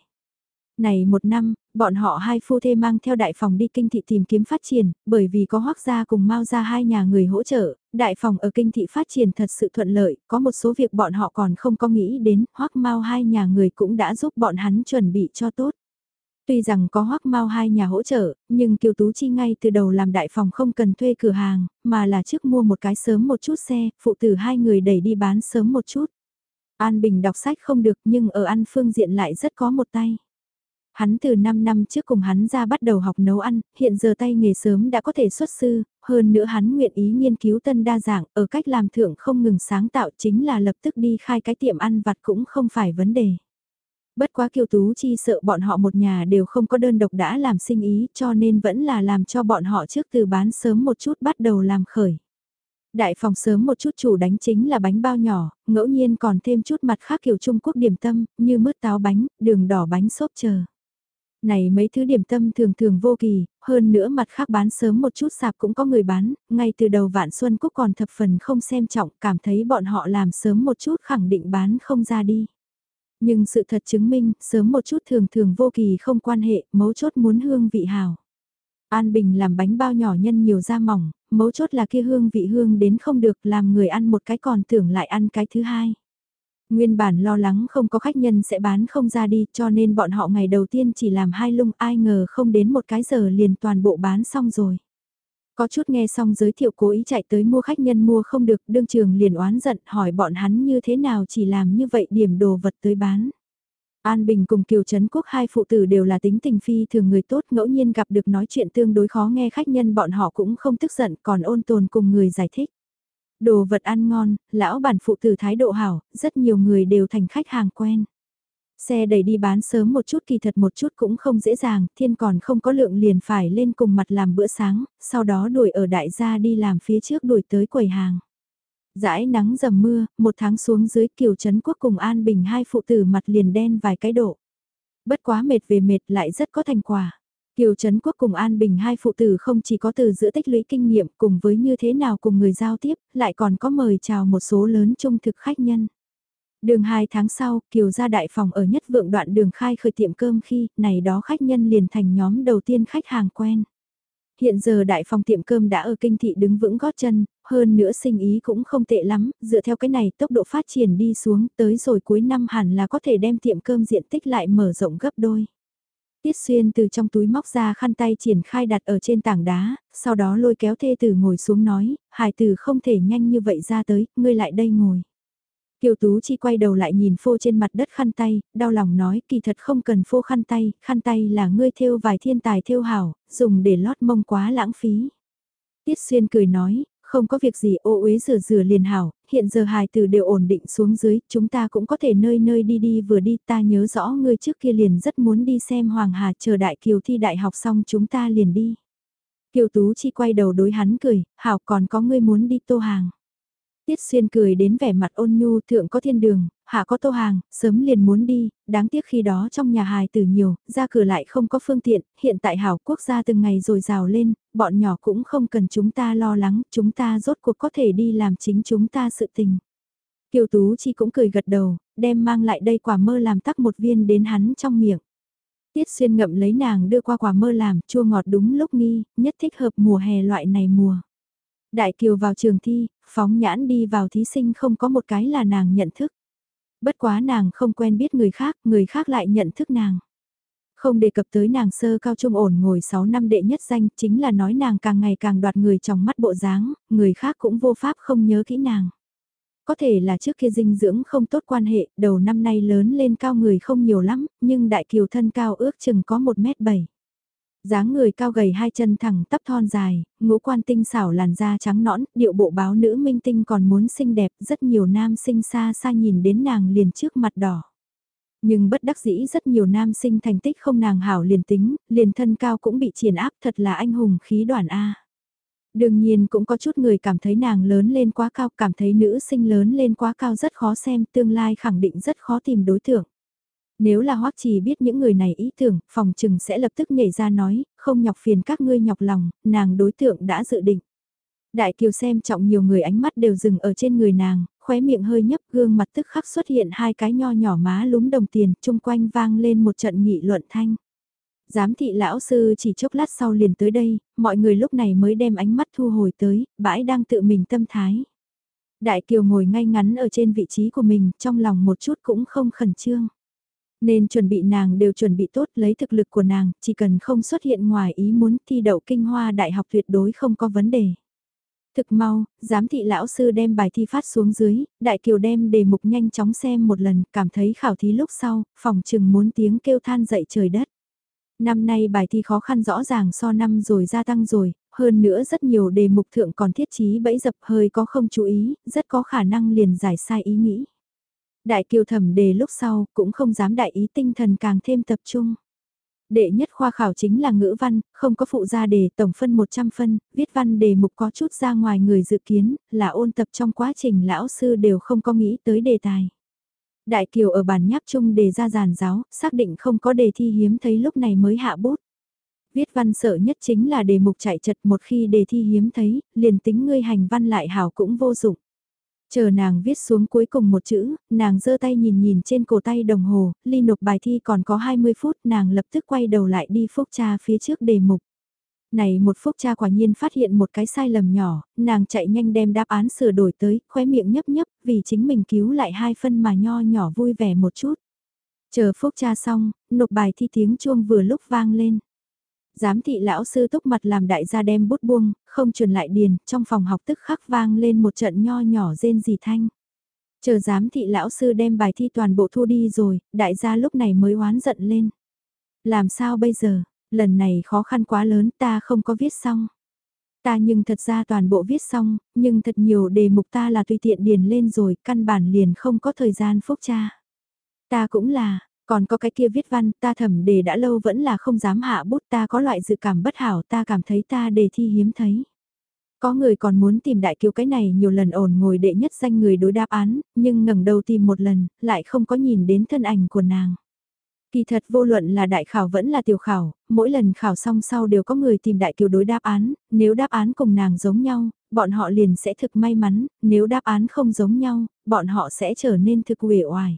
Này một năm, bọn họ hai phu thê mang theo đại phòng đi kinh thị tìm kiếm phát triển, bởi vì có hoác gia cùng mau ra hai nhà người hỗ trợ, đại phòng ở kinh thị phát triển thật sự thuận lợi, có một số việc bọn họ còn không có nghĩ đến, hoác mau hai nhà người cũng đã giúp bọn hắn chuẩn bị cho tốt. Tuy rằng có hoắc mau hai nhà hỗ trợ, nhưng Kiều Tú Chi ngay từ đầu làm đại phòng không cần thuê cửa hàng, mà là trước mua một cái sớm một chút xe, phụ tử hai người đẩy đi bán sớm một chút. An Bình đọc sách không được nhưng ở ăn phương diện lại rất có một tay. Hắn từ 5 năm trước cùng hắn ra bắt đầu học nấu ăn, hiện giờ tay nghề sớm đã có thể xuất sư, hơn nữa hắn nguyện ý nghiên cứu tân đa dạng, ở cách làm thượng không ngừng sáng tạo chính là lập tức đi khai cái tiệm ăn vặt cũng không phải vấn đề. Bất quá Kiều Tú Chi sợ bọn họ một nhà đều không có đơn độc đã làm sinh ý cho nên vẫn là làm cho bọn họ trước từ bán sớm một chút bắt đầu làm khởi. Đại phòng sớm một chút chủ đánh chính là bánh bao nhỏ, ngẫu nhiên còn thêm chút mặt khác kiểu Trung Quốc điểm tâm, như mứt táo bánh, đường đỏ bánh xốp chờ. Này mấy thứ điểm tâm thường thường vô kỳ, hơn nữa mặt khác bán sớm một chút sạp cũng có người bán, ngay từ đầu vạn xuân cúc còn thập phần không xem trọng, cảm thấy bọn họ làm sớm một chút khẳng định bán không ra đi. Nhưng sự thật chứng minh, sớm một chút thường thường vô kỳ không quan hệ, mấu chốt muốn hương vị hào. An Bình làm bánh bao nhỏ nhân nhiều da mỏng, mấu chốt là kia hương vị hương đến không được làm người ăn một cái còn tưởng lại ăn cái thứ hai. Nguyên bản lo lắng không có khách nhân sẽ bán không ra đi cho nên bọn họ ngày đầu tiên chỉ làm hai lung ai ngờ không đến một cái giờ liền toàn bộ bán xong rồi. Có chút nghe xong giới thiệu cố ý chạy tới mua khách nhân mua không được, đương trường liền oán giận hỏi bọn hắn như thế nào chỉ làm như vậy điểm đồ vật tới bán. An Bình cùng Kiều Trấn Quốc hai phụ tử đều là tính tình phi thường người tốt ngẫu nhiên gặp được nói chuyện tương đối khó nghe khách nhân bọn họ cũng không tức giận còn ôn tồn cùng người giải thích. Đồ vật ăn ngon, lão bản phụ tử thái độ hảo, rất nhiều người đều thành khách hàng quen. Xe đẩy đi bán sớm một chút kỳ thật một chút cũng không dễ dàng, thiên còn không có lượng liền phải lên cùng mặt làm bữa sáng, sau đó đuổi ở đại gia đi làm phía trước đuổi tới quầy hàng. Dãi nắng dầm mưa, một tháng xuống dưới kiều trấn quốc cùng An Bình hai phụ tử mặt liền đen vài cái độ. Bất quá mệt về mệt lại rất có thành quả. Kiều Trấn Quốc cùng An Bình hai phụ tử không chỉ có từ giữa tích lũy kinh nghiệm cùng với như thế nào cùng người giao tiếp, lại còn có mời chào một số lớn trung thực khách nhân. Đường 2 tháng sau, Kiều gia đại phòng ở nhất vượng đoạn đường khai khởi tiệm cơm khi, này đó khách nhân liền thành nhóm đầu tiên khách hàng quen. Hiện giờ đại phòng tiệm cơm đã ở kinh thị đứng vững gót chân, hơn nữa sinh ý cũng không tệ lắm, dựa theo cái này tốc độ phát triển đi xuống tới rồi cuối năm hẳn là có thể đem tiệm cơm diện tích lại mở rộng gấp đôi. Tiết xuyên từ trong túi móc ra khăn tay triển khai đặt ở trên tảng đá, sau đó lôi kéo thê tử ngồi xuống nói, hài tử không thể nhanh như vậy ra tới, ngươi lại đây ngồi. Kiều Tú Chi quay đầu lại nhìn phô trên mặt đất khăn tay, đau lòng nói kỳ thật không cần phô khăn tay, khăn tay là ngươi thêu vài thiên tài thêu hảo, dùng để lót mông quá lãng phí. Tiết Xuyên cười nói, không có việc gì ô uế rửa rửa liền hảo, hiện giờ hài tử đều ổn định xuống dưới, chúng ta cũng có thể nơi nơi đi đi vừa đi, ta nhớ rõ ngươi trước kia liền rất muốn đi xem Hoàng Hà chờ đại kiều thi đại học xong chúng ta liền đi. Kiều Tú Chi quay đầu đối hắn cười, hảo còn có ngươi muốn đi tô hàng. Tiết Xuyên cười đến vẻ mặt ôn nhu thượng có thiên đường, hạ có tô hàng, sớm liền muốn đi, đáng tiếc khi đó trong nhà hài tử nhiều, ra cửa lại không có phương tiện, hiện tại hảo quốc gia từng ngày rồi rào lên, bọn nhỏ cũng không cần chúng ta lo lắng, chúng ta rốt cuộc có thể đi làm chính chúng ta sự tình. Kiều Tú Chi cũng cười gật đầu, đem mang lại đây quả mơ làm tắc một viên đến hắn trong miệng. Tiết xuyên ngậm lấy nàng đưa qua quả mơ làm, chua ngọt đúng lúc nghi, nhất thích hợp mùa hè loại này mùa. Đại Kiều vào trường thi, phóng nhãn đi vào thí sinh không có một cái là nàng nhận thức. Bất quá nàng không quen biết người khác, người khác lại nhận thức nàng. Không đề cập tới nàng sơ cao trung ổn ngồi 6 năm đệ nhất danh, chính là nói nàng càng ngày càng đoạt người trong mắt bộ dáng, người khác cũng vô pháp không nhớ kỹ nàng. Có thể là trước kia dinh dưỡng không tốt quan hệ, đầu năm nay lớn lên cao người không nhiều lắm, nhưng đại kiều thân cao ước chừng có 1m7 dáng người cao gầy hai chân thẳng tắp thon dài, ngũ quan tinh xảo làn da trắng nõn, điệu bộ báo nữ minh tinh còn muốn xinh đẹp, rất nhiều nam sinh xa xa nhìn đến nàng liền trước mặt đỏ. Nhưng bất đắc dĩ rất nhiều nam sinh thành tích không nàng hảo liền tính, liền thân cao cũng bị triển áp thật là anh hùng khí đoàn A. Đương nhiên cũng có chút người cảm thấy nàng lớn lên quá cao, cảm thấy nữ sinh lớn lên quá cao rất khó xem, tương lai khẳng định rất khó tìm đối tượng. Nếu là Hoắc Trì biết những người này ý tưởng, phòng trừng sẽ lập tức nhảy ra nói, không nhọc phiền các ngươi nhọc lòng, nàng đối tượng đã dự định. Đại Kiều xem trọng nhiều người ánh mắt đều dừng ở trên người nàng, khóe miệng hơi nhấp gương mặt tức khắc xuất hiện hai cái nho nhỏ má lúm đồng tiền, chung quanh vang lên một trận nghị luận thanh. Giám thị lão sư chỉ chốc lát sau liền tới đây, mọi người lúc này mới đem ánh mắt thu hồi tới, bãi đang tự mình tâm thái. Đại Kiều ngồi ngay ngắn ở trên vị trí của mình, trong lòng một chút cũng không khẩn trương. Nên chuẩn bị nàng đều chuẩn bị tốt lấy thực lực của nàng, chỉ cần không xuất hiện ngoài ý muốn thi đậu kinh hoa đại học tuyệt đối không có vấn đề. Thực mau, giám thị lão sư đem bài thi phát xuống dưới, đại kiều đem đề mục nhanh chóng xem một lần, cảm thấy khảo thí lúc sau, phòng trừng muốn tiếng kêu than dậy trời đất. Năm nay bài thi khó khăn rõ ràng so năm rồi gia tăng rồi, hơn nữa rất nhiều đề mục thượng còn thiết trí bẫy dập hơi có không chú ý, rất có khả năng liền giải sai ý nghĩ. Đại kiều thẩm đề lúc sau cũng không dám đại ý tinh thần càng thêm tập trung. Đệ nhất khoa khảo chính là ngữ văn, không có phụ gia đề tổng phân 100 phân, viết văn đề mục có chút ra ngoài người dự kiến, là ôn tập trong quá trình lão sư đều không có nghĩ tới đề tài. Đại kiều ở bản nháp chung đề ra giàn giáo, xác định không có đề thi hiếm thấy lúc này mới hạ bút. Viết văn sợ nhất chính là đề mục chạy chật một khi đề thi hiếm thấy, liền tính ngươi hành văn lại hảo cũng vô dụng. Chờ nàng viết xuống cuối cùng một chữ, nàng giơ tay nhìn nhìn trên cổ tay đồng hồ, ly nộp bài thi còn có 20 phút, nàng lập tức quay đầu lại đi phúc tra phía trước đề mục. Này một phúc tra quả nhiên phát hiện một cái sai lầm nhỏ, nàng chạy nhanh đem đáp án sửa đổi tới, khóe miệng nhấp nhấp, vì chính mình cứu lại hai phân mà nho nhỏ vui vẻ một chút. Chờ phúc tra xong, nộp bài thi tiếng chuông vừa lúc vang lên. Giám thị lão sư túc mặt làm đại gia đem bút buông, không truyền lại điền, trong phòng học tức khắc vang lên một trận nho nhỏ rên rỉ thanh. Chờ giám thị lão sư đem bài thi toàn bộ thu đi rồi, đại gia lúc này mới oán giận lên. Làm sao bây giờ, lần này khó khăn quá lớn ta không có viết xong. Ta nhưng thật ra toàn bộ viết xong, nhưng thật nhiều đề mục ta là tùy tiện điền lên rồi, căn bản liền không có thời gian phúc tra. Ta cũng là, còn có cái kia viết văn, ta thẩm đề đã lâu vẫn là không dám hạ bút ta có loại dự cảm bất hảo ta cảm thấy ta đề thi hiếm thấy. Có người còn muốn tìm đại kiều cái này nhiều lần ổn ngồi đệ nhất danh người đối đáp án, nhưng ngẩng đầu tìm một lần, lại không có nhìn đến thân ảnh của nàng. Kỳ thật vô luận là đại khảo vẫn là tiểu khảo, mỗi lần khảo xong sau đều có người tìm đại kiều đối đáp án, nếu đáp án cùng nàng giống nhau, bọn họ liền sẽ thực may mắn, nếu đáp án không giống nhau, bọn họ sẽ trở nên thực uể oải.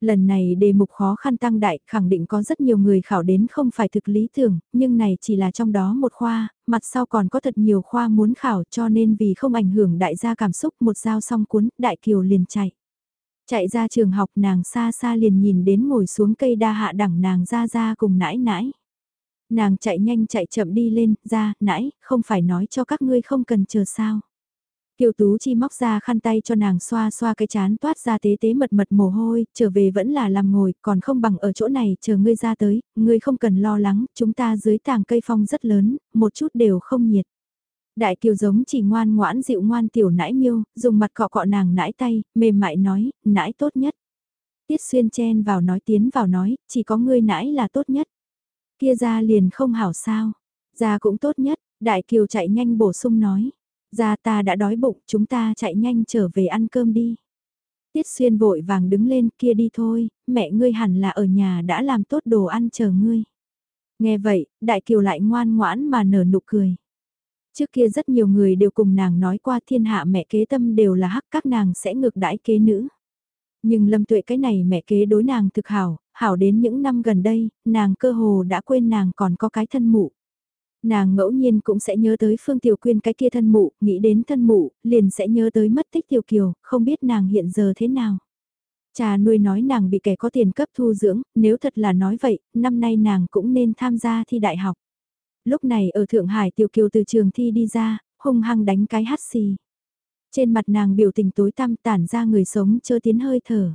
Lần này đề mục khó khăn tăng đại, khẳng định có rất nhiều người khảo đến không phải thực lý tưởng, nhưng này chỉ là trong đó một khoa, mặt sau còn có thật nhiều khoa muốn khảo cho nên vì không ảnh hưởng đại gia cảm xúc một dao song cuốn, đại kiều liền chạy. Chạy ra trường học nàng xa xa liền nhìn đến ngồi xuống cây đa hạ đẳng nàng ra ra cùng nãi nãi. Nàng chạy nhanh chạy chậm đi lên, ra, nãi, không phải nói cho các ngươi không cần chờ sao. Kiều Tú Chi móc ra khăn tay cho nàng xoa xoa cái chán toát ra tế tế mật mật mồ hôi, trở về vẫn là làm ngồi, còn không bằng ở chỗ này chờ ngươi ra tới, ngươi không cần lo lắng, chúng ta dưới tàng cây phong rất lớn, một chút đều không nhiệt. Đại Kiều giống chỉ ngoan ngoãn dịu ngoan tiểu nãi miêu, dùng mặt cọ cọ nàng nãi tay, mềm mại nói, nãi tốt nhất. Tiết xuyên chen vào nói tiến vào nói, chỉ có ngươi nãi là tốt nhất. Kia ra liền không hảo sao, ra cũng tốt nhất, Đại Kiều chạy nhanh bổ sung nói. Ra ta đã đói bụng, chúng ta chạy nhanh trở về ăn cơm đi. Tiết xuyên vội vàng đứng lên kia đi thôi, mẹ ngươi hẳn là ở nhà đã làm tốt đồ ăn chờ ngươi. Nghe vậy, Đại Kiều lại ngoan ngoãn mà nở nụ cười. Trước kia rất nhiều người đều cùng nàng nói qua thiên hạ mẹ kế tâm đều là hắc các nàng sẽ ngược đãi kế nữ. Nhưng lâm tuệ cái này mẹ kế đối nàng thực hảo, hảo đến những năm gần đây, nàng cơ hồ đã quên nàng còn có cái thân mụ. Nàng ngẫu nhiên cũng sẽ nhớ tới Phương Tiểu Quyên cái kia thân mụ, nghĩ đến thân mụ, liền sẽ nhớ tới mất tích Tiểu Kiều, không biết nàng hiện giờ thế nào. Cha nuôi nói nàng bị kẻ có tiền cấp thu dưỡng, nếu thật là nói vậy, năm nay nàng cũng nên tham gia thi đại học. Lúc này ở Thượng Hải Tiểu Kiều từ trường thi đi ra, hung hăng đánh cái hắt xì. Trên mặt nàng biểu tình tối tăm tản ra người sống chơ tiến hơi thở.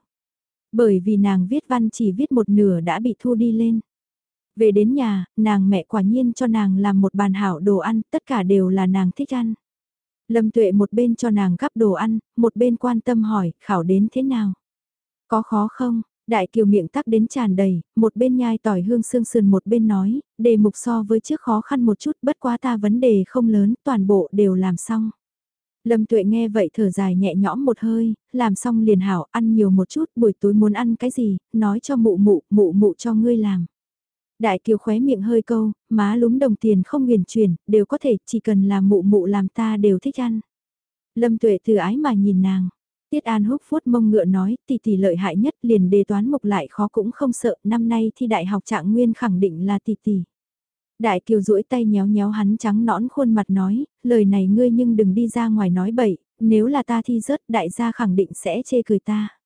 Bởi vì nàng viết văn chỉ viết một nửa đã bị thu đi lên. Về đến nhà, nàng mẹ quả nhiên cho nàng làm một bàn hảo đồ ăn, tất cả đều là nàng thích ăn. Lâm tuệ một bên cho nàng gắp đồ ăn, một bên quan tâm hỏi, khảo đến thế nào? Có khó không? Đại kiều miệng tắc đến tràn đầy, một bên nhai tỏi hương sương sườn một bên nói, đề mục so với trước khó khăn một chút bất quá ta vấn đề không lớn, toàn bộ đều làm xong. Lâm tuệ nghe vậy thở dài nhẹ nhõm một hơi, làm xong liền hảo ăn nhiều một chút, buổi tối muốn ăn cái gì, nói cho mụ mụ, mụ mụ cho ngươi làm. Đại kiều khóe miệng hơi câu, má lúm đồng tiền không huyền chuyển, đều có thể, chỉ cần là mụ mụ làm ta đều thích ăn. Lâm tuệ từ ái mà nhìn nàng. Tiết An húc phút mông ngựa nói, tỷ tỷ lợi hại nhất liền đề toán mục lại khó cũng không sợ, năm nay thi đại học trạng nguyên khẳng định là tỷ tỷ. Đại kiều duỗi tay nhéo nhéo hắn trắng nõn khuôn mặt nói, lời này ngươi nhưng đừng đi ra ngoài nói bậy, nếu là ta thi rớt đại gia khẳng định sẽ chê cười ta.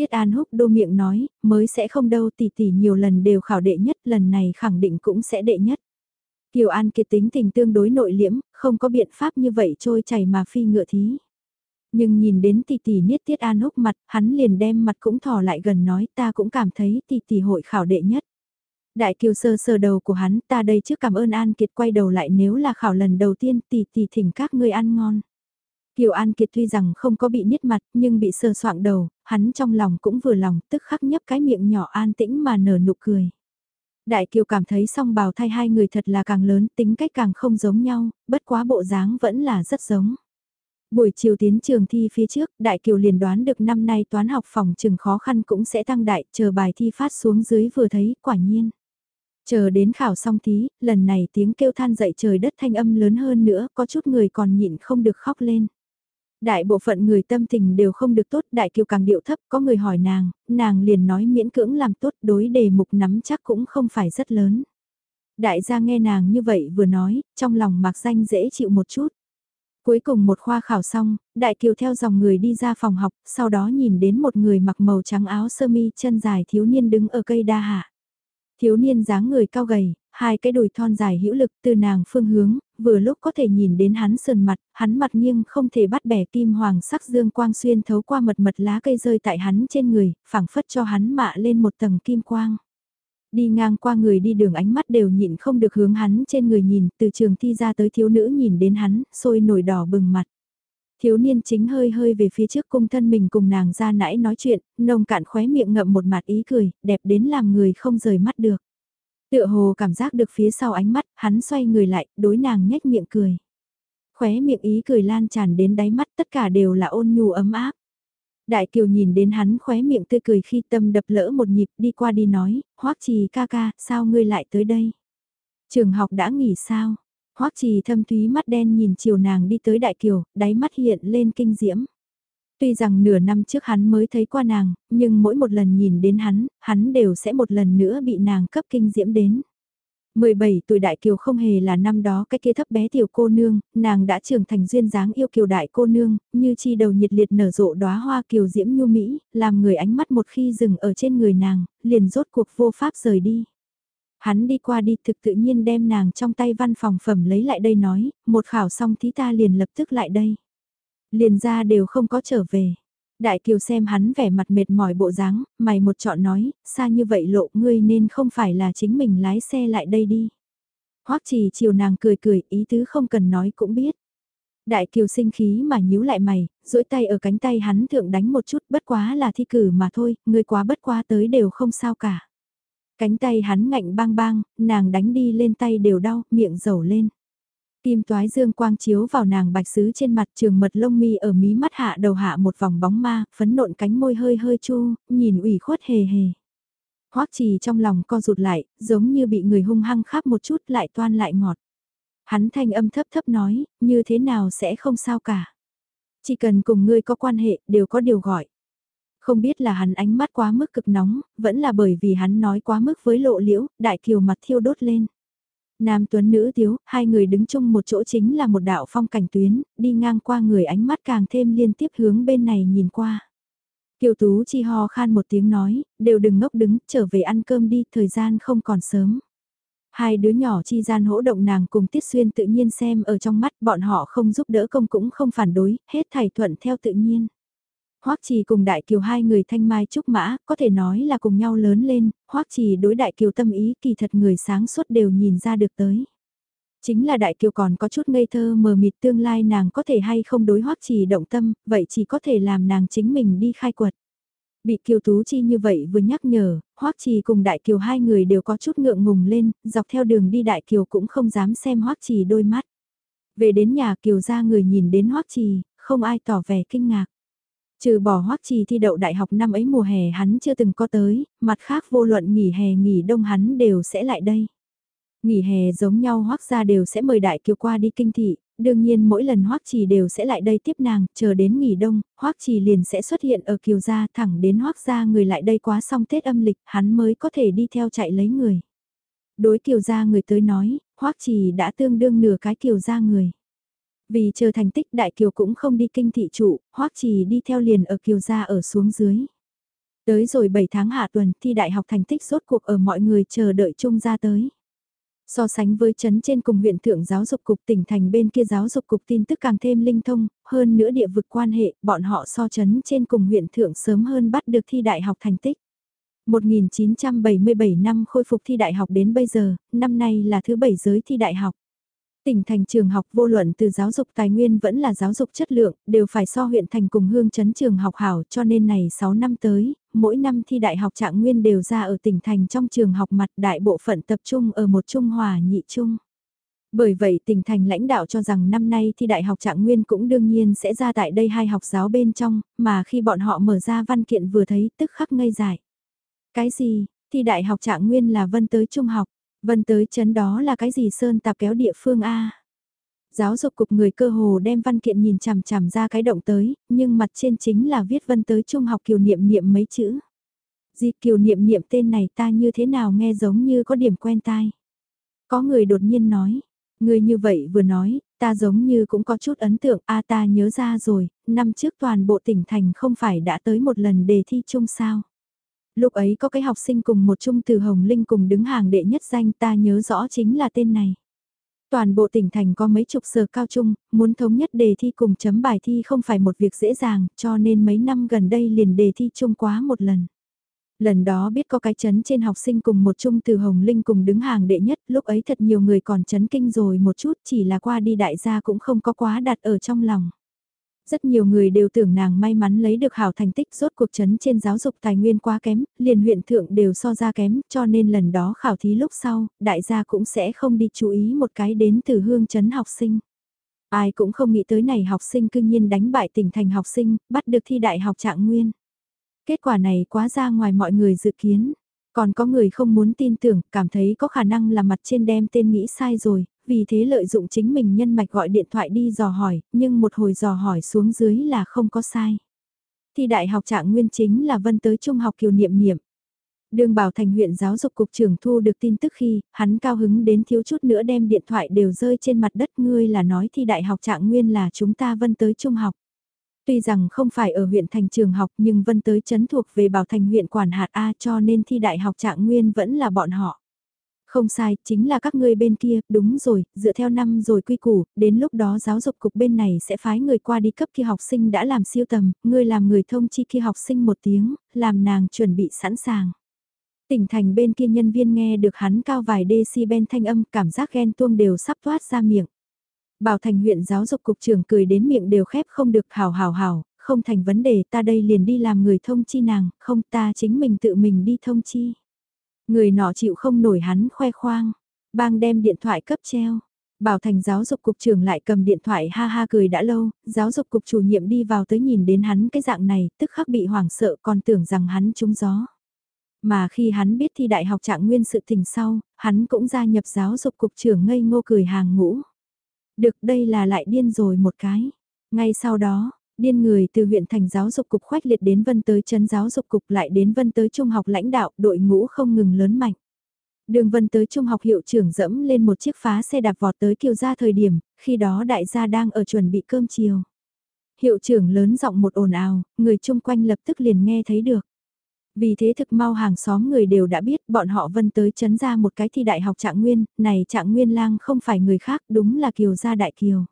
Tiết An Húc đô miệng nói, mới sẽ không đâu tỷ tỷ nhiều lần đều khảo đệ nhất, lần này khẳng định cũng sẽ đệ nhất. Kiều An kiệt tính tình tương đối nội liễm, không có biện pháp như vậy trôi chảy mà phi ngựa thí. Nhưng nhìn đến tỷ tỷ niết Tiết An Húc mặt, hắn liền đem mặt cũng thò lại gần nói ta cũng cảm thấy tỷ tỷ hội khảo đệ nhất. Đại Kiều sơ sờ đầu của hắn ta đây trước cảm ơn An Kiệt quay đầu lại nếu là khảo lần đầu tiên tỷ tỷ thỉnh các ngươi ăn ngon. Kiều An Kiệt tuy rằng không có bị niết mặt nhưng bị sờ soạng đầu, hắn trong lòng cũng vừa lòng tức khắc nhấp cái miệng nhỏ an tĩnh mà nở nụ cười. Đại Kiều cảm thấy song bào thay hai người thật là càng lớn tính cách càng không giống nhau, bất quá bộ dáng vẫn là rất giống. Buổi chiều tiến trường thi phía trước, Đại Kiều liền đoán được năm nay toán học phòng trường khó khăn cũng sẽ tăng đại, chờ bài thi phát xuống dưới vừa thấy, quả nhiên. Chờ đến khảo xong thí, lần này tiếng kêu than dậy trời đất thanh âm lớn hơn nữa, có chút người còn nhịn không được khóc lên. Đại bộ phận người tâm tình đều không được tốt, đại kiều càng điệu thấp, có người hỏi nàng, nàng liền nói miễn cưỡng làm tốt đối đề mục nắm chắc cũng không phải rất lớn. Đại gia nghe nàng như vậy vừa nói, trong lòng mạc danh dễ chịu một chút. Cuối cùng một khoa khảo xong, đại kiều theo dòng người đi ra phòng học, sau đó nhìn đến một người mặc màu trắng áo sơ mi chân dài thiếu niên đứng ở cây đa hạ. Thiếu niên dáng người cao gầy, hai cái đùi thon dài hữu lực từ nàng phương hướng, vừa lúc có thể nhìn đến hắn sườn mặt, hắn mặt nghiêng không thể bắt bẻ kim hoàng sắc dương quang xuyên thấu qua mật mật lá cây rơi tại hắn trên người, phảng phất cho hắn mạ lên một tầng kim quang. Đi ngang qua người đi đường ánh mắt đều nhịn không được hướng hắn trên người nhìn, từ trường thi ra tới thiếu nữ nhìn đến hắn, sôi nổi đỏ bừng mặt. Thiếu niên chính hơi hơi về phía trước cung thân mình cùng nàng ra nãy nói chuyện, nông cạn khóe miệng ngậm một mặt ý cười, đẹp đến làm người không rời mắt được. Tựa hồ cảm giác được phía sau ánh mắt, hắn xoay người lại, đối nàng nhếch miệng cười. Khóe miệng ý cười lan tràn đến đáy mắt tất cả đều là ôn nhu ấm áp. Đại Kiều nhìn đến hắn khóe miệng tươi cười khi tâm đập lỡ một nhịp đi qua đi nói, hoắc trì ca ca, sao ngươi lại tới đây? Trường học đã nghỉ sao? hoắc trì thâm thúy mắt đen nhìn chiều nàng đi tới Đại Kiều, đáy mắt hiện lên kinh diễm. Tuy rằng nửa năm trước hắn mới thấy qua nàng, nhưng mỗi một lần nhìn đến hắn, hắn đều sẽ một lần nữa bị nàng cấp kinh diễm đến. 17 tuổi đại kiều không hề là năm đó cái kia thấp bé tiểu cô nương, nàng đã trưởng thành duyên dáng yêu kiều đại cô nương, như chi đầu nhiệt liệt nở rộ đóa hoa kiều diễm nhu mỹ, làm người ánh mắt một khi dừng ở trên người nàng, liền rốt cuộc vô pháp rời đi. Hắn đi qua đi thực tự nhiên đem nàng trong tay văn phòng phẩm lấy lại đây nói, một khảo xong thí ta liền lập tức lại đây. Liền ra đều không có trở về. Đại Kiều xem hắn vẻ mặt mệt mỏi bộ dáng, mày một chọn nói, xa như vậy lộ ngươi nên không phải là chính mình lái xe lại đây đi. Hoắc trì chiều nàng cười cười, ý tứ không cần nói cũng biết. Đại Kiều sinh khí mà nhíu lại mày, duỗi tay ở cánh tay hắn thượng đánh một chút, bất quá là thi cử mà thôi, ngươi quá bất quá tới đều không sao cả. Cánh tay hắn ngạnh bang bang, nàng đánh đi lên tay đều đau, miệng dầu lên. Kim toái dương quang chiếu vào nàng bạch sứ trên mặt trường mật lông mi ở mí mắt hạ đầu hạ một vòng bóng ma, phấn nộn cánh môi hơi hơi chu, nhìn ủy khuất hề hề. Hoắc trì trong lòng co rụt lại, giống như bị người hung hăng khắp một chút lại toan lại ngọt. Hắn thanh âm thấp thấp nói, như thế nào sẽ không sao cả. Chỉ cần cùng ngươi có quan hệ, đều có điều gọi. Không biết là hắn ánh mắt quá mức cực nóng, vẫn là bởi vì hắn nói quá mức với lộ liễu, đại kiều mặt thiêu đốt lên. Nam tuấn nữ thiếu, hai người đứng chung một chỗ chính là một đạo phong cảnh tuyến, đi ngang qua người ánh mắt càng thêm liên tiếp hướng bên này nhìn qua. Kiều Tú chi ho khan một tiếng nói, đều đừng ngốc đứng, trở về ăn cơm đi, thời gian không còn sớm. Hai đứa nhỏ chi gian hỗ động nàng cùng Tiết Xuyên tự nhiên xem ở trong mắt bọn họ không giúp đỡ công cũng không phản đối, hết thảy thuận theo tự nhiên. Hoắc Trì cùng Đại Kiều hai người thanh mai trúc mã, có thể nói là cùng nhau lớn lên, Hoắc Trì đối Đại Kiều tâm ý kỳ thật người sáng suốt đều nhìn ra được tới. Chính là Đại Kiều còn có chút ngây thơ mờ mịt tương lai nàng có thể hay không đối Hoắc Trì động tâm, vậy chỉ có thể làm nàng chính mình đi khai quật. Bị Kiều Tú Chi như vậy vừa nhắc nhở, Hoắc Trì cùng Đại Kiều hai người đều có chút ngượng ngùng lên, dọc theo đường đi Đại Kiều cũng không dám xem Hoắc Trì đôi mắt. Về đến nhà Kiều ra người nhìn đến Hoắc Trì, không ai tỏ vẻ kinh ngạc. Trừ bỏ hoắc trì thi đậu đại học năm ấy mùa hè hắn chưa từng có tới, mặt khác vô luận nghỉ hè nghỉ đông hắn đều sẽ lại đây. Nghỉ hè giống nhau hoắc gia đều sẽ mời đại kiều qua đi kinh thị, đương nhiên mỗi lần hoắc trì đều sẽ lại đây tiếp nàng, chờ đến nghỉ đông, hoắc trì liền sẽ xuất hiện ở kiều gia thẳng đến hoắc gia người lại đây quá xong Tết âm lịch, hắn mới có thể đi theo chạy lấy người. Đối kiều gia người tới nói, hoắc trì đã tương đương nửa cái kiều gia người. Vì chờ thành tích đại kiều cũng không đi kinh thị trụ, hoắc trì đi theo liền ở kiều gia ở xuống dưới. Tới rồi 7 tháng hạ tuần thi đại học thành tích rốt cuộc ở mọi người chờ đợi chung ra tới. So sánh với chấn trên cùng huyện thượng giáo dục cục tỉnh thành bên kia giáo dục cục tin tức càng thêm linh thông, hơn nữa địa vực quan hệ, bọn họ so chấn trên cùng huyện thượng sớm hơn bắt được thi đại học thành tích. 1977 năm khôi phục thi đại học đến bây giờ, năm nay là thứ bảy giới thi đại học. Tỉnh thành trường học vô luận từ giáo dục tài nguyên vẫn là giáo dục chất lượng, đều phải so huyện thành cùng hương chấn trường học hảo cho nên này 6 năm tới, mỗi năm thi đại học trạng nguyên đều ra ở tỉnh thành trong trường học mặt đại bộ phận tập trung ở một trung hòa nhị trung. Bởi vậy tỉnh thành lãnh đạo cho rằng năm nay thi đại học trạng nguyên cũng đương nhiên sẽ ra tại đây hai học giáo bên trong, mà khi bọn họ mở ra văn kiện vừa thấy tức khắc ngây dài. Cái gì, thi đại học trạng nguyên là vân tới trung học, Vân tới chấn đó là cái gì sơn tạp kéo địa phương A. Giáo dục cục người cơ hồ đem văn kiện nhìn chằm chằm ra cái động tới, nhưng mặt trên chính là viết vân tới trung học kiều niệm niệm mấy chữ. Di kiều niệm niệm tên này ta như thế nào nghe giống như có điểm quen tai. Có người đột nhiên nói, người như vậy vừa nói, ta giống như cũng có chút ấn tượng, a ta nhớ ra rồi, năm trước toàn bộ tỉnh thành không phải đã tới một lần đề thi chung sao. Lúc ấy có cái học sinh cùng một trung từ Hồng Linh cùng đứng hàng đệ nhất danh ta nhớ rõ chính là tên này. Toàn bộ tỉnh thành có mấy chục sở cao trung, muốn thống nhất đề thi cùng chấm bài thi không phải một việc dễ dàng, cho nên mấy năm gần đây liền đề thi chung quá một lần. Lần đó biết có cái chấn trên học sinh cùng một trung từ Hồng Linh cùng đứng hàng đệ nhất, lúc ấy thật nhiều người còn chấn kinh rồi một chút, chỉ là qua đi đại gia cũng không có quá đặt ở trong lòng. Rất nhiều người đều tưởng nàng may mắn lấy được hảo thành tích rốt cuộc chấn trên giáo dục tài nguyên quá kém, liền huyện thượng đều so ra kém, cho nên lần đó khảo thí lúc sau, đại gia cũng sẽ không đi chú ý một cái đến từ hương chấn học sinh. Ai cũng không nghĩ tới này học sinh cư nhiên đánh bại tỉnh thành học sinh, bắt được thi đại học trạng nguyên. Kết quả này quá ra ngoài mọi người dự kiến. Còn có người không muốn tin tưởng, cảm thấy có khả năng là mặt trên đem tên nghĩ sai rồi, vì thế lợi dụng chính mình nhân mạch gọi điện thoại đi dò hỏi, nhưng một hồi dò hỏi xuống dưới là không có sai. Thì đại học trạng nguyên chính là vân tới trung học kiều niệm niệm. Đường Bảo Thành huyện giáo dục cục trưởng thu được tin tức khi, hắn cao hứng đến thiếu chút nữa đem điện thoại đều rơi trên mặt đất ngươi là nói thi đại học trạng nguyên là chúng ta vân tới trung học. Tuy rằng không phải ở huyện thành trường học nhưng vân tới chấn thuộc về Bảo Thành huyện quản hạt A cho nên thi đại học trạng nguyên vẫn là bọn họ. Không sai, chính là các ngươi bên kia, đúng rồi, dựa theo năm rồi quy củ, đến lúc đó giáo dục cục bên này sẽ phái người qua đi cấp kia học sinh đã làm siêu tầm, ngươi làm người thông chi kia học sinh một tiếng, làm nàng chuẩn bị sẵn sàng. Tỉnh thành bên kia nhân viên nghe được hắn cao vài decibel thanh âm, cảm giác ghen tuông đều sắp thoát ra miệng. Bảo thành huyện giáo dục cục trưởng cười đến miệng đều khép không được hào hào hào, không thành vấn đề ta đây liền đi làm người thông chi nàng, không ta chính mình tự mình đi thông chi. Người nọ chịu không nổi hắn khoe khoang, bang đem điện thoại cấp treo. Bảo thành giáo dục cục trưởng lại cầm điện thoại ha ha cười đã lâu, giáo dục cục chủ nhiệm đi vào tới nhìn đến hắn cái dạng này, tức khắc bị hoảng sợ còn tưởng rằng hắn trúng gió. Mà khi hắn biết thi đại học trạng nguyên sự tình sau, hắn cũng gia nhập giáo dục cục trưởng ngây ngô cười hàng ngũ. Được đây là lại điên rồi một cái. Ngay sau đó, điên người từ huyện thành giáo dục cục khoách liệt đến vân tới chấn giáo dục cục lại đến vân tới trung học lãnh đạo đội ngũ không ngừng lớn mạnh. Đường vân tới trung học hiệu trưởng dẫm lên một chiếc phá xe đạp vọt tới kiều gia thời điểm, khi đó đại gia đang ở chuẩn bị cơm chiều. Hiệu trưởng lớn giọng một ồn ào, người chung quanh lập tức liền nghe thấy được. Vì thế thực mau hàng xóm người đều đã biết bọn họ vân tới chấn ra một cái thi đại học trạng nguyên, này trạng nguyên lang không phải người khác đúng là Kiều gia đại Kiều.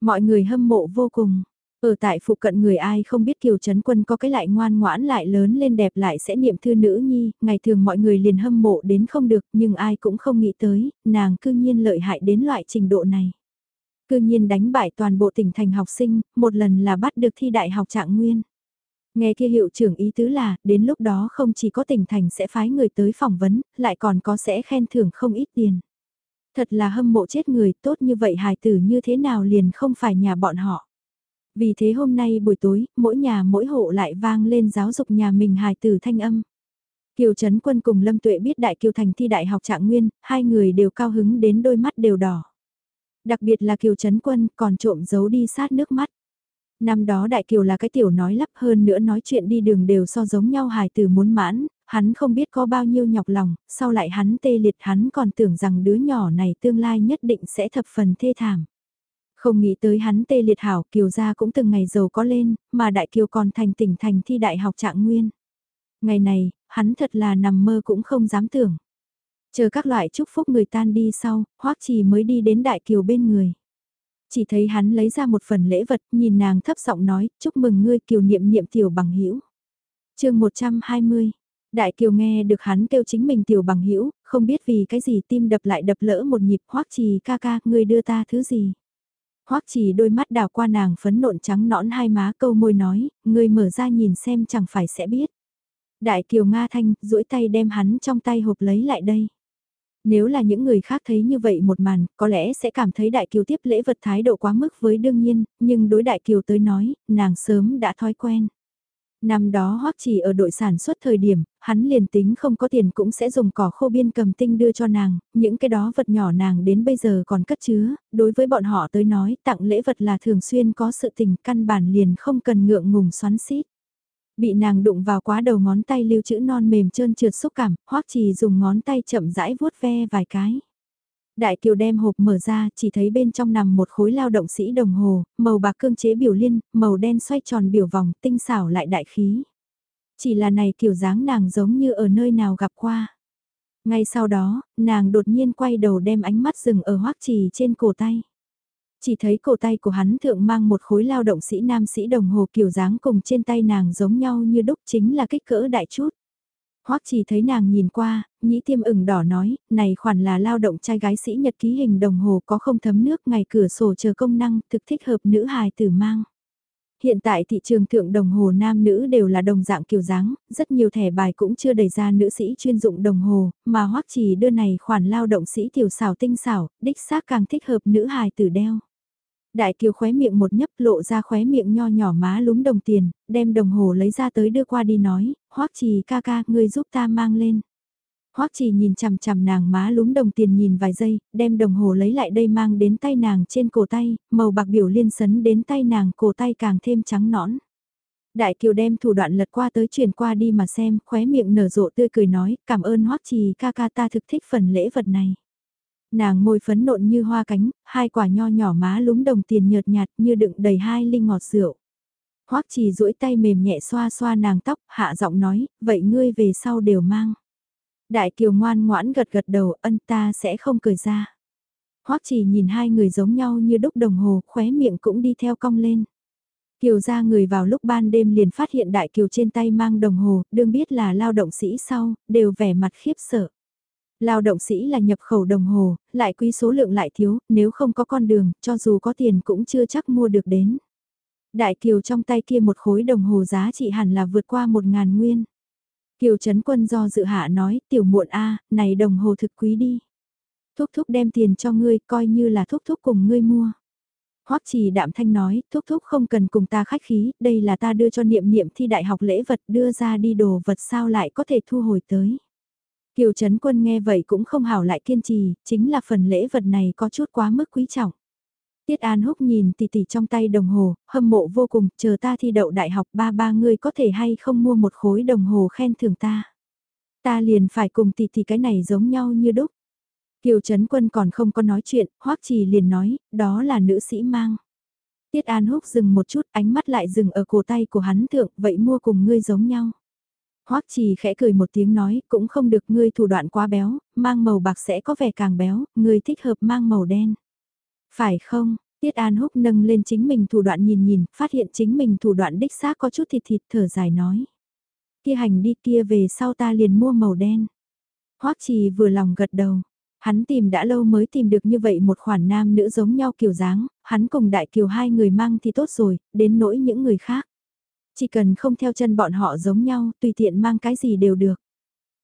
Mọi người hâm mộ vô cùng. Ở tại phụ cận người ai không biết Kiều Trấn Quân có cái lại ngoan ngoãn lại lớn lên đẹp lại sẽ niệm thư nữ nhi, ngày thường mọi người liền hâm mộ đến không được nhưng ai cũng không nghĩ tới, nàng cư nhiên lợi hại đến loại trình độ này. Cư nhiên đánh bại toàn bộ tỉnh thành học sinh, một lần là bắt được thi đại học trạng nguyên. Nghe kia hiệu trưởng ý tứ là, đến lúc đó không chỉ có tỉnh thành sẽ phái người tới phỏng vấn, lại còn có sẽ khen thưởng không ít tiền. Thật là hâm mộ chết người tốt như vậy hài tử như thế nào liền không phải nhà bọn họ. Vì thế hôm nay buổi tối, mỗi nhà mỗi hộ lại vang lên giáo dục nhà mình hài tử thanh âm. Kiều Trấn Quân cùng Lâm Tuệ biết Đại Kiều Thành thi đại học trạng nguyên, hai người đều cao hứng đến đôi mắt đều đỏ. Đặc biệt là Kiều Trấn Quân còn trộm giấu đi sát nước mắt. Năm đó Đại Kiều là cái tiểu nói lắp hơn nữa nói chuyện đi đường đều so giống nhau hài từ muốn mãn, hắn không biết có bao nhiêu nhọc lòng, sau lại hắn tê liệt hắn còn tưởng rằng đứa nhỏ này tương lai nhất định sẽ thập phần thê thảm. Không nghĩ tới hắn tê liệt hảo Kiều gia cũng từng ngày giàu có lên, mà Đại Kiều còn thành tỉnh thành thi đại học trạng nguyên. Ngày này, hắn thật là nằm mơ cũng không dám tưởng. Chờ các loại chúc phúc người tan đi sau, Hoắc Trì mới đi đến Đại Kiều bên người chỉ thấy hắn lấy ra một phần lễ vật, nhìn nàng thấp giọng nói, chúc mừng ngươi kiều niệm niệm tiểu bằng hữu chương 120 Đại Kiều nghe được hắn kêu chính mình tiểu bằng hữu không biết vì cái gì tim đập lại đập lỡ một nhịp hoắc trì ca ca, ngươi đưa ta thứ gì hoắc trì đôi mắt đào qua nàng phấn nộn trắng nõn hai má câu môi nói, ngươi mở ra nhìn xem chẳng phải sẽ biết. Đại Kiều Nga Thanh, duỗi tay đem hắn trong tay hộp lấy lại đây. Nếu là những người khác thấy như vậy một màn, có lẽ sẽ cảm thấy Đại Kiều tiếp lễ vật thái độ quá mức với đương nhiên, nhưng đối Đại Kiều tới nói, nàng sớm đã thói quen. Năm đó hoắc chỉ ở đội sản xuất thời điểm, hắn liền tính không có tiền cũng sẽ dùng cỏ khô biên cầm tinh đưa cho nàng, những cái đó vật nhỏ nàng đến bây giờ còn cất chứa, đối với bọn họ tới nói tặng lễ vật là thường xuyên có sự tình căn bản liền không cần ngượng ngùng xoắn xít. Bị nàng đụng vào quá đầu ngón tay lưu chữ non mềm trơn trượt xúc cảm, hoắc chỉ dùng ngón tay chậm rãi vuốt ve vài cái. Đại kiều đem hộp mở ra, chỉ thấy bên trong nằm một khối lao động sĩ đồng hồ, màu bạc cương chế biểu liên, màu đen xoay tròn biểu vòng, tinh xảo lại đại khí. Chỉ là này kiểu dáng nàng giống như ở nơi nào gặp qua. Ngay sau đó, nàng đột nhiên quay đầu đem ánh mắt dừng ở hoắc trì trên cổ tay. Chỉ thấy cổ tay của hắn thượng mang một khối lao động sĩ nam sĩ đồng hồ kiểu dáng cùng trên tay nàng giống nhau như đúc chính là kích cỡ đại chút. Hoắc chỉ thấy nàng nhìn qua, nhĩ tiêm ửng đỏ nói, này khoản là lao động trai gái sĩ nhật ký hình đồng hồ có không thấm nước ngày cửa sổ chờ công năng thực thích hợp nữ hài tử mang. Hiện tại thị trường thượng đồng hồ nam nữ đều là đồng dạng kiểu dáng, rất nhiều thẻ bài cũng chưa đẩy ra nữ sĩ chuyên dụng đồng hồ, mà hoắc chỉ đưa này khoản lao động sĩ tiểu xảo tinh xảo, đích xác càng thích hợp nữ hài tử đeo. Đại kiều khóe miệng một nhấp lộ ra khóe miệng nho nhỏ má lúm đồng tiền, đem đồng hồ lấy ra tới đưa qua đi nói, hoắc trì ca ca, ngươi giúp ta mang lên. Hoắc trì nhìn chằm chằm nàng má lúm đồng tiền nhìn vài giây, đem đồng hồ lấy lại đây mang đến tay nàng trên cổ tay, màu bạc biểu liên sấn đến tay nàng cổ tay càng thêm trắng nõn. Đại kiều đem thủ đoạn lật qua tới truyền qua đi mà xem, khóe miệng nở rộ tươi cười nói, cảm ơn hoắc trì ca ca ta thực thích phần lễ vật này. Nàng môi phấn nộn như hoa cánh, hai quả nho nhỏ má lúm đồng tiền nhợt nhạt như đựng đầy hai ly ngọt rượu. Hoắc chỉ duỗi tay mềm nhẹ xoa xoa nàng tóc, hạ giọng nói, vậy ngươi về sau đều mang. Đại kiều ngoan ngoãn gật gật đầu ân ta sẽ không cười ra. Hoắc chỉ nhìn hai người giống nhau như đúc đồng hồ, khóe miệng cũng đi theo cong lên. Kiều ra người vào lúc ban đêm liền phát hiện đại kiều trên tay mang đồng hồ, đương biết là lao động sĩ sau, đều vẻ mặt khiếp sợ. Lao động sĩ là nhập khẩu đồng hồ, lại quý số lượng lại thiếu, nếu không có con đường, cho dù có tiền cũng chưa chắc mua được đến. Đại kiều trong tay kia một khối đồng hồ giá trị hẳn là vượt qua một ngàn nguyên. Kiều Trấn Quân do dự hạ nói, tiểu muộn a này đồng hồ thực quý đi. Thúc thúc đem tiền cho ngươi, coi như là thúc thúc cùng ngươi mua. Hoắc Trì đạm thanh nói, thúc thúc không cần cùng ta khách khí, đây là ta đưa cho niệm niệm thi đại học lễ vật đưa ra đi đồ vật sao lại có thể thu hồi tới. Kiều Trấn Quân nghe vậy cũng không hảo lại kiên trì, chính là phần lễ vật này có chút quá mức quý trọng. Tiết An Húc nhìn tỷ tỷ trong tay đồng hồ, hâm mộ vô cùng, chờ ta thi đậu đại học ba ba người có thể hay không mua một khối đồng hồ khen thưởng ta. Ta liền phải cùng tỷ tỷ cái này giống nhau như đúc. Kiều Trấn Quân còn không có nói chuyện, Hoắc Trì liền nói, đó là nữ sĩ mang. Tiết An Húc dừng một chút, ánh mắt lại dừng ở cổ tay của hắn thượng, vậy mua cùng ngươi giống nhau. Hoắc Trì khẽ cười một tiếng nói, cũng không được ngươi thủ đoạn quá béo, mang màu bạc sẽ có vẻ càng béo, ngươi thích hợp mang màu đen. Phải không? Tiết An Húc nâng lên chính mình thủ đoạn nhìn nhìn, phát hiện chính mình thủ đoạn đích xác có chút thịt thịt thở dài nói. Kia hành đi kia về sau ta liền mua màu đen. Hoắc Trì vừa lòng gật đầu. Hắn tìm đã lâu mới tìm được như vậy một khoản nam nữ giống nhau kiểu dáng, hắn cùng đại kiều hai người mang thì tốt rồi, đến nỗi những người khác. Chỉ cần không theo chân bọn họ giống nhau, tùy tiện mang cái gì đều được.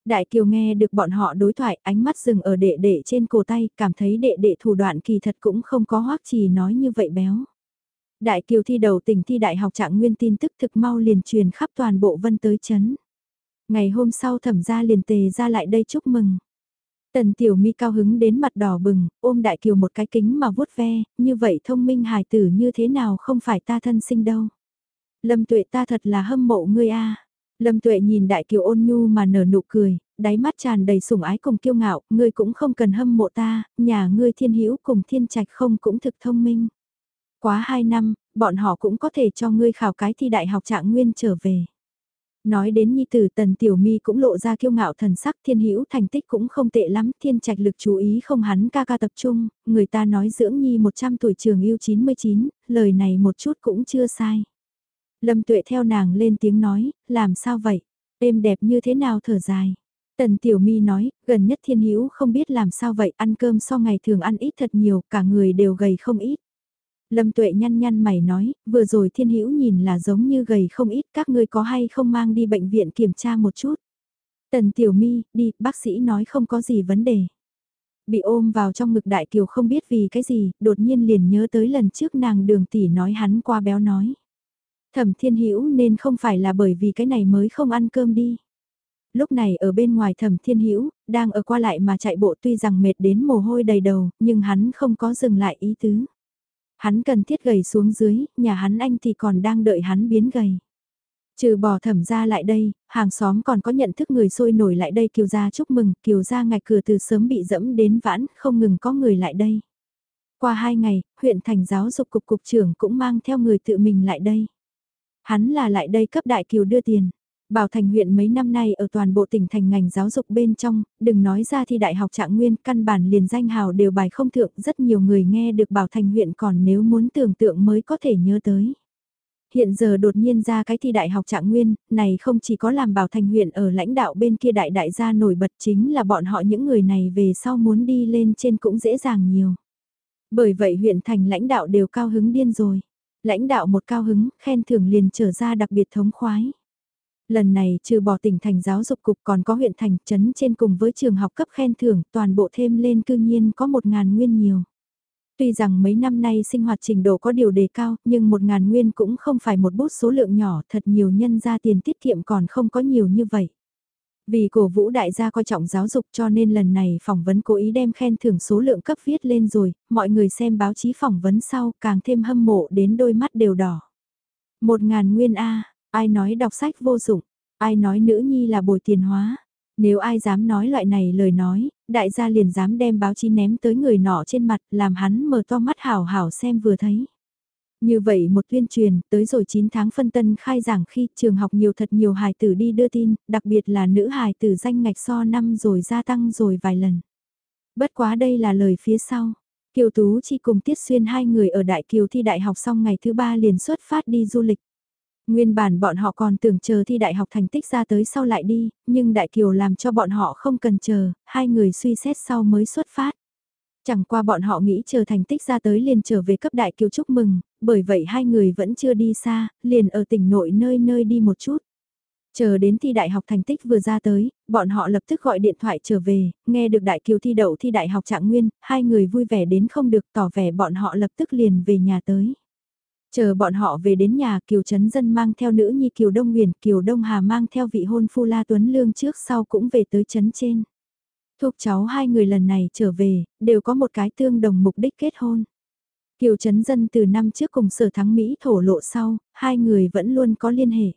Đại Kiều nghe được bọn họ đối thoại, ánh mắt dừng ở đệ đệ trên cổ tay, cảm thấy đệ đệ thủ đoạn kỳ thật cũng không có hoắc trì nói như vậy béo. Đại Kiều thi đầu tỉnh thi đại học trạng nguyên tin tức thực mau liền truyền khắp toàn bộ vân tới chấn. Ngày hôm sau thẩm gia liền tề ra lại đây chúc mừng. Tần Tiểu Mi cao hứng đến mặt đỏ bừng, ôm Đại Kiều một cái kính mà vuốt ve, như vậy thông minh hài tử như thế nào không phải ta thân sinh đâu. Lâm tuệ ta thật là hâm mộ ngươi a. Lâm tuệ nhìn đại kiều ôn nhu mà nở nụ cười, đáy mắt tràn đầy sủng ái cùng kiêu ngạo, ngươi cũng không cần hâm mộ ta, nhà ngươi thiên hữu cùng thiên trạch không cũng thực thông minh. Quá hai năm, bọn họ cũng có thể cho ngươi khảo cái thi đại học trạng nguyên trở về. Nói đến nhi tử tần tiểu mi cũng lộ ra kiêu ngạo thần sắc thiên hữu thành tích cũng không tệ lắm, thiên trạch lực chú ý không hắn ca ca tập trung, người ta nói dưỡng nhi 100 tuổi trường yêu 99, lời này một chút cũng chưa sai. Lâm tuệ theo nàng lên tiếng nói, làm sao vậy? Êm đẹp như thế nào thở dài? Tần Tiểu Mi nói, gần nhất thiên hữu không biết làm sao vậy, ăn cơm so ngày thường ăn ít thật nhiều, cả người đều gầy không ít. Lâm Tuệ nhăn nhăn mày nói, vừa rồi thiên hữu nhìn là giống như gầy không ít, các ngươi có hay không mang đi bệnh viện kiểm tra một chút. Tần Tiểu Mi, đi, bác sĩ nói không có gì vấn đề. Bị ôm vào trong ngực đại kiều không biết vì cái gì, đột nhiên liền nhớ tới lần trước nàng đường tỷ nói hắn qua béo nói. Thẩm thiên hữu nên không phải là bởi vì cái này mới không ăn cơm đi. Lúc này ở bên ngoài thẩm thiên hữu đang ở qua lại mà chạy bộ tuy rằng mệt đến mồ hôi đầy đầu, nhưng hắn không có dừng lại ý tứ. Hắn cần thiết gầy xuống dưới, nhà hắn anh thì còn đang đợi hắn biến gầy. Trừ bỏ thẩm ra lại đây, hàng xóm còn có nhận thức người sôi nổi lại đây kiều ra chúc mừng, kiều ra ngạch cửa từ sớm bị dẫm đến vãn, không ngừng có người lại đây. Qua hai ngày, huyện thành giáo dục cục cục trưởng cũng mang theo người tự mình lại đây. Hắn là lại đây cấp đại kiều đưa tiền. Bảo Thành huyện mấy năm nay ở toàn bộ tỉnh thành ngành giáo dục bên trong, đừng nói ra thi đại học trạng nguyên, căn bản liền danh hào đều bài không thượng, rất nhiều người nghe được Bảo Thành huyện còn nếu muốn tưởng tượng mới có thể nhớ tới. Hiện giờ đột nhiên ra cái thi đại học trạng nguyên, này không chỉ có làm Bảo Thành huyện ở lãnh đạo bên kia đại đại gia nổi bật chính là bọn họ những người này về sau muốn đi lên trên cũng dễ dàng nhiều. Bởi vậy huyện thành lãnh đạo đều cao hứng điên rồi. Lãnh đạo một cao hứng, khen thưởng liền trở ra đặc biệt thống khoái. Lần này trừ bỏ tỉnh thành giáo dục cục còn có huyện thành trấn trên cùng với trường học cấp khen thưởng toàn bộ thêm lên cư nhiên có một ngàn nguyên nhiều. Tuy rằng mấy năm nay sinh hoạt trình độ có điều đề cao, nhưng một ngàn nguyên cũng không phải một bút số lượng nhỏ, thật nhiều nhân ra tiền tiết kiệm còn không có nhiều như vậy. Vì cổ vũ đại gia coi trọng giáo dục cho nên lần này phỏng vấn cố ý đem khen thưởng số lượng cấp viết lên rồi, mọi người xem báo chí phỏng vấn sau càng thêm hâm mộ đến đôi mắt đều đỏ. Một ngàn nguyên A, ai nói đọc sách vô dụng, ai nói nữ nhi là bồi tiền hóa. Nếu ai dám nói loại này lời nói, đại gia liền dám đem báo chí ném tới người nọ trên mặt làm hắn mở to mắt hào hào xem vừa thấy. Như vậy một tuyên truyền, tới rồi 9 tháng phân tân khai giảng khi trường học nhiều thật nhiều hài tử đi đưa tin, đặc biệt là nữ hài tử danh ngạch so năm rồi gia tăng rồi vài lần. Bất quá đây là lời phía sau. Kiều Tú chỉ cùng Tiết Xuyên hai người ở Đại Kiều thi đại học xong ngày thứ ba liền xuất phát đi du lịch. Nguyên bản bọn họ còn tưởng chờ thi đại học thành tích ra tới sau lại đi, nhưng Đại Kiều làm cho bọn họ không cần chờ, hai người suy xét sau mới xuất phát. Chẳng qua bọn họ nghĩ chờ thành tích ra tới liền trở về cấp Đại Kiều chúc mừng, bởi vậy hai người vẫn chưa đi xa, liền ở tỉnh nội nơi nơi đi một chút. Chờ đến thi đại học thành tích vừa ra tới, bọn họ lập tức gọi điện thoại trở về, nghe được Đại Kiều thi đậu thi đại học trạng nguyên, hai người vui vẻ đến không được tỏ vẻ bọn họ lập tức liền về nhà tới. Chờ bọn họ về đến nhà Kiều Trấn Dân mang theo nữ nhi Kiều Đông Nguyền, Kiều Đông Hà mang theo vị hôn phu La Tuấn Lương trước sau cũng về tới Trấn trên. Thuộc cháu hai người lần này trở về, đều có một cái tương đồng mục đích kết hôn. Kiều Trấn Dân từ năm trước cùng sở thắng Mỹ thổ lộ sau, hai người vẫn luôn có liên hệ.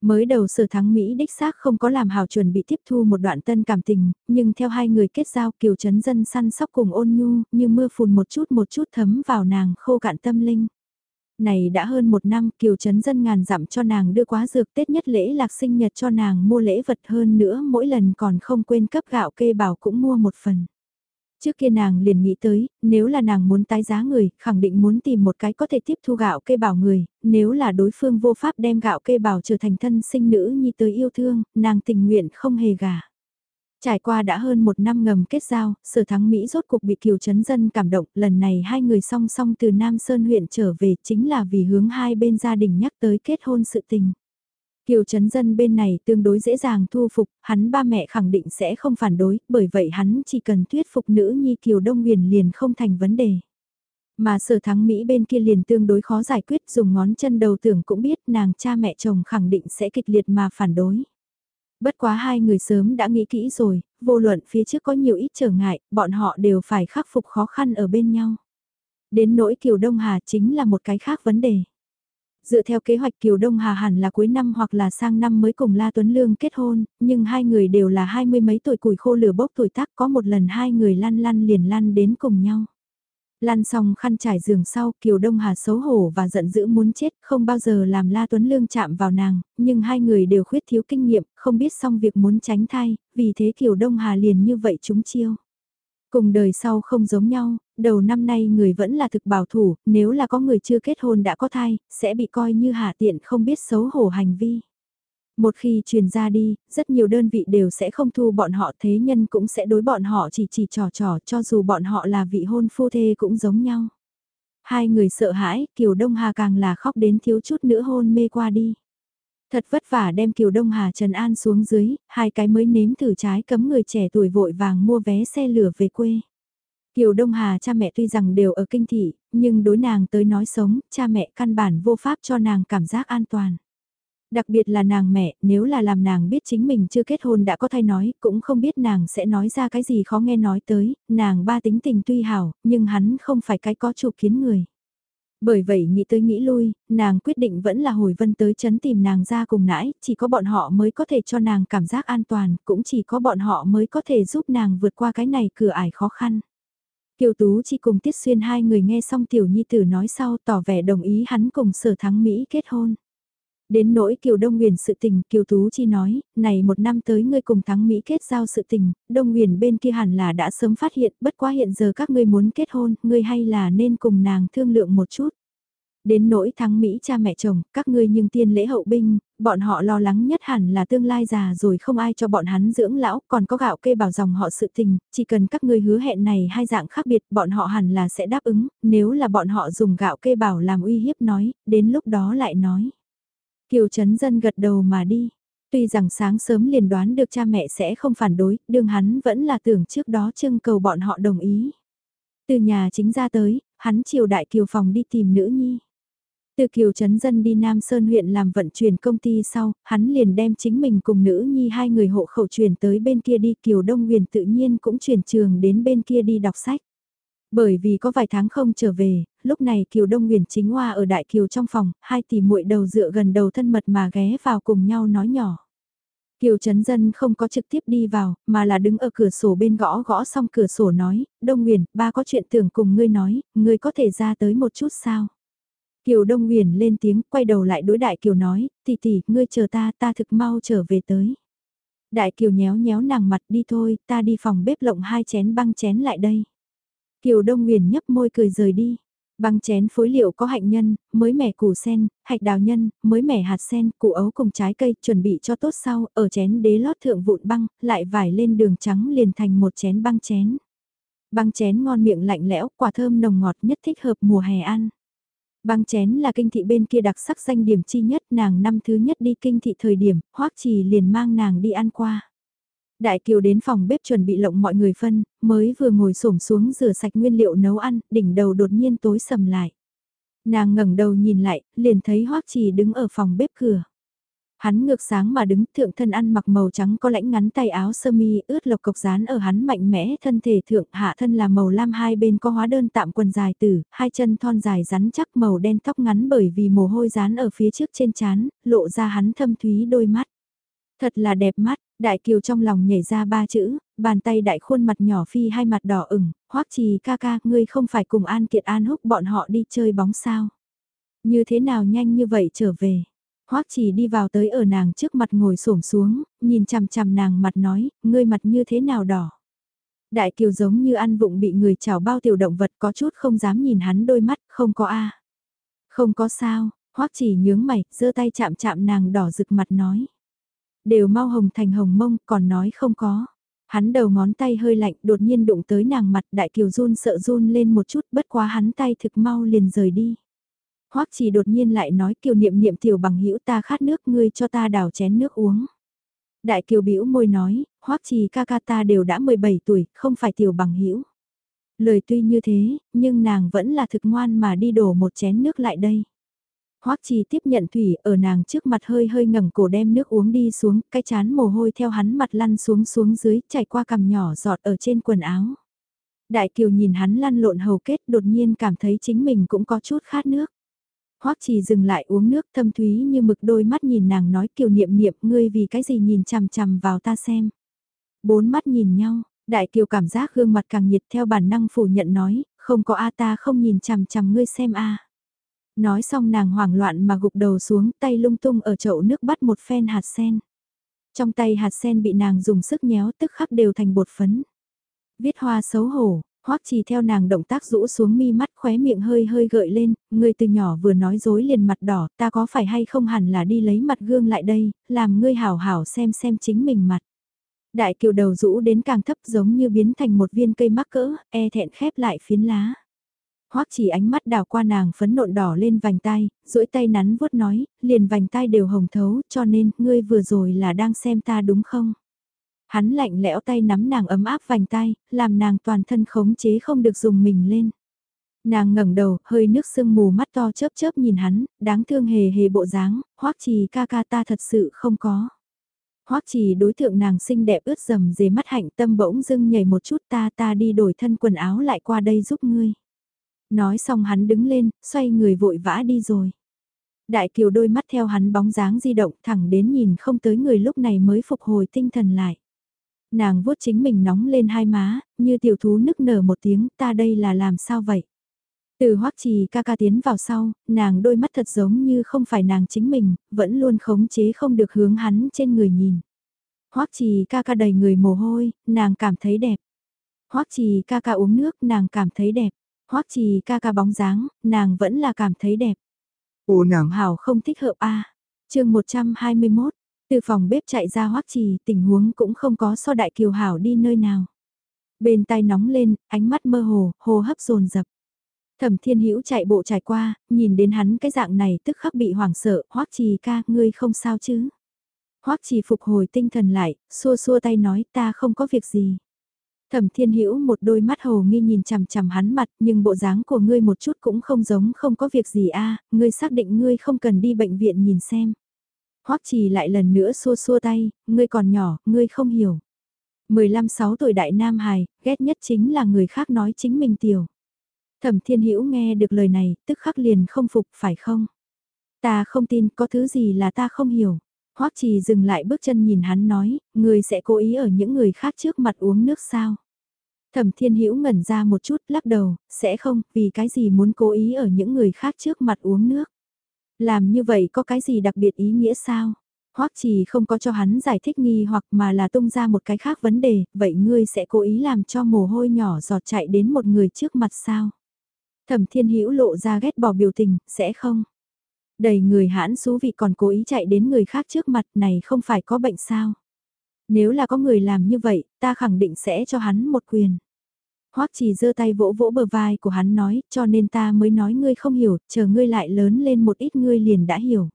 Mới đầu sở thắng Mỹ đích xác không có làm hào chuẩn bị tiếp thu một đoạn tân cảm tình, nhưng theo hai người kết giao Kiều Trấn Dân săn sóc cùng ôn nhu, như mưa phùn một chút một chút thấm vào nàng khô cạn tâm linh này đã hơn một năm Kiều Trấn Dân ngàn dặm cho nàng đưa quá dược Tết nhất lễ lạc sinh nhật cho nàng mua lễ vật hơn nữa mỗi lần còn không quên cấp gạo kê bảo cũng mua một phần. Trước kia nàng liền nghĩ tới, nếu là nàng muốn tái giá người, khẳng định muốn tìm một cái có thể tiếp thu gạo kê bảo người, nếu là đối phương vô pháp đem gạo kê bảo trở thành thân sinh nữ nhi tới yêu thương, nàng tình nguyện không hề gả. Trải qua đã hơn một năm ngầm kết giao, sở thắng Mỹ rốt cuộc bị Kiều chấn Dân cảm động, lần này hai người song song từ Nam Sơn huyện trở về chính là vì hướng hai bên gia đình nhắc tới kết hôn sự tình. Kiều Trấn Dân bên này tương đối dễ dàng thu phục, hắn ba mẹ khẳng định sẽ không phản đối, bởi vậy hắn chỉ cần thuyết phục nữ nhi Kiều Đông Nguyền liền không thành vấn đề. Mà sở thắng Mỹ bên kia liền tương đối khó giải quyết dùng ngón chân đầu tưởng cũng biết nàng cha mẹ chồng khẳng định sẽ kịch liệt mà phản đối. Bất quá hai người sớm đã nghĩ kỹ rồi, vô luận phía trước có nhiều ít trở ngại, bọn họ đều phải khắc phục khó khăn ở bên nhau. Đến nỗi Kiều Đông Hà chính là một cái khác vấn đề. Dựa theo kế hoạch Kiều Đông Hà hẳn là cuối năm hoặc là sang năm mới cùng La Tuấn Lương kết hôn, nhưng hai người đều là hai mươi mấy tuổi củi khô lửa bốc tuổi tác có một lần hai người lăn lăn liền lăn đến cùng nhau. Lăn xong khăn trải giường sau, Kiều Đông Hà xấu hổ và giận dữ muốn chết, không bao giờ làm La Tuấn Lương chạm vào nàng, nhưng hai người đều khuyết thiếu kinh nghiệm, không biết xong việc muốn tránh thai, vì thế Kiều Đông Hà liền như vậy chúng chiêu. Cùng đời sau không giống nhau, đầu năm nay người vẫn là thực bảo thủ, nếu là có người chưa kết hôn đã có thai, sẽ bị coi như hạ tiện không biết xấu hổ hành vi. Một khi truyền ra đi, rất nhiều đơn vị đều sẽ không thu bọn họ thế nhân cũng sẽ đối bọn họ chỉ chỉ trò trò cho dù bọn họ là vị hôn phu thê cũng giống nhau. Hai người sợ hãi, Kiều Đông Hà càng là khóc đến thiếu chút nữa hôn mê qua đi. Thật vất vả đem Kiều Đông Hà Trần An xuống dưới, hai cái mới nếm thử trái cấm người trẻ tuổi vội vàng mua vé xe lửa về quê. Kiều Đông Hà cha mẹ tuy rằng đều ở kinh thị, nhưng đối nàng tới nói sống, cha mẹ căn bản vô pháp cho nàng cảm giác an toàn. Đặc biệt là nàng mẹ, nếu là làm nàng biết chính mình chưa kết hôn đã có thai nói, cũng không biết nàng sẽ nói ra cái gì khó nghe nói tới, nàng ba tính tình tuy hảo, nhưng hắn không phải cái có chủ kiến người. Bởi vậy nghĩ tới nghĩ lui, nàng quyết định vẫn là hồi vân tới chấn tìm nàng ra cùng nãi, chỉ có bọn họ mới có thể cho nàng cảm giác an toàn, cũng chỉ có bọn họ mới có thể giúp nàng vượt qua cái này cửa ải khó khăn. Kiều Tú chỉ cùng Tiết Xuyên hai người nghe xong Tiểu Nhi Tử nói sau tỏ vẻ đồng ý hắn cùng sở thắng Mỹ kết hôn. Đến nỗi Kiều Đông Nguyền sự tình, Kiều Tú Chi nói, này một năm tới ngươi cùng thắng Mỹ kết giao sự tình, Đông Nguyền bên kia hẳn là đã sớm phát hiện, bất quá hiện giờ các ngươi muốn kết hôn, ngươi hay là nên cùng nàng thương lượng một chút. Đến nỗi thắng Mỹ cha mẹ chồng, các ngươi nhưng tiên lễ hậu binh, bọn họ lo lắng nhất hẳn là tương lai già rồi không ai cho bọn hắn dưỡng lão, còn có gạo kê bảo dòng họ sự tình, chỉ cần các ngươi hứa hẹn này hai dạng khác biệt, bọn họ hẳn là sẽ đáp ứng, nếu là bọn họ dùng gạo kê bảo làm uy hiếp nói, đến lúc đó lại nói. Kiều Trấn Dân gật đầu mà đi. Tuy rằng sáng sớm liền đoán được cha mẹ sẽ không phản đối, đương hắn vẫn là tưởng trước đó trưng cầu bọn họ đồng ý. Từ nhà chính ra tới, hắn chiều đại kiều phòng đi tìm nữ nhi. Từ kiều trấn dân đi Nam Sơn huyện làm vận chuyển công ty sau, hắn liền đem chính mình cùng nữ nhi hai người hộ khẩu chuyển tới bên kia đi kiều đông huyền tự nhiên cũng chuyển trường đến bên kia đi đọc sách. Bởi vì có vài tháng không trở về, lúc này Kiều Đông Nguyền chính hoa ở Đại Kiều trong phòng, hai tỷ muội đầu dựa gần đầu thân mật mà ghé vào cùng nhau nói nhỏ. Kiều Trấn Dân không có trực tiếp đi vào, mà là đứng ở cửa sổ bên gõ gõ xong cửa sổ nói, Đông Nguyền, ba có chuyện tưởng cùng ngươi nói, ngươi có thể ra tới một chút sao? Kiều Đông Nguyền lên tiếng, quay đầu lại đối Đại Kiều nói, tỷ tỷ, ngươi chờ ta, ta thực mau trở về tới. Đại Kiều nhéo nhéo nàng mặt đi thôi, ta đi phòng bếp lộng hai chén băng chén lại đây. Kiều Đông Nguyền nhấp môi cười rời đi. Băng chén phối liệu có hạnh nhân, mới mẻ củ sen, hạch đào nhân, mới mẻ hạt sen, củ ấu cùng trái cây, chuẩn bị cho tốt sau, ở chén đế lót thượng vụn băng, lại vải lên đường trắng liền thành một chén băng chén. Băng chén ngon miệng lạnh lẽo, quả thơm nồng ngọt nhất thích hợp mùa hè ăn. Băng chén là kinh thị bên kia đặc sắc danh điểm chi nhất, nàng năm thứ nhất đi kinh thị thời điểm, hoắc trì liền mang nàng đi ăn qua. Đại Kiều đến phòng bếp chuẩn bị lộng mọi người phân, mới vừa ngồi xổm xuống rửa sạch nguyên liệu nấu ăn, đỉnh đầu đột nhiên tối sầm lại. Nàng ngẩng đầu nhìn lại, liền thấy Hoắc Trì đứng ở phòng bếp cửa. Hắn ngược sáng mà đứng thượng thân ăn mặc màu trắng có lãnh ngắn tay áo sơ mi ướt lộc cộc dán ở hắn mạnh mẽ thân thể thượng hạ thân là màu lam hai bên có hóa đơn tạm quần dài tử, hai chân thon dài rắn chắc màu đen tóc ngắn bởi vì mồ hôi dán ở phía trước trên chán, lộ ra hắn thâm thúy đôi mắt. Thật là đẹp mắt, đại kiều trong lòng nhảy ra ba chữ, bàn tay đại khuôn mặt nhỏ phi hai mặt đỏ ửng, hoắc trì ca ca, ngươi không phải cùng An Kiệt An húc bọn họ đi chơi bóng sao. Như thế nào nhanh như vậy trở về. Hoắc Trì đi vào tới ở nàng trước mặt ngồi xổm xuống, nhìn chằm chằm nàng mặt nói, ngươi mặt như thế nào đỏ. Đại kiều giống như ăn vụng bị người chảo bao tiểu động vật có chút không dám nhìn hắn đôi mắt, không có a Không có sao, Hoắc Trì nhướng mày, giơ tay chạm chạm nàng đỏ rực mặt nói. Đều mau hồng thành hồng mông, còn nói không có. Hắn đầu ngón tay hơi lạnh đột nhiên đụng tới nàng mặt đại kiều run sợ run lên một chút bất quá hắn tay thực mau liền rời đi. Hoắc chỉ đột nhiên lại nói kiều niệm niệm tiểu bằng hữu ta khát nước ngươi cho ta đào chén nước uống. Đại kiều bĩu môi nói, Hoắc trì ca ca ta đều đã 17 tuổi, không phải tiểu bằng hữu. Lời tuy như thế, nhưng nàng vẫn là thực ngoan mà đi đổ một chén nước lại đây. Hoắc Trì tiếp nhận thủy ở nàng trước mặt hơi hơi ngẩng cổ đem nước uống đi xuống, cái chán mồ hôi theo hắn mặt lăn xuống xuống dưới, chảy qua cằm nhỏ giọt ở trên quần áo. Đại Kiều nhìn hắn lăn lộn hầu kết đột nhiên cảm thấy chính mình cũng có chút khát nước. Hoắc Trì dừng lại uống nước thâm thúy như mực đôi mắt nhìn nàng nói Kiều niệm niệm ngươi vì cái gì nhìn chằm chằm vào ta xem. Bốn mắt nhìn nhau, Đại Kiều cảm giác gương mặt càng nhiệt theo bản năng phủ nhận nói, không có a ta không nhìn chằm chằm ngươi xem a. Nói xong nàng hoảng loạn mà gục đầu xuống tay lung tung ở chậu nước bắt một phen hạt sen. Trong tay hạt sen bị nàng dùng sức nhéo tức khắc đều thành bột phấn. Viết hoa xấu hổ, hoắc chỉ theo nàng động tác rũ xuống mi mắt khóe miệng hơi hơi gợi lên, Ngươi từ nhỏ vừa nói dối liền mặt đỏ, ta có phải hay không hẳn là đi lấy mặt gương lại đây, làm ngươi hảo hảo xem xem chính mình mặt. Đại kiều đầu rũ đến càng thấp giống như biến thành một viên cây mắc cỡ, e thẹn khép lại phiến lá. Hoắc chỉ ánh mắt đào qua nàng phấn nộn đỏ lên vành tai, duỗi tay nắn vuốt nói, liền vành tai đều hồng thấu, cho nên, ngươi vừa rồi là đang xem ta đúng không? Hắn lạnh lẽo tay nắm nàng ấm áp vành tay làm nàng toàn thân khống chế không được dùng mình lên. Nàng ngẩng đầu, hơi nước sương mù mắt to chớp chớp nhìn hắn, đáng thương hề hề bộ dáng, hoắc trì ca ca ta thật sự không có. Hoắc trì đối tượng nàng xinh đẹp ướt dầm dề mắt hạnh tâm bỗng dưng nhảy một chút ta ta đi đổi thân quần áo lại qua đây giúp ngươi. Nói xong hắn đứng lên, xoay người vội vã đi rồi. Đại kiều đôi mắt theo hắn bóng dáng di động thẳng đến nhìn không tới người lúc này mới phục hồi tinh thần lại. Nàng vuốt chính mình nóng lên hai má, như tiểu thú nức nở một tiếng ta đây là làm sao vậy? Từ hoắc trì ca ca tiến vào sau, nàng đôi mắt thật giống như không phải nàng chính mình, vẫn luôn khống chế không được hướng hắn trên người nhìn. hoắc trì ca ca đầy người mồ hôi, nàng cảm thấy đẹp. hoắc trì ca ca uống nước, nàng cảm thấy đẹp. Hoắc trì ca ca bóng dáng, nàng vẫn là cảm thấy đẹp. Ô nàng hảo không thích hợp a à. chương 121, từ phòng bếp chạy ra Hoắc trì tình huống cũng không có so đại kiều hảo đi nơi nào. Bên tai nóng lên, ánh mắt mơ hồ, hô hấp dồn dập. Thẩm Thiên Hữu chạy bộ trải qua, nhìn đến hắn cái dạng này tức khắc bị hoảng sợ, Hoắc Trì ca, ngươi không sao chứ? Hoắc Trì phục hồi tinh thần lại, xua xua tay nói, ta không có việc gì. Thẩm Thiên Hữu một đôi mắt hồ nghi nhìn chằm chằm hắn mặt, nhưng bộ dáng của ngươi một chút cũng không giống không có việc gì a, ngươi xác định ngươi không cần đi bệnh viện nhìn xem. Hoắc Trì lại lần nữa xua xua tay, ngươi còn nhỏ, ngươi không hiểu. 15-6 tuổi đại nam hài, ghét nhất chính là người khác nói chính mình tiểu. Thẩm Thiên Hữu nghe được lời này, tức khắc liền không phục, phải không? Ta không tin có thứ gì là ta không hiểu. Hoắc Trì dừng lại bước chân nhìn hắn nói, người sẽ cố ý ở những người khác trước mặt uống nước sao? Thẩm Thiên Hữu ngẩn ra một chút, lắc đầu, sẽ không, vì cái gì muốn cố ý ở những người khác trước mặt uống nước. Làm như vậy có cái gì đặc biệt ý nghĩa sao? Hoắc Trì không có cho hắn giải thích nghi hoặc mà là tung ra một cái khác vấn đề, vậy ngươi sẽ cố ý làm cho mồ hôi nhỏ giọt chạy đến một người trước mặt sao? Thẩm Thiên Hữu lộ ra ghét bỏ biểu tình, sẽ không? Đầy người hãn xú vị còn cố ý chạy đến người khác trước mặt này không phải có bệnh sao? Nếu là có người làm như vậy, ta khẳng định sẽ cho hắn một quyền. Hoắc Trì giơ tay vỗ vỗ bờ vai của hắn nói, cho nên ta mới nói ngươi không hiểu, chờ ngươi lại lớn lên một ít ngươi liền đã hiểu.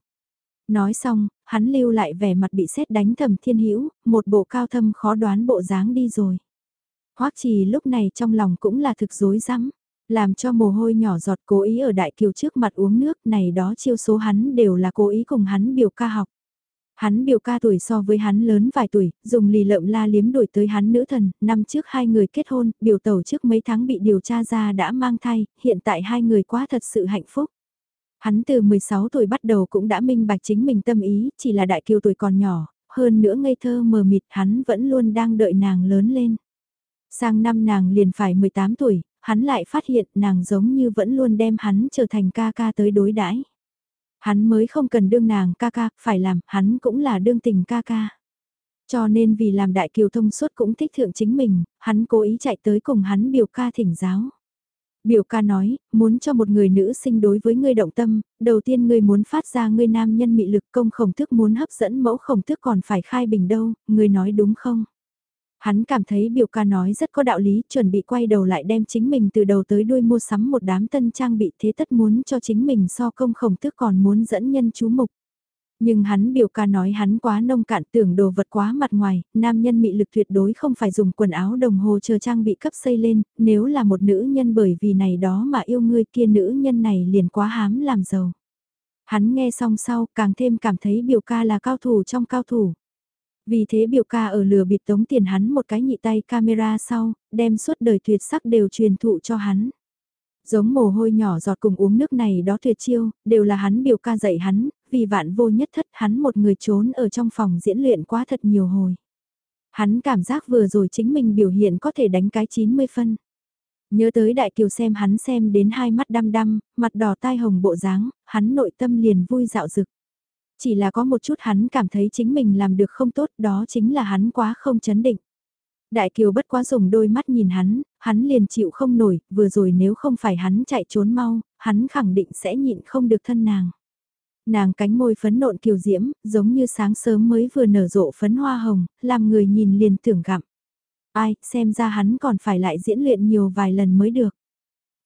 Nói xong, hắn lưu lại vẻ mặt bị sét đánh thầm thiên hữu một bộ cao thâm khó đoán bộ dáng đi rồi. Hoắc Trì lúc này trong lòng cũng là thực dối rắm làm cho mồ hôi nhỏ giọt cố ý ở đại kiều trước mặt uống nước này đó chiêu số hắn đều là cố ý cùng hắn biểu ca học. Hắn biểu ca tuổi so với hắn lớn vài tuổi, dùng lì lợm la liếm đuổi tới hắn nữ thần, năm trước hai người kết hôn, biểu tẩu trước mấy tháng bị điều tra ra đã mang thai, hiện tại hai người quá thật sự hạnh phúc. Hắn từ 16 tuổi bắt đầu cũng đã minh bạch chính mình tâm ý, chỉ là đại kiều tuổi còn nhỏ, hơn nữa ngây thơ mờ mịt hắn vẫn luôn đang đợi nàng lớn lên. Sang năm nàng liền phải 18 tuổi, hắn lại phát hiện nàng giống như vẫn luôn đem hắn trở thành ca ca tới đối đãi. Hắn mới không cần đương nàng ca ca, phải làm, hắn cũng là đương tình ca ca. Cho nên vì làm đại kiều thông suốt cũng thích thượng chính mình, hắn cố ý chạy tới cùng hắn biểu ca thỉnh giáo. Biểu ca nói, muốn cho một người nữ sinh đối với ngươi động tâm, đầu tiên ngươi muốn phát ra ngươi nam nhân mị lực công khổng thức muốn hấp dẫn mẫu khổng thức còn phải khai bình đâu, ngươi nói đúng không? Hắn cảm thấy biểu ca nói rất có đạo lý, chuẩn bị quay đầu lại đem chính mình từ đầu tới đuôi mua sắm một đám tân trang bị thế tất muốn cho chính mình so công khổng thức còn muốn dẫn nhân chú mục. Nhưng hắn biểu ca nói hắn quá nông cạn tưởng đồ vật quá mặt ngoài, nam nhân mị lực tuyệt đối không phải dùng quần áo đồng hồ chờ trang bị cấp xây lên, nếu là một nữ nhân bởi vì này đó mà yêu ngươi kia nữ nhân này liền quá hám làm giàu. Hắn nghe xong sau càng thêm cảm thấy biểu ca là cao thủ trong cao thủ. Vì thế biểu ca ở lừa biệt tống tiền hắn một cái nhị tay camera sau, đem suốt đời tuyệt sắc đều truyền thụ cho hắn. Giống mồ hôi nhỏ giọt cùng uống nước này đó tuyệt chiêu, đều là hắn biểu ca dạy hắn, vì vạn vô nhất thất hắn một người trốn ở trong phòng diễn luyện quá thật nhiều hồi. Hắn cảm giác vừa rồi chính mình biểu hiện có thể đánh cái 90 phân. Nhớ tới đại kiều xem hắn xem đến hai mắt đăm đăm, mặt đỏ tai hồng bộ dáng, hắn nội tâm liền vui dạo dực. Chỉ là có một chút hắn cảm thấy chính mình làm được không tốt đó chính là hắn quá không chấn định. Đại Kiều bất quá dùng đôi mắt nhìn hắn, hắn liền chịu không nổi, vừa rồi nếu không phải hắn chạy trốn mau, hắn khẳng định sẽ nhịn không được thân nàng. Nàng cánh môi phấn nộn kiều diễm, giống như sáng sớm mới vừa nở rộ phấn hoa hồng, làm người nhìn liền tưởng gặm. Ai, xem ra hắn còn phải lại diễn luyện nhiều vài lần mới được.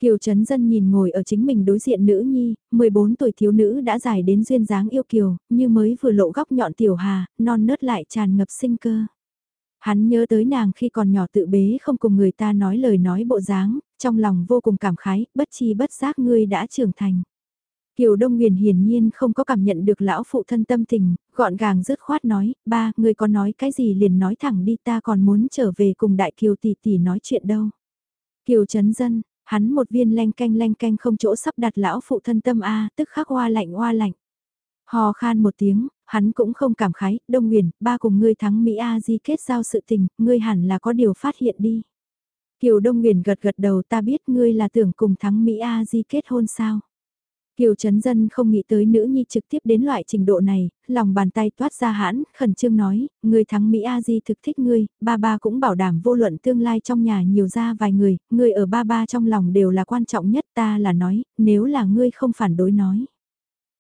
Kiều Trấn Dân nhìn ngồi ở chính mình đối diện nữ nhi, 14 tuổi thiếu nữ đã dài đến duyên dáng yêu kiều, như mới vừa lộ góc nhọn tiểu hà, non nớt lại tràn ngập sinh cơ. Hắn nhớ tới nàng khi còn nhỏ tự bế không cùng người ta nói lời nói bộ dáng, trong lòng vô cùng cảm khái, bất chi bất giác ngươi đã trưởng thành. Kiều Đông Nguyền hiển nhiên không có cảm nhận được lão phụ thân tâm tình, gọn gàng dứt khoát nói, ba, ngươi có nói cái gì liền nói thẳng đi ta còn muốn trở về cùng đại Kiều tỷ tỷ nói chuyện đâu. Kiều Trấn Dân, hắn một viên leng canh leng canh không chỗ sắp đặt lão phụ thân tâm A, tức khắc hoa lạnh hoa lạnh. Hò khan một tiếng, hắn cũng không cảm khái, Đông Nguyền, ba cùng ngươi thắng Mỹ A di kết giao sự tình, ngươi hẳn là có điều phát hiện đi. Kiều Đông Nguyền gật gật đầu ta biết ngươi là tưởng cùng thắng Mỹ A di kết hôn sao. Kiều Trấn Dân không nghĩ tới nữ nhi trực tiếp đến loại trình độ này, lòng bàn tay toát ra hãn, khẩn trương nói, người thắng Mỹ A Di thực thích ngươi, ba ba cũng bảo đảm vô luận tương lai trong nhà nhiều ra vài người, người ở ba ba trong lòng đều là quan trọng nhất ta là nói, nếu là ngươi không phản đối nói.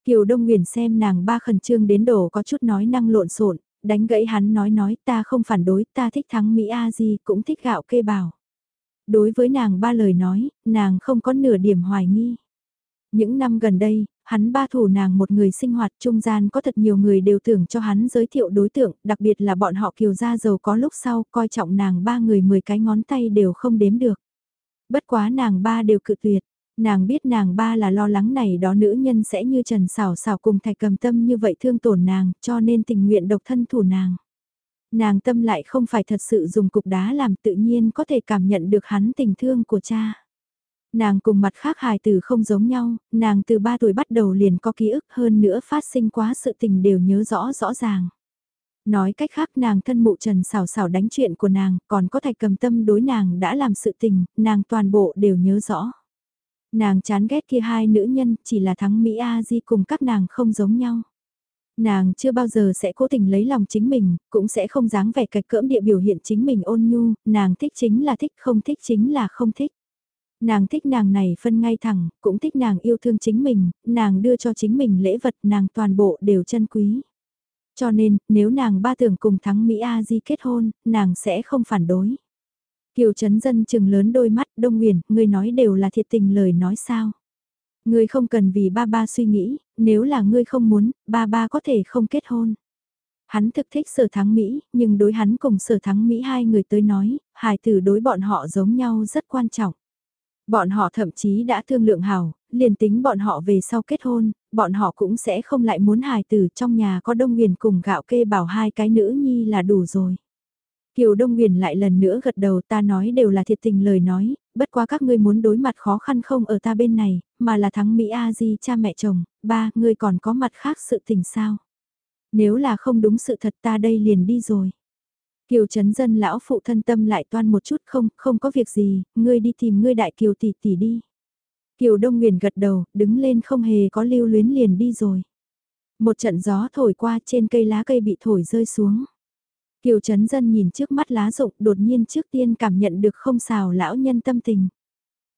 Kiều Đông Nguyền xem nàng ba khẩn trương đến đổ có chút nói năng lộn xộn, đánh gãy hắn nói nói ta không phản đối, ta thích thắng Mỹ A Di cũng thích gạo kê bảo. Đối với nàng ba lời nói, nàng không có nửa điểm hoài nghi. Những năm gần đây, hắn ba thủ nàng một người sinh hoạt trung gian có thật nhiều người đều tưởng cho hắn giới thiệu đối tượng, đặc biệt là bọn họ kiều gia giàu có lúc sau coi trọng nàng ba người 10 cái ngón tay đều không đếm được. Bất quá nàng ba đều cự tuyệt, nàng biết nàng ba là lo lắng này đó nữ nhân sẽ như trần xảo xảo cùng thạch cầm tâm như vậy thương tổn nàng cho nên tình nguyện độc thân thủ nàng. Nàng tâm lại không phải thật sự dùng cục đá làm tự nhiên có thể cảm nhận được hắn tình thương của cha. Nàng cùng mặt khác hài tử không giống nhau, nàng từ 3 tuổi bắt đầu liền có ký ức hơn nữa phát sinh quá sự tình đều nhớ rõ rõ ràng. Nói cách khác nàng thân mụ trần xảo xảo đánh chuyện của nàng, còn có thạch cầm tâm đối nàng đã làm sự tình, nàng toàn bộ đều nhớ rõ. Nàng chán ghét kia hai nữ nhân, chỉ là thắng Mỹ A Di cùng các nàng không giống nhau. Nàng chưa bao giờ sẽ cố tình lấy lòng chính mình, cũng sẽ không dáng vẻ cạch cỡm địa biểu hiện chính mình ôn nhu, nàng thích chính là thích, không thích chính là không thích. Nàng thích nàng này phân ngay thẳng, cũng thích nàng yêu thương chính mình, nàng đưa cho chính mình lễ vật nàng toàn bộ đều chân quý. Cho nên, nếu nàng ba tưởng cùng thắng Mỹ A Di kết hôn, nàng sẽ không phản đối. Kiều Trấn Dân chừng lớn đôi mắt, Đông Nguyền, người nói đều là thiệt tình lời nói sao. Ngươi không cần vì ba ba suy nghĩ, nếu là ngươi không muốn, ba ba có thể không kết hôn. Hắn thực thích sở thắng Mỹ, nhưng đối hắn cùng sở thắng Mỹ hai người tới nói, hài tử đối bọn họ giống nhau rất quan trọng. Bọn họ thậm chí đã thương lượng hào, liền tính bọn họ về sau kết hôn, bọn họ cũng sẽ không lại muốn hài tử trong nhà có đông huyền cùng gạo kê bảo hai cái nữ nhi là đủ rồi. Kiều Đông Huyền lại lần nữa gật đầu ta nói đều là thiệt tình lời nói, bất quá các ngươi muốn đối mặt khó khăn không ở ta bên này, mà là thắng Mỹ A Di cha mẹ chồng, ba, ngươi còn có mặt khác sự tình sao? Nếu là không đúng sự thật ta đây liền đi rồi. Kiều Trấn Dân lão phụ thân tâm lại toan một chút không, không có việc gì, ngươi đi tìm ngươi đại Kiều tỷ tỷ đi. Kiều Đông Nguyền gật đầu, đứng lên không hề có lưu luyến liền đi rồi. Một trận gió thổi qua trên cây lá cây bị thổi rơi xuống. Kiều Trấn Dân nhìn trước mắt lá rụng đột nhiên trước tiên cảm nhận được không xào lão nhân tâm tình.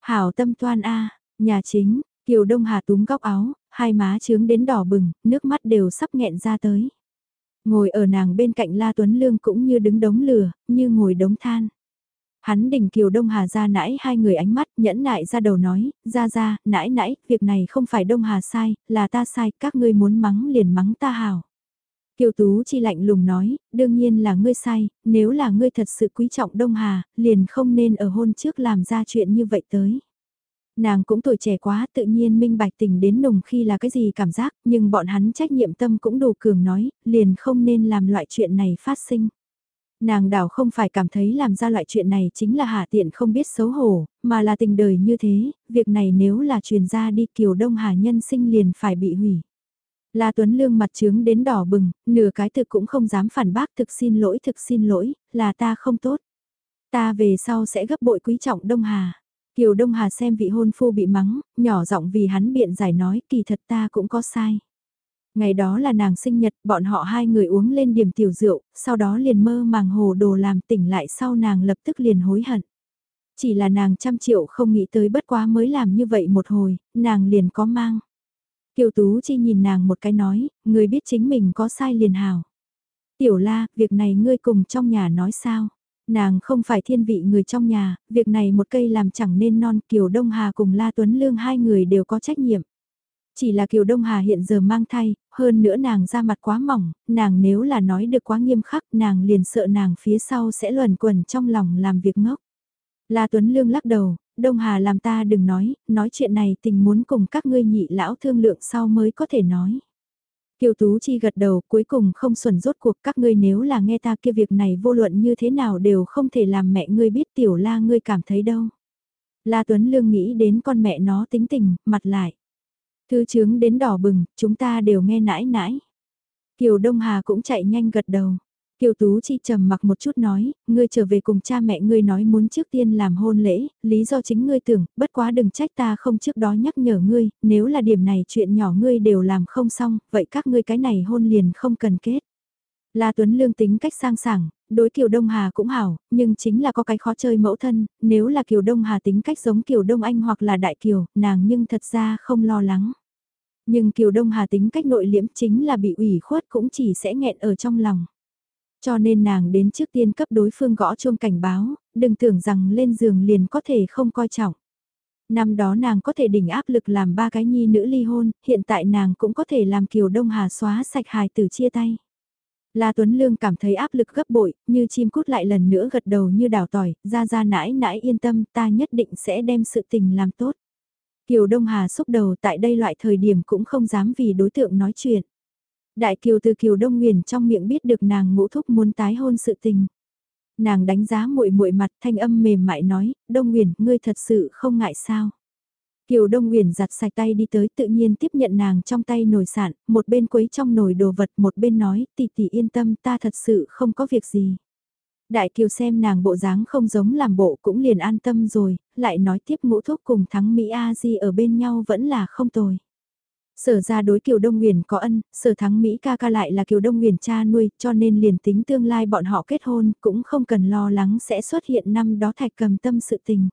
Hảo tâm toan A, nhà chính, Kiều Đông Hà túm góc áo, hai má trướng đến đỏ bừng, nước mắt đều sắp nghẹn ra tới. Ngồi ở nàng bên cạnh La Tuấn Lương cũng như đứng đống lửa, như ngồi đống than. Hắn đỉnh Kiều Đông Hà ra nãi hai người ánh mắt nhẫn nại ra đầu nói, ra ra, nãi nãi, việc này không phải Đông Hà sai, là ta sai, các ngươi muốn mắng liền mắng ta hảo. Kiều Tú chi lạnh lùng nói, đương nhiên là ngươi sai, nếu là ngươi thật sự quý trọng Đông Hà, liền không nên ở hôn trước làm ra chuyện như vậy tới. Nàng cũng tuổi trẻ quá tự nhiên minh bạch tình đến nùng khi là cái gì cảm giác, nhưng bọn hắn trách nhiệm tâm cũng đủ cường nói, liền không nên làm loại chuyện này phát sinh. Nàng đảo không phải cảm thấy làm ra loại chuyện này chính là hạ tiện không biết xấu hổ, mà là tình đời như thế, việc này nếu là truyền ra đi kiều đông hà nhân sinh liền phải bị hủy. La Tuấn Lương mặt trướng đến đỏ bừng, nửa cái thực cũng không dám phản bác thực xin lỗi thực xin lỗi, là ta không tốt. Ta về sau sẽ gấp bội quý trọng Đông Hà. Kiều Đông Hà xem vị hôn phu bị mắng, nhỏ giọng vì hắn biện giải nói kỳ thật ta cũng có sai. Ngày đó là nàng sinh nhật, bọn họ hai người uống lên điểm tiểu rượu, sau đó liền mơ màng hồ đồ làm tỉnh lại sau nàng lập tức liền hối hận. Chỉ là nàng trăm triệu không nghĩ tới bất quá mới làm như vậy một hồi, nàng liền có mang. Kiều Tú Chi nhìn nàng một cái nói, người biết chính mình có sai liền hào. Tiểu la, việc này ngươi cùng trong nhà nói sao? Nàng không phải thiên vị người trong nhà, việc này một cây làm chẳng nên non Kiều Đông Hà cùng La Tuấn Lương hai người đều có trách nhiệm. Chỉ là Kiều Đông Hà hiện giờ mang thai, hơn nữa nàng ra mặt quá mỏng, nàng nếu là nói được quá nghiêm khắc nàng liền sợ nàng phía sau sẽ luẩn quẩn trong lòng làm việc ngốc. La Tuấn Lương lắc đầu, Đông Hà làm ta đừng nói, nói chuyện này tình muốn cùng các ngươi nhị lão thương lượng sau mới có thể nói. Kiều Tú Chi gật đầu cuối cùng không xuẩn rốt cuộc các ngươi nếu là nghe ta kia việc này vô luận như thế nào đều không thể làm mẹ ngươi biết tiểu la ngươi cảm thấy đâu. La Tuấn Lương nghĩ đến con mẹ nó tính tình, mặt lại. Thư chướng đến đỏ bừng, chúng ta đều nghe nãi nãi. Kiều Đông Hà cũng chạy nhanh gật đầu. Kiều Tú Chi trầm mặc một chút nói, ngươi trở về cùng cha mẹ ngươi nói muốn trước tiên làm hôn lễ, lý do chính ngươi tưởng, bất quá đừng trách ta không trước đó nhắc nhở ngươi, nếu là điểm này chuyện nhỏ ngươi đều làm không xong, vậy các ngươi cái này hôn liền không cần kết. La Tuấn Lương tính cách sang sảng, đối Kiều Đông Hà cũng hảo, nhưng chính là có cái khó chơi mẫu thân, nếu là Kiều Đông Hà tính cách giống Kiều Đông Anh hoặc là Đại Kiều, nàng nhưng thật ra không lo lắng. Nhưng Kiều Đông Hà tính cách nội liễm chính là bị ủy khuất cũng chỉ sẽ nghẹn ở trong lòng. Cho nên nàng đến trước tiên cấp đối phương gõ chuông cảnh báo, đừng tưởng rằng lên giường liền có thể không coi trọng. Năm đó nàng có thể đỉnh áp lực làm ba cái nhi nữ ly hôn, hiện tại nàng cũng có thể làm Kiều Đông Hà xóa sạch hài tử chia tay. La Tuấn Lương cảm thấy áp lực gấp bội, như chim cút lại lần nữa gật đầu như đào tỏi, ra ra nãi nãi yên tâm ta nhất định sẽ đem sự tình làm tốt. Kiều Đông Hà xúc đầu tại đây loại thời điểm cũng không dám vì đối tượng nói chuyện. Đại Kiều từ Kiều Đông Nguyền trong miệng biết được nàng ngũ thúc muốn tái hôn sự tình. Nàng đánh giá muội muội mặt thanh âm mềm mại nói, Đông Nguyền, ngươi thật sự không ngại sao. Kiều Đông Nguyền giặt sạch tay đi tới tự nhiên tiếp nhận nàng trong tay nồi sạn, một bên quấy trong nồi đồ vật một bên nói tỷ tỷ yên tâm ta thật sự không có việc gì. Đại Kiều xem nàng bộ dáng không giống làm bộ cũng liền an tâm rồi, lại nói tiếp ngũ thúc cùng thắng Mỹ A Di ở bên nhau vẫn là không tồi. Sở ra đối Kiều Đông Nguyền có ân, sở thắng Mỹ ca ca lại là Kiều Đông Nguyền cha nuôi, cho nên liền tính tương lai bọn họ kết hôn, cũng không cần lo lắng sẽ xuất hiện năm đó thạch cầm tâm sự tình.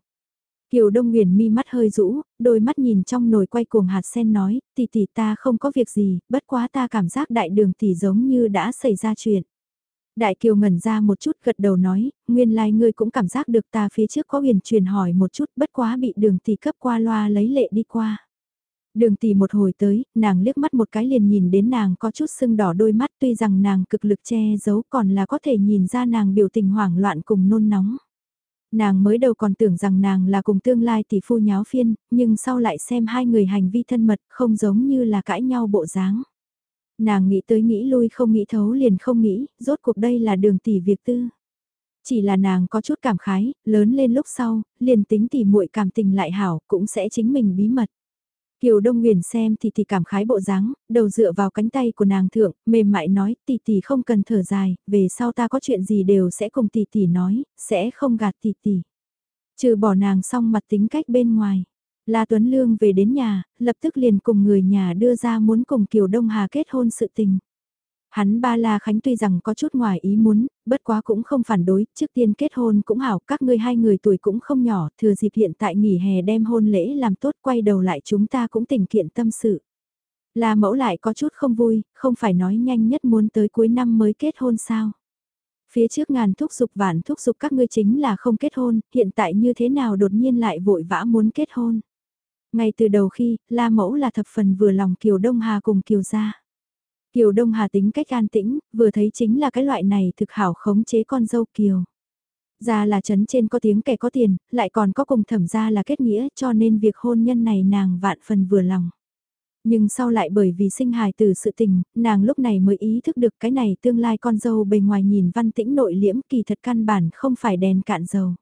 Kiều Đông Nguyền mi mắt hơi rũ, đôi mắt nhìn trong nồi quay cuồng hạt sen nói, tỷ tỷ ta không có việc gì, bất quá ta cảm giác đại đường tỷ giống như đã xảy ra chuyện. Đại Kiều ngẩn ra một chút gật đầu nói, nguyên lai like ngươi cũng cảm giác được ta phía trước có huyền truyền hỏi một chút bất quá bị đường tỷ cấp qua loa lấy lệ đi qua. Đường tỷ một hồi tới, nàng liếc mắt một cái liền nhìn đến nàng có chút sưng đỏ đôi mắt tuy rằng nàng cực lực che giấu còn là có thể nhìn ra nàng biểu tình hoảng loạn cùng nôn nóng. Nàng mới đầu còn tưởng rằng nàng là cùng tương lai tỷ phu nháo phiên, nhưng sau lại xem hai người hành vi thân mật không giống như là cãi nhau bộ dáng. Nàng nghĩ tới nghĩ lui không nghĩ thấu liền không nghĩ, rốt cuộc đây là đường tỷ việc tư. Chỉ là nàng có chút cảm khái, lớn lên lúc sau, liền tính tỷ muội cảm tình lại hảo, cũng sẽ chính mình bí mật. Kiều Đông Nguyền xem thì thì cảm khái bộ dáng, đầu dựa vào cánh tay của nàng thượng, mềm mại nói tỷ tỷ không cần thở dài, về sau ta có chuyện gì đều sẽ cùng tỷ tỷ nói, sẽ không gạt tỷ tỷ. Trừ bỏ nàng xong mặt tính cách bên ngoài. La Tuấn Lương về đến nhà, lập tức liền cùng người nhà đưa ra muốn cùng Kiều Đông Hà kết hôn sự tình. Hắn ba La Khánh tuy rằng có chút ngoài ý muốn, bất quá cũng không phản đối, trước tiên kết hôn cũng hảo, các ngươi hai người tuổi cũng không nhỏ, thừa dịp hiện tại nghỉ hè đem hôn lễ làm tốt quay đầu lại chúng ta cũng tình kiện tâm sự. La mẫu lại có chút không vui, không phải nói nhanh nhất muốn tới cuối năm mới kết hôn sao. Phía trước ngàn thúc dục vạn thúc dục các ngươi chính là không kết hôn, hiện tại như thế nào đột nhiên lại vội vã muốn kết hôn. Ngay từ đầu khi, La Mẫu là thập phần vừa lòng Kiều Đông Hà cùng Kiều Gia. Kiều Đông Hà tính cách an tĩnh, vừa thấy chính là cái loại này thực hảo khống chế con dâu Kiều. Gia là chấn trên có tiếng kẻ có tiền, lại còn có cùng thẩm gia là kết nghĩa cho nên việc hôn nhân này nàng vạn phần vừa lòng. Nhưng sau lại bởi vì sinh hài từ sự tình, nàng lúc này mới ý thức được cái này tương lai con dâu bề ngoài nhìn văn tĩnh nội liễm kỳ thật căn bản không phải đèn cạn dầu.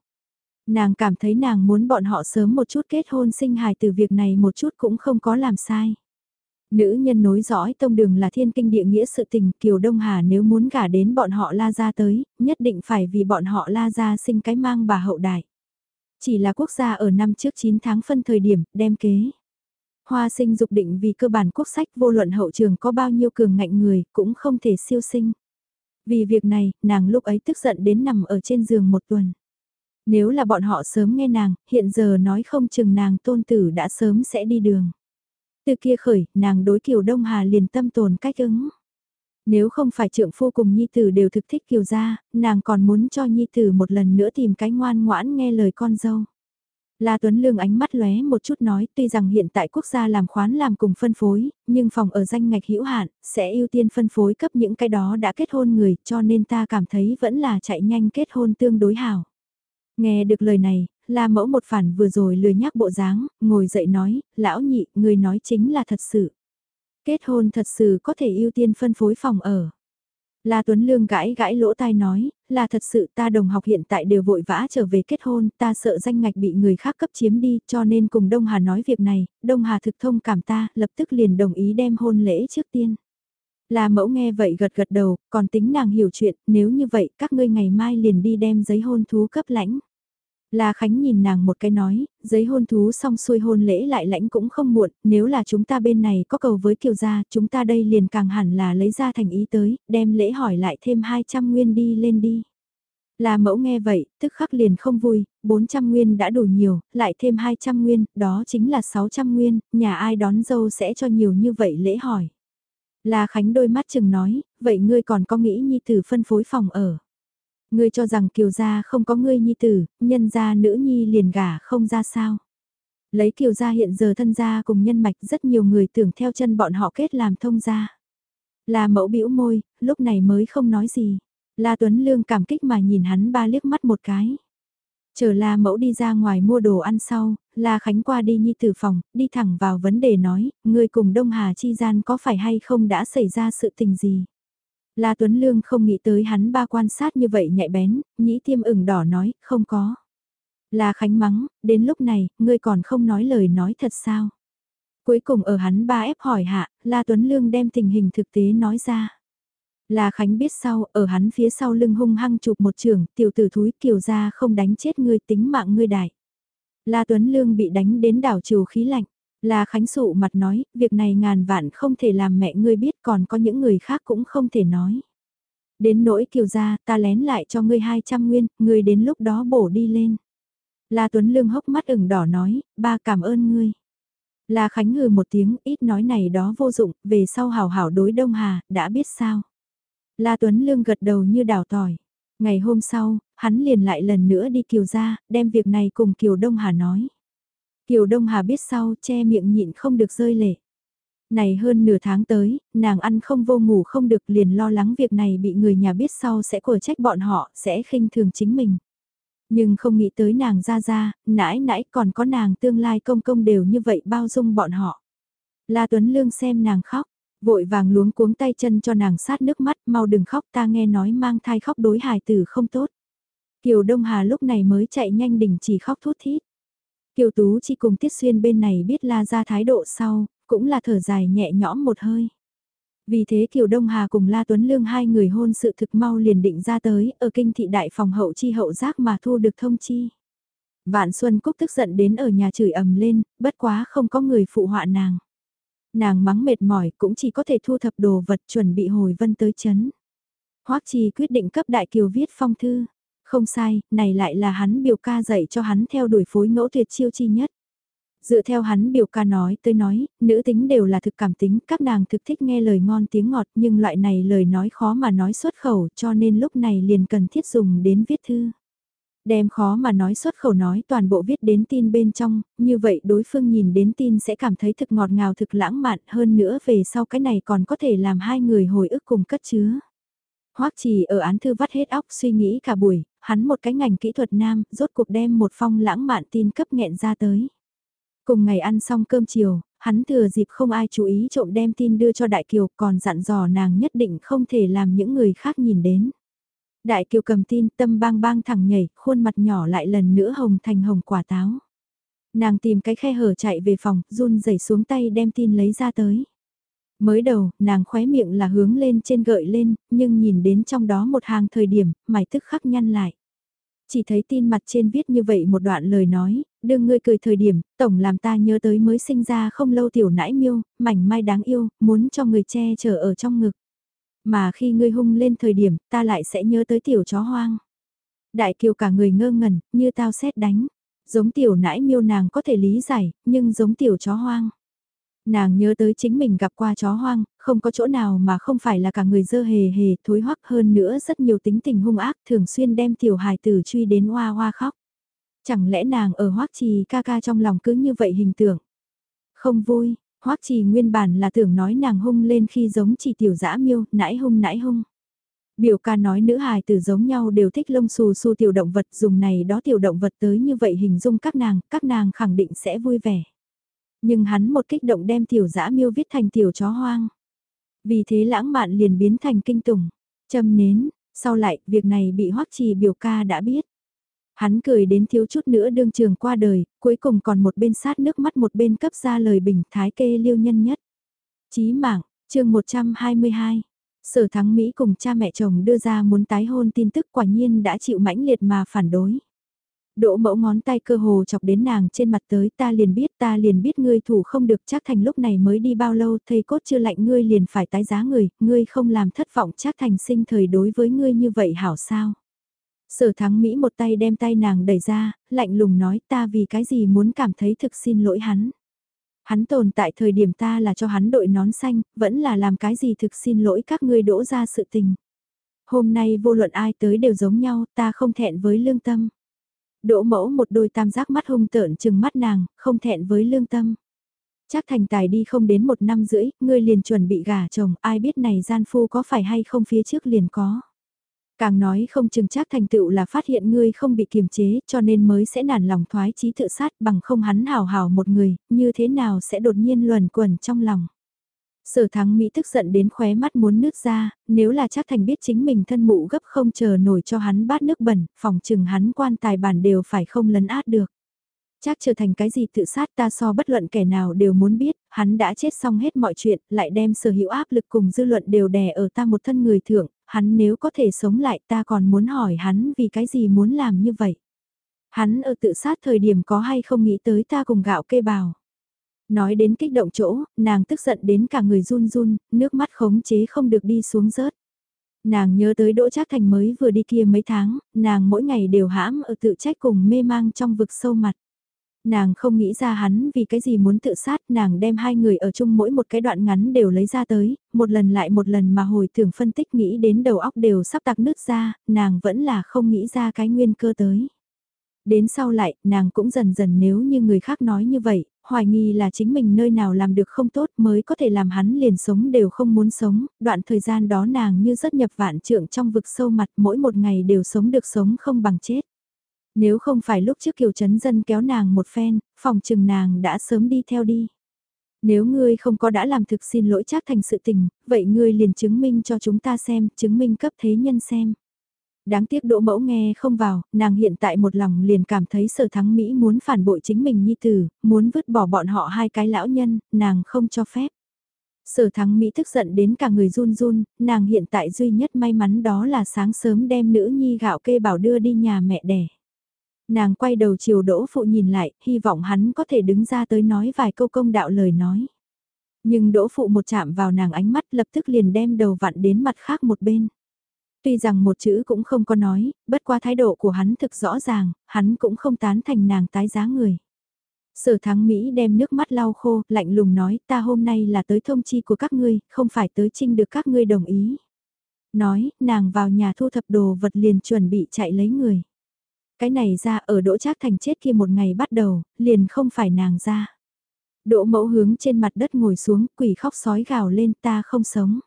Nàng cảm thấy nàng muốn bọn họ sớm một chút kết hôn sinh hài từ việc này một chút cũng không có làm sai. Nữ nhân nối dõi tông đường là thiên kinh địa nghĩa sự tình Kiều Đông Hà nếu muốn gả đến bọn họ la ra tới, nhất định phải vì bọn họ la ra sinh cái mang bà hậu đại. Chỉ là quốc gia ở năm trước 9 tháng phân thời điểm, đem kế. Hoa sinh dục định vì cơ bản quốc sách vô luận hậu trường có bao nhiêu cường ngạnh người cũng không thể siêu sinh. Vì việc này, nàng lúc ấy tức giận đến nằm ở trên giường một tuần. Nếu là bọn họ sớm nghe nàng, hiện giờ nói không chừng nàng tôn tử đã sớm sẽ đi đường. Từ kia khởi, nàng đối Kiều Đông Hà liền tâm tồn cách ứng. Nếu không phải trượng phu cùng Nhi Tử đều thực thích Kiều gia, nàng còn muốn cho Nhi Tử một lần nữa tìm cái ngoan ngoãn nghe lời con dâu. La Tuấn Lương ánh mắt lóe một chút nói tuy rằng hiện tại quốc gia làm khoán làm cùng phân phối, nhưng phòng ở danh ngạch hữu hạn, sẽ ưu tiên phân phối cấp những cái đó đã kết hôn người cho nên ta cảm thấy vẫn là chạy nhanh kết hôn tương đối hảo. Nghe được lời này, La Mẫu một phản vừa rồi lười nhắc bộ dáng, ngồi dậy nói, lão nhị, người nói chính là thật sự. Kết hôn thật sự có thể ưu tiên phân phối phòng ở. La Tuấn Lương gãi gãi lỗ tai nói, là thật sự ta đồng học hiện tại đều vội vã trở về kết hôn, ta sợ danh ngạch bị người khác cấp chiếm đi, cho nên cùng Đông Hà nói việc này, Đông Hà thực thông cảm ta, lập tức liền đồng ý đem hôn lễ trước tiên. La mẫu nghe vậy gật gật đầu, còn tính nàng hiểu chuyện, nếu như vậy các ngươi ngày mai liền đi đem giấy hôn thú cấp lãnh. La Khánh nhìn nàng một cái nói, giấy hôn thú xong xuôi hôn lễ lại lãnh cũng không muộn, nếu là chúng ta bên này có cầu với kiều gia, chúng ta đây liền càng hẳn là lấy ra thành ý tới, đem lễ hỏi lại thêm 200 nguyên đi lên đi. La mẫu nghe vậy, tức khắc liền không vui, 400 nguyên đã đủ nhiều, lại thêm 200 nguyên, đó chính là 600 nguyên, nhà ai đón dâu sẽ cho nhiều như vậy lễ hỏi. La Khánh đôi mắt chừng nói, vậy ngươi còn có nghĩ nhi tử phân phối phòng ở. Ngươi cho rằng kiều gia không có ngươi nhi tử, nhân gia nữ nhi liền gả không ra sao. Lấy kiều gia hiện giờ thân gia cùng nhân mạch rất nhiều người tưởng theo chân bọn họ kết làm thông gia. Là mẫu bĩu môi, lúc này mới không nói gì. La Tuấn Lương cảm kích mà nhìn hắn ba liếc mắt một cái. Chờ La Mẫu đi ra ngoài mua đồ ăn sau, La Khánh qua đi nhi tử phòng, đi thẳng vào vấn đề nói, người cùng Đông Hà chi gian có phải hay không đã xảy ra sự tình gì. La Tuấn Lương không nghĩ tới hắn ba quan sát như vậy nhạy bén, nhĩ tiêm ửng đỏ nói, không có. La Khánh mắng, đến lúc này, ngươi còn không nói lời nói thật sao? Cuối cùng ở hắn ba ép hỏi hạ, La Tuấn Lương đem tình hình thực tế nói ra. La Khánh biết sau, ở hắn phía sau lưng hung hăng chụp một trường, tiểu tử thúi kiều ra không đánh chết ngươi tính mạng ngươi đại. La Tuấn Lương bị đánh đến đảo trừ khí lạnh. La Khánh sụ mặt nói, việc này ngàn vạn không thể làm mẹ ngươi biết còn có những người khác cũng không thể nói. Đến nỗi kiều gia ta lén lại cho ngươi 200 nguyên, ngươi đến lúc đó bổ đi lên. La Tuấn Lương hốc mắt ửng đỏ nói, ba cảm ơn ngươi. La Khánh hừ một tiếng, ít nói này đó vô dụng, về sau hảo hảo đối Đông Hà, đã biết sao. La Tuấn Lương gật đầu như đào tỏi. Ngày hôm sau, hắn liền lại lần nữa đi Kiều ra, đem việc này cùng Kiều Đông Hà nói. Kiều Đông Hà biết sau, che miệng nhịn không được rơi lệ. Này hơn nửa tháng tới, nàng ăn không vô ngủ không được liền lo lắng việc này bị người nhà biết sau sẽ của trách bọn họ, sẽ khinh thường chính mình. Nhưng không nghĩ tới nàng ra ra, nãi nãi còn có nàng tương lai công công đều như vậy bao dung bọn họ. La Tuấn Lương xem nàng khóc, vội vàng luống cuống tay chân cho nàng sát nước mắt, mau đừng khóc ta nghe nói mang thai khóc đối hài tử không tốt. Kiều Đông Hà lúc này mới chạy nhanh đỉnh chỉ khóc thút thít. Kiều Tú chỉ cùng Tiết Xuyên bên này biết la ra thái độ sau, cũng là thở dài nhẹ nhõm một hơi. Vì thế Kiều Đông Hà cùng La Tuấn Lương hai người hôn sự thực mau liền định ra tới, ở kinh thị đại phòng hậu chi hậu giác mà thu được thông chi. Vạn Xuân Cúc tức giận đến ở nhà chửi ầm lên, bất quá không có người phụ họa nàng. Nàng mắng mệt mỏi cũng chỉ có thể thu thập đồ vật chuẩn bị hồi vân tới chấn. Hoắc Trì quyết định cấp Đại Kiều viết phong thư. Không sai, này lại là hắn biểu ca dạy cho hắn theo đuổi phối ngẫu tuyệt chiêu chi nhất. Dựa theo hắn biểu ca nói tới nói, nữ tính đều là thực cảm tính, các nàng thực thích nghe lời ngon tiếng ngọt nhưng loại này lời nói khó mà nói xuất khẩu cho nên lúc này liền cần thiết dùng đến viết thư. Đem khó mà nói xuất khẩu nói toàn bộ viết đến tin bên trong, như vậy đối phương nhìn đến tin sẽ cảm thấy thực ngọt ngào thực lãng mạn hơn nữa về sau cái này còn có thể làm hai người hồi ức cùng cất chứa. Hoắc Trì ở án thư vắt hết óc suy nghĩ cả buổi, hắn một cái ngành kỹ thuật nam, rốt cuộc đem một phong lãng mạn tin cấp nghẹn ra tới. Cùng ngày ăn xong cơm chiều, hắn thừa dịp không ai chú ý trộm đem tin đưa cho Đại Kiều còn dặn dò nàng nhất định không thể làm những người khác nhìn đến. Đại Kiều cầm tin tâm bang bang thẳng nhảy, khuôn mặt nhỏ lại lần nữa hồng thành hồng quả táo. Nàng tìm cái khe hở chạy về phòng, run rẩy xuống tay đem tin lấy ra tới. Mới đầu, nàng khóe miệng là hướng lên trên gợi lên, nhưng nhìn đến trong đó một hàng thời điểm, mày tức khắc nhăn lại. Chỉ thấy tin mặt trên viết như vậy một đoạn lời nói, đừng ngươi cười thời điểm, tổng làm ta nhớ tới mới sinh ra không lâu tiểu nãi miêu, mảnh mai đáng yêu, muốn cho người che chở ở trong ngực. Mà khi ngươi hung lên thời điểm, ta lại sẽ nhớ tới tiểu chó hoang. Đại kiều cả người ngơ ngẩn, như tao xét đánh. Giống tiểu nãi miêu nàng có thể lý giải, nhưng giống tiểu chó hoang. Nàng nhớ tới chính mình gặp qua chó hoang, không có chỗ nào mà không phải là cả người dơ hề hề thối hoắc hơn nữa rất nhiều tính tình hung ác thường xuyên đem tiểu hài tử truy đến hoa hoa khóc. Chẳng lẽ nàng ở hoắc trì ca ca trong lòng cứ như vậy hình tượng? Không vui, hoắc trì nguyên bản là tưởng nói nàng hung lên khi giống chỉ tiểu dã miêu, nãi hung nãi hung. Biểu ca nói nữ hài tử giống nhau đều thích lông xù xù tiểu động vật dùng này đó tiểu động vật tới như vậy hình dung các nàng, các nàng khẳng định sẽ vui vẻ. Nhưng hắn một kích động đem tiểu dã miêu viết thành tiểu chó hoang. Vì thế lãng mạn liền biến thành kinh tủng, châm nến, sau lại việc này bị hoắc trì biểu ca đã biết. Hắn cười đến thiếu chút nữa đương trường qua đời, cuối cùng còn một bên sát nước mắt một bên cấp ra lời bình thái kê liêu nhân nhất. Chí mạng, chương 122. Sở thắng Mỹ cùng cha mẹ chồng đưa ra muốn tái hôn tin tức quả nhiên đã chịu mãnh liệt mà phản đối. Đỗ mẫu ngón tay cơ hồ chọc đến nàng trên mặt tới ta liền biết ta liền biết ngươi thủ không được chắc thành lúc này mới đi bao lâu thầy cốt chưa lạnh ngươi liền phải tái giá người, ngươi không làm thất vọng chắc thành sinh thời đối với ngươi như vậy hảo sao. Sở thắng Mỹ một tay đem tay nàng đẩy ra, lạnh lùng nói ta vì cái gì muốn cảm thấy thực xin lỗi hắn. Hắn tồn tại thời điểm ta là cho hắn đội nón xanh, vẫn là làm cái gì thực xin lỗi các ngươi đỗ ra sự tình. Hôm nay vô luận ai tới đều giống nhau, ta không thẹn với lương tâm. Đỗ mẫu một đôi tam giác mắt hung tợn chừng mắt nàng, không thẹn với lương tâm. Chắc thành tài đi không đến một năm rưỡi, ngươi liền chuẩn bị gả chồng, ai biết này gian phu có phải hay không phía trước liền có. Càng nói không chừng chắc thành tựu là phát hiện ngươi không bị kiềm chế cho nên mới sẽ nản lòng thoái chí tự sát bằng không hắn hào hào một người, như thế nào sẽ đột nhiên luẩn quẩn trong lòng. Sở thắng Mỹ tức giận đến khóe mắt muốn nước ra, nếu là chắc thành biết chính mình thân mụ gấp không chờ nổi cho hắn bát nước bẩn, phòng chừng hắn quan tài bản đều phải không lấn át được. Chắc trở thành cái gì tự sát ta so bất luận kẻ nào đều muốn biết, hắn đã chết xong hết mọi chuyện, lại đem sở hữu áp lực cùng dư luận đều đè ở ta một thân người thượng, hắn nếu có thể sống lại ta còn muốn hỏi hắn vì cái gì muốn làm như vậy. Hắn ở tự sát thời điểm có hay không nghĩ tới ta cùng gạo kê bào. Nói đến kích động chỗ, nàng tức giận đến cả người run run, nước mắt khống chế không được đi xuống rớt. Nàng nhớ tới Đỗ Trác Thành mới vừa đi kia mấy tháng, nàng mỗi ngày đều hãm ở tự trách cùng mê mang trong vực sâu mặt. Nàng không nghĩ ra hắn vì cái gì muốn tự sát, nàng đem hai người ở chung mỗi một cái đoạn ngắn đều lấy ra tới, một lần lại một lần mà hồi tưởng phân tích nghĩ đến đầu óc đều sắp tạc nứt ra, nàng vẫn là không nghĩ ra cái nguyên cơ tới. Đến sau lại, nàng cũng dần dần nếu như người khác nói như vậy, hoài nghi là chính mình nơi nào làm được không tốt mới có thể làm hắn liền sống đều không muốn sống, đoạn thời gian đó nàng như rất nhập vạn trượng trong vực sâu mặt mỗi một ngày đều sống được sống không bằng chết. Nếu không phải lúc trước Kiều Trấn Dân kéo nàng một phen, phòng trừng nàng đã sớm đi theo đi. Nếu ngươi không có đã làm thực xin lỗi chắc thành sự tình, vậy ngươi liền chứng minh cho chúng ta xem, chứng minh cấp thế nhân xem. Đáng tiếc đỗ mẫu nghe không vào, nàng hiện tại một lòng liền cảm thấy sở thắng Mỹ muốn phản bội chính mình nhi tử, muốn vứt bỏ bọn họ hai cái lão nhân, nàng không cho phép. Sở thắng Mỹ tức giận đến cả người run run, nàng hiện tại duy nhất may mắn đó là sáng sớm đem nữ nhi gạo kê bảo đưa đi nhà mẹ đẻ. Nàng quay đầu chiều đỗ phụ nhìn lại, hy vọng hắn có thể đứng ra tới nói vài câu công đạo lời nói. Nhưng đỗ phụ một chạm vào nàng ánh mắt lập tức liền đem đầu vặn đến mặt khác một bên. Tuy rằng một chữ cũng không có nói, bất qua thái độ của hắn thực rõ ràng, hắn cũng không tán thành nàng tái giá người. Sở thắng Mỹ đem nước mắt lau khô, lạnh lùng nói ta hôm nay là tới thông chi của các ngươi, không phải tới trinh được các ngươi đồng ý. Nói, nàng vào nhà thu thập đồ vật liền chuẩn bị chạy lấy người. Cái này ra ở đỗ trác thành chết kia một ngày bắt đầu, liền không phải nàng ra. Đỗ mẫu hướng trên mặt đất ngồi xuống, quỷ khóc sói gào lên ta không sống.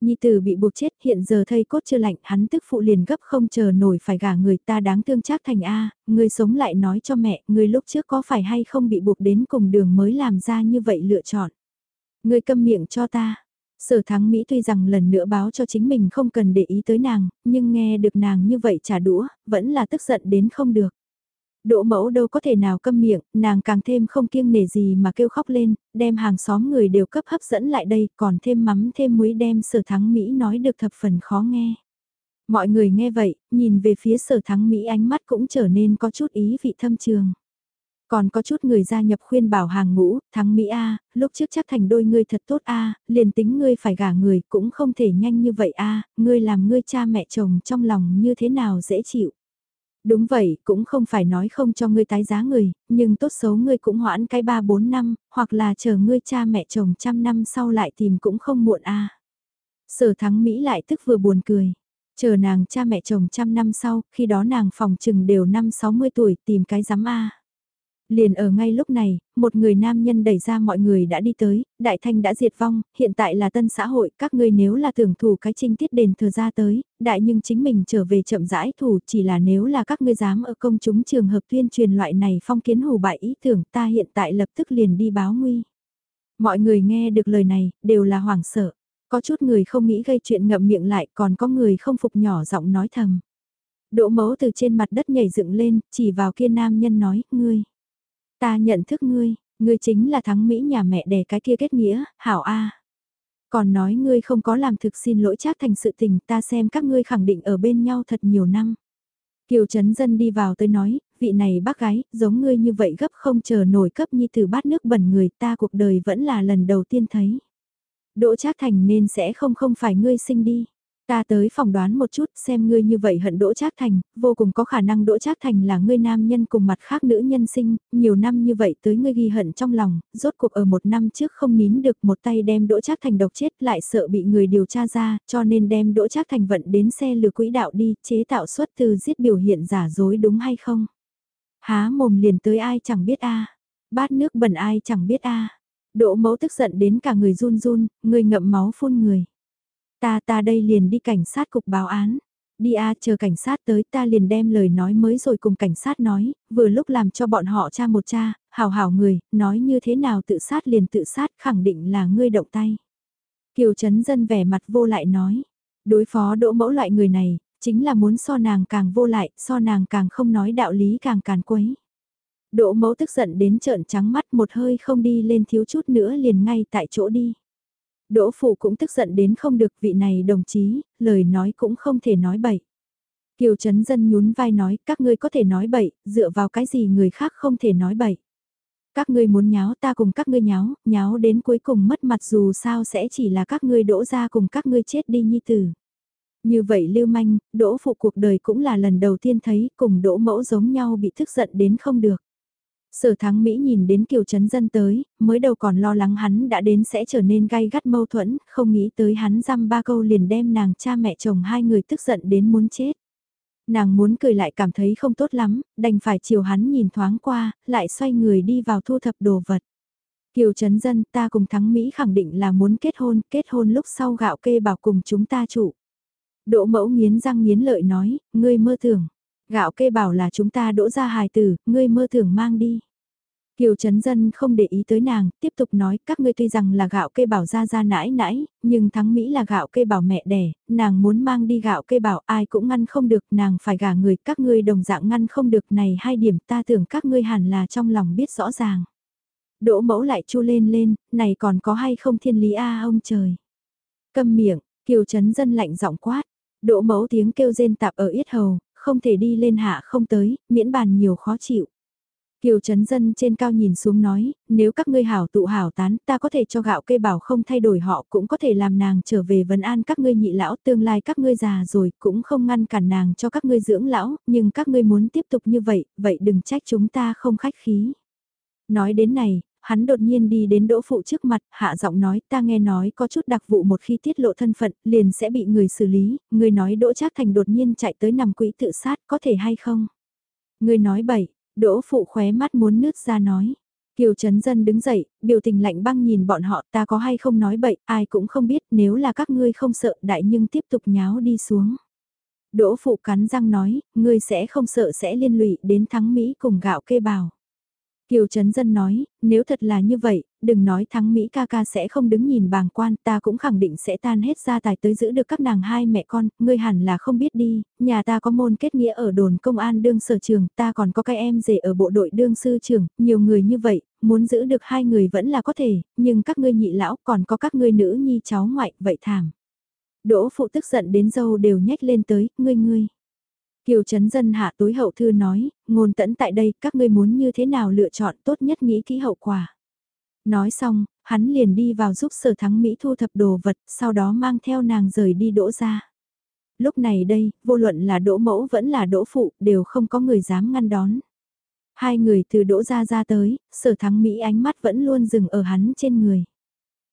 Nhi tử bị buộc chết hiện giờ thây cốt chưa lạnh hắn tức phụ liền gấp không chờ nổi phải gả người ta đáng thương chắc thành A, người sống lại nói cho mẹ, người lúc trước có phải hay không bị buộc đến cùng đường mới làm ra như vậy lựa chọn. Người câm miệng cho ta. Sở thắng Mỹ tuy rằng lần nữa báo cho chính mình không cần để ý tới nàng, nhưng nghe được nàng như vậy trả đũa, vẫn là tức giận đến không được. Đỗ mẫu đâu có thể nào câm miệng, nàng càng thêm không kiêng nể gì mà kêu khóc lên, đem hàng xóm người đều cấp hấp dẫn lại đây, còn thêm mắm thêm muối đem sở thắng Mỹ nói được thập phần khó nghe. Mọi người nghe vậy, nhìn về phía sở thắng Mỹ ánh mắt cũng trở nên có chút ý vị thâm trường. Còn có chút người gia nhập khuyên bảo hàng ngũ, thắng Mỹ A, lúc trước chắc thành đôi ngươi thật tốt A, liền tính ngươi phải gả người cũng không thể nhanh như vậy A, ngươi làm ngươi cha mẹ chồng trong lòng như thế nào dễ chịu. Đúng vậy, cũng không phải nói không cho ngươi tái giá người, nhưng tốt xấu ngươi cũng hoãn cái 3-4 năm, hoặc là chờ ngươi cha mẹ chồng trăm năm sau lại tìm cũng không muộn a. Sở thắng Mỹ lại tức vừa buồn cười. Chờ nàng cha mẹ chồng trăm năm sau, khi đó nàng phòng trừng đều năm 60 tuổi tìm cái giám a. Liền ở ngay lúc này, một người nam nhân đẩy ra mọi người đã đi tới, đại thanh đã diệt vong, hiện tại là tân xã hội, các ngươi nếu là tưởng thủ cái trinh tiết đền thừa ra tới, đại nhưng chính mình trở về chậm rãi thủ chỉ là nếu là các ngươi dám ở công chúng trường hợp tuyên truyền loại này phong kiến hù bại ý tưởng ta hiện tại lập tức liền đi báo nguy. Mọi người nghe được lời này, đều là hoảng sợ. Có chút người không nghĩ gây chuyện ngậm miệng lại còn có người không phục nhỏ giọng nói thầm. Đỗ mấu từ trên mặt đất nhảy dựng lên, chỉ vào kia nam nhân nói, ngươi. Ta nhận thức ngươi, ngươi chính là thắng Mỹ nhà mẹ đẻ cái kia kết nghĩa, hảo A. Còn nói ngươi không có làm thực xin lỗi chắc thành sự tình ta xem các ngươi khẳng định ở bên nhau thật nhiều năm. Kiều Trấn Dân đi vào tới nói, vị này bác gái, giống ngươi như vậy gấp không chờ nổi cấp như từ bát nước bẩn người ta cuộc đời vẫn là lần đầu tiên thấy. Đỗ Trác Thành nên sẽ không không phải ngươi sinh đi. Ta tới phỏng đoán một chút xem ngươi như vậy hận Đỗ Trác Thành, vô cùng có khả năng Đỗ Trác Thành là ngươi nam nhân cùng mặt khác nữ nhân sinh, nhiều năm như vậy tới ngươi ghi hận trong lòng, rốt cuộc ở một năm trước không nín được một tay đem Đỗ Trác Thành độc chết lại sợ bị người điều tra ra, cho nên đem Đỗ Trác Thành vận đến xe lừa quỹ đạo đi, chế tạo xuất từ giết biểu hiện giả dối đúng hay không? Há mồm liền tới ai chẳng biết a bát nước bẩn ai chẳng biết a Đỗ mẫu tức giận đến cả người run run, người ngậm máu phun người. Ta ta đây liền đi cảnh sát cục báo án. Đi a chờ cảnh sát tới ta liền đem lời nói mới rồi cùng cảnh sát nói, vừa lúc làm cho bọn họ cha một cha, hào hào người, nói như thế nào tự sát liền tự sát khẳng định là ngươi động tay. Kiều Trấn Dân vẻ mặt vô lại nói. Đối phó đỗ mẫu loại người này, chính là muốn so nàng càng vô lại, so nàng càng không nói đạo lý càng càn quấy. Đỗ mẫu tức giận đến trợn trắng mắt một hơi không đi lên thiếu chút nữa liền ngay tại chỗ đi. Đỗ Phủ cũng tức giận đến không được vị này đồng chí, lời nói cũng không thể nói bậy. Kiều Trấn Dân nhún vai nói, các ngươi có thể nói bậy, dựa vào cái gì người khác không thể nói bậy. Các ngươi muốn nháo ta cùng các ngươi nháo, nháo đến cuối cùng mất mặt dù sao sẽ chỉ là các ngươi đỗ ra cùng các ngươi chết đi nhi tử. Như vậy lưu manh, đỗ phụ cuộc đời cũng là lần đầu tiên thấy cùng đỗ mẫu giống nhau bị thức giận đến không được. Sở thắng Mỹ nhìn đến Kiều Trấn Dân tới, mới đầu còn lo lắng hắn đã đến sẽ trở nên gay gắt mâu thuẫn, không nghĩ tới hắn dăm ba câu liền đem nàng cha mẹ chồng hai người tức giận đến muốn chết. Nàng muốn cười lại cảm thấy không tốt lắm, đành phải chiều hắn nhìn thoáng qua, lại xoay người đi vào thu thập đồ vật. Kiều Trấn Dân ta cùng Thắng Mỹ khẳng định là muốn kết hôn, kết hôn lúc sau gạo kê bảo cùng chúng ta trụ. Đỗ mẫu nghiến răng nghiến lợi nói, ngươi mơ tưởng. Gạo kê bảo là chúng ta đỗ ra hài tử, ngươi mơ tưởng mang đi. Kiều Trấn Dân không để ý tới nàng, tiếp tục nói các ngươi tuy rằng là gạo kê bảo ra ra nãi nãi, nhưng thắng Mỹ là gạo kê bảo mẹ đẻ, nàng muốn mang đi gạo kê bảo ai cũng ngăn không được, nàng phải gả người, các ngươi đồng dạng ngăn không được này hai điểm ta tưởng các ngươi hẳn là trong lòng biết rõ ràng. Đỗ mẫu lại chu lên lên, này còn có hay không thiên lý a ông trời. Câm miệng, Kiều Trấn Dân lạnh giọng quát, đỗ mẫu tiếng kêu rên tạp ở yết hầu, không thể đi lên hạ không tới, miễn bàn nhiều khó chịu. Kiều Trấn Dân trên cao nhìn xuống nói, nếu các ngươi hảo tụ hảo tán, ta có thể cho gạo cây bảo không thay đổi họ cũng có thể làm nàng trở về vấn an các ngươi nhị lão tương lai các ngươi già rồi cũng không ngăn cản nàng cho các ngươi dưỡng lão, nhưng các ngươi muốn tiếp tục như vậy, vậy đừng trách chúng ta không khách khí. Nói đến này, hắn đột nhiên đi đến đỗ phụ trước mặt, hạ giọng nói ta nghe nói có chút đặc vụ một khi tiết lộ thân phận liền sẽ bị người xử lý, người nói đỗ trác thành đột nhiên chạy tới nằm quỹ tự sát có thể hay không? Người nói bậy, Đỗ phụ khóe mắt muốn nứt ra nói. Kiều Trấn Dân đứng dậy, biểu tình lạnh băng nhìn bọn họ ta có hay không nói bậy, ai cũng không biết nếu là các ngươi không sợ đại nhưng tiếp tục nháo đi xuống. Đỗ phụ cắn răng nói, ngươi sẽ không sợ sẽ liên lụy đến thắng Mỹ cùng gạo kê bào. Kiều Trấn Dân nói, nếu thật là như vậy, đừng nói thắng Mỹ ca ca sẽ không đứng nhìn bàng quan, ta cũng khẳng định sẽ tan hết gia tài tới giữ được các nàng hai mẹ con, ngươi hẳn là không biết đi, nhà ta có môn kết nghĩa ở đồn công an đương sở trường, ta còn có cái em rể ở bộ đội đương sư trường, nhiều người như vậy, muốn giữ được hai người vẫn là có thể, nhưng các ngươi nhị lão còn có các ngươi nữ nhi cháu ngoại, vậy thảm. Đỗ phụ tức giận đến dâu đều nhếch lên tới, ngươi ngươi. Kiều Trấn Dân hạ tối hậu thư nói, ngôn tẫn tại đây các ngươi muốn như thế nào lựa chọn tốt nhất nghĩ kỹ hậu quả. Nói xong, hắn liền đi vào giúp sở thắng Mỹ thu thập đồ vật, sau đó mang theo nàng rời đi đỗ ra. Lúc này đây, vô luận là đỗ mẫu vẫn là đỗ phụ, đều không có người dám ngăn đón. Hai người từ đỗ ra ra tới, sở thắng Mỹ ánh mắt vẫn luôn dừng ở hắn trên người.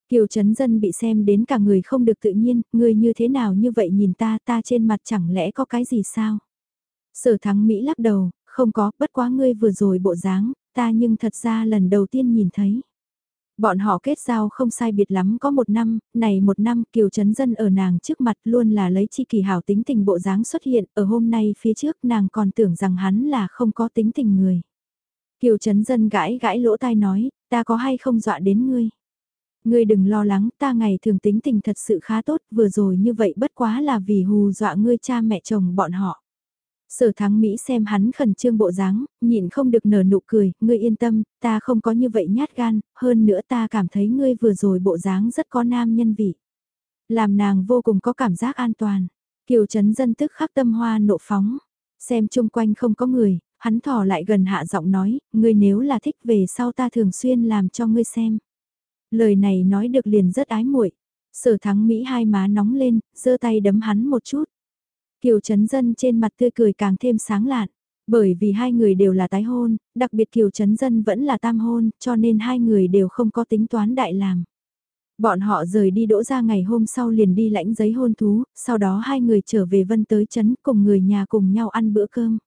Kiều Trấn Dân bị xem đến cả người không được tự nhiên, người như thế nào như vậy nhìn ta ta trên mặt chẳng lẽ có cái gì sao? Sở thắng Mỹ lắc đầu, không có, bất quá ngươi vừa rồi bộ dáng, ta nhưng thật ra lần đầu tiên nhìn thấy. Bọn họ kết giao không sai biệt lắm có một năm, này một năm Kiều Trấn Dân ở nàng trước mặt luôn là lấy chi kỳ hảo tính tình bộ dáng xuất hiện, ở hôm nay phía trước nàng còn tưởng rằng hắn là không có tính tình người. Kiều Trấn Dân gãi gãi lỗ tai nói, ta có hay không dọa đến ngươi. Ngươi đừng lo lắng, ta ngày thường tính tình thật sự khá tốt, vừa rồi như vậy bất quá là vì hù dọa ngươi cha mẹ chồng bọn họ. Sở thắng Mỹ xem hắn khẩn trương bộ dáng, nhịn không được nở nụ cười, ngươi yên tâm, ta không có như vậy nhát gan, hơn nữa ta cảm thấy ngươi vừa rồi bộ dáng rất có nam nhân vị. Làm nàng vô cùng có cảm giác an toàn. Kiều Trấn Dân tức khắc tâm hoa nộ phóng. Xem chung quanh không có người, hắn thò lại gần hạ giọng nói, ngươi nếu là thích về sau ta thường xuyên làm cho ngươi xem. Lời này nói được liền rất ái muội. Sở thắng Mỹ hai má nóng lên, giơ tay đấm hắn một chút. Kiều Trấn Dân trên mặt tươi cười càng thêm sáng lạn. Bởi vì hai người đều là tái hôn, đặc biệt Kiều Trấn Dân vẫn là tam hôn, cho nên hai người đều không có tính toán đại làm. Bọn họ rời đi đỗ ra ngày hôm sau liền đi lãnh giấy hôn thú, sau đó hai người trở về vân tới chấn cùng người nhà cùng nhau ăn bữa cơm.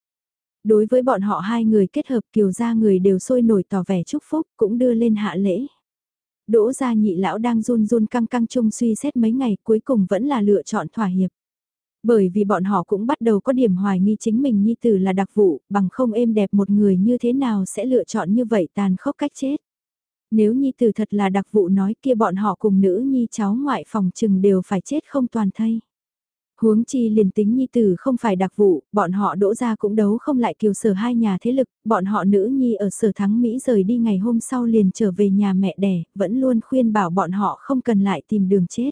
Đối với bọn họ hai người kết hợp kiều gia người đều sôi nổi tỏ vẻ chúc phúc cũng đưa lên hạ lễ. Đỗ gia nhị lão đang run run căng căng chung suy xét mấy ngày cuối cùng vẫn là lựa chọn thỏa hiệp. Bởi vì bọn họ cũng bắt đầu có điểm hoài nghi chính mình nhi tử là đặc vụ, bằng không êm đẹp một người như thế nào sẽ lựa chọn như vậy tàn khốc cách chết. Nếu nhi tử thật là đặc vụ nói kia bọn họ cùng nữ nhi cháu ngoại phòng trừng đều phải chết không toàn thây. Huống chi liền tính nhi tử không phải đặc vụ, bọn họ đỗ ra cũng đấu không lại kiều sở hai nhà thế lực, bọn họ nữ nhi ở sở thắng Mỹ rời đi ngày hôm sau liền trở về nhà mẹ đẻ, vẫn luôn khuyên bảo bọn họ không cần lại tìm đường chết.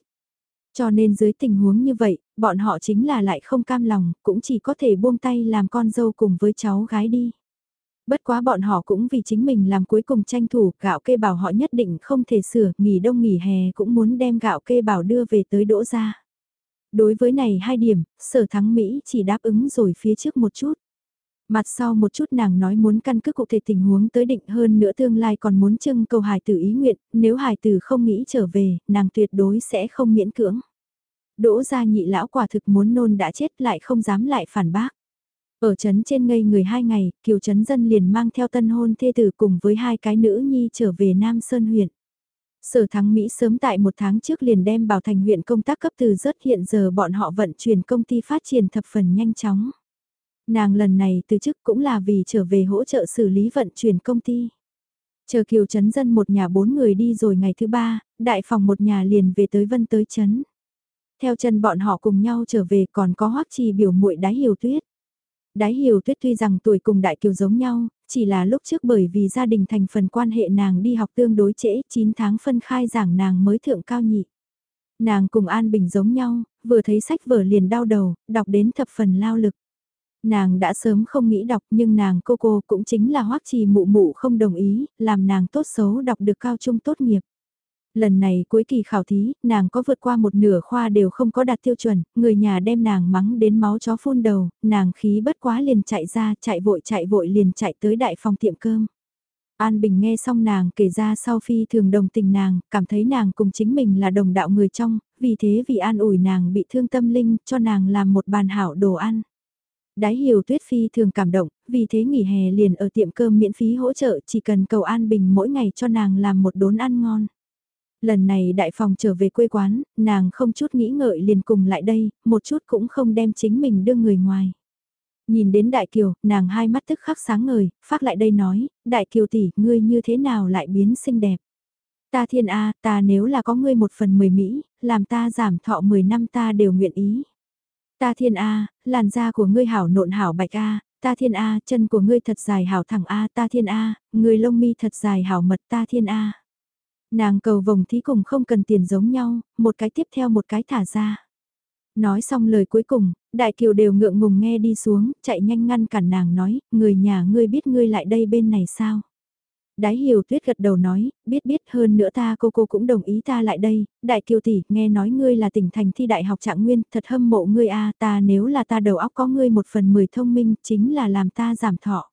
Cho nên dưới tình huống như vậy, bọn họ chính là lại không cam lòng, cũng chỉ có thể buông tay làm con dâu cùng với cháu gái đi. Bất quá bọn họ cũng vì chính mình làm cuối cùng tranh thủ, gạo kê bảo họ nhất định không thể sửa, nghỉ đông nghỉ hè cũng muốn đem gạo kê bảo đưa về tới đỗ ra. Đối với này hai điểm, sở thắng Mỹ chỉ đáp ứng rồi phía trước một chút. Mặt sau một chút nàng nói muốn căn cứ cụ thể tình huống tới định hơn nữa tương lai còn muốn trưng cầu hài tử ý nguyện, nếu hài tử không nghĩ trở về, nàng tuyệt đối sẽ không miễn cưỡng. Đỗ gia nhị lão quả thực muốn nôn đã chết lại không dám lại phản bác. Ở trấn trên ngây người hai ngày, kiều trấn dân liền mang theo tân hôn thê tử cùng với hai cái nữ nhi trở về Nam Sơn huyện. Sở thắng Mỹ sớm tại một tháng trước liền đem bảo thành huyện công tác cấp từ rất hiện giờ bọn họ vận chuyển công ty phát triển thập phần nhanh chóng. Nàng lần này từ chức cũng là vì trở về hỗ trợ xử lý vận chuyển công ty. Chờ kiều chấn dân một nhà bốn người đi rồi ngày thứ ba, đại phòng một nhà liền về tới vân tới chấn. Theo chân bọn họ cùng nhau trở về còn có hoắc trì biểu muội đái hiểu tuyết. Đái hiểu tuyết tuy rằng tuổi cùng đại kiều giống nhau, chỉ là lúc trước bởi vì gia đình thành phần quan hệ nàng đi học tương đối trễ, 9 tháng phân khai giảng nàng mới thượng cao nhị. Nàng cùng An Bình giống nhau, vừa thấy sách vở liền đau đầu, đọc đến thập phần lao lực. Nàng đã sớm không nghĩ đọc nhưng nàng cô cô cũng chính là hoắc trì mụ mụ không đồng ý, làm nàng tốt xấu đọc được cao trung tốt nghiệp. Lần này cuối kỳ khảo thí, nàng có vượt qua một nửa khoa đều không có đạt tiêu chuẩn, người nhà đem nàng mắng đến máu chó phun đầu, nàng khí bất quá liền chạy ra, chạy vội chạy vội liền chạy tới đại phòng tiệm cơm. An Bình nghe xong nàng kể ra sau phi thường đồng tình nàng, cảm thấy nàng cùng chính mình là đồng đạo người trong, vì thế vì an ủi nàng bị thương tâm linh cho nàng làm một bàn hảo đồ ăn. Đái hiểu tuyết phi thường cảm động, vì thế nghỉ hè liền ở tiệm cơm miễn phí hỗ trợ chỉ cần cầu An Bình mỗi ngày cho nàng làm một đốn ăn ngon. Lần này đại phòng trở về quê quán, nàng không chút nghĩ ngợi liền cùng lại đây, một chút cũng không đem chính mình đưa người ngoài. Nhìn đến đại kiều, nàng hai mắt tức khắc sáng ngời, phát lại đây nói, đại kiều tỷ, ngươi như thế nào lại biến xinh đẹp. Ta thiên A, ta nếu là có ngươi một phần mười Mỹ, làm ta giảm thọ 10 năm ta đều nguyện ý. Ta thiên A, làn da của ngươi hảo nộn hảo bạch A, ta thiên A, chân của ngươi thật dài hảo thẳng A, ta thiên A, người lông mi thật dài hảo mật ta thiên A. Nàng cầu vồng thí cùng không cần tiền giống nhau, một cái tiếp theo một cái thả ra. Nói xong lời cuối cùng, đại kiều đều ngượng ngùng nghe đi xuống, chạy nhanh ngăn cản nàng nói, người nhà ngươi biết ngươi lại đây bên này sao? Đái hiểu tuyết gật đầu nói, biết biết hơn nữa ta cô cô cũng đồng ý ta lại đây, đại kiều tỷ, nghe nói ngươi là tỉnh thành thi đại học trạng nguyên, thật hâm mộ ngươi a ta nếu là ta đầu óc có ngươi một phần mười thông minh, chính là làm ta giảm thọ.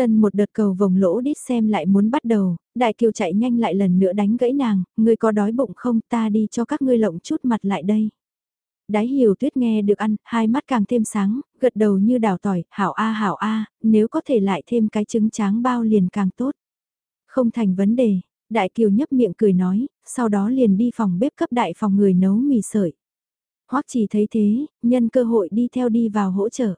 Tân một đợt cầu vòng lỗ đít xem lại muốn bắt đầu, đại kiều chạy nhanh lại lần nữa đánh gãy nàng, người có đói bụng không ta đi cho các ngươi lộng chút mặt lại đây. Đái hiểu tuyết nghe được ăn, hai mắt càng thêm sáng, gật đầu như đào tỏi, hảo a hảo a, nếu có thể lại thêm cái trứng tráng bao liền càng tốt. Không thành vấn đề, đại kiều nhấp miệng cười nói, sau đó liền đi phòng bếp cấp đại phòng người nấu mì sợi. Hoắc chỉ thấy thế, nhân cơ hội đi theo đi vào hỗ trợ.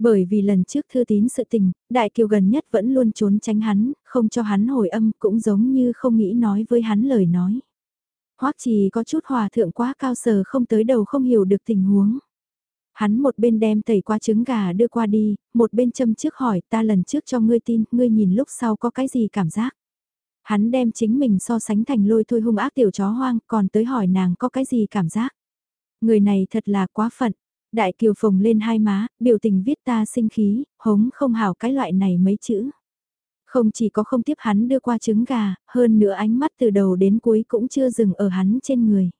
Bởi vì lần trước thư tín sự tình, Đại Kiều gần nhất vẫn luôn trốn tránh hắn, không cho hắn hồi âm cũng giống như không nghĩ nói với hắn lời nói. Hoắc chỉ có chút hòa thượng quá cao sờ không tới đầu không hiểu được tình huống. Hắn một bên đem tẩy qua trứng gà đưa qua đi, một bên châm trước hỏi ta lần trước cho ngươi tin, ngươi nhìn lúc sau có cái gì cảm giác. Hắn đem chính mình so sánh thành lôi thôi hung ác tiểu chó hoang, còn tới hỏi nàng có cái gì cảm giác. Người này thật là quá phận, Đại kiều phồng lên hai má, biểu tình viết ta sinh khí, hống không hảo cái loại này mấy chữ. Không chỉ có không tiếp hắn đưa qua trứng gà, hơn nữa ánh mắt từ đầu đến cuối cũng chưa dừng ở hắn trên người.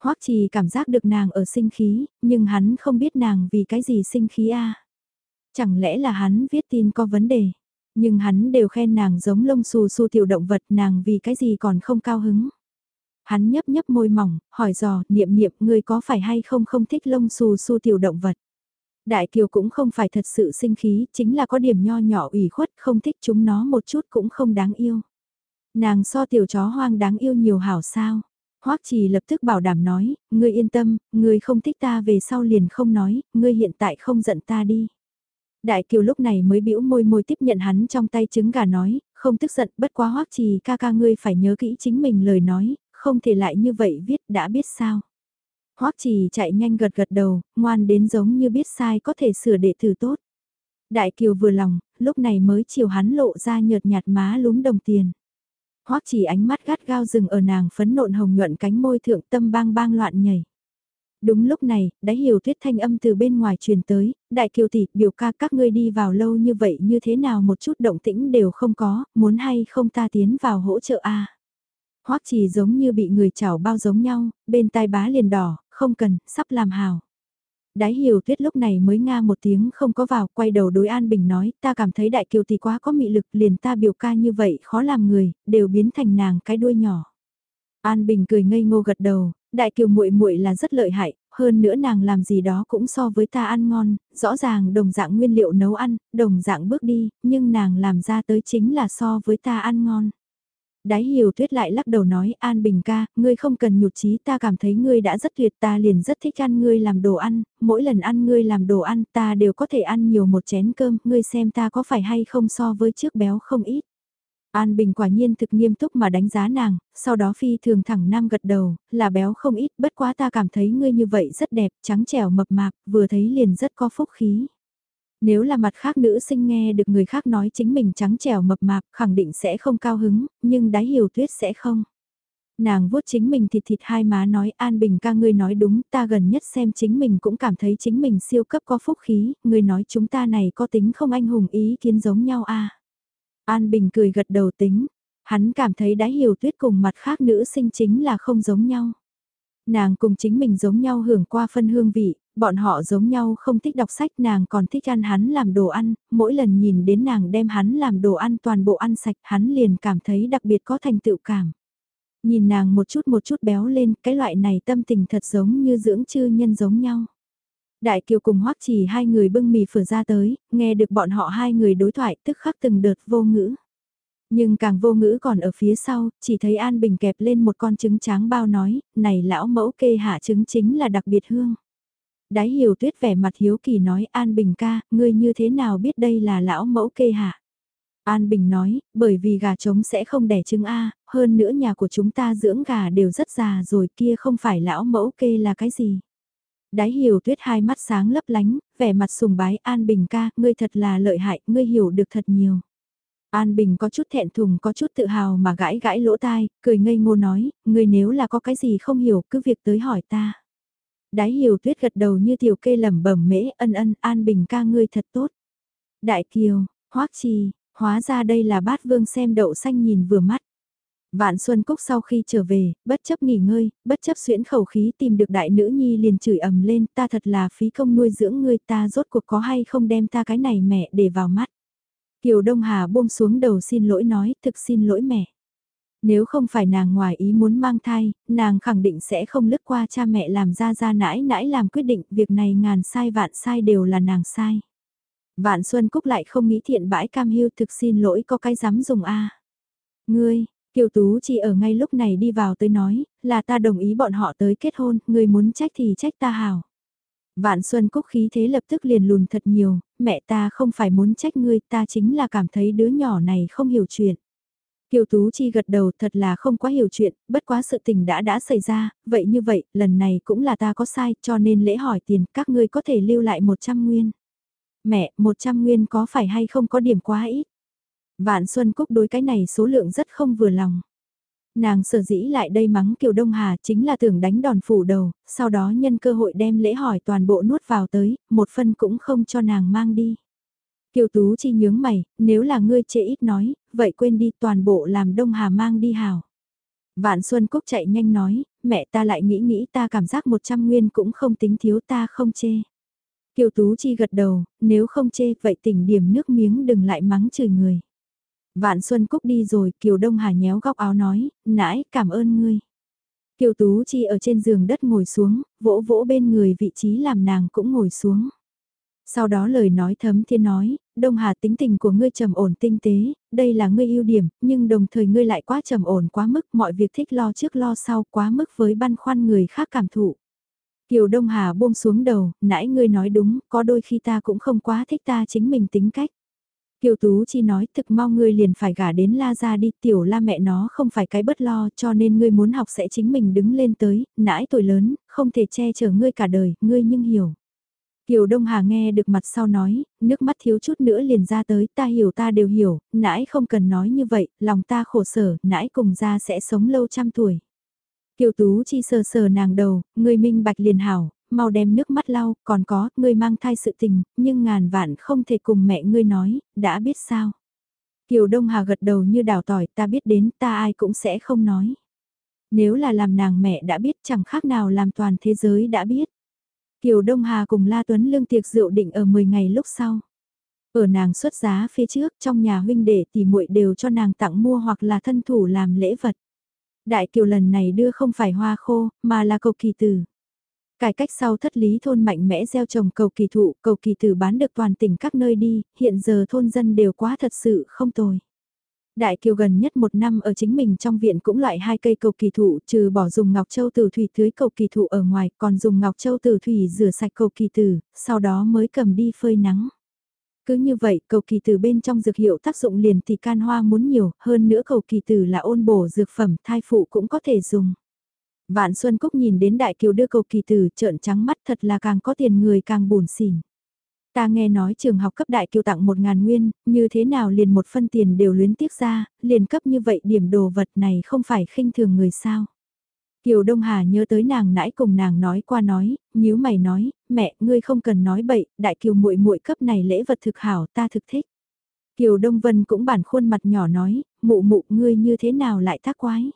Hoắc trì cảm giác được nàng ở sinh khí, nhưng hắn không biết nàng vì cái gì sinh khí a. Chẳng lẽ là hắn viết tin có vấn đề, nhưng hắn đều khen nàng giống lông xù xù tiểu động vật nàng vì cái gì còn không cao hứng. Hắn nhấp nhấp môi mỏng, hỏi dò, niệm niệm, ngươi có phải hay không không thích lông xù xù tiểu động vật. Đại Kiều cũng không phải thật sự sinh khí, chính là có điểm nho nhỏ ủy khuất, không thích chúng nó một chút cũng không đáng yêu. Nàng so tiểu chó hoang đáng yêu nhiều hảo sao. Hoắc Trì lập tức bảo đảm nói, ngươi yên tâm, ngươi không thích ta về sau liền không nói, ngươi hiện tại không giận ta đi. Đại Kiều lúc này mới bĩu môi môi tiếp nhận hắn trong tay trứng gà nói, không tức giận, bất quá hoắc trì ca ca ngươi phải nhớ kỹ chính mình lời nói, không thể lại như vậy viết đã biết sao. Hoắc trì chạy nhanh gật gật đầu, ngoan đến giống như biết sai có thể sửa đệ tử tốt. Đại Kiều vừa lòng, lúc này mới chiều hắn lộ ra nhợt nhạt má lúm đồng tiền. Hoắc chỉ ánh mắt gắt gao dừng ở nàng phấn nộn hồng nhuận cánh môi thượng tâm bang bang loạn nhảy. Đúng lúc này, đã hiểu thuyết thanh âm từ bên ngoài truyền tới, đại kiều tỷ, biểu ca các ngươi đi vào lâu như vậy như thế nào một chút động tĩnh đều không có, muốn hay không ta tiến vào hỗ trợ a Hoắc chỉ giống như bị người chảo bao giống nhau, bên tai bá liền đỏ, không cần, sắp làm hào. Đái hiểu tuyết lúc này mới nga một tiếng không có vào, quay đầu đối An Bình nói, ta cảm thấy đại kiều tỷ quá có mị lực, liền ta biểu ca như vậy, khó làm người, đều biến thành nàng cái đuôi nhỏ. An Bình cười ngây ngô gật đầu, đại kiều muội muội là rất lợi hại, hơn nữa nàng làm gì đó cũng so với ta ăn ngon, rõ ràng đồng dạng nguyên liệu nấu ăn, đồng dạng bước đi, nhưng nàng làm ra tới chính là so với ta ăn ngon. Đái hiểu tuyết lại lắc đầu nói An Bình ca, ngươi không cần nhụt chí ta cảm thấy ngươi đã rất tuyệt ta liền rất thích ăn ngươi làm đồ ăn, mỗi lần ăn ngươi làm đồ ăn ta đều có thể ăn nhiều một chén cơm, ngươi xem ta có phải hay không so với trước béo không ít. An Bình quả nhiên thực nghiêm túc mà đánh giá nàng, sau đó phi thường thẳng nam gật đầu, là béo không ít, bất quá ta cảm thấy ngươi như vậy rất đẹp, trắng trẻo mập mạp, vừa thấy liền rất có phúc khí. Nếu là mặt khác nữ sinh nghe được người khác nói chính mình trắng trẻo mập mạp khẳng định sẽ không cao hứng, nhưng đái hiểu tuyết sẽ không. Nàng vuốt chính mình thịt thịt hai má nói An Bình ca ngươi nói đúng ta gần nhất xem chính mình cũng cảm thấy chính mình siêu cấp có phúc khí, ngươi nói chúng ta này có tính không anh hùng ý kiến giống nhau à. An Bình cười gật đầu tính, hắn cảm thấy đái hiểu tuyết cùng mặt khác nữ sinh chính là không giống nhau. Nàng cùng chính mình giống nhau hưởng qua phân hương vị, bọn họ giống nhau không thích đọc sách nàng còn thích ăn hắn làm đồ ăn, mỗi lần nhìn đến nàng đem hắn làm đồ ăn toàn bộ ăn sạch hắn liền cảm thấy đặc biệt có thành tựu cảm. Nhìn nàng một chút một chút béo lên, cái loại này tâm tình thật giống như dưỡng chư nhân giống nhau. Đại Kiều cùng Hoắc Chỉ hai người bưng mì phở ra tới, nghe được bọn họ hai người đối thoại tức khắc từng đợt vô ngữ. Nhưng càng vô ngữ còn ở phía sau, chỉ thấy An Bình kẹp lên một con trứng tráng bao nói, này lão mẫu kê hạ trứng chính là đặc biệt hương. Đái hiểu tuyết vẻ mặt hiếu kỳ nói An Bình ca, ngươi như thế nào biết đây là lão mẫu kê hạ? An Bình nói, bởi vì gà trống sẽ không đẻ trứng A, hơn nữa nhà của chúng ta dưỡng gà đều rất già rồi kia không phải lão mẫu kê là cái gì? Đái hiểu tuyết hai mắt sáng lấp lánh, vẻ mặt sùng bái An Bình ca, ngươi thật là lợi hại, ngươi hiểu được thật nhiều. An Bình có chút thẹn thùng có chút tự hào mà gãi gãi lỗ tai, cười ngây ngô nói, ngươi nếu là có cái gì không hiểu cứ việc tới hỏi ta. Đái hiểu tuyết gật đầu như tiểu kê lẩm bẩm mễ ân ân An Bình ca ngươi thật tốt. Đại Kiều, Hoắc Trì, hóa ra đây là bát vương xem đậu xanh nhìn vừa mắt. Vạn Xuân Cúc sau khi trở về, bất chấp nghỉ ngơi, bất chấp xuyễn khẩu khí tìm được đại nữ nhi liền chửi ầm lên ta thật là phí công nuôi dưỡng ngươi ta rốt cuộc có hay không đem ta cái này mẹ để vào mắt. Kiều Đông Hà buông xuống đầu xin lỗi nói thực xin lỗi mẹ. Nếu không phải nàng ngoài ý muốn mang thai, nàng khẳng định sẽ không lướt qua cha mẹ làm ra ra nãi nãi làm quyết định việc này ngàn sai vạn sai đều là nàng sai. Vạn Xuân Cúc lại không nghĩ thiện bãi cam hiu thực xin lỗi có cái dám dùng a Ngươi, Kiều Tú chỉ ở ngay lúc này đi vào tới nói, là ta đồng ý bọn họ tới kết hôn, ngươi muốn trách thì trách ta hào. Vạn Xuân Cúc khí thế lập tức liền lùn thật nhiều, mẹ ta không phải muốn trách ngươi, ta chính là cảm thấy đứa nhỏ này không hiểu chuyện. Kiều Tú Chi gật đầu thật là không quá hiểu chuyện, bất quá sự tình đã đã xảy ra, vậy như vậy, lần này cũng là ta có sai, cho nên lễ hỏi tiền, các ngươi có thể lưu lại 100 nguyên. Mẹ, 100 nguyên có phải hay không có điểm quá ít? Vạn Xuân Cúc đối cái này số lượng rất không vừa lòng. Nàng sở dĩ lại đây mắng Kiều Đông Hà chính là tưởng đánh đòn phủ đầu, sau đó nhân cơ hội đem lễ hỏi toàn bộ nuốt vào tới, một phân cũng không cho nàng mang đi. Kiều Tú Chi nhướng mày, nếu là ngươi chê ít nói, vậy quên đi toàn bộ làm Đông Hà mang đi hào. Vạn Xuân Cúc chạy nhanh nói, mẹ ta lại nghĩ nghĩ ta cảm giác 100 nguyên cũng không tính thiếu ta không chê. Kiều Tú Chi gật đầu, nếu không chê vậy tỉnh điểm nước miếng đừng lại mắng chửi người. Vạn Xuân Cúc đi rồi, Kiều Đông Hà nhéo góc áo nói, nãi, cảm ơn ngươi. Kiều Tú Chi ở trên giường đất ngồi xuống, vỗ vỗ bên người vị trí làm nàng cũng ngồi xuống. Sau đó lời nói thấm thiên nói, Đông Hà tính tình của ngươi trầm ổn tinh tế, đây là ngươi ưu điểm, nhưng đồng thời ngươi lại quá trầm ổn quá mức, mọi việc thích lo trước lo sau quá mức với băn khoăn người khác cảm thụ. Kiều Đông Hà buông xuống đầu, nãy ngươi nói đúng, có đôi khi ta cũng không quá thích ta chính mình tính cách. Kiều Tú Chi nói thực mau ngươi liền phải gả đến La Gia đi, tiểu la mẹ nó không phải cái bất lo cho nên ngươi muốn học sẽ chính mình đứng lên tới, nãi tuổi lớn, không thể che chở ngươi cả đời, ngươi nhưng hiểu. Kiều Đông Hà nghe được mặt sau nói, nước mắt thiếu chút nữa liền ra tới, ta hiểu ta đều hiểu, nãi không cần nói như vậy, lòng ta khổ sở, nãi cùng ra sẽ sống lâu trăm tuổi. Kiều Tú Chi sờ sờ nàng đầu, người minh bạch liền hảo, mau đem nước mắt lau, còn có, ngươi mang thai sự tình, nhưng ngàn vạn không thể cùng mẹ ngươi nói, đã biết sao. Kiều Đông Hà gật đầu như đào tỏi, ta biết đến, ta ai cũng sẽ không nói. Nếu là làm nàng mẹ đã biết chẳng khác nào làm toàn thế giới đã biết. Kiều Đông Hà cùng La Tuấn Lương tiệc rượu định ở 10 ngày lúc sau. Ở nàng xuất giá phía trước trong nhà huynh đệ tỷ muội đều cho nàng tặng mua hoặc là thân thủ làm lễ vật. Đại kiều lần này đưa không phải hoa khô, mà là cầu kỳ tử. Cải cách sau thất lý thôn mạnh mẽ gieo trồng cầu kỳ thụ, cầu kỳ tử bán được toàn tỉnh các nơi đi, hiện giờ thôn dân đều quá thật sự không tồi. Đại kiều gần nhất một năm ở chính mình trong viện cũng loại hai cây cầu kỳ thụ, trừ bỏ dùng ngọc châu từ thủy tưới cầu kỳ thụ ở ngoài, còn dùng ngọc châu từ thủy rửa sạch cầu kỳ tử, sau đó mới cầm đi phơi nắng. Cứ như vậy, cầu kỳ tử bên trong dược hiệu tác dụng liền thì can hoa muốn nhiều, hơn nữa cầu kỳ tử là ôn bổ dược phẩm, thai phụ cũng có thể dùng. Vạn Xuân Cúc nhìn đến đại kiều đưa cầu kỳ tử trợn trắng mắt thật là càng có tiền người càng buồn xỉn. Ta nghe nói trường học cấp đại kiều tặng một ngàn nguyên, như thế nào liền một phân tiền đều luyến tiếc ra, liền cấp như vậy điểm đồ vật này không phải khinh thường người sao. Kiều Đông Hà nhớ tới nàng nãy cùng nàng nói qua nói, nhíu mày nói, mẹ, ngươi không cần nói bậy, đại kiều muội muội cấp này lễ vật thực hảo, ta thực thích. Kiều Đông Vân cũng bản khuôn mặt nhỏ nói, mụ mụ ngươi như thế nào lại thác quái.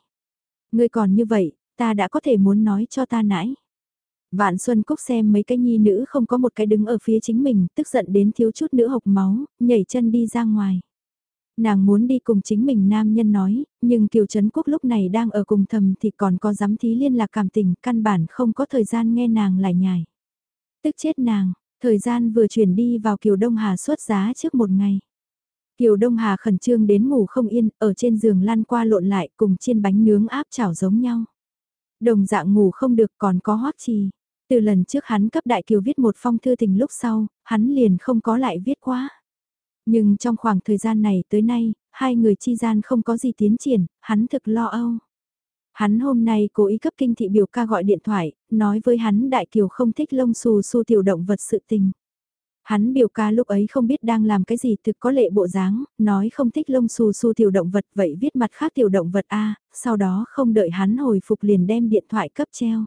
Ngươi còn như vậy, ta đã có thể muốn nói cho ta nãy. Vạn Xuân Cúc xem mấy cái nhi nữ không có một cái đứng ở phía chính mình, tức giận đến thiếu chút nữa hộc máu, nhảy chân đi ra ngoài. Nàng muốn đi cùng chính mình nam nhân nói, nhưng Kiều Trấn Quốc lúc này đang ở cùng thầm thì còn có dám thí liên lạc cảm tình, căn bản không có thời gian nghe nàng lại nhải. Tức chết nàng, thời gian vừa chuyển đi vào Kiều Đông Hà xuất giá trước một ngày. Kiều Đông Hà khẩn trương đến ngủ không yên, ở trên giường lăn qua lộn lại cùng chiên bánh nướng áp chảo giống nhau. Đồng dạng ngủ không được còn có hoắc trì. Từ lần trước hắn cấp Đại Kiều viết một phong thư tình lúc sau, hắn liền không có lại viết quá. Nhưng trong khoảng thời gian này tới nay, hai người chi gian không có gì tiến triển, hắn thực lo âu. Hắn hôm nay cố ý cấp kinh thị biểu ca gọi điện thoại, nói với hắn Đại Kiều không thích lông xù xù tiểu động vật sự tình. Hắn biểu ca lúc ấy không biết đang làm cái gì thực có lệ bộ dáng, nói không thích lông xù xù tiểu động vật vậy viết mặt khác tiểu động vật A, sau đó không đợi hắn hồi phục liền đem điện thoại cấp treo.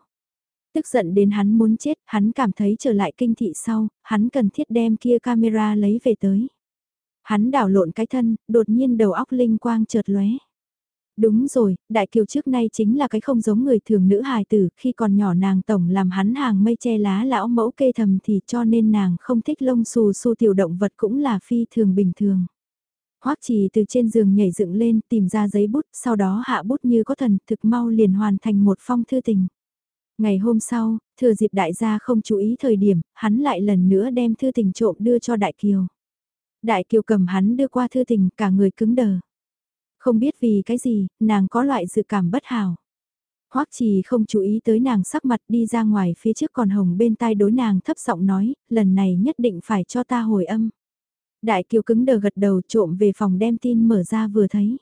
Tức giận đến hắn muốn chết, hắn cảm thấy trở lại kinh thị sau, hắn cần thiết đem kia camera lấy về tới. Hắn đảo lộn cái thân, đột nhiên đầu óc linh quang chợt lóe. Đúng rồi, đại kiều trước nay chính là cái không giống người thường nữ hài tử, khi còn nhỏ nàng tổng làm hắn hàng mây che lá lão mẫu kê thầm thì cho nên nàng không thích lông xù xù tiểu động vật cũng là phi thường bình thường. Hoắc trì từ trên giường nhảy dựng lên tìm ra giấy bút, sau đó hạ bút như có thần thực mau liền hoàn thành một phong thư tình. Ngày hôm sau, thừa dịp đại gia không chú ý thời điểm, hắn lại lần nữa đem thư tình trộm đưa cho Đại Kiều. Đại Kiều cầm hắn đưa qua thư tình cả người cứng đờ. Không biết vì cái gì, nàng có loại dự cảm bất hảo. Hoắc Trì không chú ý tới nàng sắc mặt đi ra ngoài phía trước còn hồng bên tai đối nàng thấp giọng nói, lần này nhất định phải cho ta hồi âm. Đại Kiều cứng đờ gật đầu trộm về phòng đem tin mở ra vừa thấy.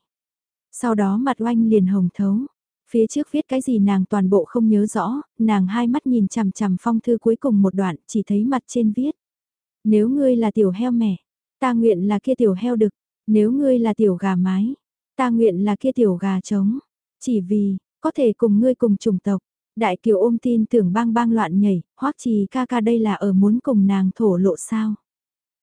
Sau đó mặt oanh liền hồng thấu. Phía trước viết cái gì nàng toàn bộ không nhớ rõ, nàng hai mắt nhìn chằm chằm phong thư cuối cùng một đoạn, chỉ thấy mặt trên viết. Nếu ngươi là tiểu heo mẹ, ta nguyện là kia tiểu heo đực, nếu ngươi là tiểu gà mái, ta nguyện là kia tiểu gà trống, chỉ vì, có thể cùng ngươi cùng chủng tộc. Đại kiều ôm tin tưởng bang bang loạn nhảy, hoắc trì ca ca đây là ở muốn cùng nàng thổ lộ sao.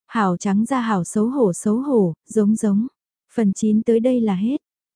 Hảo trắng ra hảo xấu hổ xấu hổ, giống giống. Phần 9 tới đây là hết.